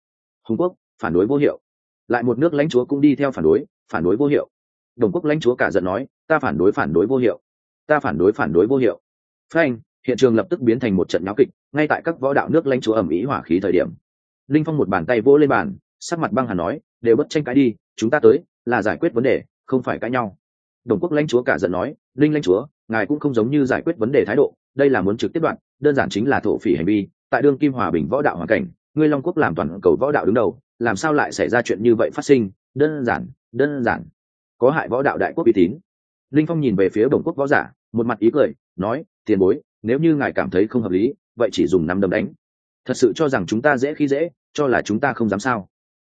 Hùng quốc, phản đối vô hiệu. Lại một nước lãnh chúa cũng đi theo phản đối phản đối vô hiệu. Đồng quốc lãnh chúa cả giận nói, ta phản đối phản đối vô hiệu. Ta phản đối phản đối vô hiệu. Phanh, hiện trường lập tức biến thành một trận náo kịch, ngay tại các võ đạo nước lãnh chúa ẩm ý hỏa khí thời điểm. Linh phong một bàn tay vỗ lên bàn, sắc mặt băng hà nói đều bất tranh cãi đi, chúng ta tới là giải quyết vấn đề, không phải cãi nhau. Đồng quốc lãnh chúa cả giận nói, linh lãnh chúa, ngài cũng không giống như giải quyết vấn đề thái độ, đây là muốn trực tiếp đoạn, đơn giản chính là thổ phỉ hành vi, tại đương kim hòa bình võ đạo hoàn cảnh, ngươi long quốc làm toàn cầu võ đạo đứng đầu, làm sao lại xảy ra chuyện như vậy phát sinh? Đơn giản đơn giản. Có hại võ đạo đại quốc uy tín. Linh phong nhìn về phía đồng quốc võ giả, một mặt ý cười, nói, tiền bối, nếu như ngài cảm thấy không hợp lý, vậy chỉ dùng năm đấm đánh. Thật sự cho rằng chúng ta dễ khi dễ, cho là chúng ta không dám sao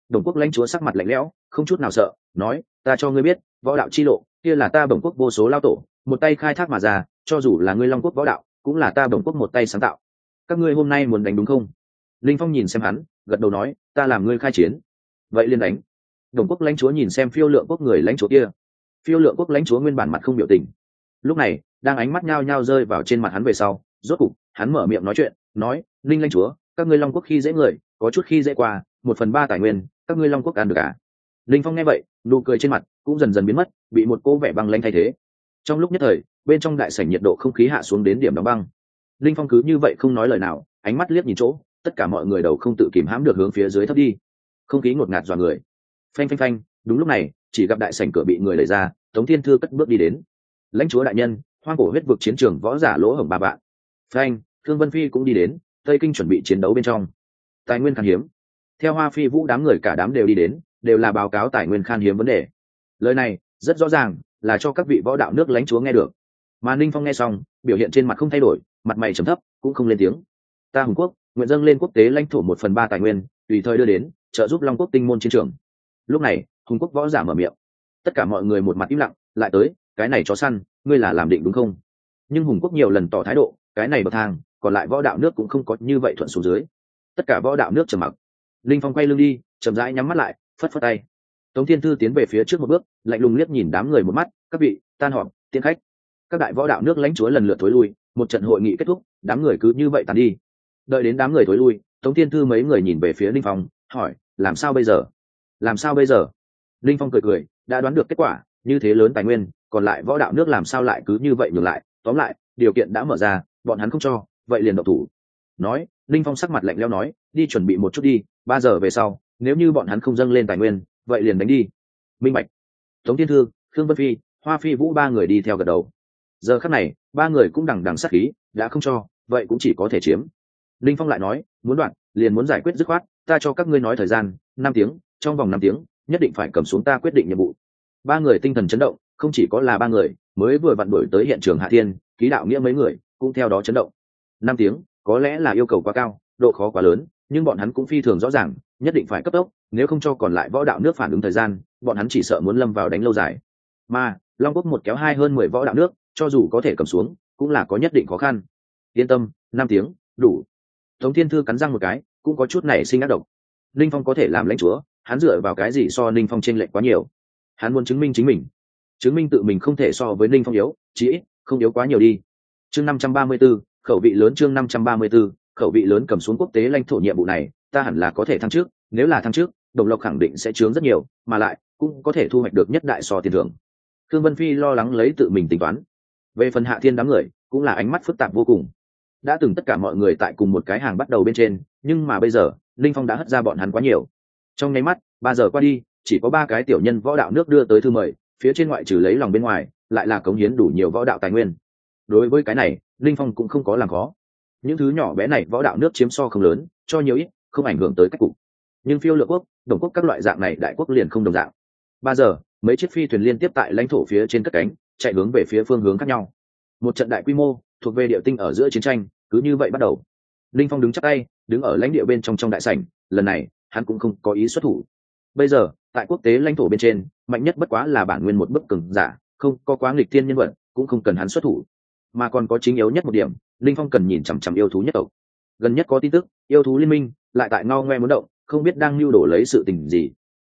đồng quốc lãnh chúa sắc mặt lạnh lẽo, không chút nào sợ, nói, ta cho ngươi biết, võ đạo chi lộ, kia là ta bổng quốc vô số lao tổ, một tay khai thác mà ra, cho dù là ngươi long quốc võ đạo, cũng là ta bổng quốc một tay sáng tạo. Các ngươi hôm nay muốn đánh đúng không? Linh phong nhìn xem hắn, gật đầu nói, ta làm ngươi khai chiến. Vậy liền đánh. Đồng quốc lãnh chúa nhìn xem phiêu lượng quốc người lãnh chúa kia. Phiêu lượng quốc lãnh chúa nguyên bản mặt không biểu tình. Lúc này, đang ánh mắt nhao nhao rơi vào trên mặt hắn về sau, rốt cục, hắn mở miệng nói chuyện, nói, linh lãnh chúa, các ngươi long quốc khi dễ người, có chút khi dễ qua, một phần ba tài nguyên các ngươi long quốc ăn được à? linh phong nghe vậy, nụ cười trên mặt cũng dần dần biến mất, bị một cô vẻ băng lanh thay thế. Trong lúc nhất thời, bên trong đại sảnh nhiệt độ không khí hạ xuống đến điểm đóng băng. Linh phong cứ như vậy không nói lời nào, ánh mắt liếc nhìn chỗ, tất cả mọi người đầu không tự kìm hãm được hướng phía dưới thấp đi. Không khí ngột ngạt dọa người. Phanh phanh phanh, đúng lúc này, chỉ gặp đại sảnh cửa bị người lấy ra, tống thiên thư cất bước đi đến. Lãnh chúa đại nhân, hoang cổ huyết vực chiến trường võ giả lỗ hổng ba bạn. Phanh thương vân phi cũng đi đến, tây kinh chuẩn bị chiến đấu bên trong. Tài nguyên khan hiếm theo hoa phi vũ đám người cả đám đều đi đến, đều là báo cáo tài nguyên khan hiếm vấn đề. Lời này, rất rõ ràng, là cho các vị võ đạo nước lãnh chúa nghe được. Mà ninh phong nghe xong, biểu hiện trên mặt không thay đổi, mặt mày trầm thấp, cũng không lên tiếng. Ta hùng quốc, nguyện dâng lên quốc tế lãnh thổ một phần ba tài nguyên, tùy thời đưa đến, trợ giúp long quốc tinh môn chiến trường. Lúc này, hùng quốc võ giả mở miệng. Tất cả mọi người một mặt im lặng, lại tới, cái này chó săn, ngươi là làm định đúng không? Nhưng hùng quốc nhiều lần tỏ thái độ, cái này bậc thang, còn lại võ đạo nước cũng không có như vậy thuận xuống dưới. Tất cả võ đạo nước trầm mặc linh phong quay lưng đi, chậm rãi nhắm mắt lại, phất phất tay. Tống thiên thư tiến về phía trước một bước, lạnh lùng liếc nhìn đám người một mắt, các vị, tan họp tiến khách. Các đại võ đạo nước lãnh chúa lần lượt thối lui, một trận hội nghị kết thúc, đám người cứ như vậy tàn đi. Đợi đến đám người thối lui, tống thiên thư mấy người nhìn về phía linh phong, hỏi, làm sao bây giờ? Làm sao bây giờ? Linh phong cười cười, đã đoán được kết quả, như thế lớn tài nguyên, còn lại võ đạo nước làm sao lại cứ như vậy ngược lại? Tóm lại, điều kiện đã mở ra, bọn hắn không cho, vậy liền độc thủ. Nói, linh phong sắc mặt lạnh leo nói, đi chuẩn bị một chút đi ba giờ về sau, nếu như bọn hắn không dâng lên tài nguyên, vậy liền đánh đi. Minh bạch, tống thiên thư, khương vân phi, hoa phi vũ ba người đi theo gật đầu. Giờ khắc này, ba người cũng đằng đằng sát khí, đã không cho, vậy cũng chỉ có thể chiếm. Linh phong lại nói, muốn đoạn, liền muốn giải quyết dứt khoát, ta cho các ngươi nói thời gian, năm tiếng, trong vòng năm tiếng, nhất định phải cầm xuống ta quyết định nhiệm vụ. Ba người tinh thần chấn động, không chỉ có là ba người, mới vừa vặn đổi tới hiện trường hạ thiên, ký đạo nghĩa mấy người, cũng theo đó chấn động. Năm tiếng, có lẽ là yêu cầu quá cao, độ khó quá lớn nhưng bọn hắn cũng phi thường rõ ràng, nhất định phải cấp tốc, nếu không cho còn lại võ đạo nước phản ứng thời gian, bọn hắn chỉ sợ muốn lâm vào đánh lâu dài. Mà, long quốc một kéo hai hơn mười võ đạo nước, cho dù có thể cầm xuống, cũng là có nhất định khó khăn. Yên tâm, năm tiếng, đủ. Tống thiên thư cắn răng một cái, cũng có chút nảy sinh ác độc. Ninh phong có thể làm lãnh chúa, hắn dựa vào cái gì so ninh phong t r ê n lệch quá nhiều? Hắn muốn chứng minh chính mình. Chứng minh tự mình không thể so với ninh phong yếu, chí ít, không yếu quá nhiều đi. Chương năm trăm ba mươi b ố khẩu vị lớn chương năm trăm ba mươi b ố khẩu vị lớn cầm xuống quốc tế lãnh thổ nhiệm vụ này, ta hẳn là có thể thăng trước, nếu là thăng trước, đồng lộc khẳng định sẽ chướng rất nhiều, mà lại, cũng có thể thu hoạch được nhất đại so tiền thưởng. Thương vân phi lo lắng lấy tự mình tính toán. Về phần hạ thiên đám người, cũng là ánh mắt phức tạp vô cùng. Đã từng tất cả mọi người tại cùng một cái hàng bắt đầu bên trên, nhưng mà bây giờ, linh phong đã hất ra bọn hắn quá nhiều. Trong nháy mắt, ba giờ qua đi, chỉ có ba cái tiểu nhân võ đạo nước đưa tới thư mời, phía trên ngoại trừ lấy lòng bên ngoài, lại là cống hiến đủ nhiều võ đạo tài nguyên. Đối với cái này, linh phong cũng không có làm khó những thứ nhỏ bé này võ đạo nước chiếm so không lớn, cho nhiều ít, không ảnh hưởng tới cách cục. Nhưng phiêu lược quốc, đồng quốc các loại dạng này đại quốc liền không đồng dạng. Ba giờ, mấy chiếc phi thuyền liên tiếp tại lãnh thổ phía trên cất cánh, chạy hướng về phía phương hướng khác nhau. Một trận đại quy mô, thuộc về địa tinh ở giữa chiến tranh, cứ như vậy bắt đầu. Linh phong đứng chắc tay, đứng ở lãnh địa bên trong trong đại sảnh, lần này, hắn cũng không có ý xuất thủ. Bây giờ, tại quốc tế lãnh thổ bên trên, mạnh nhất bất quá là bản nguyên một bức cường giả, không có quá nghịch thiên nhân vật, cũng không cần hắn xuất thủ. Mà còn có chính yếu nhất một điểm linh phong cần nhìn chằm chằm yêu thú nhất tộc. Gần nhất có tin tức, yêu thú liên minh lại tại ngao ngoe muốn động, không biết đang lưu đổ lấy sự tình gì.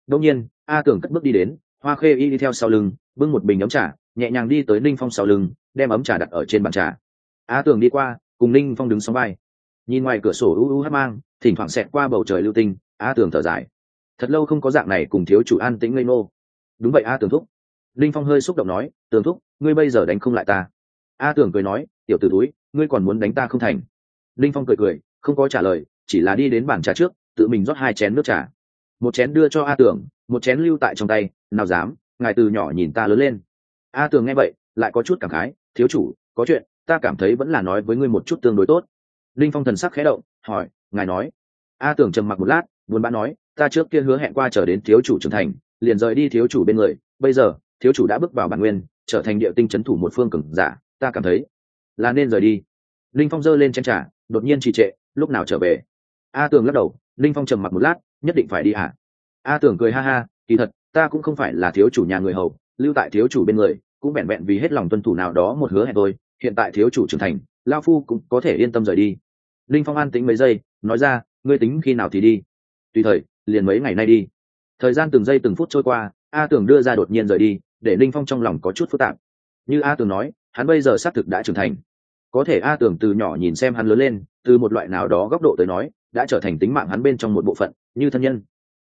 Đông nhiên, a tưởng cất bước đi đến, hoa khê y đi theo sau lưng, bưng một bình ấm trà, nhẹ nhàng đi tới ninh phong sau lưng, đem ấm trà đặt ở trên bàn trà. A tưởng đi qua, cùng ninh phong đứng sóng vai. Nhìn ngoài cửa sổ u u hát mang, thỉnh thoảng xẹt qua bầu trời lưu tinh, a tưởng thở dài. Thật lâu không có dạng này cùng thiếu chủ an tĩnh ngây ngô. Đúng vậy a tưởng thúc. Ninh phong hơi xúc động nói, tường thúc, ngươi bây giờ đánh không lại ta. A tưởng cười nói, tiểu t ử túi ngươi còn muốn đánh ta không thành? Linh phong cười cười, không có trả lời, chỉ là đi đến bàn trà trước, tự mình rót hai chén nước trà. Một chén đưa cho a tưởng, một chén lưu tại trong tay, nào dám, ngài từ nhỏ nhìn ta lớn lên. A tường nghe vậy, lại có chút cảm khái, thiếu chủ, có chuyện, ta cảm thấy vẫn là nói với ngươi một chút tương đối tốt. Linh phong thần sắc khẽ động, hỏi, ngài nói? A tường trầm mặc một lát, buồn bã nói, ta trước kia hứa hẹn qua chờ đến thiếu chủ trưởng thành, liền rời đi thiếu chủ bên người, bây giờ, thiếu chủ đã bước vào bản nguyên, trở thành địa tinh c h ấ n thủ một phương cừng giả, ta cảm thấy là nên rời đi. Linh phong giơ lên chen trả đột nhiên trì trệ, lúc nào trở về? A tường lắc đầu, linh phong trầm mặc một lát, nhất định phải đi hả a tường cười ha ha, kỳ thật, ta cũng không phải là thiếu chủ nhà người hầu, lưu tại thiếu chủ bên người, cũng vẹn vẹn vì hết lòng tuân thủ nào đó một hứa hẹn tôi hiện tại thiếu chủ trưởng thành, lao phu cũng có thể yên tâm rời đi. Linh phong an tính mấy giây, nói ra, ngươi tính khi nào thì đi? Tùy thời, liền mấy ngày nay đi. Thời gian từng giây từng phút trôi qua, a tường đưa ra đột nhiên rời đi, để linh phong trong lòng có chút phức tạp. Như a tường nói, hắn bây giờ xác thực đã trưởng thành có thể a tường từ nhỏ nhìn xem hắn lớn lên, từ một loại nào đó góc độ tới nói, đã trở thành tính mạng hắn bên trong một bộ phận, như thân nhân.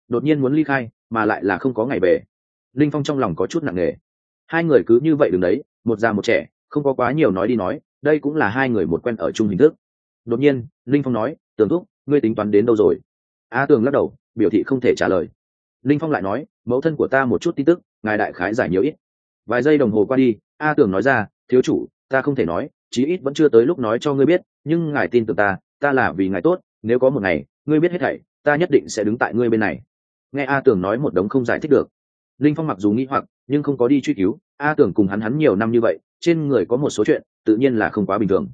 Đột nhiên muốn ly khai, mà lại là không có ngày về. Linh phong trong lòng có chút nặng nề. Hai người cứ như vậy đứng đấy, một già một trẻ, không có quá nhiều nói đi nói, đây cũng là hai người một quen ở chung hình thức. Đột nhiên, linh phong nói tường thúc, ngươi tính toán đến đâu rồi? A tường lắc đầu, biểu thị không thể trả lời. Linh phong lại nói, mẫu thân của ta một chút tin tức, ngài đại khái giải nhiều ít. Vài giây đồng hồ qua đi, a tường nói ra, thiếu chủ, ta không thể nói chí ít vẫn chưa tới lúc nói cho ngươi biết, nhưng ngài tin tưởng ta ta là vì ngài tốt, nếu có một ngày, ngươi biết hết thảy, ta nhất định sẽ đứng tại ngươi bên này. Nghe a tường nói một đống không giải thích được. Linh phong mặc dù nghĩ hoặc, nhưng không có đi truy cứu. A tưởng cùng hắn hắn nhiều năm như vậy, trên người có một số chuyện, tự nhiên là không quá bình thường.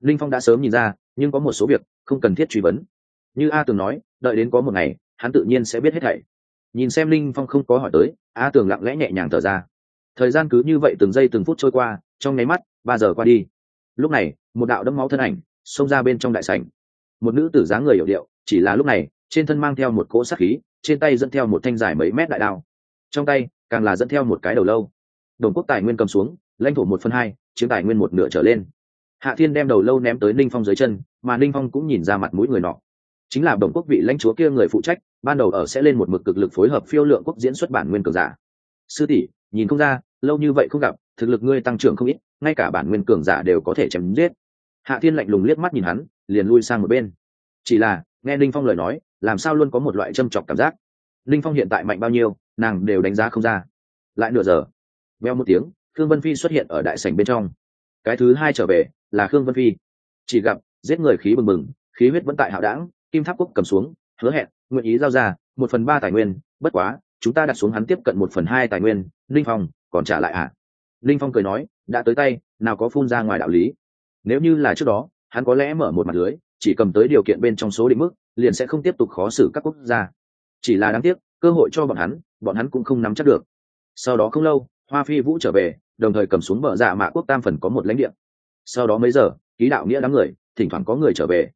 Linh phong đã sớm nhìn ra, nhưng có một số việc, không cần thiết truy vấn. Như a tường nói, đợi đến có một ngày, hắn tự nhiên sẽ biết hết thảy. Nhìn xem linh phong không có hỏi tới, a tường lặng lẽ nhẹ nhàng thở ra. Thời gian cứ như vậy từng giây từng phút trôi qua, trong nháy mắt, ba giờ qua đi lúc này, một đạo đẫm máu thân ảnh xông ra bên trong đại sảnh. Một nữ tử dáng người hiểu điệu, chỉ là lúc này, trên thân mang theo một cỗ sát khí, trên tay dẫn theo một thanh dài mấy mét đại đao. Trong tay, càng là dẫn theo một cái đầu lâu. Đồng quốc tài nguyên cầm xuống, lãnh thổ một phần hai, chiếm tài nguyên một nửa trở lên. Hạ thiên đem đầu lâu ném tới ninh phong dưới chân, mà ninh phong cũng nhìn ra mặt mũi người nọ. Chính là đồng quốc vị lãnh chúa kia người phụ trách, ban đầu ở sẽ lên một mực cực lực phối hợp phiêu lượng quốc diễn xuất bản nguyên cường giả. Sư tỷ, nhìn không ra, lâu như vậy không gặp, thực lực ngươi tăng trưởng không ít ngay cả bản nguyên cường giả đều có thể chém giết. Hạ thiên lạnh lùng liếc mắt nhìn hắn, liền lui sang một bên. Chỉ là, nghe ninh phong lời nói, làm sao luôn có một loại châm chọc cảm giác? Ninh phong hiện tại mạnh bao nhiêu, nàng đều đánh giá không ra. Lại nửa giờ, veo một tiếng, khương vân phi xuất hiện ở đại sảnh bên trong. Cái thứ hai trở về, là khương vân phi. Chỉ gặp, giết người khí bừng bừng, khí huyết vẫn tại hạo đảng, kim tháp quốc cầm xuống, hứa hẹn, nguyện ý giao ra, một phần ba tài nguyên, bất quá, chúng ta đặt xuống hắn tiếp cận một phần hai tài nguyên, ninh phong, còn trả lại à linh phong cười nói, đã tới tay, nào có phun ra ngoài đạo lý. Nếu như là trước đó, hắn có lẽ mở một mặt lưới, chỉ cầm tới điều kiện bên trong số định mức, liền sẽ không tiếp tục khó xử các quốc gia. Chỉ là đáng tiếc, cơ hội cho bọn hắn bọn hắn cũng không nắm chắc được. Sau đó không lâu, hoa phi vũ trở về, đồng thời cầm xuống bờ dạ mạ quốc tam phần có một lãnh địa. Sau đó mấy giờ, ký đạo nghĩa đám người, thỉnh thoảng có người trở về.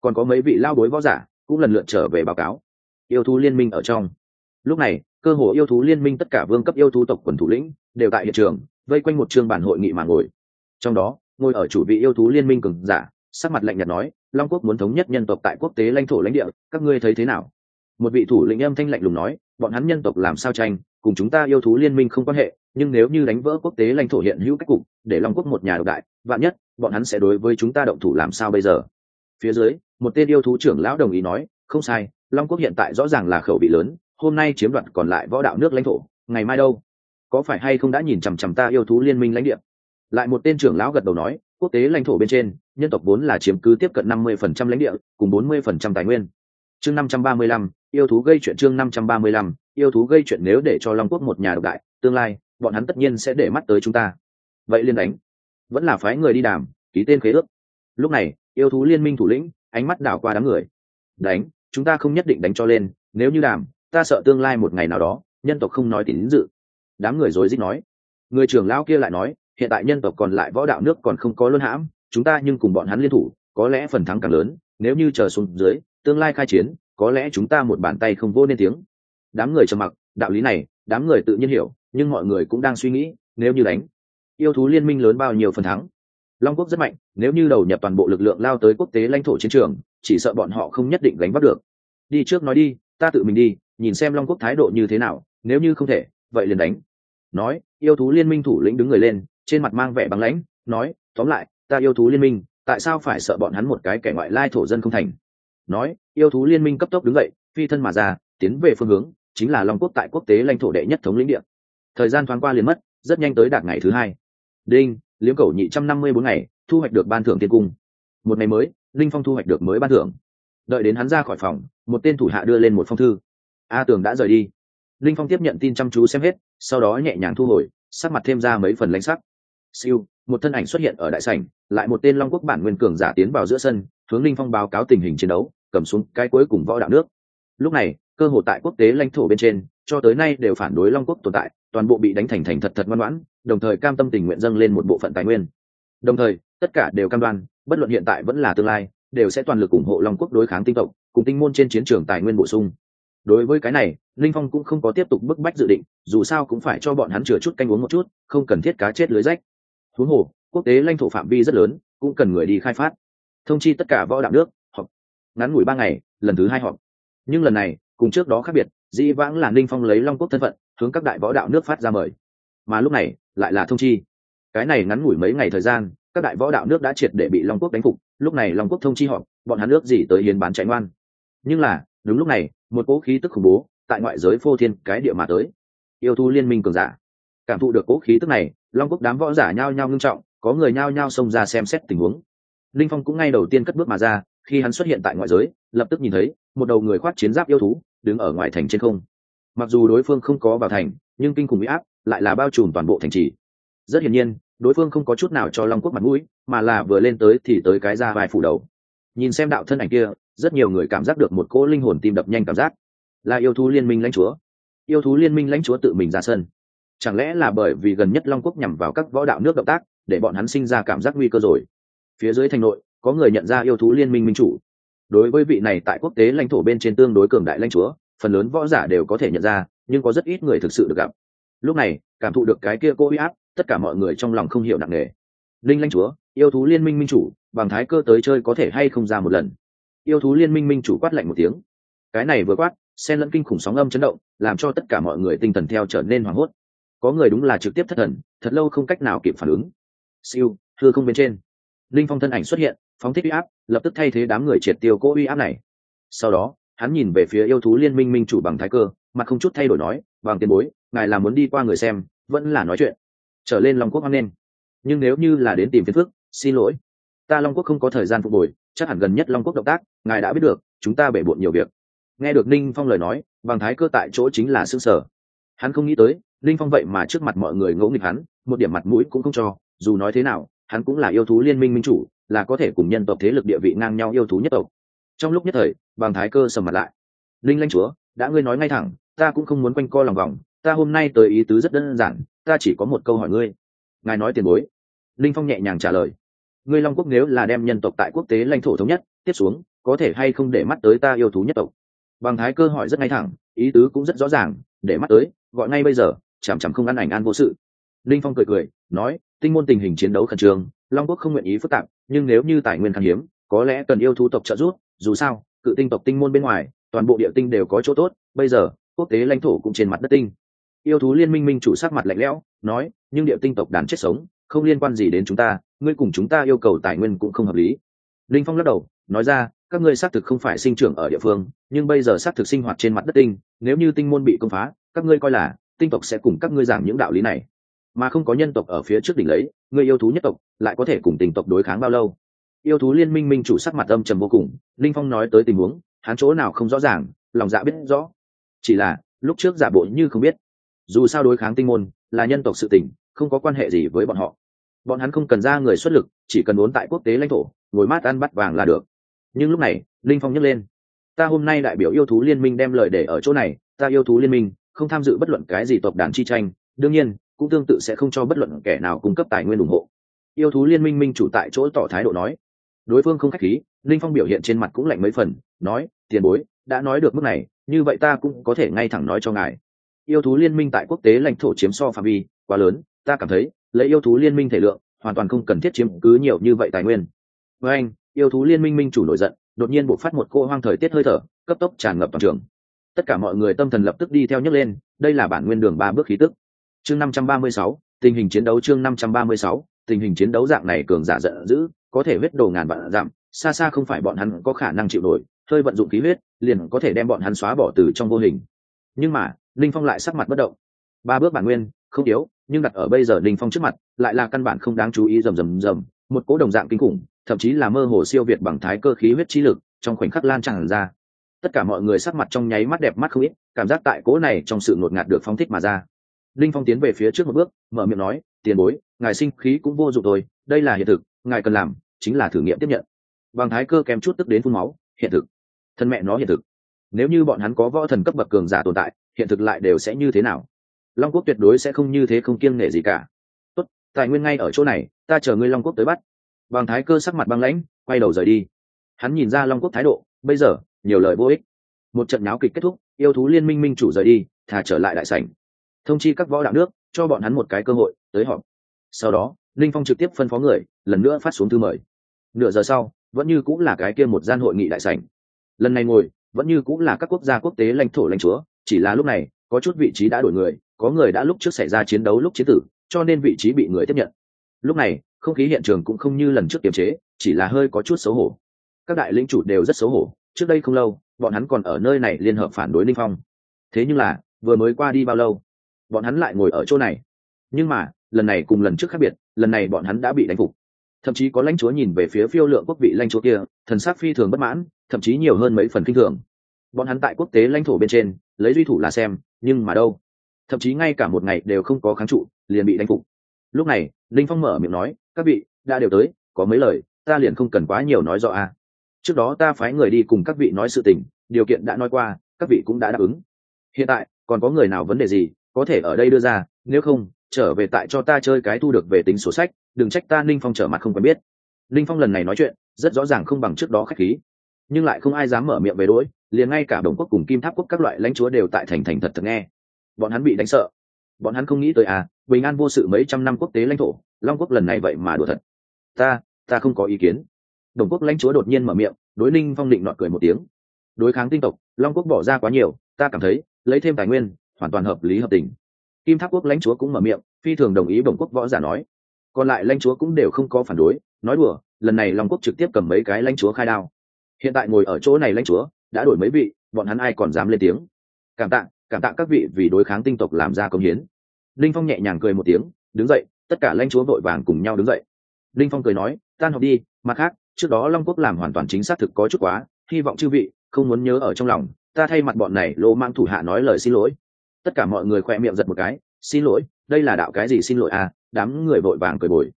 Còn có mấy vị lao đối võ giả, cũng lần lượt trở về báo cáo. Yêu thú liên minh ở trong. Lúc này, cơ hồ yêu thú liên minh tất cả vương cấp yêu thú tộc quần thủ lĩnh, đều tại hiện trường vây quanh một trường bản hội nghị mà ngồi. Trong đó, ngồi ở chủ vị yêu thú liên minh cường giả, sắc mặt lạnh nhạt nói, long quốc muốn thống nhất nhân tộc tại quốc tế lãnh thổ lãnh địa, các ngươi thấy thế nào? Một vị thủ lĩnh âm thanh lạnh lùng nói, bọn hắn nhân tộc làm sao tranh, cùng chúng ta yêu thú liên minh không quan hệ, nhưng nếu như đánh vỡ quốc tế lãnh thổ hiện hữu cách cục, để long quốc một nhà độc đại, vạn nhất, bọn hắn sẽ đối với chúng ta động thủ làm sao bây giờ? Phía dưới, một tên yêu thú trưởng lão đồng ý nói, không sai, long quốc hiện tại rõ ràng là khẩu vị lớn, hôm nay chiếm đoạt còn lại võ đạo nước lãnh thổ, ngày mai đâu? Có phải hay không đã nhìn chằm chằm ta yêu thú liên minh lãnh địa? Lại một tên trưởng lão gật đầu nói, quốc tế lãnh thổ bên trên, nhân tộc vốn là chiếm cứ tiếp cận năm mươi phần trăm lãnh địa, cùng bốn mươi phần trăm tài nguyên. Chương năm trăm ba mươi lăm, yêu thú gây chuyện chương năm trăm ba mươi lăm, yêu thú gây chuyện nếu để cho long quốc một nhà độc đại, tương lai, bọn hắn tất nhiên sẽ để mắt tới chúng ta. Vậy liên đánh. Vẫn là phái người đi đàm, ký tên khế ước. Lúc này, yêu thú liên minh thủ lĩnh, ánh mắt đảo qua đám người. Đánh, chúng ta không nhất định đánh cho lên, nếu như đàm, ta sợ tương lai một ngày nào đó, nhân tộc không nói tín dự đám người rối rít nói. Người trưởng lão kia lại nói, hiện tại nhân tộc còn lại võ đạo nước còn không có luân hãm, chúng ta nhưng cùng bọn hắn liên thủ, có lẽ phần thắng càng lớn, nếu như chờ xuống dưới, tương lai khai chiến, có lẽ chúng ta một bàn tay không vô nên tiếng. Đám người trầm mặc, đạo lý này, đám người tự nhiên hiểu, nhưng mọi người cũng đang suy nghĩ, nếu như đánh, yêu thú liên minh lớn bao nhiêu phần thắng. Long quốc rất mạnh, nếu như đầu nhập toàn bộ lực lượng lao tới quốc tế lãnh thổ chiến trường, chỉ sợ bọn họ không nhất định đánh bắt được. Đi trước nói đi, ta tự mình đi, nhìn xem long quốc thái độ như thế nào, nếu như không thể, vậy liền đánh nói, yêu thú liên minh thủ lĩnh đứng người lên, trên mặt mang vẻ băng lãnh, nói, tóm lại, ta yêu thú liên minh, tại sao phải sợ bọn hắn một cái kẻ ngoại lai thổ dân không thành? Nói, yêu thú liên minh cấp tốc đứng dậy, phi thân mà ra, tiến về phương hướng, chính là long quốc tại quốc tế lãnh thổ đệ nhất thống lĩnh địa. Thời gian thoáng qua liền mất, rất nhanh tới đạt ngày thứ hai. Đinh, liếm cầu nhị trăm năm mươi bốn ngày, thu hoạch được ban thưởng tiên cung. Một ngày mới, linh phong thu hoạch được mới ban thưởng. Đợi đến hắn ra khỏi phòng, một tên thủ hạ đưa lên một phong thư. A tường đã rời đi linh phong tiếp nhận tin chăm chú xem hết, sau đó nhẹ nhàng thu hồi, sắc mặt thêm ra mấy phần lãnh sắc. Siêu, một thân ảnh xuất hiện ở đại sảnh, lại một tên long quốc bản nguyên cường giả tiến vào giữa sân, hướng linh phong báo cáo tình hình chiến đấu, cầm xuống cái cuối cùng võ đạo nước. Lúc này, cơ hội tại quốc tế lãnh thổ bên trên, cho tới nay đều phản đối long quốc tồn tại, toàn bộ bị đánh thành thành thật thật ngoan ngoãn, đồng thời cam tâm tình nguyện dâng lên một bộ phận tài nguyên. Đồng thời, tất cả đều cam đoan, bất luận hiện tại vẫn là tương lai, đều sẽ toàn lực ủng hộ long quốc đối kháng tinh tộc, cùng tinh môn trên chiến trường tài nguyên bổ sung đối với cái này, linh phong cũng không có tiếp tục bức bách dự định, dù sao cũng phải cho bọn hắn chừa chút canh uống một chút, không cần thiết cá chết lưới rách. Huống hồ, quốc tế lãnh thổ phạm vi rất lớn, cũng cần người đi khai phát. Thông chi tất cả võ đạo nước, họp. Ngắn ngủi ba ngày, lần thứ hai họp. Nhưng lần này, cùng trước đó khác biệt, dĩ vãng là ninh phong lấy long quốc thân phận, hướng các đại võ đạo nước phát ra mời. Mà lúc này, lại là thông chi. Cái này ngắn ngủi mấy ngày thời gian, các đại võ đạo nước đã triệt để bị long quốc đánh phục. Lúc này long quốc thông chi họp, bọn hắn nước gì tới hiến bán chạy ngoan. Nhưng là, đúng lúc này một cỗ khí tức khủng bố tại ngoại giới phô thiên cái địa mà tới. Yêu thu liên minh cường giả. Cảm thụ được cỗ khí tức này, long quốc đám võ giả nhao nhao ngưng trọng, có người nhao nhao xông ra xem xét tình huống. Linh phong cũng ngay đầu tiên cất bước mà ra, khi hắn xuất hiện tại ngoại giới, lập tức nhìn thấy một đầu người khoác chiến giáp yêu thú đứng ở ngoài thành trên không. Mặc dù đối phương không có vào thành, nhưng kinh khủng bị áp lại là bao trùm toàn bộ thành trì. Rất hiển nhiên, đối phương không có chút nào cho long quốc mặt mũi, mà là vừa lên tới thì tới cái ra vài phủ đầu. Nhìn xem đạo thân ảnh kia rất nhiều người cảm giác được một cỗ linh hồn tim đập nhanh cảm giác. Là yêu thú liên minh lãnh chúa. Yêu thú liên minh lãnh chúa tự mình ra sân. Chẳng lẽ là bởi vì gần nhất long quốc nhằm vào các võ đạo nước động tác, để bọn hắn sinh ra cảm giác nguy cơ rồi? Phía dưới thành nội, có người nhận ra yêu thú liên minh minh chủ. Đối với vị này tại quốc tế lãnh thổ bên trên tương đối cường đại lãnh chúa, phần lớn võ giả đều có thể nhận ra, nhưng có rất ít người thực sự được gặp. Lúc này, cảm thụ được cái kia cô uy áp, tất cả mọi người trong lòng không hiểu nặng nề. Linh lãnh chúa, yêu thú liên minh minh chủ, bằng thái cơ tới chơi có thể hay không ra một lần? Yêu thú liên minh minh chủ quát lạnh một tiếng. Cái này vừa quát sen lẫn kinh khủng sóng âm chấn động, làm cho tất cả mọi người tinh thần theo trở nên hoảng hốt. Có người đúng là trực tiếp thất thần, thật lâu không cách nào kịp phản ứng. Siêu thưa không bên trên. Linh phong thân ảnh xuất hiện, phóng thích uy áp, lập tức thay thế đám người triệt tiêu cỗ uy áp này. Sau đó, hắn nhìn về phía yêu thú liên minh minh chủ bằng thái cơ, mặt không chút thay đổi nói, bằng tiền bối, ngài là muốn đi qua người xem, vẫn là nói chuyện. Trở lên long quốc hoan nghênh. Nhưng nếu như là đến tìm phiền phức, xin lỗi ta long quốc không có thời gian phục hồi, chắc hẳn gần nhất long quốc động tác, ngài đã biết được, chúng ta bể bộn nhiều việc. Nghe được ninh phong lời nói, bằng thái cơ tại chỗ chính là xương sở hắn không nghĩ tới, ninh phong vậy mà trước mặt mọi người ngỗ nghịch hắn, một điểm mặt mũi cũng không cho, dù nói thế nào, hắn cũng là yêu thú liên minh minh chủ, là có thể cùng nhân tộc thế lực địa vị ngang nhau yêu thú nhất tộc. Trong lúc nhất thời, bằng thái cơ sầm mặt lại. Linh lanh chúa, đã ngươi nói ngay thẳng, ta cũng không muốn quanh co lòng vòng, ta hôm nay tới ý tứ rất đơn giản, ta chỉ có một câu hỏi ngươi. Ngài nói tiền bối. Linh phong nhẹ nhàng trả lời ngươi long quốc nếu là đem nhân tộc tại quốc tế lãnh thổ thống nhất, tiếp xuống, có thể hay không để mắt tới ta yêu thú nhất tộc? Bằng thái cơ hỏi rất ngay thẳng, ý tứ cũng rất rõ ràng, để mắt tới, gọi ngay bây giờ, chằm chằm không ăn ảnh an vô sự. Linh phong cười cười, nói, tinh môn tình hình chiến đấu khẩn trương, long quốc không nguyện ý phức tạp, nhưng nếu như tài nguyên khan hiếm, có lẽ cần yêu thú tộc trợ giúp, dù sao, cự tinh tộc tinh môn bên ngoài, toàn bộ địa tinh đều có chỗ tốt, bây giờ, quốc tế lãnh thổ cũng trên mặt đất tinh. Yêu thú liên minh minh chủ sắc mặt lạnh lẽo, nói, nhưng địa tinh tộc đàn chết sống không liên quan gì đến chúng ta, ngươi cùng chúng ta yêu cầu tài nguyên cũng không hợp lý. Linh phong lắc đầu, nói ra, các ngươi xác thực không phải sinh trưởng ở địa phương, nhưng bây giờ xác thực sinh hoạt trên mặt đất tinh, nếu như tinh môn bị công phá, các ngươi coi là, tinh tộc sẽ cùng các ngươi giảng những đạo lý này. Mà không có nhân tộc ở phía trước đỉnh lấy ngươi yêu thú nhất tộc lại có thể cùng tình tộc đối kháng bao lâu? Yêu thú liên minh minh chủ sắc mặt âm trầm vô cùng, linh phong nói tới tình huống, hắn chỗ nào không rõ ràng, lòng dạ biết rõ. Chỉ là, lúc trước giả bộ như không biết. Dù sao đối kháng tinh môn là nhân tộc sự tình, không có quan hệ gì với bọn họ bọn hắn không cần ra người xuất lực, chỉ cần muốn tại quốc tế lãnh thổ, ngồi mát ăn bắt vàng là được. Nhưng lúc này, linh phong nhấc lên. Ta hôm nay đại biểu yêu thú liên minh đem lời để ở chỗ này, ta yêu thú liên minh, không tham dự bất luận cái gì tộc đàn chi tranh, đương nhiên, cũng tương tự sẽ không cho bất luận kẻ nào cung cấp tài nguyên ủng hộ. Yêu thú liên minh minh chủ tại chỗ tỏ thái độ nói. Đối phương không khách khí, linh phong biểu hiện trên mặt cũng lạnh mấy phần, nói, tiền bối, đã nói được mức này, như vậy ta cũng có thể ngay thẳng nói cho ngài. Yêu thú liên minh tại quốc tế lãnh thổ chiếm so phạm vi quá lớn, ta cảm thấy lấy yêu thú liên minh thể lượng, hoàn toàn không cần thiết chiếm cứ nhiều như vậy tài nguyên. Với anh, yêu thú liên minh minh chủ nổi giận, đột nhiên bộc phát một cô hoang thời tiết hơi thở, cấp tốc tràn ngập toàn trường. Tất cả mọi người tâm thần lập tức đi theo nhấc lên, đây là bản nguyên đường ba bước khí tức. Chương năm trăm ba mươi sáu, tình hình chiến đấu chương năm trăm ba mươi sáu, tình hình chiến đấu dạng này cường giả giận dữ, có thể huyết đồ ngàn vạn giảm xa xa không phải bọn hắn có khả năng chịu nổi, hơi vận dụng khí huyết, liền có thể đem bọn hắn xóa bỏ từ trong vô hình. Nhưng mà, linh phong lại sắc mặt bất động. Ba bước bản nguyên, không yếu nhưng đặt ở bây giờ đình phong trước mặt, lại là căn bản không đáng chú ý rầm rầm rầm, một cố đồng dạng kinh khủng, thậm chí là mơ hồ siêu việt bằng thái cơ khí huyết trí lực, trong khoảnh khắc lan tràn ra. Tất cả mọi người sắc mặt trong nháy mắt đẹp mắt không ít, cảm giác tại cố này trong sự ngột ngạt được phong thích mà ra. Linh phong tiến về phía trước một bước, mở miệng nói, tiền bối, ngài sinh khí cũng vô dụng rồi đây là hiện thực, ngài cần làm chính là thử nghiệm tiếp nhận. Bằng thái cơ kém chút tức đến phun máu, hiện thực. Thân mẹ nó hiện thực. Nếu như bọn hắn có võ thần cấp bậc cường giả tồn tại, hiện thực lại đều sẽ như thế nào? Long quốc tuyệt đối sẽ không như thế không kiêng nể gì cả. Tốt, tài nguyên ngay ở chỗ này, ta chờ ngươi long quốc tới bắt. Bằng thái cơ sắc mặt băng lãnh, quay đầu rời đi. Hắn nhìn ra long quốc thái độ, bây giờ, nhiều lời vô ích. Một trận náo kịch kết thúc, yêu thú liên minh minh chủ rời đi, thả trở lại đại sảnh. Thông chi các võ đạo nước, cho bọn hắn một cái cơ hội, tới họp. Sau đó, linh phong trực tiếp phân phó người, lần nữa phát xuống thư mời. Nửa giờ sau, vẫn như cũng là cái kia một gian hội nghị đại sảnh. Lần này ngồi, vẫn như cũng là các quốc gia quốc tế lãnh thổ lãnh chúa, chỉ là lúc này có chút vị trí đã đổi người, có người đã lúc trước xảy ra chiến đấu lúc chiến tử, cho nên vị trí bị người tiếp nhận. Lúc này, không khí hiện trường cũng không như lần trước kiềm chế, chỉ là hơi có chút xấu hổ. Các đại lĩnh chủ đều rất xấu hổ, trước đây không lâu, bọn hắn còn ở nơi này liên hợp phản đối linh phong. Thế nhưng là, vừa mới qua đi bao lâu, bọn hắn lại ngồi ở chỗ này. Nhưng mà, lần này cùng lần trước khác biệt, lần này bọn hắn đã bị đánh phục. Thậm chí có lãnh chúa nhìn về phía phiêu lượng quốc vị lãnh chúa kia, thần sắc phi thường bất mãn, thậm chí nhiều hơn mấy phần kinh thường. Bọn hắn tại quốc tế lãnh thổ bên trên, lấy duy thủ là xem nhưng mà đâu? Thậm chí ngay cả một ngày đều không có kháng trụ, liền bị đánh phục. Lúc này, linh phong mở miệng nói, các vị, đã đều tới, có mấy lời, ta liền không cần quá nhiều nói rõ a trước đó ta phái người đi cùng các vị nói sự tình, điều kiện đã nói qua, các vị cũng đã đáp ứng. Hiện tại, còn có người nào vấn đề gì, có thể ở đây đưa ra, nếu không, trở về tại cho ta chơi cái thu được về tính sổ sách, đừng trách ta. Ninh phong trở mặt không quen biết. Ninh phong lần này nói chuyện, rất rõ ràng không bằng trước đó khách khí nhưng lại không ai dám mở miệng về đỗi liền ngay cả đồng quốc cùng kim tháp quốc các loại lãnh chúa đều tại thành thành thật thật nghe. Bọn hắn bị đánh sợ. Bọn hắn không nghĩ tới à bình an vô sự mấy trăm năm quốc tế lãnh thổ, long quốc lần này vậy mà đùa thật. Ta ta không có ý kiến. Đồng quốc lãnh chúa đột nhiên mở miệng, đối ninh phong định nọ cười một tiếng. Đối kháng tinh tộc, long quốc bỏ ra quá nhiều, ta cảm thấy, lấy thêm tài nguyên, hoàn toàn hợp lý hợp tình. Kim tháp quốc lãnh chúa cũng mở miệng, phi thường đồng ý đồng quốc võ giả nói. Còn lại lãnh chúa cũng đều không có phản đối, nói đùa, lần này long quốc trực tiếp cầm mấy cái lãnh chúa khai đao hiện tại ngồi ở chỗ này lãnh chúa, đã đổi mấy vị, bọn hắn ai còn dám lên tiếng? Cảm tạ cảm tạ các vị vì đối kháng tinh tộc làm ra công hiến. Linh phong nhẹ nhàng cười một tiếng, đứng dậy, tất cả lãnh chúa vội vàng cùng nhau đứng dậy. Linh phong cười nói, tan học đi, mặt khác, trước đó long quốc làm hoàn toàn chính xác thực có chút quá, hy vọng chư vị không muốn nhớ ở trong lòng, ta thay mặt bọn này lô mang thủ hạ nói lời xin lỗi. Tất cả mọi người khoe miệng giật một cái, xin lỗi, đây là đạo cái gì xin lỗi à? Đám người vội vàng cười bồi.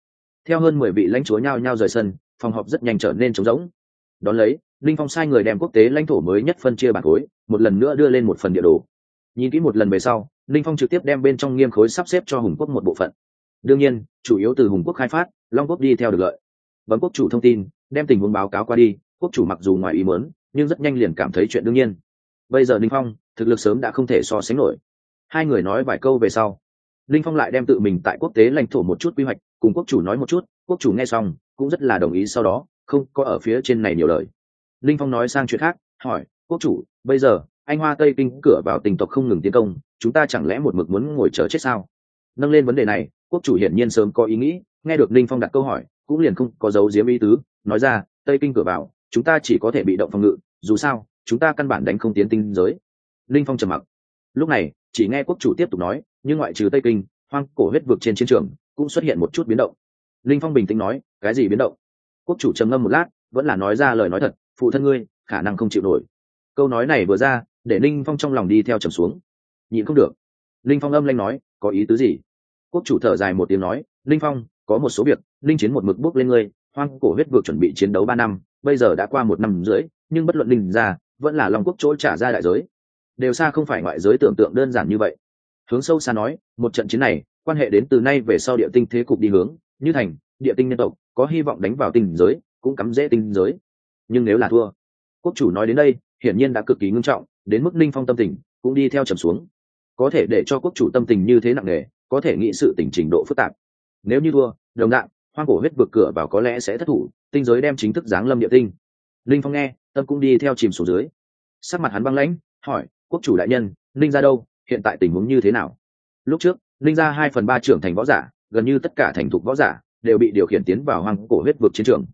Theo hơn mười vị lãnh chúa nhao nhao rời sân, phòng họp rất nhanh trở nên trống rỗng. Đón lấy linh phong sai người đem quốc tế lãnh thổ mới nhất phân chia bản khối, một lần nữa đưa lên một phần địa đồ. Nhìn kỹ một lần về sau, linh phong trực tiếp đem bên trong nghiêm khối sắp xếp cho hùng quốc một bộ phận. Đương nhiên, chủ yếu từ hùng quốc khai phát, long quốc đi theo được lợi. Bấm quốc chủ thông tin, đem tình huống báo cáo qua đi, quốc chủ mặc dù ngoài ý mớn nhưng rất nhanh liền cảm thấy chuyện đương nhiên. Bây giờ linh phong, thực lực sớm đã không thể so sánh nổi. Hai người nói vài câu về sau, linh phong lại đem tự mình tại quốc tế lãnh thổ một chút quy hoạch, cùng quốc chủ nói một chút, quốc chủ nghe xong, cũng rất là đồng ý sau đó, không có ở phía trên này nhiều lời linh phong nói sang chuyện khác, hỏi, quốc chủ, bây giờ, anh hoa tây kinh cửa vào tình tộc không ngừng tiến công, chúng ta chẳng lẽ một mực muốn ngồi chờ chết sao? Nâng lên vấn đề này, quốc chủ hiển nhiên sớm có ý nghĩ, nghe được linh phong đặt câu hỏi, cũng liền không có dấu diếm ý tứ, nói ra, tây kinh cửa vào, chúng ta chỉ có thể bị động phòng ngự, dù sao, chúng ta căn bản đánh không tiến tinh giới. Linh phong trầm mặc. Lúc này, chỉ nghe quốc chủ tiếp tục nói, nhưng ngoại trừ tây kinh, hoang cổ huyết vực trên chiến trường cũng xuất hiện một chút biến động. Linh phong bình tĩnh nói, cái gì biến động? Quốc chủ trầm ngâm một lát, vẫn là nói ra lời nói thật phụ thân ngươi, khả năng không chịu nổi. Câu nói này vừa ra, để linh phong trong lòng đi theo trầm xuống. Nhịn không được. Linh phong âm lanh nói, có ý tứ gì? Quốc chủ thở dài một tiếng nói linh phong, có một số việc linh chiến một mực bước lên ngươi, hoang cổ huyết vượt chuẩn bị chiến đấu ba năm, bây giờ đã qua một năm rưỡi, nhưng bất luận linh ra, vẫn là long quốc chỗ trả ra đại giới. Đều xa không phải ngoại giới tưởng tượng đơn giản như vậy. Hướng sâu xa nói, một trận chiến này, quan hệ đến từ nay về sau địa tinh thế cục đi hướng, như thành, địa tinh nhân tộc, có hy vọng đánh vào tinh giới, cũng cắm dễ tinh giới nhưng nếu là thua quốc chủ nói đến đây hiển nhiên đã cực kỳ ngưng trọng đến mức ninh phong tâm tình cũng đi theo trầm xuống. Có thể để cho quốc chủ tâm tình như thế nặng nề có thể nghĩ sự tình trình độ phức tạp. Nếu như thua đồng đạo, hoang cổ huyết vượt cửa vào có lẽ sẽ thất thủ tinh giới đem chính thức giáng lâm địa tinh. Linh phong nghe tâm cũng đi theo chìm xuống dưới. Sắc mặt hắn băng lãnh hỏi quốc chủ đại nhân linh ra đâu? Hiện tại tình huống như thế nào? Lúc trước linh ra hai phần ba trưởng thành võ giả gần như tất cả thành thục võ giả đều bị điều khiển tiến vào hoang cổ huyết vực chiến trường.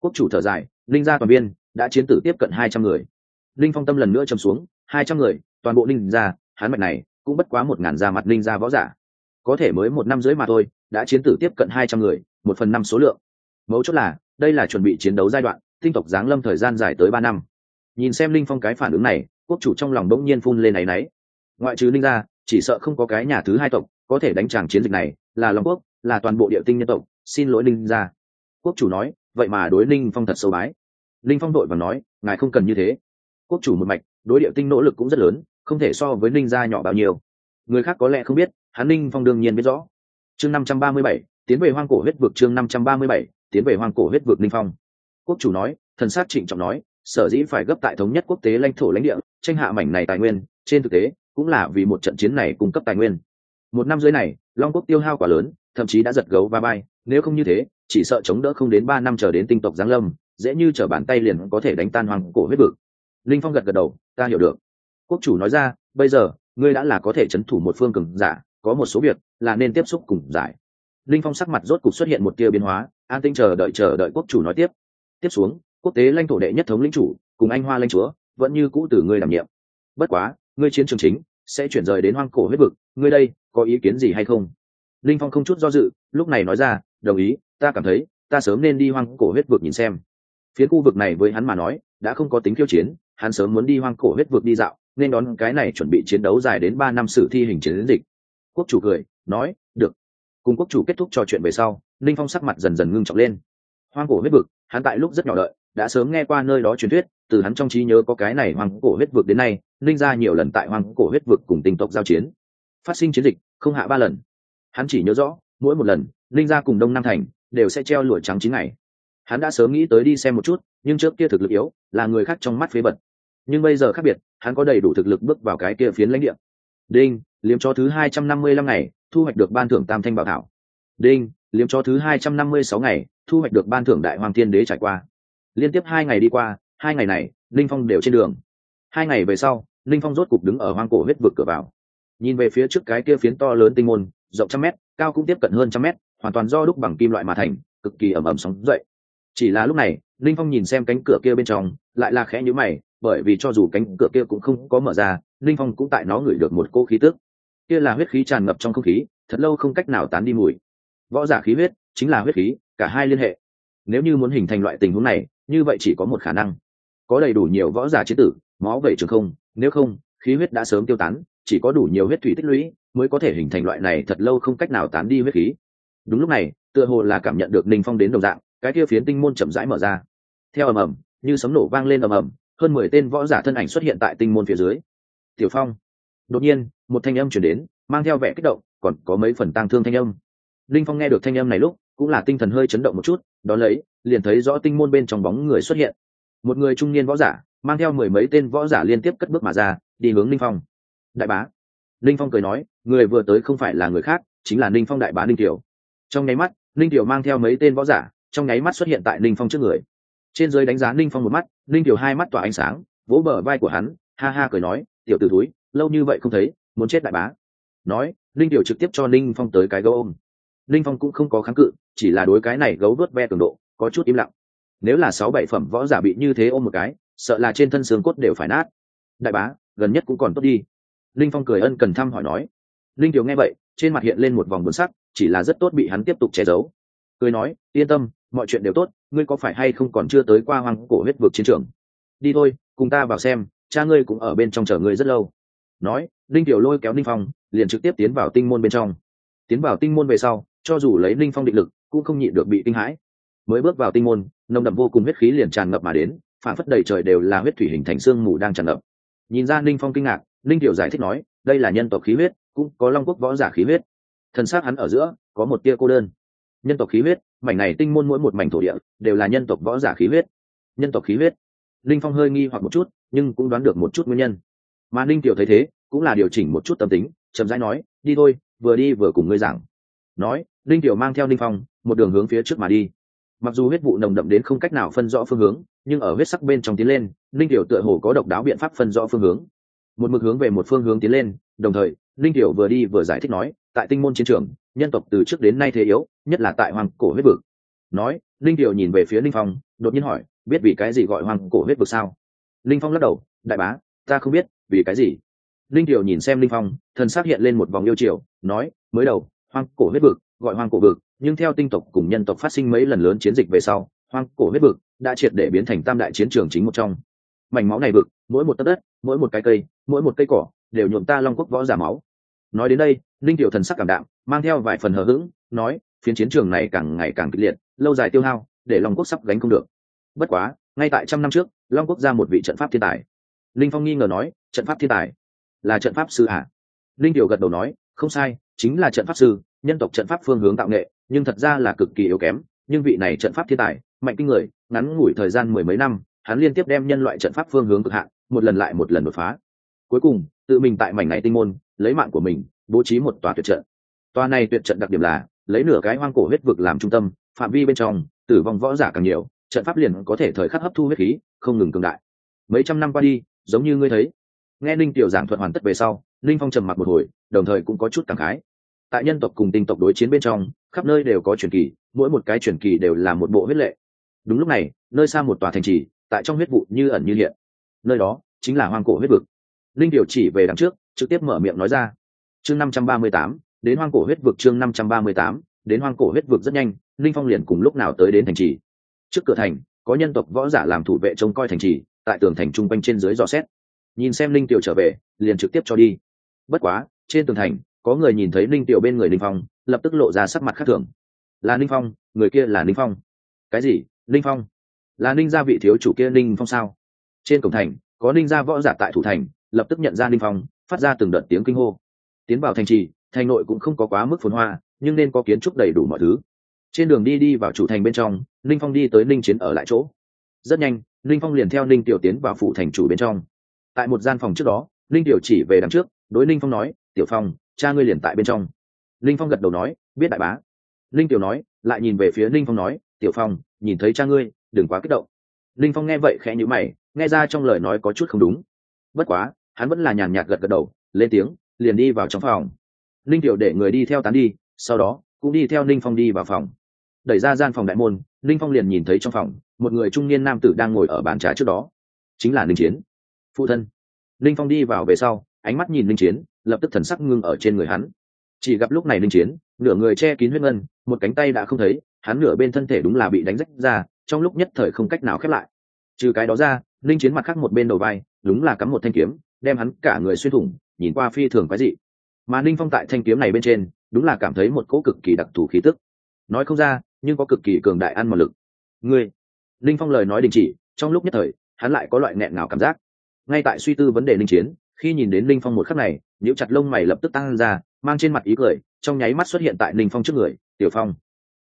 Quốc chủ thở dài linh gia toàn biên đã chiến tử tiếp cận hai trăm người. Linh phong tâm lần nữa chầm xuống, hai trăm người, toàn bộ linh gia hán mạch này cũng bất quá một ngàn da mặt linh gia võ giả. Có thể mới một năm rưỡi mà thôi, đã chiến tử tiếp cận hai trăm người, một phần năm số lượng. Mấu chốt là, đây là chuẩn bị chiến đấu giai đoạn, tinh tộc giáng lâm thời gian dài tới ba năm. Nhìn xem linh phong cái phản ứng này, quốc chủ trong lòng bỗng nhiên phun lên áy náy. Ngoại trừ linh gia, chỉ sợ không có cái nhà thứ hai tộc có thể đánh tràng chiến dịch này, là long quốc, là toàn bộ địa tinh nhân tộc, xin lỗi linh gia. Quốc chủ nói vậy mà đối linh phong thật sâu bái. Linh phong đội và nói, ngài không cần như thế. Quốc chủ một mạch, đối địa tinh nỗ lực cũng rất lớn, không thể so với linh gia nhỏ bao nhiêu. Người khác có lẽ không biết, hắn linh phong đương nhiên biết rõ. Chương năm trăm ba mươi bảy, tiến về hoang cổ huyết vực chương năm trăm ba mươi bảy, tiến về hoang cổ huyết vực linh phong. Quốc chủ nói, thần sát trịnh trọng nói, sở dĩ phải gấp tại thống nhất quốc tế lãnh thổ lãnh địa, tranh hạ mảnh này tài nguyên, trên thực tế, cũng là vì một trận chiến này cung cấp tài nguyên. Một năm dưới này, long quốc tiêu hao quá lớn thậm chí đã giật gấu và bay. Nếu không như thế, chỉ sợ chống đỡ không đến ba năm chờ đến tinh tộc giáng lâm, dễ như trở bàn tay liền có thể đánh tan hoàng cổ huyết vực. Linh phong gật gật đầu, ta hiểu được. Quốc chủ nói ra, bây giờ, ngươi đã là có thể c thủ một phương cường giả, có một số việc là nên tiếp xúc cùng giải. Linh phong sắc mặt rốt cục xuất hiện một tia biến hóa, an tinh chờ đợi chờ đợi quốc chủ nói tiếp. Tiếp xuống, quốc tế lãnh thổ đệ nhất thống lĩnh chủ, cùng anh hoa lãnh chúa, vẫn như cũ từ ngươi đảm nhiệm. Bất quá, ngươi chiến trường chính sẽ chuyển rời đến hoang cổ huyết vực, ngươi đây có ý kiến gì hay không? Linh phong không chút do dự, lúc này nói ra, đồng ý, ta cảm thấy, ta sớm nên đi hoang cổ huyết vực nhìn xem. Phía khu vực này với hắn mà nói, đã không có tính khiêu chiến, hắn sớm muốn đi hoang cổ huyết vực đi dạo, nên đón cái này chuẩn bị chiến đấu dài đến ba năm sử thi hình chiến dịch. Quốc chủ cười, nói, được. Cùng quốc chủ kết thúc trò chuyện về sau, linh phong sắc mặt dần dần ngưng trọng lên. Hoang cổ huyết vực, hắn tại lúc rất nhỏ đợi, đã sớm nghe qua nơi đó truyền thuyết, từ hắn trong trí nhớ có cái này hoang cổ huyết vực đến nay, linh ra nhiều lần tại hoang cổ huyết vực cùng tinh tộc giao chiến. Phát sinh chiến dịch, không hạ ba lần hắn chỉ nhớ rõ, mỗi một lần, linh gia cùng đông nam thành đều sẽ treo lụa trắng chín ngày. Hắn đã sớm nghĩ tới đi xem một chút, nhưng trước kia thực lực yếu, là người khác trong mắt phế vật. Nhưng bây giờ khác biệt, hắn có đầy đủ thực lực bước vào cái kia phiến lãnh địa. Đinh, liếm cho thứ hai trăm năm mươi lăm ngày, thu hoạch được ban thưởng tam thanh bảo thảo. Đinh, liếm cho thứ hai trăm năm mươi sáu ngày, thu hoạch được ban thưởng đại hoàng thiên đế trải qua. Liên tiếp hai ngày đi qua, hai ngày này, linh phong đều trên đường. Hai ngày về sau, linh phong rốt cục đứng ở hoang cổ huyết vực cửa vào. Nhìn về phía trước cái kia phiến to lớn tinh môn rộng trăm mét, cao cũng tiếp cận hơn trăm mét, hoàn toàn do đúc bằng kim loại mà thành, cực kỳ ẩm ẩm sóng dậy. Chỉ là lúc này, linh phong nhìn xem cánh cửa kia bên trong, lại là khẽ nhữ mày, bởi vì cho dù cánh cửa kia cũng không có mở ra, linh phong cũng tại nó ngửi được một cô khí tức. Kia là huyết khí tràn ngập trong không khí, thật lâu không cách nào tán đi mùi. Võ giả khí huyết chính là huyết khí, cả hai liên hệ. Nếu như muốn hình thành loại tình huống này, như vậy chỉ có một khả năng. Có đầy đủ nhiều võ giả chế tử, máu vẩy trường không, nếu không, khí huyết đã sớm tiêu tán, chỉ có đủ nhiều huyết thủy tích lũy mới có thể hình thành loại này thật lâu không cách nào tán đi huyết khí. Đúng lúc này, tựa hồ là cảm nhận được ninh phong đến đồng dạng, cái kia phiến tinh môn chậm rãi mở ra. Theo ầm ầm, như sấm nổ vang lên ầm ầm, hơn mười tên võ giả thân ảnh xuất hiện tại tinh môn phía dưới. Tiểu phong. Đột nhiên, một thanh âm chuyển đến, mang theo vẻ kích động, còn có mấy phần tang thương thanh âm. Linh phong nghe được thanh âm này lúc, cũng là tinh thần hơi chấn động một chút, đó lấy, liền thấy rõ tinh môn bên trong bóng người xuất hiện. Một người trung niên võ giả, mang theo mười mấy tên võ giả liên tiếp cất bước mà ra, đi hướng linh phong. Đại bá linh phong cười nói, người vừa tới không phải là người khác, chính là linh phong đại bá linh tiểu. Trong nháy mắt linh tiểu mang theo mấy tên võ giả, trong nháy mắt xuất hiện tại linh phong trước người. Trên dưới đánh giá ninh phong một mắt, ninh tiểu hai mắt tỏa ánh sáng, vỗ bờ vai của hắn, ha ha cười nói, tiểu t ử túi lâu như vậy không thấy, muốn chết đại bá. Nói, ninh tiểu trực tiếp cho ninh phong tới cái gấu ôm. Ninh phong cũng không có kháng cự, chỉ là đối cái này gấu vớt ve cường độ, có chút im lặng. Nếu là sáu bảy phẩm võ giả bị như thế ôm một cái, sợ là trên thân xương cốt đều phải nát. Đại bá, gần nhất cũng còn tốt đi linh phong cười ân cần thăm hỏi nói, linh tiểu nghe vậy, trên mặt hiện lên một vòng buồn sắc, chỉ là rất tốt bị hắn tiếp tục che giấu. Cười nói, yên tâm, mọi chuyện đều tốt, ngươi có phải hay không còn chưa tới qua hoang cổ huyết vực chiến trường? Đi thôi, cùng ta vào xem, cha ngươi cũng ở bên trong chờ ngươi rất lâu. Nói, linh tiểu lôi kéo Linh phong, liền trực tiếp tiến vào tinh môn bên trong. Tiến vào tinh môn về sau, cho dù lấy linh phong định lực, cũng không nhịn được bị kinh hãi. Mới bước vào tinh môn, nồng đậm vô cùng huyết khí liền tràn ngập mà đến, phản phất đầy trời đều là huyết thủy hình thành xương mù đang tràn ngập. Nhìn ra Linh phong kinh ngạc Linh tiểu giải thích nói, đây là nhân tộc khí huyết, cũng có long quốc võ giả khí huyết. Thân xác hắn ở giữa, có một tia cô đơn. Nhân tộc khí huyết, mảnh này tinh môn mỗi một mảnh thổ địa, đều là nhân tộc võ giả khí huyết. Nhân tộc khí huyết. Linh phong hơi nghi hoặc một chút, nhưng cũng đoán được một chút nguyên nhân. Mà ninh tiểu thấy thế, cũng là điều chỉnh một chút tâm tính, chậm rãi nói, đi thôi, vừa đi vừa cùng ngươi giảng. Nói, linh tiểu mang theo ninh phong, một đường hướng phía trước mà đi. Mặc dù huyết vụ nồng đậm đến không cách nào phân rõ phương hướng, nhưng ở huyết sắc bên trong tiến lên, linh tiểu tựa hồ có độc đáo biện pháp phân rõ phương hướng một mực hướng về một phương hướng tiến lên, đồng thời, linh tiểu vừa đi vừa giải thích nói, tại tinh môn chiến trường, nhân tộc từ trước đến nay thế yếu, nhất là tại hoàng cổ huyết vực. Nói, linh tiểu nhìn về phía linh phong, đột nhiên hỏi, biết vì cái gì gọi hoàng cổ huyết vực sao? Linh phong lắc đầu, đại bá, ta không biết, vì cái gì? Linh tiểu nhìn xem linh phong, thần xác hiện lên một vòng yêu chiều, nói, mới đầu hoang cổ huyết vực, gọi hoang cổ vực, nhưng theo tinh tộc cùng nhân tộc phát sinh mấy lần lớn chiến dịch về sau hoang cổ huyết vực đã triệt để biến thành tam đại chiến trường chính một trong. Mảnh máu này vực, mỗi một tấc đất mỗi một cái cây, mỗi một cây cỏ đều nhuộm ta long quốc võ giả máu. Nói đến đây, linh tiểu thần sắc cảm đạm, mang theo vài phần hờ hững, nói, phiến chiến trường này càng ngày càng kịch liệt, lâu dài tiêu hao, để long quốc sắp gánh không được. Bất quá, ngay tại trăm năm trước, long quốc ra một vị trận pháp thiên tài. Linh phong nghi ngờ nói, trận pháp thiên tài là trận pháp sư à? linh tiểu gật đầu nói, không sai, chính là trận pháp sư, nhân tộc trận pháp phương hướng tạo nghệ, nhưng thật ra là cực kỳ yếu kém, nhưng vị này trận pháp thiên tài, mạnh kinh người, ngắn ngủi thời gian mười mấy năm hắn liên tiếp đem nhân loại trận pháp phương hướng cực hạn, một lần lại một lần đột phá. Cuối cùng, tự mình tại mảnh này tinh môn, lấy mạng của mình, bố trí một tòa tuyệt trận. Tòa này tuyệt trận đặc điểm là, lấy nửa cái hoang cổ huyết vực làm trung tâm, phạm vi bên trong, tử vong võ giả càng nhiều, trận pháp liền có thể thời khắc hấp thu huyết khí, không ngừng cường đại. Mấy trăm năm qua đi, giống như ngươi thấy. Nghe ninh tiểu giảng thuật hoàn tất về sau, ninh phong trầm mặc một hồi, đồng thời cũng có chút cảm khái. Tại nhân tộc cùng tinh tộc đối chiến bên trong, khắp nơi đều có truyền kỳ, mỗi một cái truyền kỳ đều là một bộ huyết lệ. Đúng lúc này, nơi xa một tòa thành trì tại trong huyết vụ như ẩn như hiện. Nơi đó chính là hoang cổ huyết vực. Linh điều chỉ về đằng trước, trực tiếp mở miệng nói ra. Chương năm trăm ba mươi tám, đến hoang cổ huyết vực chương năm trăm ba mươi tám, đến hoang cổ huyết vực rất nhanh, linh phong liền cùng lúc nào tới đến thành trì. Trước cửa thành, có nhân tộc võ giả làm thủ vệ trông coi thành trì, tại tường thành trung quanh trên dưới dò xét. Nhìn xem linh tiểu trở về, liền trực tiếp cho đi. Bất quá, trên tường thành, có người nhìn thấy linh tiểu bên người linh phong, lập tức lộ ra sắc mặt khác thường. Là linh phong, người kia là linh phong. Cái gì? Linh phong? Là ninh gia vị thiếu chủ kia ninh phong sao? Trên cổng thành, có ninh gia võ giả tại thủ thành, lập tức nhận ra ninh phong, phát ra từng đợt tiếng kinh hô. Tiến vào thành trì, thành nội cũng không có quá mức phồn hoa, nhưng nên có kiến trúc đầy đủ mọi thứ. Trên đường đi đi vào chủ thành bên trong, ninh phong đi tới ninh chiến ở lại chỗ. Rất nhanh, ninh phong liền theo ninh tiểu tiến vào phụ thành chủ bên trong. Tại một gian phòng trước đó, ninh tiểu chỉ về đằng trước, đối ninh phong nói, tiểu phong, cha ngươi liền tại bên trong. Ninh phong gật đầu nói, biết đại bá. Ninh tiểu nói, lại nhìn về phía ninh phong nói, tiểu phong, nhìn thấy cha ngươi đừng quá kích động. Linh phong nghe vậy khẽ nhữ mày, nghe ra trong lời nói có chút không đúng. Bất quá, hắn vẫn là nhàn nhạt gật gật đầu, lên tiếng, liền đi vào trong phòng. Linh tiểu để người đi theo tán đi, sau đó, cũng đi theo Linh phong đi vào phòng. Đẩy ra gian phòng đại môn, Linh phong liền nhìn thấy trong phòng, một người trung niên nam tử đang ngồi ở bàn trà trước đó. Chính là Linh chiến. Phụ thân. Linh phong đi vào về sau, ánh mắt nhìn Linh chiến, lập tức thần sắc ngưng ở trên người hắn. Chỉ gặp lúc này Linh chiến, nửa người che kín huyết ngân, một cánh tay đã không thấy, hắn nửa bên thân thể đúng là bị đánh rách ra trong lúc nhất thời không cách nào khép lại. Trừ cái đó ra linh chiến mặt khác một bên đầu vai, đúng là cắm một thanh kiếm, đem hắn cả người xuyên thủng, nhìn qua phi thường quái dị. Mà ninh phong tại thanh kiếm này bên trên, đúng là cảm thấy một cỗ cực kỳ đặc thù khí tức. Nói không ra, nhưng có cực kỳ cường đại ăn một lực. Ngươi! Linh phong lời nói đình chỉ, trong lúc nhất thời, hắn lại có loại nghẹn ngào cảm giác. Ngay tại suy tư vấn đề linh chiến, khi nhìn đến linh phong một khắc này n chặt lông mày lập tức tăng ra, mang trên mặt ý cười, trong nháy mắt xuất hiện tại linh phong trước người, tiểu phong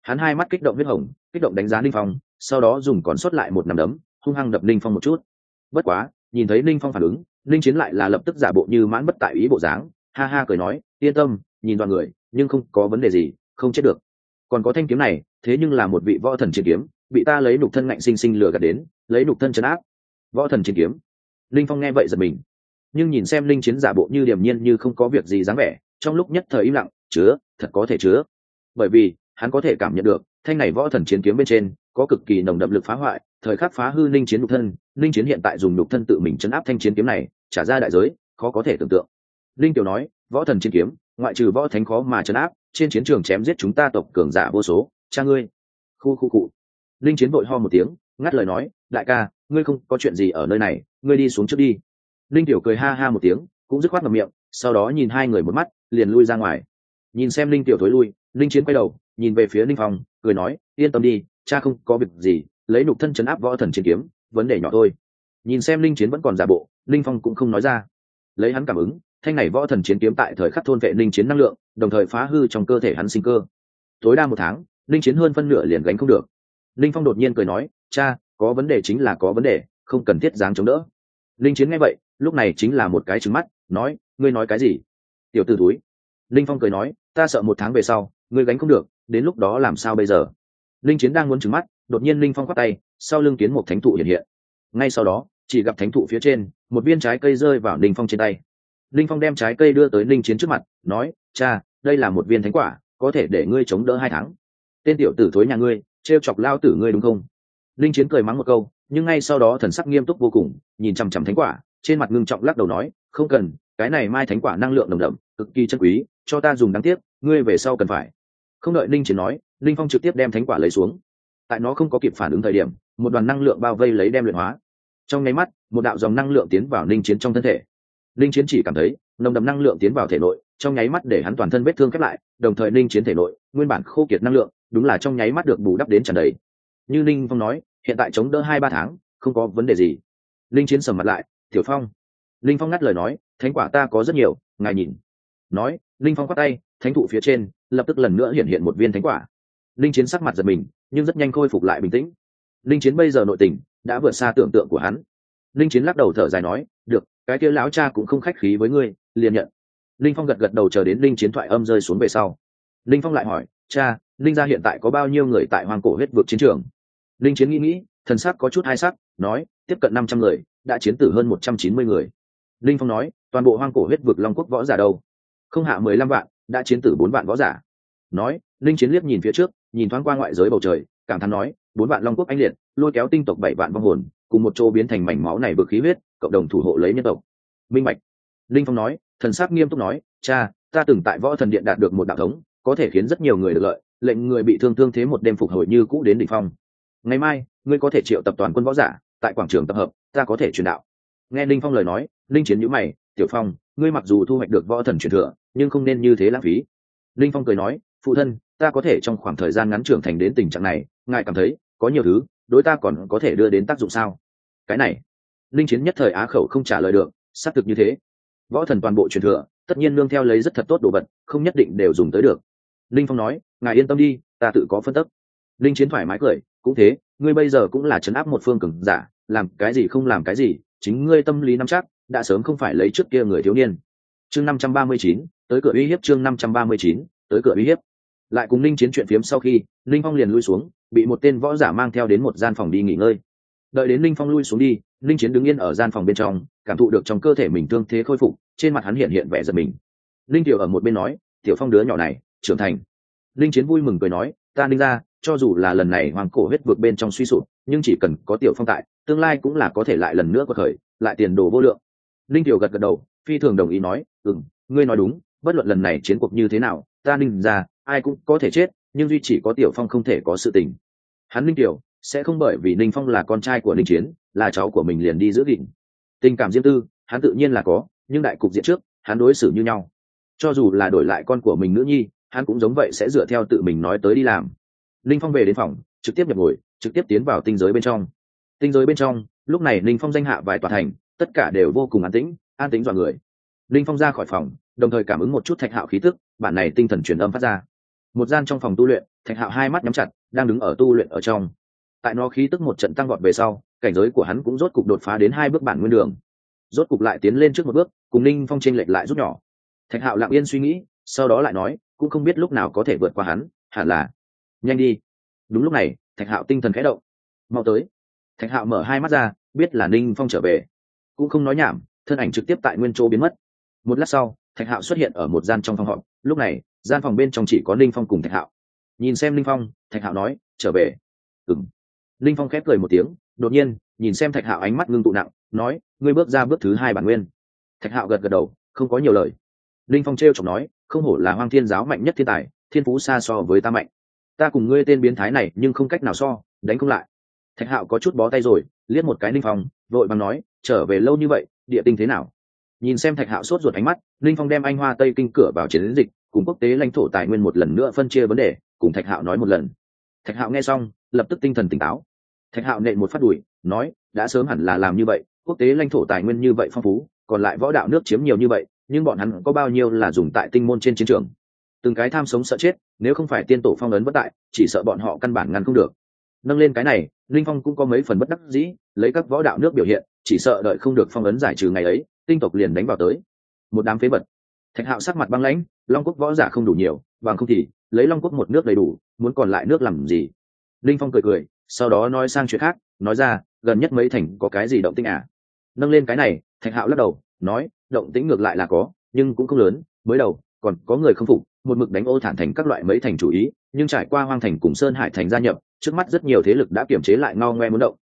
hắn hai mắt kích động huyết hồng, kích động đánh giá linh phong, sau đó dùng còn sót lại một nằm đấm, hung hăng đập linh phong một chút. Bất quá, nhìn thấy linh phong phản ứng linh chiến lại là lập tức giả bộ như mãn bất tại ý bộ dáng, ha ha cười nói, yên tâm, nhìn đoàn người, nhưng không có vấn đề gì, không chết được. Còn có thanh kiếm này, thế nhưng là một vị võ thần chiến kiếm, bị ta lấy nục thân ngạnh sinh sinh lừa gạt đến, lấy nục thân chấn áp. Võ thần chiến kiếm. Linh phong nghe vậy giật mình. Nhưng nhìn xem linh chiến giả bộ như điềm nhiên như không có việc gì dáng vẻ, trong lúc nhất thời im lặng, chứa, thật có thể chứa. Bởi vì hắn có thể cảm nhận được, thanh này võ thần chiến kiếm bên trên, có cực kỳ nồng đậm lực phá hoại, thời khắc phá hư linh chiến nhục thân linh chiến hiện tại dùng nhục thân tự mình chấn áp thanh chiến kiếm này, trả ra đại giới, khó có thể tưởng tượng. Linh tiểu nói, võ thần chiến kiếm, ngoại trừ võ thánh khó mà chấn áp, trên chiến trường chém giết chúng ta tộc cường giả vô số, cha ngươi. Khu khu cụ linh chiến vội ho một tiếng, ngắt lời nói, đại ca, ngươi không có chuyện gì ở nơi này, ngươi đi xuống trước đi. Linh tiểu cười ha ha một tiếng, cũng dứt khoát ngậm miệng, sau đó nhìn hai người một mắt, liền lui ra ngoài. Nhìn xem linh tiểu thối lui, linh chiến quay đầu nhìn về phía linh phong, cười nói, yên tâm đi, cha không có việc gì, lấy nục thân chấn áp võ thần chiến kiếm, vấn đề nhỏ thôi. Nhìn xem linh chiến vẫn còn giả bộ, linh phong cũng không nói ra. Lấy hắn cảm ứng, thanh này võ thần chiến kiếm tại thời khắc thôn vệ linh chiến năng lượng, đồng thời phá hư trong cơ thể hắn sinh cơ. Tối đa một tháng, linh chiến hơn phân nửa liền gánh không được. Linh phong đột nhiên cười nói, cha, có vấn đề chính là có vấn đề, không cần thiết dáng chống đỡ. Linh chiến nghe vậy, lúc này chính là một cái trứng mắt, nói, ngươi nói cái gì? Tiểu t ử túi linh phong cười nói, ta sợ một tháng về sau, ngươi gánh không được đến lúc đó làm sao bây giờ? Linh chiến đang muốn trứng mắt, đột nhiên linh phong khoác tay, sau lưng kiến một thánh thụ hiện hiện. Ngay sau đó, chỉ gặp thánh thụ phía trên, một viên trái cây rơi vào linh phong trên tay. Linh phong đem trái cây đưa tới linh chiến trước mặt, nói, cha, đây là một viên thánh quả, có thể để ngươi chống đỡ hai tháng. Tên tiểu tử thối nhà ngươi, trêu chọc lao tử ngươi đúng không? Linh chiến cười mắng một câu, nhưng ngay sau đó thần sắc nghiêm túc vô cùng, nhìn chằm chằm thánh quả, trên mặt ngưng trọng lắc đầu nói, không cần, cái này mai thánh quả năng lượng đồng đậm, cực kỳ chân quý, cho ta dùng đáng tiếc, ngươi về sau cần phải không đợi linh chiến nói, linh phong trực tiếp đem thánh quả lấy xuống. Tại nó không có kịp phản ứng thời điểm, một đoàn năng lượng bao vây lấy đem luyện hóa. Trong nháy mắt, một đạo dòng năng lượng tiến vào linh chiến trong thân thể. Linh chiến chỉ cảm thấy, nồng đậm năng lượng tiến vào thể nội, trong nháy mắt để hắn toàn thân vết thương khép lại, đồng thời linh chiến thể nội, nguyên bản khô kiệt năng lượng, đúng là trong nháy mắt được bù đắp đến tràn đầy. Như linh phong nói, hiện tại chống đỡ hai ba tháng, không có vấn đề gì. Linh chiến sầm mặt lại, tiểu phong. Linh phong ngắt lời nói, thánh quả ta có rất nhiều, ngài nhìn. Nói linh phong khoác tay thánh thụ phía trên, lập tức lần nữa hiện hiện một viên thánh quả. Linh chiến sắc mặt giật mình, nhưng rất nhanh khôi phục lại bình tĩnh. Linh chiến bây giờ nội tình, đã vượt xa tưởng tượng của hắn. Linh chiến lắc đầu thở dài nói, được, cái kia lão cha cũng không khách khí với ngươi, liền nhận. Linh phong gật gật đầu chờ đến linh chiến thoại âm rơi xuống về sau. Linh phong lại hỏi, cha, linh gia hiện tại có bao nhiêu người tại hoang cổ huyết vực chiến trường? Linh chiến nghĩ nghĩ, thần sắc có chút hai sắc, nói, tiếp cận năm trăm người, đã chiến tử hơn một trăm chín mươi người. Linh phong nói, toàn bộ hoang cổ huyết vực long quốc võ giả đâu? Không hạ mười lăm vạn đã chiến tử bốn vạn võ giả. Nói, linh chiến liếc nhìn phía trước, nhìn thoáng qua ngoại giới bầu trời, cảm thán nói, bốn vạn long quốc anh liệt, lôi kéo tinh tộc bảy vạn vong hồn, cùng một chỗ biến thành mảnh máu này vực khí huyết, cộng đồng thủ hộ lấy nhân tộc. Minh bạch. Linh phong nói, thần sắc nghiêm túc nói, cha, ta từng tại võ thần điện đạt được một đạo thống, có thể khiến rất nhiều người được lợi, lệnh người bị thương thương thế một đêm phục hồi như cũ đến đỉnh phong. Ngày mai, ngươi có thể triệu tập toàn quân võ giả, tại quảng trường tập hợp, ta có thể truyền đạo. Nghe linh phong lời nói, linh chiến nhữ mày tiểu phong, ngươi mặc dù thu hoạch được võ thần truyền thừa, nhưng không nên như thế lãng phí. Linh phong cười nói, phụ thân, ta có thể trong khoảng thời gian ngắn trưởng thành đến tình trạng này, ngài cảm thấy, có nhiều thứ, đối ta còn có thể đưa đến tác dụng sao? Cái này, linh chiến nhất thời á khẩu không trả lời được, xác thực như thế. Võ thần toàn bộ truyền thừa, tất nhiên nương theo lấy rất thật tốt đồ vật, không nhất định đều dùng tới được. Linh phong nói, ngài yên tâm đi, ta tự có phân tấp. linh chiến thoải mái cười, cũng thế, ngươi bây giờ cũng là chấn áp một phương cường giả, làm cái gì không làm cái gì, chính ngươi tâm lý nắm chắc đã sớm không phải lấy trước kia người thiếu niên. Chương năm trăm ba mươi chín, tới cửa uy hiếp chương năm trăm ba mươi chín, tới cửa uy hiếp. Lại cùng linh chiến chuyện phiếm sau khi linh phong liền lui xuống, bị một tên võ giả mang theo đến một gian phòng đi nghỉ ngơi. Đợi đến linh phong lui xuống đi linh chiến đứng yên ở gian phòng bên trong, cảm thụ được trong cơ thể mình thương thế khôi phục, trên mặt hắn hiện hiện vẻ giật mình. Linh tiểu ở một bên nói, tiểu phong đứa nhỏ này, trưởng thành. Linh chiến vui mừng cười nói, ta ninh ra cho dù là lần này hoàng cổ huyết vượt bên trong suy sụp, nhưng chỉ cần có tiểu phong tại, tương lai cũng là có thể lại lần nữa có khởi lại tiền đồ vô lượng linh tiểu gật gật đầu, phi thường đồng ý nói ừ ngươi nói đúng, bất luận lần này chiến cuộc như thế nào, ta ninh ra, ai cũng có thể chết, nhưng duy chỉ có tiểu phong không thể có sự tình. Hắn ninh tiểu sẽ không bởi vì ninh phong là con trai của ninh chiến, là cháu của mình liền đi giữ gìn. Tình cảm riêng tư, hắn tự nhiên là có, nhưng đại cục diện trước, hắn đối xử như nhau. Cho dù là đổi lại con của mình nữ nhi, hắn cũng giống vậy sẽ dựa theo tự mình nói tới đi làm. Linh phong về đến phòng, trực tiếp nhập ngồi, trực tiếp tiến vào tinh giới bên trong. Tinh giới bên trong, lúc này linh phong danh hạ vài tòa thành tất cả đều vô cùng an tĩnh an tĩnh dọa người. Linh phong ra khỏi phòng, đồng thời cảm ứng một chút thạch hạo khí tức, bản này tinh thần truyền âm phát ra. Một gian trong phòng tu luyện, thạch hạo hai mắt nhắm chặt, đang đứng ở tu luyện ở trong. Tại nó khí tức một trận tăng gọn về sau, cảnh giới của hắn cũng rốt cục đột phá đến hai bước bản nguyên đường. Rốt cục lại tiến lên trước một bước, cùng linh phong tranh lệch lại rút nhỏ. Thạch hạo lặng yên suy nghĩ, sau đó lại nói, cũng không biết lúc nào có thể vượt qua hắn, hẳn là, nhanh đi. Đúng lúc này, thạch hạo tinh thần khẽ động. Mau tới. Thạch hạo mở hai mắt ra, biết là ninh phong trở về cũng không nói nhảm, thân ảnh trực tiếp tại nguyên chỗ biến mất. Một lát sau, thạch hạo xuất hiện ở một gian trong phòng họp. Lúc này, gian phòng bên trong chỉ có linh phong cùng thạch hạo. Nhìn xem linh phong, thạch hạo nói, trở về. Ừng linh phong khép cười một tiếng, đột nhiên, nhìn xem thạch hạo ánh mắt ngưng tụ nặng, nói, ngươi bước ra bước thứ hai bản nguyên. Thạch hạo gật gật đầu, không có nhiều lời. Linh phong t r e o chọc nói, không hổ là hoang thiên giáo mạnh nhất thiên tài, thiên phú xa so với ta mạnh. Ta cùng ngươi tên biến thái này nhưng không cách nào so, đánh không lại. Thạch hạo có chút bó tay rồi, liếc một cái linh phong vội bằng nói, trở về lâu như vậy, địa tinh thế nào? Nhìn xem thạch hạo sốt ruột ánh mắt, Linh phong đem anh hoa tây kinh cửa vào chiến dịch, cùng quốc tế lãnh thổ tài nguyên một lần nữa phân chia vấn đề, cùng thạch hạo nói một lần. Thạch hạo nghe xong, lập tức tinh thần tỉnh táo. Thạch hạo nện một phát đùi nói, đã sớm hẳn là làm như vậy, quốc tế lãnh thổ tài nguyên như vậy phong phú, còn lại võ đạo nước chiếm nhiều như vậy, nhưng bọn hắn có bao nhiêu là dùng tại tinh môn trên chiến trường? Từng cái tham sống sợ chết, nếu không phải tiên tổ phong ấn bất tại, chỉ sợ bọn họ căn bản ngăn không được nâng lên cái này, linh phong cũng có mấy phần bất đắc dĩ, lấy các võ đạo nước biểu hiện, chỉ sợ đợi không được phong ấn giải trừ ngày ấy, tinh tộc liền đánh vào tới. Một đám phế vật. Thạch hạo sắc mặt băng lãnh, long quốc võ giả không đủ nhiều, bằng không thì lấy long quốc một nước đầy đủ, muốn còn lại nước làm gì? Linh phong cười cười, sau đó nói sang chuyện khác, nói ra, gần nhất mấy thành có cái gì động tĩnh à? Nâng lên cái này, thạch hạo lắc đầu, nói, động tĩnh ngược lại là có, nhưng cũng không lớn, mới đầu, còn có người không phục, một mực đánh ô thản thành các loại mấy thành chủ ý, nhưng trải qua hoang thành cùng sơn hải thành gia nhập trước mắt rất nhiều thế lực đã kiểm chế lại ngao ngoe muốn động.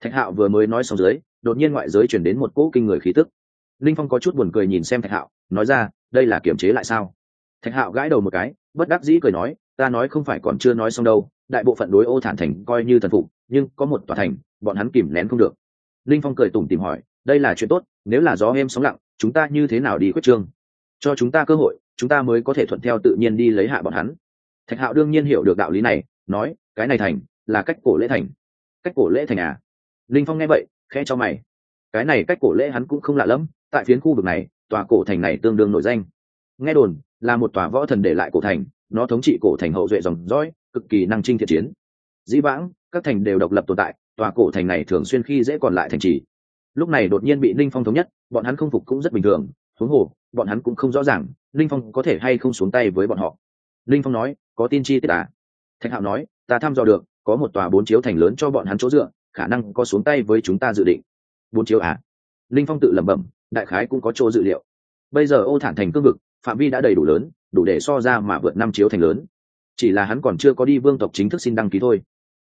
Thạch hạo vừa mới nói xong dưới, đột nhiên ngoại giới chuyển đến một cỗ kinh người khí tức. Linh phong có chút buồn cười nhìn xem thạch hạo, nói ra, đây là kiểm chế lại sao? Thạch hạo gãi đầu một cái, bất đắc dĩ cười nói, ta nói không phải còn chưa nói xong đâu, đại bộ phận đối ô thản thành coi như thần phục, nhưng có một tòa thành, bọn hắn kìm nén không được. Linh phong cười tủm tìm hỏi, đây là chuyện tốt, nếu là gió êm sóng lặng, chúng ta như thế nào đi quyết trương? Cho chúng ta cơ hội, chúng ta mới có thể thuận theo tự nhiên đi lấy hạ bọn hắn. Thạch hạo đương nhiên hiểu được đạo lý này, nói cái này thành là cách cổ lễ thành. Cách cổ lễ thành à? Linh phong nghe vậy khe cho mày. Cái này cách cổ lễ hắn cũng không lạ lẫm, tại phiến khu vực này, tòa cổ thành này tương đương nổi danh. Nghe đồn, là một tòa võ thần để lại cổ thành, nó thống trị cổ thành hậu duệ dòng dõi, cực kỳ năng trinh thiện chiến. Dĩ vãng, các thành đều độc lập tồn tại, tòa cổ thành này thường xuyên khi dễ còn lại thành trì. Lúc này đột nhiên bị ninh phong thống nhất, bọn hắn không phục cũng rất bình thường, huống hồ, bọn hắn cũng không rõ ràng ninh phong có thể hay không xuống tay với bọn họ. Ninh phong nói, có tin chi tiết à? Thạch hạo nói ta thăm dò được, có một tòa bốn chiếu thành lớn cho bọn hắn chỗ dựa, khả năng có xuống tay với chúng ta dự định. Bốn chiếu à? Linh phong tự lẩm bẩm, đại khái cũng có chỗ dự liệu. Bây giờ ô thản thành cương vực, phạm vi đã đầy đủ lớn, đủ để so ra mà vượt năm chiếu thành lớn. Chỉ là hắn còn chưa có đi vương tộc chính thức xin đăng ký thôi.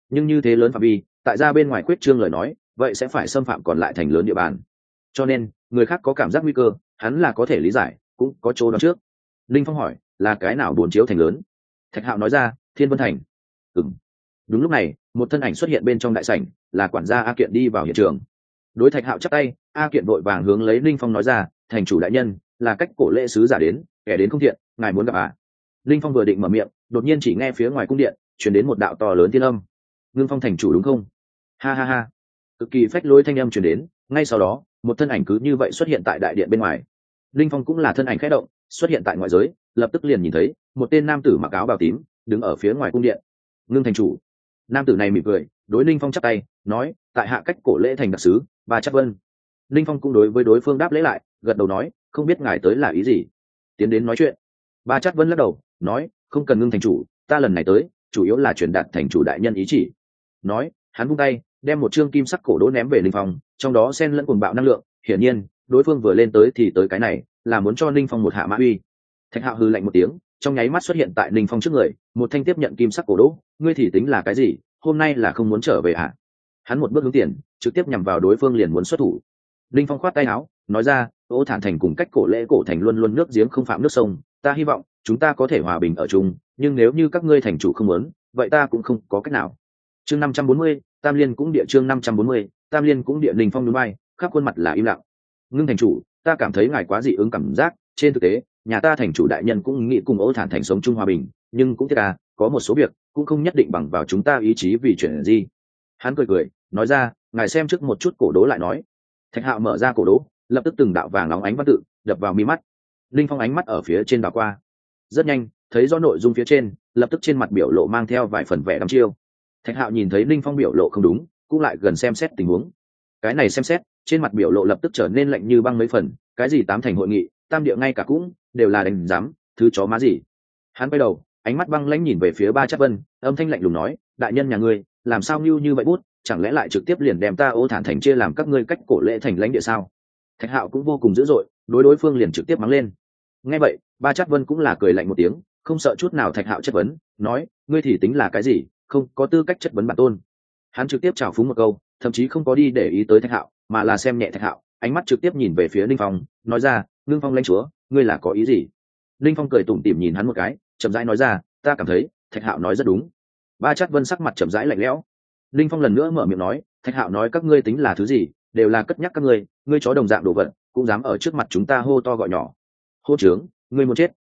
Nhưng như thế lớn phạm vi, tại ra bên ngoài quyết trương lời nói, vậy sẽ phải xâm phạm còn lại thành lớn địa bàn. Cho nên, người khác có cảm giác nguy cơ, hắn là có thể lý giải, cũng có chỗ đó trước. Linh phong hỏi, là cái nào bốn chiếu thành lớn? Thạch hạo nói ra, thiên vân thành ừng đúng lúc này, một thân ảnh xuất hiện bên trong đại sảnh, là quản gia a kiện đi vào hiện trường. Đối thạch hạo chắc tay, a kiện vội vàng hướng lấy linh phong nói ra, thành chủ đại nhân, là cách cổ lễ sứ giả đến, kẻ đến không thiện, ngài muốn gặp à linh phong vừa định mở miệng, đột nhiên chỉ nghe phía ngoài cung điện chuyển đến một đạo to lớn thiên âm. Ngưng phong thành chủ đúng không? Ha ha ha. Cực kỳ phách lối thanh âm chuyển đến, ngay sau đó, một thân ảnh cứ như vậy xuất hiện tại đại điện bên ngoài. Linh phong cũng là thân ảnh khẽ động, xuất hiện tại ngoại giới, lập tức liền nhìn thấy, một tên nam tử mặc áo bào tím, đứng ở phía ngoài cung điện ngưng thành chủ. Nam tử này mỉm cười, đối linh phong chắp tay, nói, tại hạ cách cổ lễ thành đặc sứ và chắc vân. Linh phong cũng đối với đối phương đáp lễ lại, gật đầu nói, không biết ngài tới là ý gì? Tiến đến nói chuyện. Ba chắc vân lắc đầu, nói, không cần ngưng thành chủ, ta lần này tới, chủ yếu là truyền đạt thành chủ đại nhân ý chỉ. Nói, hắn vung tay, đem một chương kim sắc cổ đỗ ném về linh phong, trong đó xen lẫn cuồng bạo năng lượng, hiển nhiên, đối phương vừa lên tới thì tới cái này, là muốn cho linh phong một hạ mã uy. Thạch hạo hư lạnh một tiếng trong nháy mắt xuất hiện tại ninh phong trước người, một thanh tiếp nhận kim sắc cổ đỗ, ngươi thì tính là cái gì? Hôm nay là không muốn trở về ạ hắn một bước hướng tiền, trực tiếp nhằm vào đối phương liền muốn xuất thủ. Ninh phong khoát tay áo, nói ra, ô thản thành cùng cách cổ lễ cổ thành luôn luôn nước giếng không phạm nước sông, ta hy vọng chúng ta có thể hòa bình ở chung, nhưng nếu như các ngươi thành chủ không muốn, vậy ta cũng không có cách nào. Chương năm trăm bốn mươi, tam liên cũng địa chương năm trăm bốn mươi, tam liên cũng địa ninh phong núi bay, khắp khuôn mặt là im lặng. Ngưng thành chủ, ta cảm thấy ngài quá dị ứng cảm giác, trên thực tế nhà ta thành chủ đại nhân cũng nghĩ cùng ô thản thành sống chung hòa bình, nhưng cũng tiếc à có một số việc cũng không nhất định bằng vào chúng ta ý chí vì chuyện gì. Hắn cười cười, nói ra, ngài xem trước một chút cổ đố lại nói. Thạch hạo mở ra cổ đố, lập tức từng đạo vàng óng ánh văn tự đập vào mi mắt. Linh phong ánh mắt ở phía trên đảo qua. Rất nhanh, thấy do nội dung phía trên, lập tức trên mặt biểu lộ mang theo vài phần vẻ đắm chiêu. Thạch hạo nhìn thấy linh phong biểu lộ không đúng, cũng lại gần xem xét tình huống. Cái này xem xét, trên mặt biểu lộ lập tức trở nên lạnh như băng mấy phần, cái gì tám thành hội nghị tam địa ngay cả cũng đều là đánh giám thứ chó má gì. Hắn quay đầu, ánh mắt băng lãnh nhìn về phía ba chắc vân, âm thanh lạnh lùng nói, đại nhân nhà ngươi, làm sao mưu như vậy bút, chẳng lẽ lại trực tiếp liền đem ta ô thản thành chia làm các ngươi cách cổ lễ thành lãnh địa sao? Thạch hạo cũng vô cùng dữ dội, đối đối phương liền trực tiếp mắng lên. Nghe vậy, ba chắc vân cũng là cười lạnh một tiếng, không sợ chút nào thạch hạo chất vấn, nói, ngươi thì tính là cái gì, không có tư cách chất vấn bản tôn. Hắn trực tiếp trào phúng một câu, thậm chí không có đi để ý tới thạch hạo, mà là xem nhẹ thạch hạo, ánh mắt trực tiếp nhìn về phía ninh phong, nói ra ngưng phong lãnh chúa, ngươi là có ý gì? Ninh phong cười tủm tỉm nhìn hắn một cái, chậm rãi nói ra, ta cảm thấy, thạch hạo nói rất đúng. Ba chắc vân sắc mặt chậm rãi lạnh lẽo. Ninh phong lần nữa mở miệng nói, thạch hạo nói các ngươi tính là thứ gì, đều là cất nhắc các ngươi ngươi chó đồng dạng đồ vật, cũng dám ở trước mặt chúng ta hô to gọi nhỏ. Hô trướng, ngươi muốn chết.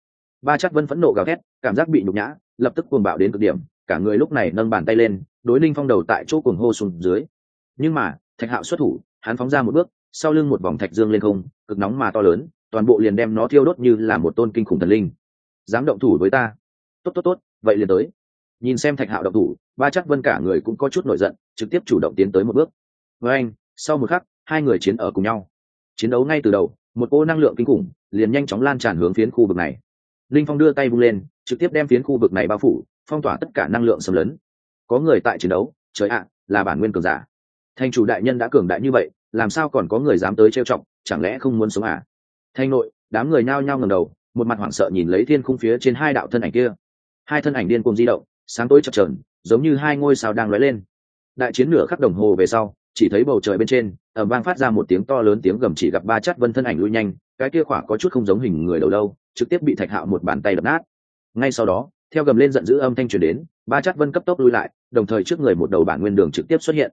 Ba chắc vân phẫn nộ gào thét, cảm giác bị nhục nhã, lập tức cuồng bạo đến cực điểm, cả người lúc này nâng bàn tay lên, đối ninh phong đầu tại chỗ cuồng hô xuống dưới. Nhưng mà, thạch hạo xuất thủ, hắn phóng ra một bước, sau lưng một vòng thạch dương lên không, cực nóng mà to lớn toàn bộ liền đem nó thiêu đốt như là một tôn kinh khủng thần linh. Dám động thủ với ta. Tốt tốt tốt, vậy liền tới. Nhìn xem thạch hạo động thủ, ba chắc vân cả người cũng có chút nổi giận, trực tiếp chủ động tiến tới một bước. Với anh, sau một khắc, hai người chiến ở cùng nhau. Chiến đấu ngay từ đầu, một cô năng lượng kinh khủng liền nhanh chóng lan tràn hướng phiến khu vực này. Linh phong đưa tay vung lên, trực tiếp đem phiến khu vực này bao phủ, phong tỏa tất cả năng lượng xâm lấn. Có người tại chiến đấu, trời ạ, là bản nguyên cường giả. Thành chủ đại nhân đã cường đại như vậy, làm sao còn có người dám tới trêu chọc, chẳng lẽ không muốn sống à? Thanh nội, đám người nao nhao ngầm đầu, một mặt hoảng sợ nhìn lấy thiên khung phía trên hai đạo thân ảnh kia. Hai thân ảnh điên cùng di động, sáng tối chập trờn giống như hai ngôi sao đang lóe lên. Đại chiến nửa khắc đồng hồ về sau, chỉ thấy bầu trời bên trên ẩm vang phát ra một tiếng to lớn tiếng gầm chỉ gặp ba chát vân thân ảnh lui nhanh, cái kia khỏa có chút không giống hình người đầu lâu, trực tiếp bị thạch hạo một bàn tay đập nát. Ngay sau đó, theo gầm lên giận dữ âm thanh truyền đến, ba chát vân cấp tốc lui lại, đồng thời trước người một đầu bản nguyên đường trực tiếp xuất hiện.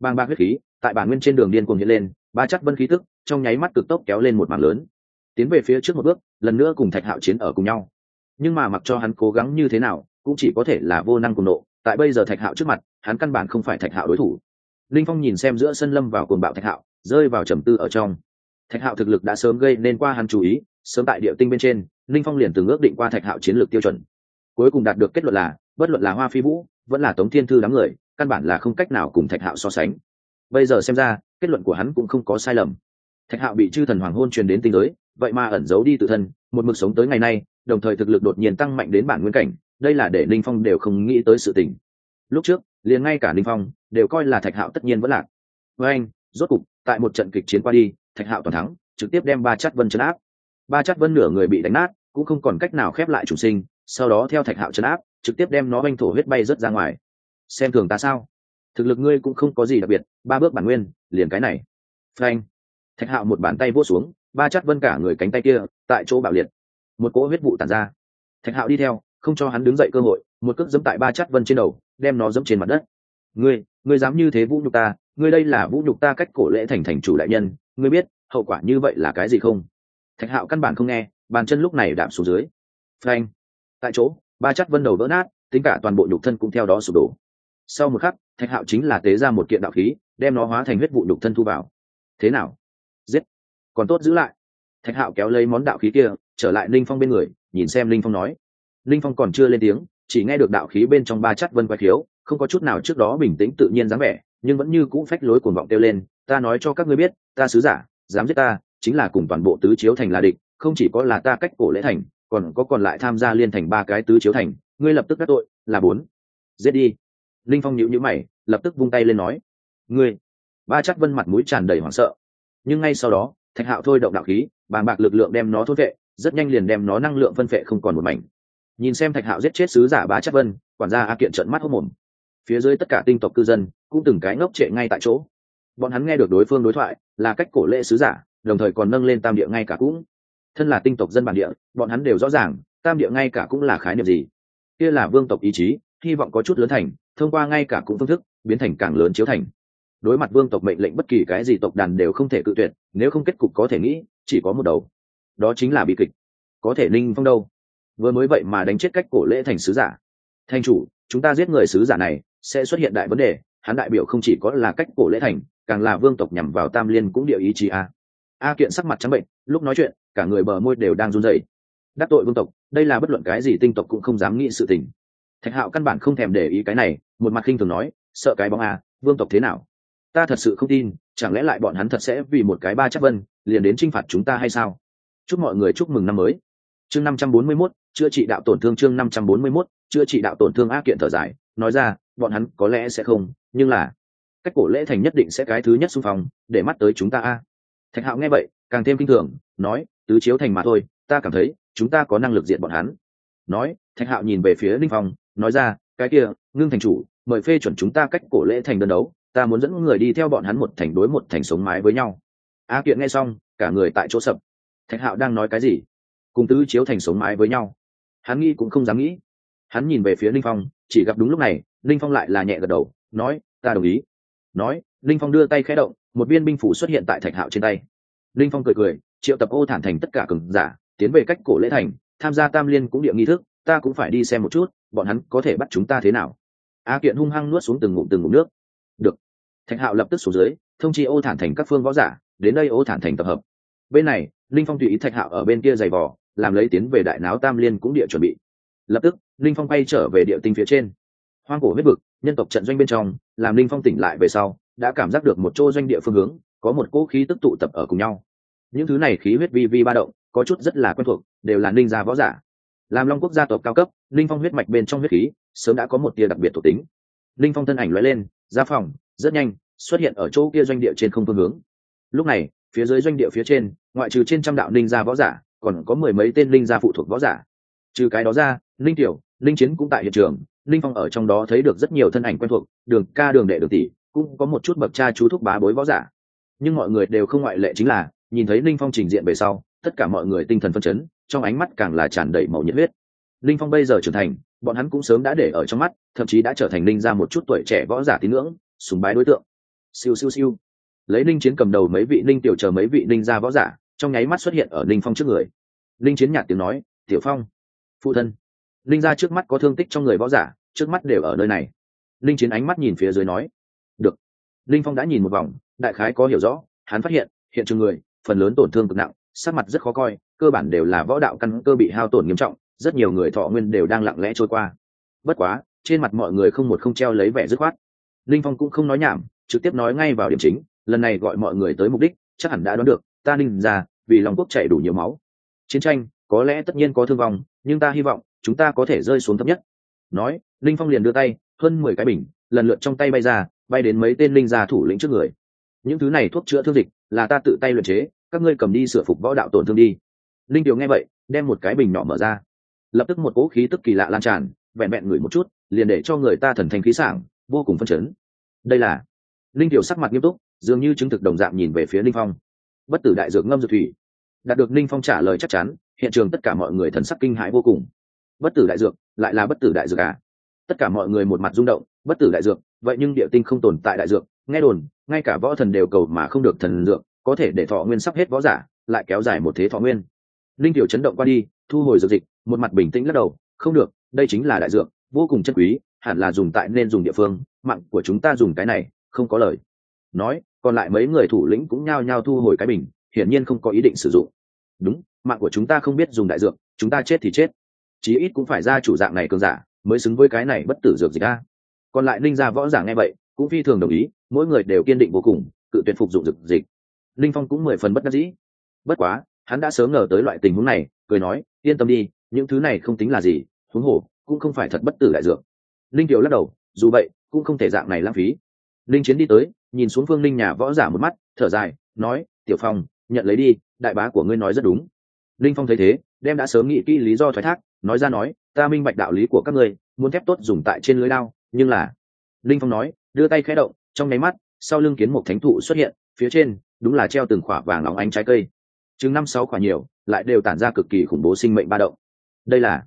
Bang ba huyết khí, tại bản nguyên trên đường điên cuồng hiện lên, ba chát vân khí tức, trong nháy mắt cực tốc kéo lên một mảng lớn tiến về phía trước một bước, lần nữa cùng thạch hạo chiến ở cùng nhau. Nhưng mà mặc cho hắn cố gắng như thế nào, cũng chỉ có thể là vô năng cùng nộ. Tại bây giờ thạch hạo trước mặt, hắn căn bản không phải thạch hạo đối thủ. Linh phong nhìn xem giữa sân lâm vào cuồng bạo thạch hạo, rơi vào trầm tư ở trong. Thạch hạo thực lực đã sớm gây nên qua hắn chú ý, sớm tại địa tinh bên trên, linh phong liền từng ước định qua thạch hạo chiến lược tiêu chuẩn. Cuối cùng đạt được kết luận là, bất luận là hoa phi vũ, vẫn là tống thiên thư đám người, căn bản là không cách nào cùng thạch hạo so sánh. Bây giờ xem ra, kết luận của hắn cũng không có sai lầm. Thạch hạo bị chư thần hoàng hôn truyền đến tinh giới vậy mà ẩn giấu đi tự thân, một mực sống tới ngày nay, đồng thời thực lực đột nhiên tăng mạnh đến bản nguyên cảnh, đây là để linh phong đều không nghĩ tới sự tình. Lúc trước, liền ngay cả linh phong đều coi là thạch hạo tất nhiên vẫn lạc. Với anh, rốt cục, tại một trận kịch chiến qua đi, thạch hạo toàn thắng, trực tiếp đem ba chát vân chấn áp. Ba chát vân nửa người bị đánh nát, cũng không còn cách nào khép lại chủ sinh, sau đó theo thạch hạo chấn áp, trực tiếp đem nó oanh thổ huyết bay rớt ra ngoài. Xem thường ta sao? Thực lực ngươi cũng không có gì đặc biệt, ba bước bản nguyên, liền cái này. Frank thạch hạo một bàn tay vỗ xuống ba chát vân cả người cánh tay kia, tại chỗ bạo liệt. Một cỗ huyết vụ tàn ra. Thạch hạo đi theo, không cho hắn đứng dậy cơ hội, một cước dẫm tại ba chát vân trên đầu, đem nó dẫm trên mặt đất. Ngươi ngươi dám như thế vũ nhục ta, ngươi đây là vũ nhục ta cách cổ lễ thành thành chủ đại nhân, ngươi biết hậu quả như vậy là cái gì không? Thạch hạo căn bản không nghe, bàn chân lúc này đạp xuống dưới. Phanh! Tại chỗ, ba chát vân đầu vỡ nát, tính cả toàn bộ nhục thân cũng theo đó sụp đổ. Sau một khắc, thạch hạo chính là tế ra một kiện đạo khí, đem nó hóa thành huyết vụ nhục thân thu vào. Thế nào? Giết! Còn tốt giữ lại. Thạch hạo kéo lấy món đạo khí kia, trở lại linh phong bên người, nhìn xem linh phong nói. Linh phong còn chưa lên tiếng, chỉ nghe được đạo khí bên trong ba chắt vân quay khiếu, không có chút nào trước đó bình tĩnh tự nhiên dáng vẻ, nhưng vẫn như cũ phách lối cuồng vọng kêu lên, ta nói cho các ngươi biết, ta sứ giả, dám giết ta, chính là cùng toàn bộ tứ chiếu thành là địch, không chỉ có là ta cách cổ lễ thành, còn có còn lại tham gia liên thành ba cái tứ chiếu thành, ngươi lập tức các tội, là bốn. Giết đi. Linh phong nhíu nhíu mày, lập tức vung tay lên nói. Ngươi. Ba chắc vân mặt mũi tràn đầy hoảng sợ. Nhưng ngay sau đó thạch hạo thôi động đạo khí, bàng bạc lực lượng đem nó thốt vệ rất nhanh liền đem nó năng lượng phân phệ không còn một mảnh. Nhìn xem thạch hạo giết chết sứ giả bá chất vân, quản gia a kiện trận mắt hốc mồm. Phía dưới tất cả tinh tộc cư dân cũng từng cái ngốc trệ ngay tại chỗ. Bọn hắn nghe được đối phương đối thoại, là cách cổ lệ sứ giả, đồng thời còn nâng lên tam địa ngay cả cũng. Thân là tinh tộc dân bản địa, bọn hắn đều rõ ràng, tam địa ngay cả cũng là khái niệm gì. Kia là vương tộc ý chí, hy vọng có chút lớn thành, thông qua ngay cả cũng phương thức, biến thành càng lớn chiếu thành đối mặt vương tộc mệnh lệnh bất kỳ cái gì tộc đàn đều không thể cự tuyệt, nếu không kết cục có thể nghĩ, chỉ có một đầu. Đó chính là bi kịch. Có thể ninh phong đâu? Vừa mới vậy mà đánh chết cách cổ lễ thành sứ giả. Thanh chủ, chúng ta giết người sứ giả này, sẽ xuất hiện đại vấn đề, hắn đại biểu không chỉ có là cách cổ lễ thành, càng là vương tộc nhằm vào tam liên cũng địa ý chí a. A kiện sắc mặt trắng bệnh, lúc nói chuyện, cả người bờ môi đều đang run rẩy. Đắc tội vương tộc, đây là bất luận cái gì tinh tộc cũng không dám nghĩ sự tình. Thạch hạo căn bản không thèm để ý cái này, một mặt khinh thường nói, sợ cái bóng a, vương tộc thế nào? Ta thật sự không tin, chẳng lẽ lại bọn hắn thật sẽ vì một cái ba chắc vân, liền đến t r i n h phạt chúng ta hay sao? Chúc mọi người chúc mừng năm mới. Chương năm trăm bốn mươi mốt, chữa trị đạo tổn thương chương năm trăm bốn mươi mốt, chữa trị đạo tổn thương ác kiện thở dài, nói ra, bọn hắn có lẽ sẽ không, nhưng là, cách cổ lễ thành nhất định sẽ cái thứ nhất xung phong, để mắt tới chúng ta a. Thạch hạo nghe vậy, càng thêm kinh thường, nói, tứ chiếu thành mà thôi, ta cảm thấy, chúng ta có năng lực diện bọn hắn. Nói, thạch hạo nhìn về phía linh phong, nói ra, cái kia, ngưng thành chủ, mời phê chuẩn chúng ta cách cổ lễ thành đơn đấu ta muốn dẫn người đi theo bọn hắn một thành đối một thành sống mái với nhau. A kiện nghe xong, cả người tại chỗ sập. Thạch hạo đang nói cái gì? Cùng tứ chiếu thành sống mái với nhau. Hắn nghĩ cũng không dám nghĩ. Hắn nhìn về phía linh phong, chỉ gặp đúng lúc này, linh phong lại là nhẹ gật đầu, nói, ta đồng ý. Nói, linh phong đưa tay khẽ động, một viên binh phủ xuất hiện tại thạch hạo trên tay. Linh phong cười cười, triệu tập ô thản thành tất cả cường giả, tiến về cách cổ lễ thành, tham gia tam liên cũng địa nghi thức, ta cũng phải đi xem một chút, bọn hắn có thể bắt chúng ta thế nào. A kiện hung hăng nuốt xuống từng ngụm từng ngụm nước thạch hạo lập tức xuống dưới, thông chi ô thản thành các phương võ giả, đến đây ô thản thành tập hợp. Bên này, linh phong tùy ý thạch hạo ở bên kia giày vò, làm lấy tiến về đại náo tam liên cũng địa chuẩn bị. Lập tức, linh phong bay trở về địa tinh phía trên. Hoang cổ huyết vực, nhân tộc trận doanh bên trong, làm linh phong tỉnh lại về sau, đã cảm giác được một chỗ doanh địa phương hướng, có một cỗ khí tức tụ tập ở cùng nhau. Những thứ này khí huyết vi vi ba động, có chút rất là quen thuộc, đều là ninh gia võ giả. Làm long quốc gia tộc cao cấp, linh phong huyết mạch bên trong huyết khí, sớm đã có một tia đặc biệt thuộc tính. Linh phong thân ảnh lóe lên, ra phòng rất nhanh, xuất hiện ở chỗ kia doanh địa trên không phương hướng. Lúc này, phía dưới doanh địa phía trên, ngoại trừ trên trăm đạo ninh gia võ giả, còn có mười mấy tên linh gia phụ thuộc võ giả. Trừ cái đó ra, linh tiểu, linh chiến cũng tại hiện trường, linh phong ở trong đó thấy được rất nhiều thân ảnh quen thuộc, đường ca, đường đệ, đường tỷ, cũng có một chút bậc cha chú thúc bá bối võ giả. Nhưng mọi người đều không ngoại lệ chính là, nhìn thấy linh phong trình diện về sau, tất cả mọi người tinh thần phân chấn, trong ánh mắt càng là tràn đầy màu nhiệt huyết. Linh phong bây giờ trưởng thành, bọn hắn cũng sớm đã để ở trong mắt, thậm chí đã trở thành linh ra một chút tuổi trẻ võ giả tín ngưỡng sùng bái đối tượng. Siêu siêu siêu. Lấy linh chiến cầm đầu mấy vị linh tiểu chờ mấy vị linh gia võ giả, trong nháy mắt xuất hiện ở linh phong trước người. Linh chiến nhạt tiếng nói, tiểu phong, phụ thân. Linh gia trước mắt có thương tích trong người võ giả, trước mắt đều ở nơi này. Linh chiến ánh mắt nhìn phía dưới nói, được. Linh phong đã nhìn một vòng, đại khái có hiểu rõ, hắn phát hiện hiện trường người, phần lớn tổn thương cực nặng, sắc mặt rất khó coi, cơ bản đều là võ đạo căn cơ bị hao tổn nghiêm trọng, rất nhiều người thọ nguyên đều đang lặng lẽ trôi qua. Bất quá, trên mặt mọi người không một không treo lấy vẻ dứt khoát linh phong cũng không nói nhảm, trực tiếp nói ngay vào điểm chính, lần này gọi mọi người tới mục đích, chắc hẳn đã đoán được, ta ninh ra, vì lòng quốc chảy đủ nhiều máu. Chiến tranh, có lẽ tất nhiên có thương vong, nhưng ta hy vọng, chúng ta có thể rơi xuống thấp nhất. Nói, linh phong liền đưa tay, hơn mười cái bình, lần lượt trong tay bay ra, bay đến mấy tên linh gia thủ lĩnh trước người. Những thứ này thuốc chữa thương dịch, là ta tự tay luyện chế, các ngươi cầm đi sửa phục võ đạo tổn thương đi. Linh điều nghe vậy, đem một cái bình nhỏ mở ra. Lập tức một cỗ khí tức kỳ lạ lan tràn, vẹn vẹn ngửi một chút, liền để cho người ta thần thanh khí sảng vô cùng phân chấn. Đây là linh tiểu sắc mặt nghiêm túc, dường như chứng thực đồng dạng nhìn về phía linh phong. Bất tử đại dược ngâm dược thủy. Đạt được linh phong trả lời chắc chắn, hiện trường tất cả mọi người thần sắc kinh hãi vô cùng. Bất tử đại dược, lại là bất tử đại dược à? Tất cả mọi người một mặt rung động, bất tử đại dược, vậy nhưng địa tinh không tồn tại đại dược, nghe đồn, ngay cả võ thần đều cầu mà không được thần dược, có thể để thọ nguyên sắp hết võ giả, lại kéo dài một thế thọ nguyên. Linh tiểu chấn động qua đi, thu hồi dược dịch, một mặt bình tĩnh lắc đầu, không được, đây chính là đại dược, vô cùng chân quý hẳn là dùng tại nên dùng địa phương, mạng của chúng ta dùng cái này, không có lời. Nói, còn lại mấy người thủ lĩnh cũng nhao nhao thu hồi cái bình, hiển nhiên không có ý định sử dụng. Đúng, mạng của chúng ta không biết dùng đại dược, chúng ta chết thì chết. Chí ít cũng phải ra chủ dạng này cường giả, mới xứng với cái này bất tử dược gì ta. còn lại ninh gia võ giả nghe vậy, cũng phi thường đồng ý, mỗi người đều kiên định vô cùng, cự tuyệt phục dụng dược dịch. Linh phong cũng mười phần bất đắc dĩ. Bất quá, hắn đã sớm ngờ tới loại tình huống này, cười nói, yên tâm đi, những thứ này không tính là gì, huống hồ, cũng không phải thật bất tử đại dược linh kiều lắc đầu, dù vậy, cũng không thể dạng này lãng phí. Linh chiến đi tới, nhìn xuống phương linh nhà võ giả một mắt, thở dài, nói, tiểu phong, nhận lấy đi, đại bá của ngươi nói rất đúng. Linh phong thấy thế, đem đã sớm nghĩ kỹ lý do thoái thác, nói ra nói, ta minh bạch đạo lý của các ngươi, muốn thép tốt dùng tại trên lưới lao nhưng là linh phong nói, đưa tay khẽ động, trong nháy mắt, sau lưng kiến một thánh thụ xuất hiện, phía trên, đúng là treo từng khỏa vàng óng ánh trái cây. Chừng năm sáu quả nhiều, lại đều tản ra cực kỳ khủng bố sinh mệnh ba động. Đây là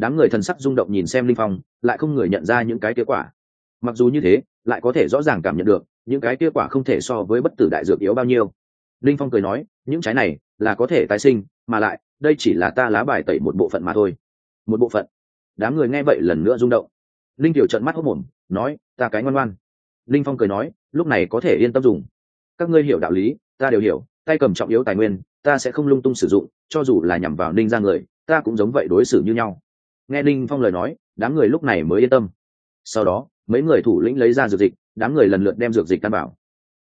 đám người thần sắc rung động nhìn xem linh phong, lại không người nhận ra những cái kết quả. Mặc dù như thế, lại có thể rõ ràng cảm nhận được, những cái kết quả không thể so với bất tử đại dược yếu bao nhiêu. Linh phong cười nói, những trái này là có thể tái sinh, mà lại, đây chỉ là ta lá bài tẩy một bộ phận mà thôi. Một bộ phận. Đám người nghe vậy lần nữa rung động. Linh tiểu trận mắt hốc mồm nói, ta cái ngoan ngoan. Linh phong cười nói, lúc này có thể yên tâm dùng. Các ngươi hiểu đạo lý, ta đều hiểu, tay cầm trọng yếu tài nguyên, ta sẽ không lung tung sử dụng, cho dù là nhằm vào ninh ra người, ta cũng giống vậy đối xử như nhau nghe ninh phong lời nói, đám người lúc này mới yên tâm. Sau đó, mấy người thủ lĩnh lấy ra dược dịch, đám người lần lượt đem dược dịch đảm bảo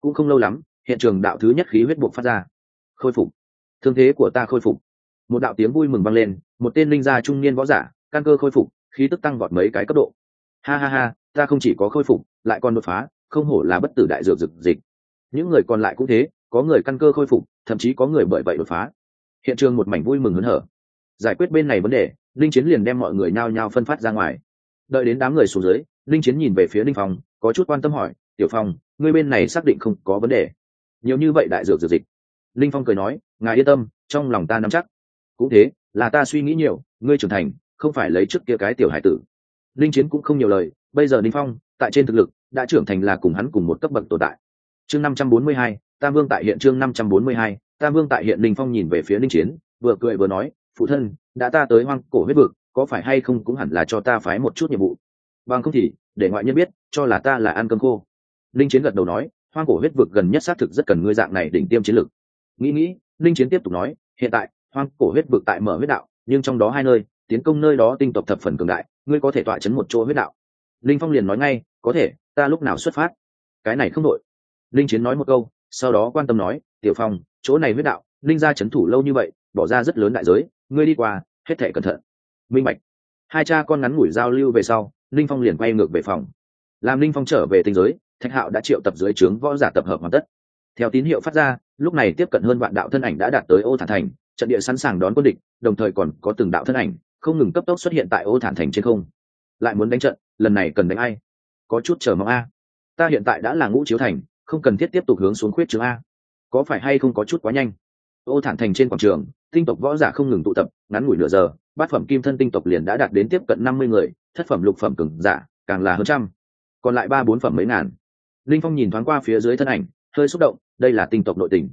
cũng không lâu lắm, hiện trường đạo thứ nhất khí huyết buộc phát ra. Khôi phục. Thương thế của ta khôi phục. Một đạo tiếng vui mừng vang lên, một tên linh gia trung niên võ giả, căn cơ khôi phục, khí tức tăng vọt mấy cái cấp độ. Ha ha ha, ta không chỉ có khôi phục, lại còn đột phá, không hổ là bất tử đại dược dược dịch. Những người còn lại cũng thế, có người căn cơ khôi phục, thậm chí có người bởi vậy đột phá. Hiện trường một mảnh vui mừng hớn hở. Giải quyết bên này vấn đề linh chiến liền đem mọi người nhao nhao phân phát ra ngoài. Đợi đến đám người xuống dưới, linh chiến nhìn về phía linh phong, có chút quan tâm hỏi, tiểu phong, ngươi bên này xác định không có vấn đề? Nhiều như vậy đại dược dược dịch. Linh phong cười nói, ngài yên tâm, trong lòng ta nắm chắc. Cũng thế, là ta suy nghĩ nhiều, ngươi trưởng thành, không phải lấy trước kia cái tiểu hải tử. Linh chiến cũng không nhiều lời, bây giờ linh phong, tại trên thực lực, đã trưởng thành là cùng hắn cùng một cấp bậc tồn tại. Chương năm trăm bốn mươi hai, tam vương tại hiện chương năm trăm bốn mươi hai, tam vương tại hiện linh phong nhìn về phía linh chiến, vừa cười vừa nói phụ thân, đã ta tới hoang cổ huyết vực, có phải hay không cũng hẳn là cho ta phái một chút nhiệm vụ. Bằng không thì, để ngoại nhân biết, cho là ta là ăn cơm khô. Linh chiến gật đầu nói, hoang cổ huyết vực gần nhất xác thực rất cần ngươi dạng này đỉnh tiêm chiến lược nghĩ nghĩ, linh chiến tiếp tục nói, hiện tại, hoang cổ huyết vực tại mở huyết đạo, nhưng trong đó hai nơi, tiến công nơi đó tinh tộc thập phần cường đại, ngươi có thể tọa chấn một chỗ huyết đạo. Linh phong liền nói ngay, có thể, ta lúc nào xuất phát? Cái này không đội linh chiến nói một câu, sau đó quan tâm nói, tiểu phong, chỗ này huyết đạo, linh ra chấn thủ lâu như vậy, bỏ ra rất lớn đại giới ngươi đi qua, hết thể cẩn thận. Minh bạch. Hai cha con ngắn ngủi giao lưu về sau, linh phong liền quay ngược về phòng. Làm linh phong trở về tinh giới, thạch hạo đã triệu tập dưới trướng võ giả tập hợp hoàn tất. Theo tín hiệu phát ra, lúc này tiếp cận hơn vạn đạo thân ảnh đã đạt tới ô thản thành, trận địa sẵn sàng đón quân địch, đồng thời còn có từng đạo thân ảnh, không ngừng cấp tốc xuất hiện tại ô thản thành trên không. Lại muốn đánh trận, lần này cần đánh ai? Có chút chờ mong a. Ta hiện tại đã là ngũ chiếu thành, không cần thiết tiếp tục hướng xuống khuyết chướng a. Có phải hay không có chút quá nhanh? Ô thản thành trên quảng trường tinh tộc võ giả không ngừng tụ tập, ngắn ngủi nửa giờ, bát phẩm kim thân tinh tộc liền đã đạt đến tiếp cận năm mươi người, thất phẩm lục phẩm cừng giả, càng là hơn trăm. Còn lại ba bốn phẩm mấy ngàn. Linh phong nhìn thoáng qua phía dưới thân ảnh, hơi xúc động, đây là tinh tộc nội tình.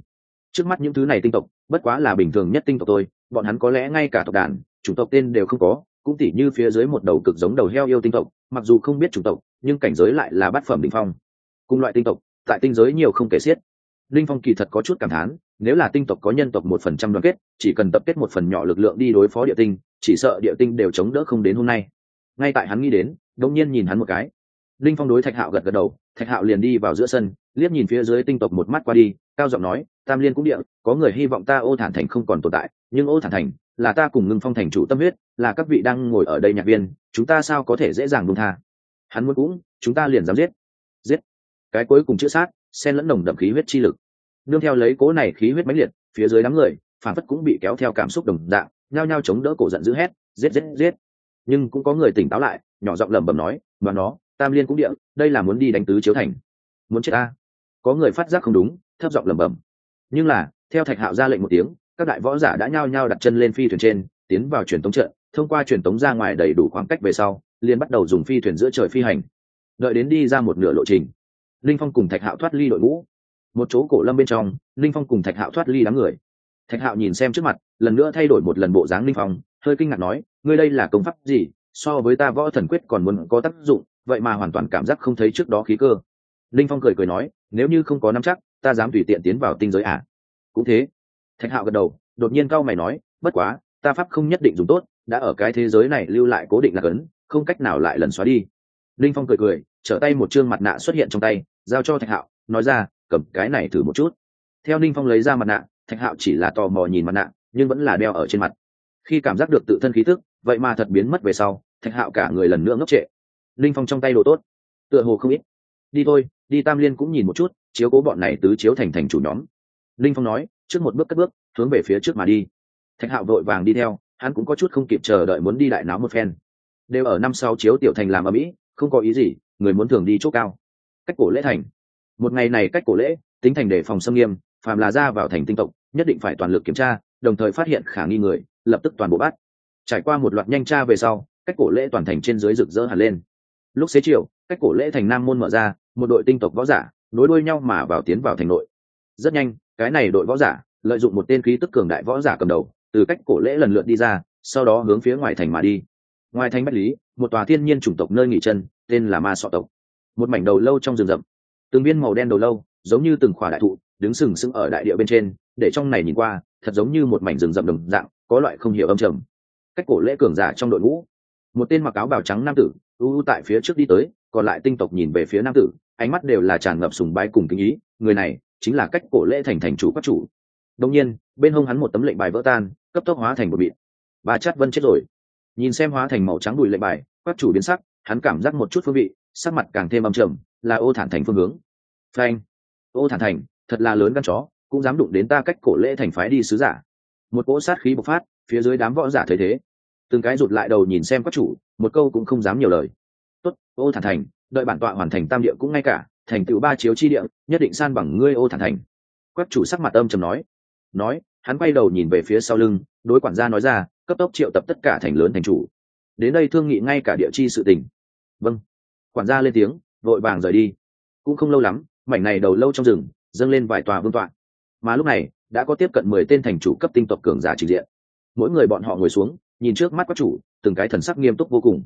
Trước mắt những thứ này tinh tộc, bất quá là bình thường nhất tinh tộc tôi bọn hắn có lẽ ngay cả tộc đàn chủng tộc tên đều không có, cũng tỉ như phía dưới một đầu cực giống đầu heo yêu tinh tộc, mặc dù không biết chủng tộc, nhưng cảnh giới lại là bát phẩm đ ỉ n h phong. Cùng loại tinh tộc, tại tinh giới nhiều không kể xiết linh phong kỳ thật có chút cảm thán, nếu là tinh tộc có nhân tộc một phần trăm đoàn kết, chỉ cần tập kết một phần nhỏ lực lượng đi đối phó địa tinh, chỉ sợ địa tinh đều chống đỡ không đến hôm nay. Ngay tại hắn nghĩ đến đông nhiên nhìn hắn một cái. Linh phong đối thạch hạo gật gật đầu, thạch hạo liền đi vào giữa sân, liếc nhìn phía dưới tinh tộc một mắt qua đi, cao giọng nói, tam liên cũng địa, có người hy vọng ta ô thản thành không còn tồn tại, nhưng ô thản thành là ta cùng ngưng phong thành chủ tâm huyết, là các vị đang ngồi ở đây nhạc viên, chúng ta sao có thể dễ dàng buông tha? Hắn muốn cũng, chúng ta liền dám giết. Giết. Cái cuối cùng chữa sát, xen lẫn nồng đậm khí huyết chi lực nương theo lấy cố này khí huyết mãnh liệt, phía dưới đám người, phản phất cũng bị kéo theo cảm xúc đồng dạng, nhao nhao chống đỡ cổ giận dữ hét, giết giết giết. Nhưng cũng có người tỉnh táo lại, nhỏ giọng lẩm bẩm nói, mà nó, tam liên cũng địa, đây là muốn đi đánh tứ chiếu thành. Muốn chết ta. Có người phát giác không đúng, thấp giọng lẩm bẩm. Nhưng là, theo thạch hạo ra lệnh một tiếng, các đại võ giả đã nhao nhao đặt chân lên phi thuyền trên, tiến vào truyền tống trận, thông qua truyền tống ra ngoài đầy đủ khoảng cách về sau, liền bắt đầu dùng phi thuyền giữa trời phi hành. Đợi đến đi ra một nửa lộ trình, linh phong cùng thạch hạo thoát ly đội ngũ một chỗ cổ lâm bên trong, linh phong cùng thạch hạo thoát ly đám người. Thạch hạo nhìn xem trước mặt, lần nữa thay đổi một lần bộ dáng linh phong, hơi kinh ngạc nói, ngươi đây là công pháp gì? So với ta võ thần quyết còn muốn có tác dụng, vậy mà hoàn toàn cảm giác không thấy trước đó khí cơ. Linh phong cười cười nói, nếu như không có nắm chắc, ta dám tùy tiện tiến vào tinh giới à? Cũng thế. Thạch hạo gật đầu, đột nhiên cao mày nói, bất quá, ta pháp không nhất định dùng tốt, đã ở cái thế giới này lưu lại cố định là cấn, không cách nào lại lần xóa đi. Linh phong cười cười, trở tay một chương mặt nạ xuất hiện trong tay, giao cho thạch hạo, nói ra cầm cái này thử một chút. Theo Ninh phong lấy ra mặt nạ, thạch hạo chỉ là tò mò nhìn mặt nạ, nhưng vẫn là đeo ở trên mặt. Khi cảm giác được tự thân khí thức vậy mà thật biến mất về sau, thạch hạo cả người lần nữa ngốc trệ. Ninh phong trong tay đồ tốt. Tựa hồ không ít. Đi thôi, đi tam liên cũng nhìn một chút, chiếu cố bọn này tứ chiếu thành thành chủ nhóm. Ninh phong nói, trước một bước cất bước, hướng về phía trước mà đi. Thạch hạo vội vàng đi theo, hắn cũng có chút không kịp chờ đợi muốn đi đại náo một phen. Đều ở năm sau chiếu tiểu thành làm ở mỹ, không có ý gì, người muốn thường đi chỗ cao. Cách cổ lễ thành một ngày này cách cổ lễ, tính thành để phòng xâm nghiêm, phàm là ra vào thành tinh tộc, nhất định phải toàn lực kiểm tra, đồng thời phát hiện khả nghi người, lập tức toàn bộ bắt. Trải qua một loạt nhanh tra về sau, cách cổ lễ toàn thành trên dưới rực rỡ hẳn lên. Lúc xế chiều, cách cổ lễ thành nam môn mở ra, một đội tinh tộc võ giả, nối đuôi nhau mà vào tiến vào thành nội. Rất nhanh, cái này đội võ giả, lợi dụng một tên khí tức cường đại võ giả cầm đầu, từ cách cổ lễ lần lượt đi ra, sau đó hướng phía ngoài thành mà đi. Ngoài thành bách lý, một tòa thiên nhiên chủng tộc nơi nghỉ chân, tên là ma sọ tộc. Một mảnh đầu lâu trong rừng rậm từng viên màu đen đầu lâu, giống như từng khỏa đại thụ, đứng sừng sững ở đại địa bên trên, để trong này nhìn qua, thật giống như một mảnh rừng rậm đồng dạng, có loại không hiểu âm trầm. Cách cổ lễ cường giả trong đội ngũ, một tên mặc áo bào trắng nam tử, u u tại phía trước đi tới, còn lại tinh tộc nhìn về phía nam tử, ánh mắt đều là tràn ngập sùng bái cùng kinh ý, người này chính là cách cổ lễ thành thành chủ các chủ. Đông nhiên, bên hông hắn một tấm lệnh bài vỡ tan, cấp tốc hóa thành một bịt bà chát vân chết rồi. Nhìn xem hóa thành màu trắng bụi lệnh bài, các chủ biến sắc, hắn cảm giác một chút phương vị, sắc mặt càng thêm âm trầm là ô thản thành phương hướng. Phanh. Ô thản thành, thật là lớn gan chó, cũng dám đụng đến ta cách cổ lễ thành phái đi sứ giả. Một cỗ sát khí bộc phát, phía dưới đám võ giả thấy thế. Từng cái rụt lại đầu nhìn xem các chủ, một câu cũng không dám nhiều lời. Tốt, ô thản thành, đợi bản tọa hoàn thành tam địa cũng ngay cả, thành tựu ba chiếu chi địa, nhất định san bằng ngươi, ô thản thành. Quách chủ sắc mặt âm trầm nói. Nói, hắn quay đầu nhìn về phía sau lưng, đối quản gia nói ra, cấp tốc triệu tập tất cả thành lớn thành chủ. Đến đây thương nghị ngay cả địa chi sự tình. Vâng. Quản gia lên tiếng vội vàng rời đi. Cũng không lâu lắm, mảnh này đầu lâu trong rừng, dâng lên vài tòa vương tọa. Mà lúc này, đã có tiếp cận mười tên thành chủ cấp tinh tộc cường giả trình diện. Mỗi người bọn họ ngồi xuống, nhìn trước mắt các chủ, từng cái thần sắc nghiêm túc vô cùng.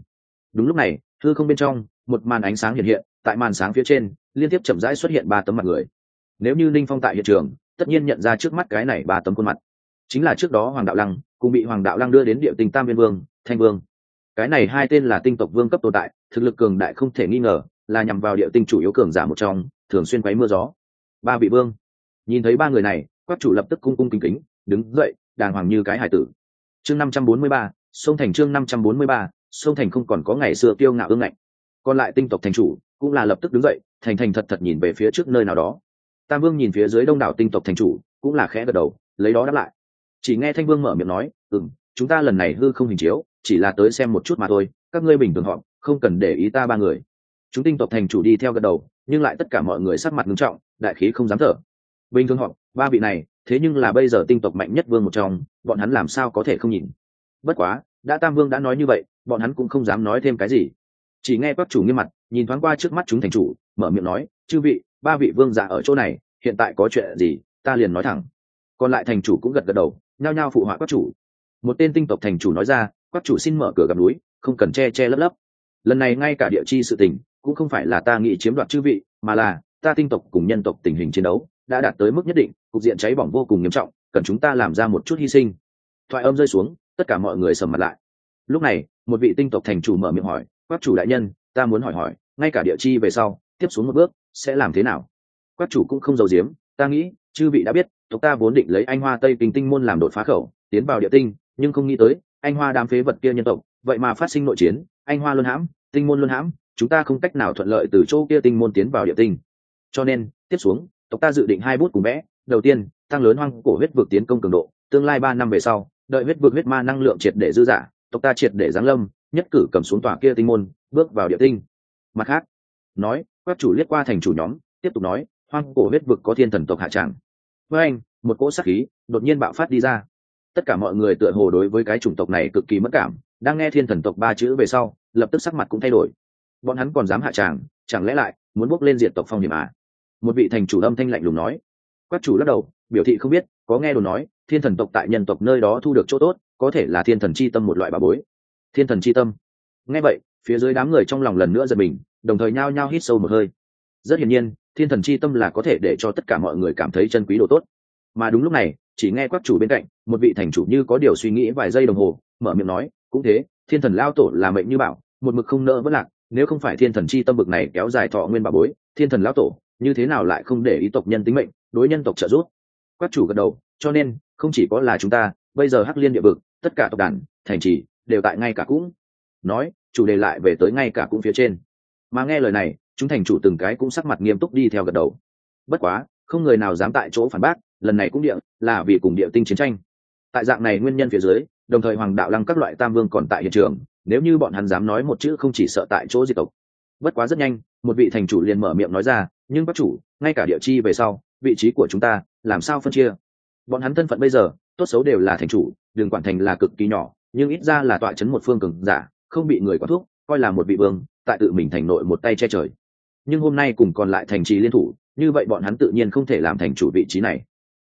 Đúng lúc này thư không bên trong, một màn ánh sáng hiện hiện, tại màn sáng phía trên, liên tiếp chậm rãi xuất hiện ba tấm mặt người. Nếu như ninh phong tại hiện trường, tất nhiên nhận ra trước mắt cái này ba tấm khuôn mặt. Chính là trước đó hoàng đạo lăng, cùng bị hoàng đạo lăng đưa đến địa tinh tam viên vương, thanh vương. Cái này hai tên là tinh tộc vương cấp tồn tại, thực lực cường đại không thể nghi ngờ là nhằm vào địa tinh chủ yếu cường giả một trong, thường xuyên quấy mưa gió. Ba vị vương. Nhìn thấy ba người này quách chủ lập tức cung cung kính kính, đứng dậy, đàng hoàng như cái hải tử. Chương năm trăm bốn mươi ba, sông thành chương năm trăm bốn mươi ba, sông thành không còn có ngày xưa kiêu ngạo ương ngạnh. Còn lại tinh tộc thành chủ cũng là lập tức đứng dậy, thành thành thật thật nhìn về phía trước nơi nào đó. Tam vương nhìn phía dưới đông đảo tinh tộc thành chủ, cũng là khẽ gật đầu, lấy đó đáp lại. Chỉ nghe thanh vương mở miệng nói ừ m chúng ta lần này hư không hình chiếu, chỉ là tới xem một chút mà thôi, các ngươi bình thường họ, không cần để ý ta ba người chúng tinh tộc thành chủ đi theo gật đầu, nhưng lại tất cả mọi người sắc mặt nghiêm trọng, đại khí không dám thở. Bình thường họ ba vị này, thế nhưng là bây giờ tinh tộc mạnh nhất vương một trong, bọn hắn làm sao có thể không nhìn? Bất quá, đã tam vương đã nói như vậy, bọn hắn cũng không dám nói thêm cái gì. Chỉ nghe các chủ nghiêm mặt, nhìn thoáng qua trước mắt chúng thành chủ, mở miệng nói, chư vị, ba vị vương giả ở chỗ này, hiện tại có chuyện gì, ta liền nói thẳng. Còn lại thành chủ cũng gật gật đầu, nhao nhao phụ họa các chủ. Một tên tinh tộc thành chủ nói ra, các chủ xin mở cửa gặp núi, không cần che che lấp lấp. Lần này ngay cả địa chi sự tình cũng không phải là ta nghĩ chiếm đoạt chư vị, mà là ta tinh tộc cùng nhân tộc tình hình chiến đấu đã đạt tới mức nhất định, cục diện cháy bỏng vô cùng nghiêm trọng, cần chúng ta làm ra một chút hy sinh. Thoại âm rơi xuống, tất cả mọi người sầm mặt lại. Lúc này, một vị tinh tộc thành chủ mở miệng hỏi quát chủ đại nhân, ta muốn hỏi hỏi, ngay cả địa chi về sau, tiếp xuống một bước sẽ làm thế nào? Quát chủ cũng không giấu giếm, ta nghĩ, chư vị đã biết, tộc ta vốn định lấy anh hoa tây kinh tinh môn làm đột phá khẩu, tiến vào địa tinh, nhưng không nghĩ tới, anh hoa đám phế vật kia nhân tộc, vậy mà phát sinh nội chiến, anh hoa luân hãm, tinh môn luân hãm chúng ta không cách nào thuận lợi từ chỗ kia tinh môn tiến vào địa tinh. Cho nên, tiếp xuống, tộc ta dự định hai bút cùng vẽ. Đầu tiên tăng lớn hoang cổ huyết vực tiến công cường độ. Tương lai ba năm về sau, đợi huyết vực huyết ma năng lượng triệt để dư giả, tộc ta triệt để giáng lâm, nhất cử cầm xuống tòa kia tinh môn, bước vào địa tinh. Mặt khác, nói quét chủ liếc qua thành chủ nhóm, tiếp tục nói, hoang cổ huyết vực có thiên thần tộc hạ tràng với anh, một cỗ sát khí đột nhiên bạo phát đi ra. Tất cả mọi người tựa hồ đối với cái chủng tộc này cực kỳ mất cảm, đang nghe thiên thần tộc ba chữ về sau, lập tức sắc mặt cũng thay đổi bọn hắn còn dám hạ tràng, chẳng lẽ lại muốn bước lên diện tộc phong hiểm à? Một vị thành chủ âm thanh lạnh lùng nói. Quát chủ lắc đầu, biểu thị không biết, có nghe đồ nói, thiên thần tộc tại nhân tộc nơi đó thu được chỗ tốt, có thể là thiên thần c h i tâm một loại bà bối. Thiên thần c h i tâm. Nghe vậy, phía dưới đám người trong lòng lần nữa giật mình, đồng thời nhao nhao hít sâu một hơi. Rất hiển nhiên, thiên thần c h i tâm là có thể để cho tất cả mọi người cảm thấy chân quý đồ tốt. Mà đúng lúc này, chỉ nghe quát chủ bên cạnh, một vị thành chủ như có điều suy nghĩ vài giây đồng hồ, mở miệng nói, cũng thế, thiên thần lao tổ là mệnh như bảo, một mực không nỡ vẫn lạc nếu không phải thiên thần chi tâm bực này kéo dài thọ nguyên bà bối, thiên thần lão tổ, như thế nào lại không để ý tộc nhân tính mệnh, đối nhân tộc trợ giúp? Quát chủ gật đầu, cho nên, không chỉ có là chúng ta, bây giờ hắc liên địa vực, tất cả tộc đàn, thành trì, đều tại ngay cả cũng. Nói, chủ đề lại về tới ngay cả cũng phía trên. Mà nghe lời này, chúng thành chủ từng cái cũng sắc mặt nghiêm túc đi theo gật đầu. Bất quá, không người nào dám tại chỗ phản bác, lần này cũng địa, là vì cùng địa tinh chiến tranh. Tại dạng này nguyên nhân phía dưới, đồng thời hoàng đạo lăng các loại tam vương còn tại hiện trường nếu như bọn hắn dám nói một chữ không chỉ sợ tại chỗ diệt tộc. Bất quá rất nhanh, một vị thành chủ liền mở miệng nói ra, nhưng bác chủ, ngay cả địa chi về sau, vị trí của chúng ta, làm sao phân chia? Bọn hắn thân phận bây giờ, tốt xấu đều là thành chủ, đường quản thành là cực kỳ nhỏ, nhưng ít ra là tọa chấn một phương cường giả, không bị người quát thuốc coi là một vị vương, tại tự mình thành nội một tay che trời. Nhưng hôm nay cùng còn lại thành trì liên thủ, như vậy bọn hắn tự nhiên không thể làm thành chủ vị trí này.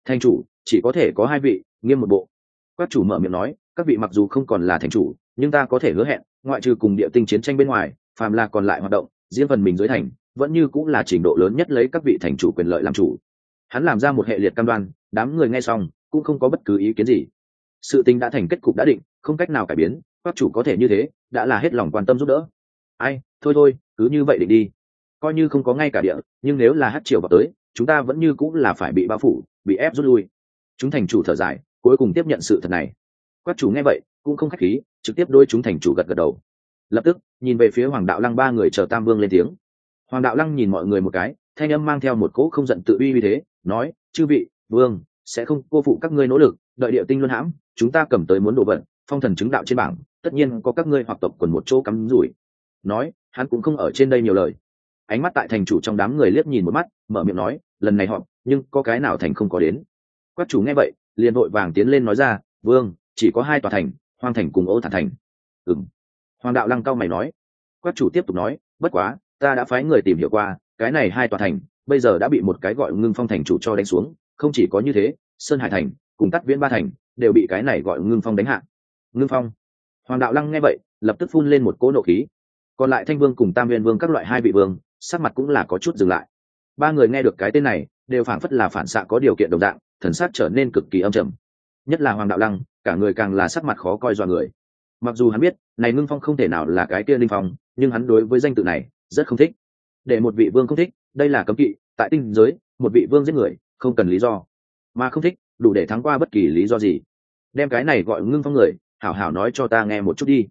Thành chủ, chỉ có thể có hai vị, nghiêm một bộ. Quát chủ mở miệng nói, các vị mặc dù không còn là thành chủ nhưng ta có thể hứa hẹn, ngoại trừ cùng địa tinh chiến tranh bên ngoài, phàm là còn lại hoạt động riêng phần mình dưới thành, vẫn như cũng là trình độ lớn nhất lấy các vị thành chủ quyền lợi làm chủ. Hắn làm ra một hệ liệt cam đoan, đám người nghe xong, cũng không có bất cứ ý kiến gì. Sự tình đã thành kết cục đã định, không cách nào cải biến, các chủ có thể như thế, đã là hết lòng quan tâm giúp đỡ. Ai, thôi thôi, cứ như vậy định đi. Coi như không có ngay cả địa, nhưng nếu là hát triều vào tới, chúng ta vẫn như cũng là phải bị bao phủ, bị ép rút lui. Chúng thành chủ thở dài, cuối cùng tiếp nhận sự thật này. Các chủ nghe vậy, cũng không khách khí trực tiếp đôi chúng thành chủ gật gật đầu. Lập tức, nhìn về phía hoàng đạo lăng ba người chờ tam vương lên tiếng. Hoàng đạo lăng nhìn mọi người một cái, thanh âm mang theo một cỗ không giận tự uy như thế, nói, chư vị, vương, sẽ không cô phụ các ngươi nỗ lực, đợi địa tinh luân hãm, chúng ta cầm tới muốn đổ vận, phong thần chứng đạo trên bảng, tất nhiên có các ngươi hoặc tộc quần một chỗ cắm rủi. Nói, hắn cũng không ở trên đây nhiều lời. Ánh mắt tại thành chủ trong đám người liếc nhìn một mắt, mở miệng nói, lần này họ nhưng có cái nào thành không có đến? Quát chủ nghe vậy, liền vội vàng tiến lên nói ra, vương, chỉ có hai tòa thành hoang thành cùng ô thản thành. Ừng hoàng đạo lăng cao mày nói. Quát chủ tiếp tục nói, bất quá, ta đã phái người tìm hiểu qua, cái này hai tòa thành, bây giờ đã bị một cái gọi ngưng phong thành chủ cho đánh xuống, không chỉ có như thế, sơn hải thành cùng tắt viễn ba thành đều bị cái này gọi ngưng phong đánh hạ. Ngưng phong. Hoàng đạo lăng nghe vậy, lập tức phun lên một cỗ nộ khí. Còn lại thanh vương cùng tam viên vương các loại hai vị vương, sắc mặt cũng là có chút dừng lại. Ba người nghe được cái tên này, đều phảng phất là phản xạ có điều kiện đồng dạng, thần sắc trở nên cực kỳ âm trầm. Nhất là hoàng đạo lăng cả người càng là sắc mặt khó coi do người. Mặc dù hắn biết, này ngưng phong không thể nào là cái kia linh phong, nhưng hắn đối với danh tự này rất không thích. Để một vị vương không thích, đây là cấm kỵ, tại tinh giới, một vị vương giết người, không cần lý do. Mà không thích, đủ để thắng qua bất kỳ lý do gì. Đem cái này gọi ngưng phong người, hảo hảo nói cho ta nghe một chút đi.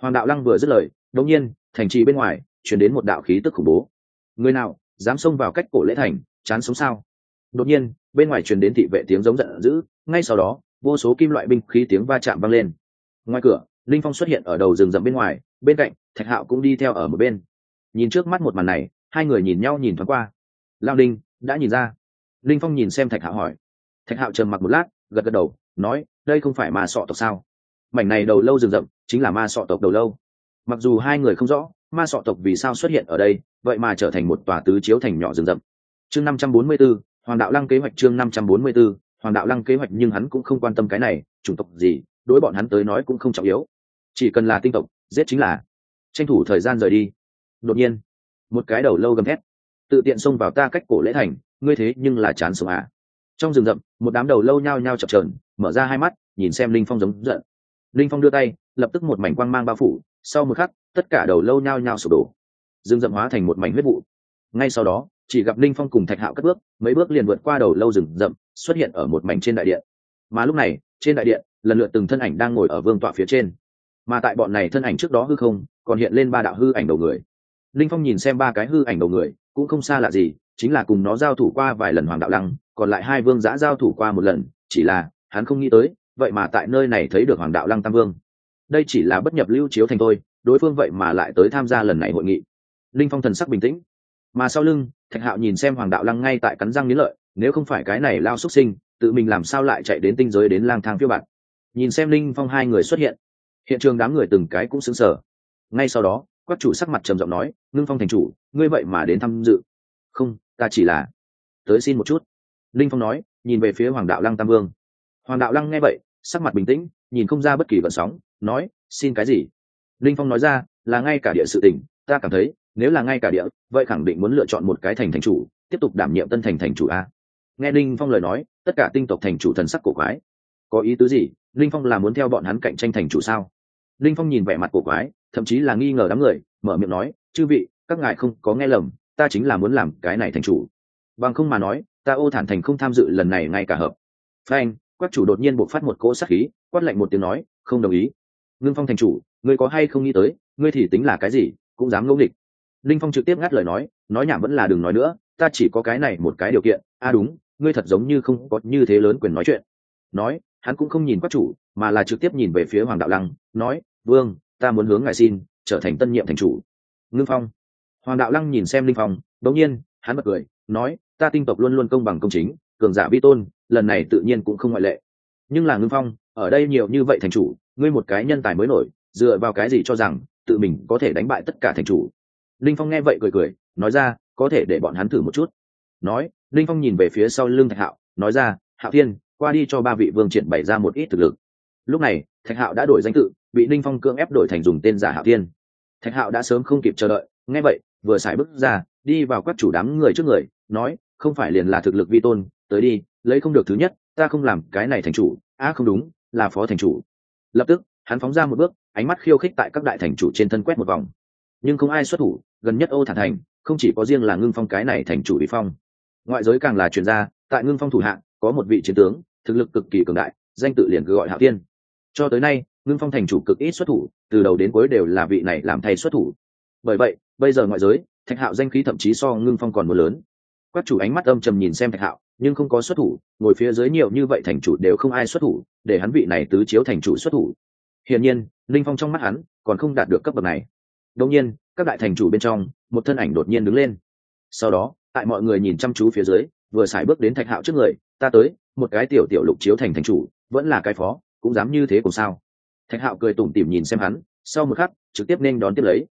Hoàng đạo lăng vừa dứt lời, đột nhiên, thành trì bên ngoài, chuyển đến một đạo khí tức khủng bố. Người nào, dám xông vào cách cổ lễ thành, chán sống sao? Đột nhiên, bên ngoài truyền đến thị vệ tiếng giống giận dữ, ngay sau đó vô số kim loại binh khí tiếng va chạm vang lên. Ngoài cửa linh phong xuất hiện ở đầu rừng rậm bên ngoài bên cạnh thạch hạo cũng đi theo ở một bên. Nhìn trước mắt một màn này hai người nhìn nhau nhìn thoáng qua. Lao đinh đã nhìn ra. Linh phong nhìn xem thạch hạo hỏi. Thạch hạo trầm mặc một lát gật gật đầu nói đây không phải ma sọ tộc sao? Mảnh này đầu lâu rừng rậm chính là ma sọ tộc đầu lâu. Mặc dù hai người không rõ ma sọ tộc vì sao xuất hiện ở đây vậy mà trở thành một tòa tứ chiếu thành nhỏ rừng rậm. Chương năm trăm bốn mươi 544, hoàng đạo lăng kế hoạch chương năm trăm bốn mươi 544, hoàng đạo lăng kế hoạch nhưng hắn cũng không quan tâm cái này, chủng tộc gì, đối bọn hắn tới nói cũng không trọng yếu. Chỉ cần là tinh tộc, giết chính là. Tranh thủ thời gian rời đi. Đột nhiên, một cái đầu lâu gầm thét. Tự tiện xông vào ta cách cổ lễ thành, ngươi thế nhưng là chán sống à. Trong rừng rậm, một đám đầu lâu nhao nhao chập trờn mở ra hai mắt, nhìn xem linh phong giống giận. Linh phong đưa tay, lập tức một mảnh quang mang bao phủ, sau một khắc, tất cả đầu lâu nhao nhao sụp đổ. Rừng rậm hóa thành một mảnh huyết vụ. Ngay sau đó, chỉ gặp linh phong cùng thạch hạo cất bước, mấy bước liền vượt qua đầu lâu rừng rậm xuất hiện ở một mảnh trên đại điện. Mà lúc này, trên đại điện, lần lượt từng thân ảnh đang ngồi ở vương tọa phía trên. Mà tại bọn này thân ảnh trước đó hư không, còn hiện lên ba đạo hư ảnh đầu người. Linh phong nhìn xem ba cái hư ảnh đầu người, cũng không xa lạ gì, chính là cùng nó giao thủ qua vài lần hoàng đạo lăng, còn lại hai vương giã giao thủ qua một lần, chỉ là, hắn không nghĩ tới, vậy mà tại nơi này thấy được hoàng đạo lăng tam vương. Đây chỉ là bất nhập lưu chiếu thành thôi, đối phương vậy mà lại tới tham gia lần này hội nghị. Linh phong thần sắc bình tĩnh. Mà sau lưng, thạch hạo nhìn xem hoàng đạo lăng ngay tại cắn răng nghiến lợi nếu không phải cái này lao xuất sinh, tự mình làm sao lại chạy đến tinh giới đến lang thang phiêu bạt? Nhìn xem linh phong hai người xuất hiện hiện trường đám người từng cái cũng xứng sở ngay sau đó quát chủ sắc mặt trầm giọng nói, ngưng phong thành chủ, ngươi vậy mà đến tham dự. Không, ta chỉ là tới xin một chút. Linh phong nói, nhìn về phía hoàng đạo lăng tam vương. Hoàng đạo lăng nghe vậy, sắc mặt bình tĩnh, nhìn không ra bất kỳ vận sóng, nói, xin cái gì? Linh phong nói ra, là ngay cả địa sự tỉnh, ta cảm thấy, nếu là ngay cả địa, vậy khẳng định muốn lựa chọn một cái thành thành chủ, tiếp tục đảm nhiệm tân thành thành chủ a nghe linh phong lời nói, tất cả tinh tộc thành chủ thần sắc cổ quái. Có ý tứ gì? Linh phong là muốn theo bọn hắn cạnh tranh thành chủ sao? Linh phong nhìn vẻ mặt cổ quái, thậm chí là nghi ngờ đám người, mở miệng nói, chư vị, các ngài không có nghe lầm, ta chính là muốn làm cái này thành chủ. Bằng không mà nói, ta ô thản thành không tham dự lần này ngay cả hợp. Frank quát chủ đột nhiên buộc phát một cỗ sắc khí, quát lạnh một tiếng nói, không đồng ý. Ngưng phong thành chủ, ngươi có hay không nghĩ tới, ngươi thì tính là cái gì, cũng dám ngẫu nghịch. Linh phong trực tiếp ngắt lời nói nói nhảm vẫn là đừng nói nữa, ta chỉ có cái này một cái điều kiện, a à đúng ngươi thật giống như không có như thế lớn quyền nói chuyện. Nói, hắn cũng không nhìn các chủ, mà là trực tiếp nhìn về phía hoàng đạo lăng, nói, vương, ta muốn hướng ngài xin, trở thành tân nhiệm thành chủ. Ngưng phong. Hoàng đạo lăng nhìn xem linh phong đống nhiên, hắn bật cười, nói, ta tinh tộc luôn luôn công bằng công chính, cường giả vi tôn, lần này tự nhiên cũng không ngoại lệ. Nhưng là ngưng phong, ở đây nhiều như vậy thành chủ, ngươi một cái nhân tài mới nổi, dựa vào cái gì cho rằng, tự mình có thể đánh bại tất cả thành chủ? Linh phong nghe vậy cười cười, nói ra, có thể để bọn hắn thử một chút. Nói linh phong nhìn về phía sau lưng thạch hạo, nói ra, hạo thiên, qua đi cho ba vị vương triển bày ra một ít thực lực. Lúc này, thạch hạo đã đổi danh tự, bị linh phong cưỡng ép đổi thành dùng tên giả hạo thiên. Thạch hạo đã sớm không kịp chờ đợi, nghe vậy, vừa xài bước ra, đi vào các chủ đám người trước người, nói, không phải liền là thực lực vi tôn, tới đi, lấy không được thứ nhất, ta không làm cái này thành chủ À không đúng, là phó thành chủ. Lập tức, hắn phóng ra một bước, ánh mắt khiêu khích tại các đại thành chủ trên thân quét một vòng. Nhưng không ai xuất thủ, gần nhất ô thản thành, không chỉ có riêng là ngưng phong cái này thành chủ bị phong ngoại giới càng là chuyên gia, tại ngưng phong thủ hạng, có một vị chiến tướng, thực lực cực kỳ cường đại, danh tự liền cứ gọi hạo tiên cho tới nay, ngưng phong thành chủ cực ít xuất thủ, từ đầu đến cuối đều là vị này làm thay xuất thủ. Bởi vậy, bây giờ ngoại giới, thạch hạo danh khí thậm chí so ngưng phong còn một lớn. Quát chủ ánh mắt âm trầm nhìn xem thạch hạo, nhưng không có xuất thủ, ngồi phía dưới nhiều như vậy thành chủ đều không ai xuất thủ, để hắn vị này tứ chiếu thành chủ xuất thủ. Hiển nhiên, linh phong trong mắt hắn còn không đạt được cấp bậc này. Đông nhiên, các đại thành chủ bên trong, một thân ảnh đột nhiên đứng lên. Sau đó tại mọi người nhìn chăm chú phía dưới, vừa xài bước đến thạch hạo trước người, ta tới, một cái tiểu tiểu lục chiếu thành thành chủ, vẫn là cái phó, cũng dám như thế cùng sao? Thạch hạo cười tủm tỉm nhìn xem hắn, sau một khắc, trực tiếp nên đón tiếp lấy.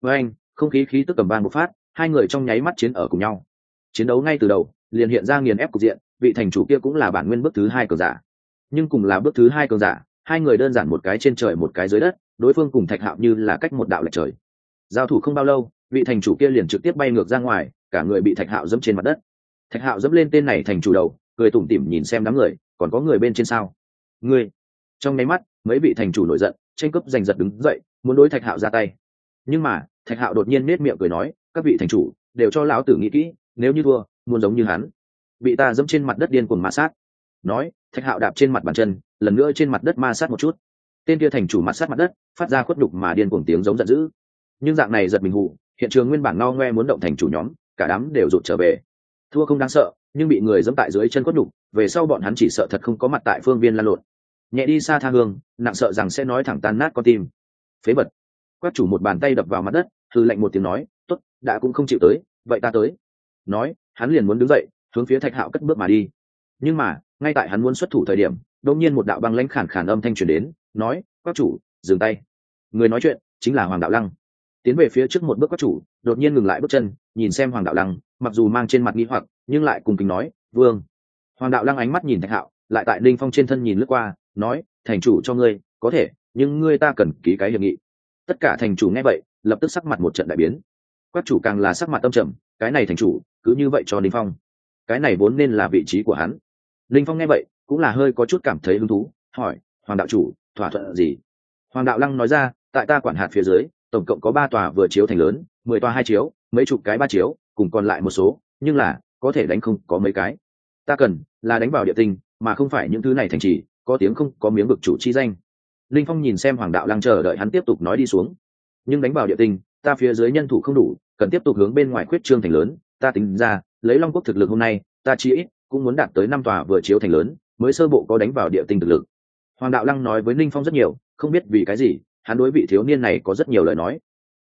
Với anh, không khí khí tức cầm ban một phát, hai người trong nháy mắt chiến ở cùng nhau. Chiến đấu ngay từ đầu, liền hiện ra nghiền ép cục diện, vị thành chủ kia cũng là bản nguyên bước thứ hai cờ giả. Nhưng cùng là bước thứ hai cờ giả, hai người đơn giản một cái trên trời một cái dưới đất, đối phương cùng thạch hạo như là cách một đạo lệch trời. Giao thủ không bao lâu, vị thành chủ kia liền trực tiếp bay ngược ra ngoài cả người bị thạch hạo dẫm trên mặt đất. Thạch hạo dẫm lên tên này thành chủ đầu, cười tủm tỉm nhìn xem đám người, còn có người bên trên sao? Ngươi. Trong nháy mắt, mấy vị thành chủ nổi giận, tranh cướp giành giật đứng dậy, muốn đối thạch hạo ra tay. Nhưng mà, thạch hạo đột nhiên nết miệng cười nói, các vị thành chủ, đều cho lão tử nghĩ kỹ, nếu như thua, muốn giống như hắn. Bị ta dẫm trên mặt đất điên cuồng ma sát. Nói, thạch hạo đạp trên mặt bàn chân, lần nữa trên mặt đất ma sát một chút. Tên kia thành chủ mặt sát mặt đất, phát ra khuất đục mà điên cuồng tiếng giống giận dữ. Nhưng dạng này giật mình hụ hiện trường nguyên bản ngao ngoe muốn động thành chủ nhóm cả đám đều rụt trở về. Thua không đáng sợ, nhưng bị người dẫm tại dưới chân cốt đục về sau bọn hắn chỉ sợ thật không có mặt tại phương viên lan lộn. Nhẹ đi xa tha hương, nặng sợ rằng sẽ nói thẳng tan nát con tim. Phế bật quát chủ một bàn tay đập vào mặt đất thư lệnh một tiếng nói t ố t đã cũng không chịu tới, vậy ta tới. Nói, hắn liền muốn đứng dậy, hướng phía thạch hạo cất bước mà đi. Nhưng mà, ngay tại hắn muốn xuất thủ thời điểm, đột nhiên một đạo băng lãnh khản khản âm thanh truyền đến, nói, quát chủ, dừng tay. Người nói chuyện chính là hoàng đạo lăng tiến về phía trước một bước các chủ, đột nhiên ngừng lại bước chân, nhìn xem hoàng đạo lăng, mặc dù mang trên mặt nghi hoặc, nhưng lại cùng kính nói, vương. Hoàng đạo lăng ánh mắt nhìn thạch hạo, lại tại ninh phong trên thân nhìn lướt qua, nói, thành chủ cho ngươi, có thể, nhưng ngươi ta cần ký cái hiệp nghị. Tất cả thành chủ nghe vậy, lập tức sắc mặt một trận đại biến. Các chủ càng là sắc mặt tâm trầm, cái này thành chủ, cứ như vậy cho ninh phong. Cái này vốn nên là vị trí của hắn. Ninh phong nghe vậy, cũng là hơi có chút cảm thấy hứng thú, hỏi, hoàng đạo chủ, thỏa thuận gì? Hoàng đạo lăng nói ra, tại ta quản hạt phía dưới tổng cộng có ba tòa vừa chiếu thành lớn, mười tòa hai chiếu, mấy chục cái ba chiếu, cùng còn lại một số, nhưng là, có thể đánh không có mấy cái. Ta cần là đánh vào địa tinh, mà không phải những thứ này thành trì, có tiếng không có miếng vực chủ chi danh. Linh phong nhìn xem hoàng đạo lăng chờ đợi hắn tiếp tục nói đi xuống. Nhưng đánh vào địa tinh, ta phía dưới nhân thủ không đủ, cần tiếp tục hướng bên ngoài khuyết trương thành lớn. Ta tính ra, lấy long quốc thực lực hôm nay, ta chỉ ít cũng muốn đạt tới năm tòa vừa chiếu thành lớn, mới sơ bộ có đánh vào địa tinh thực lực. Hoàng đạo lăng nói với ninh phong rất nhiều, không biết vì cái gì hắn đối vị thiếu niên này có rất nhiều lời nói.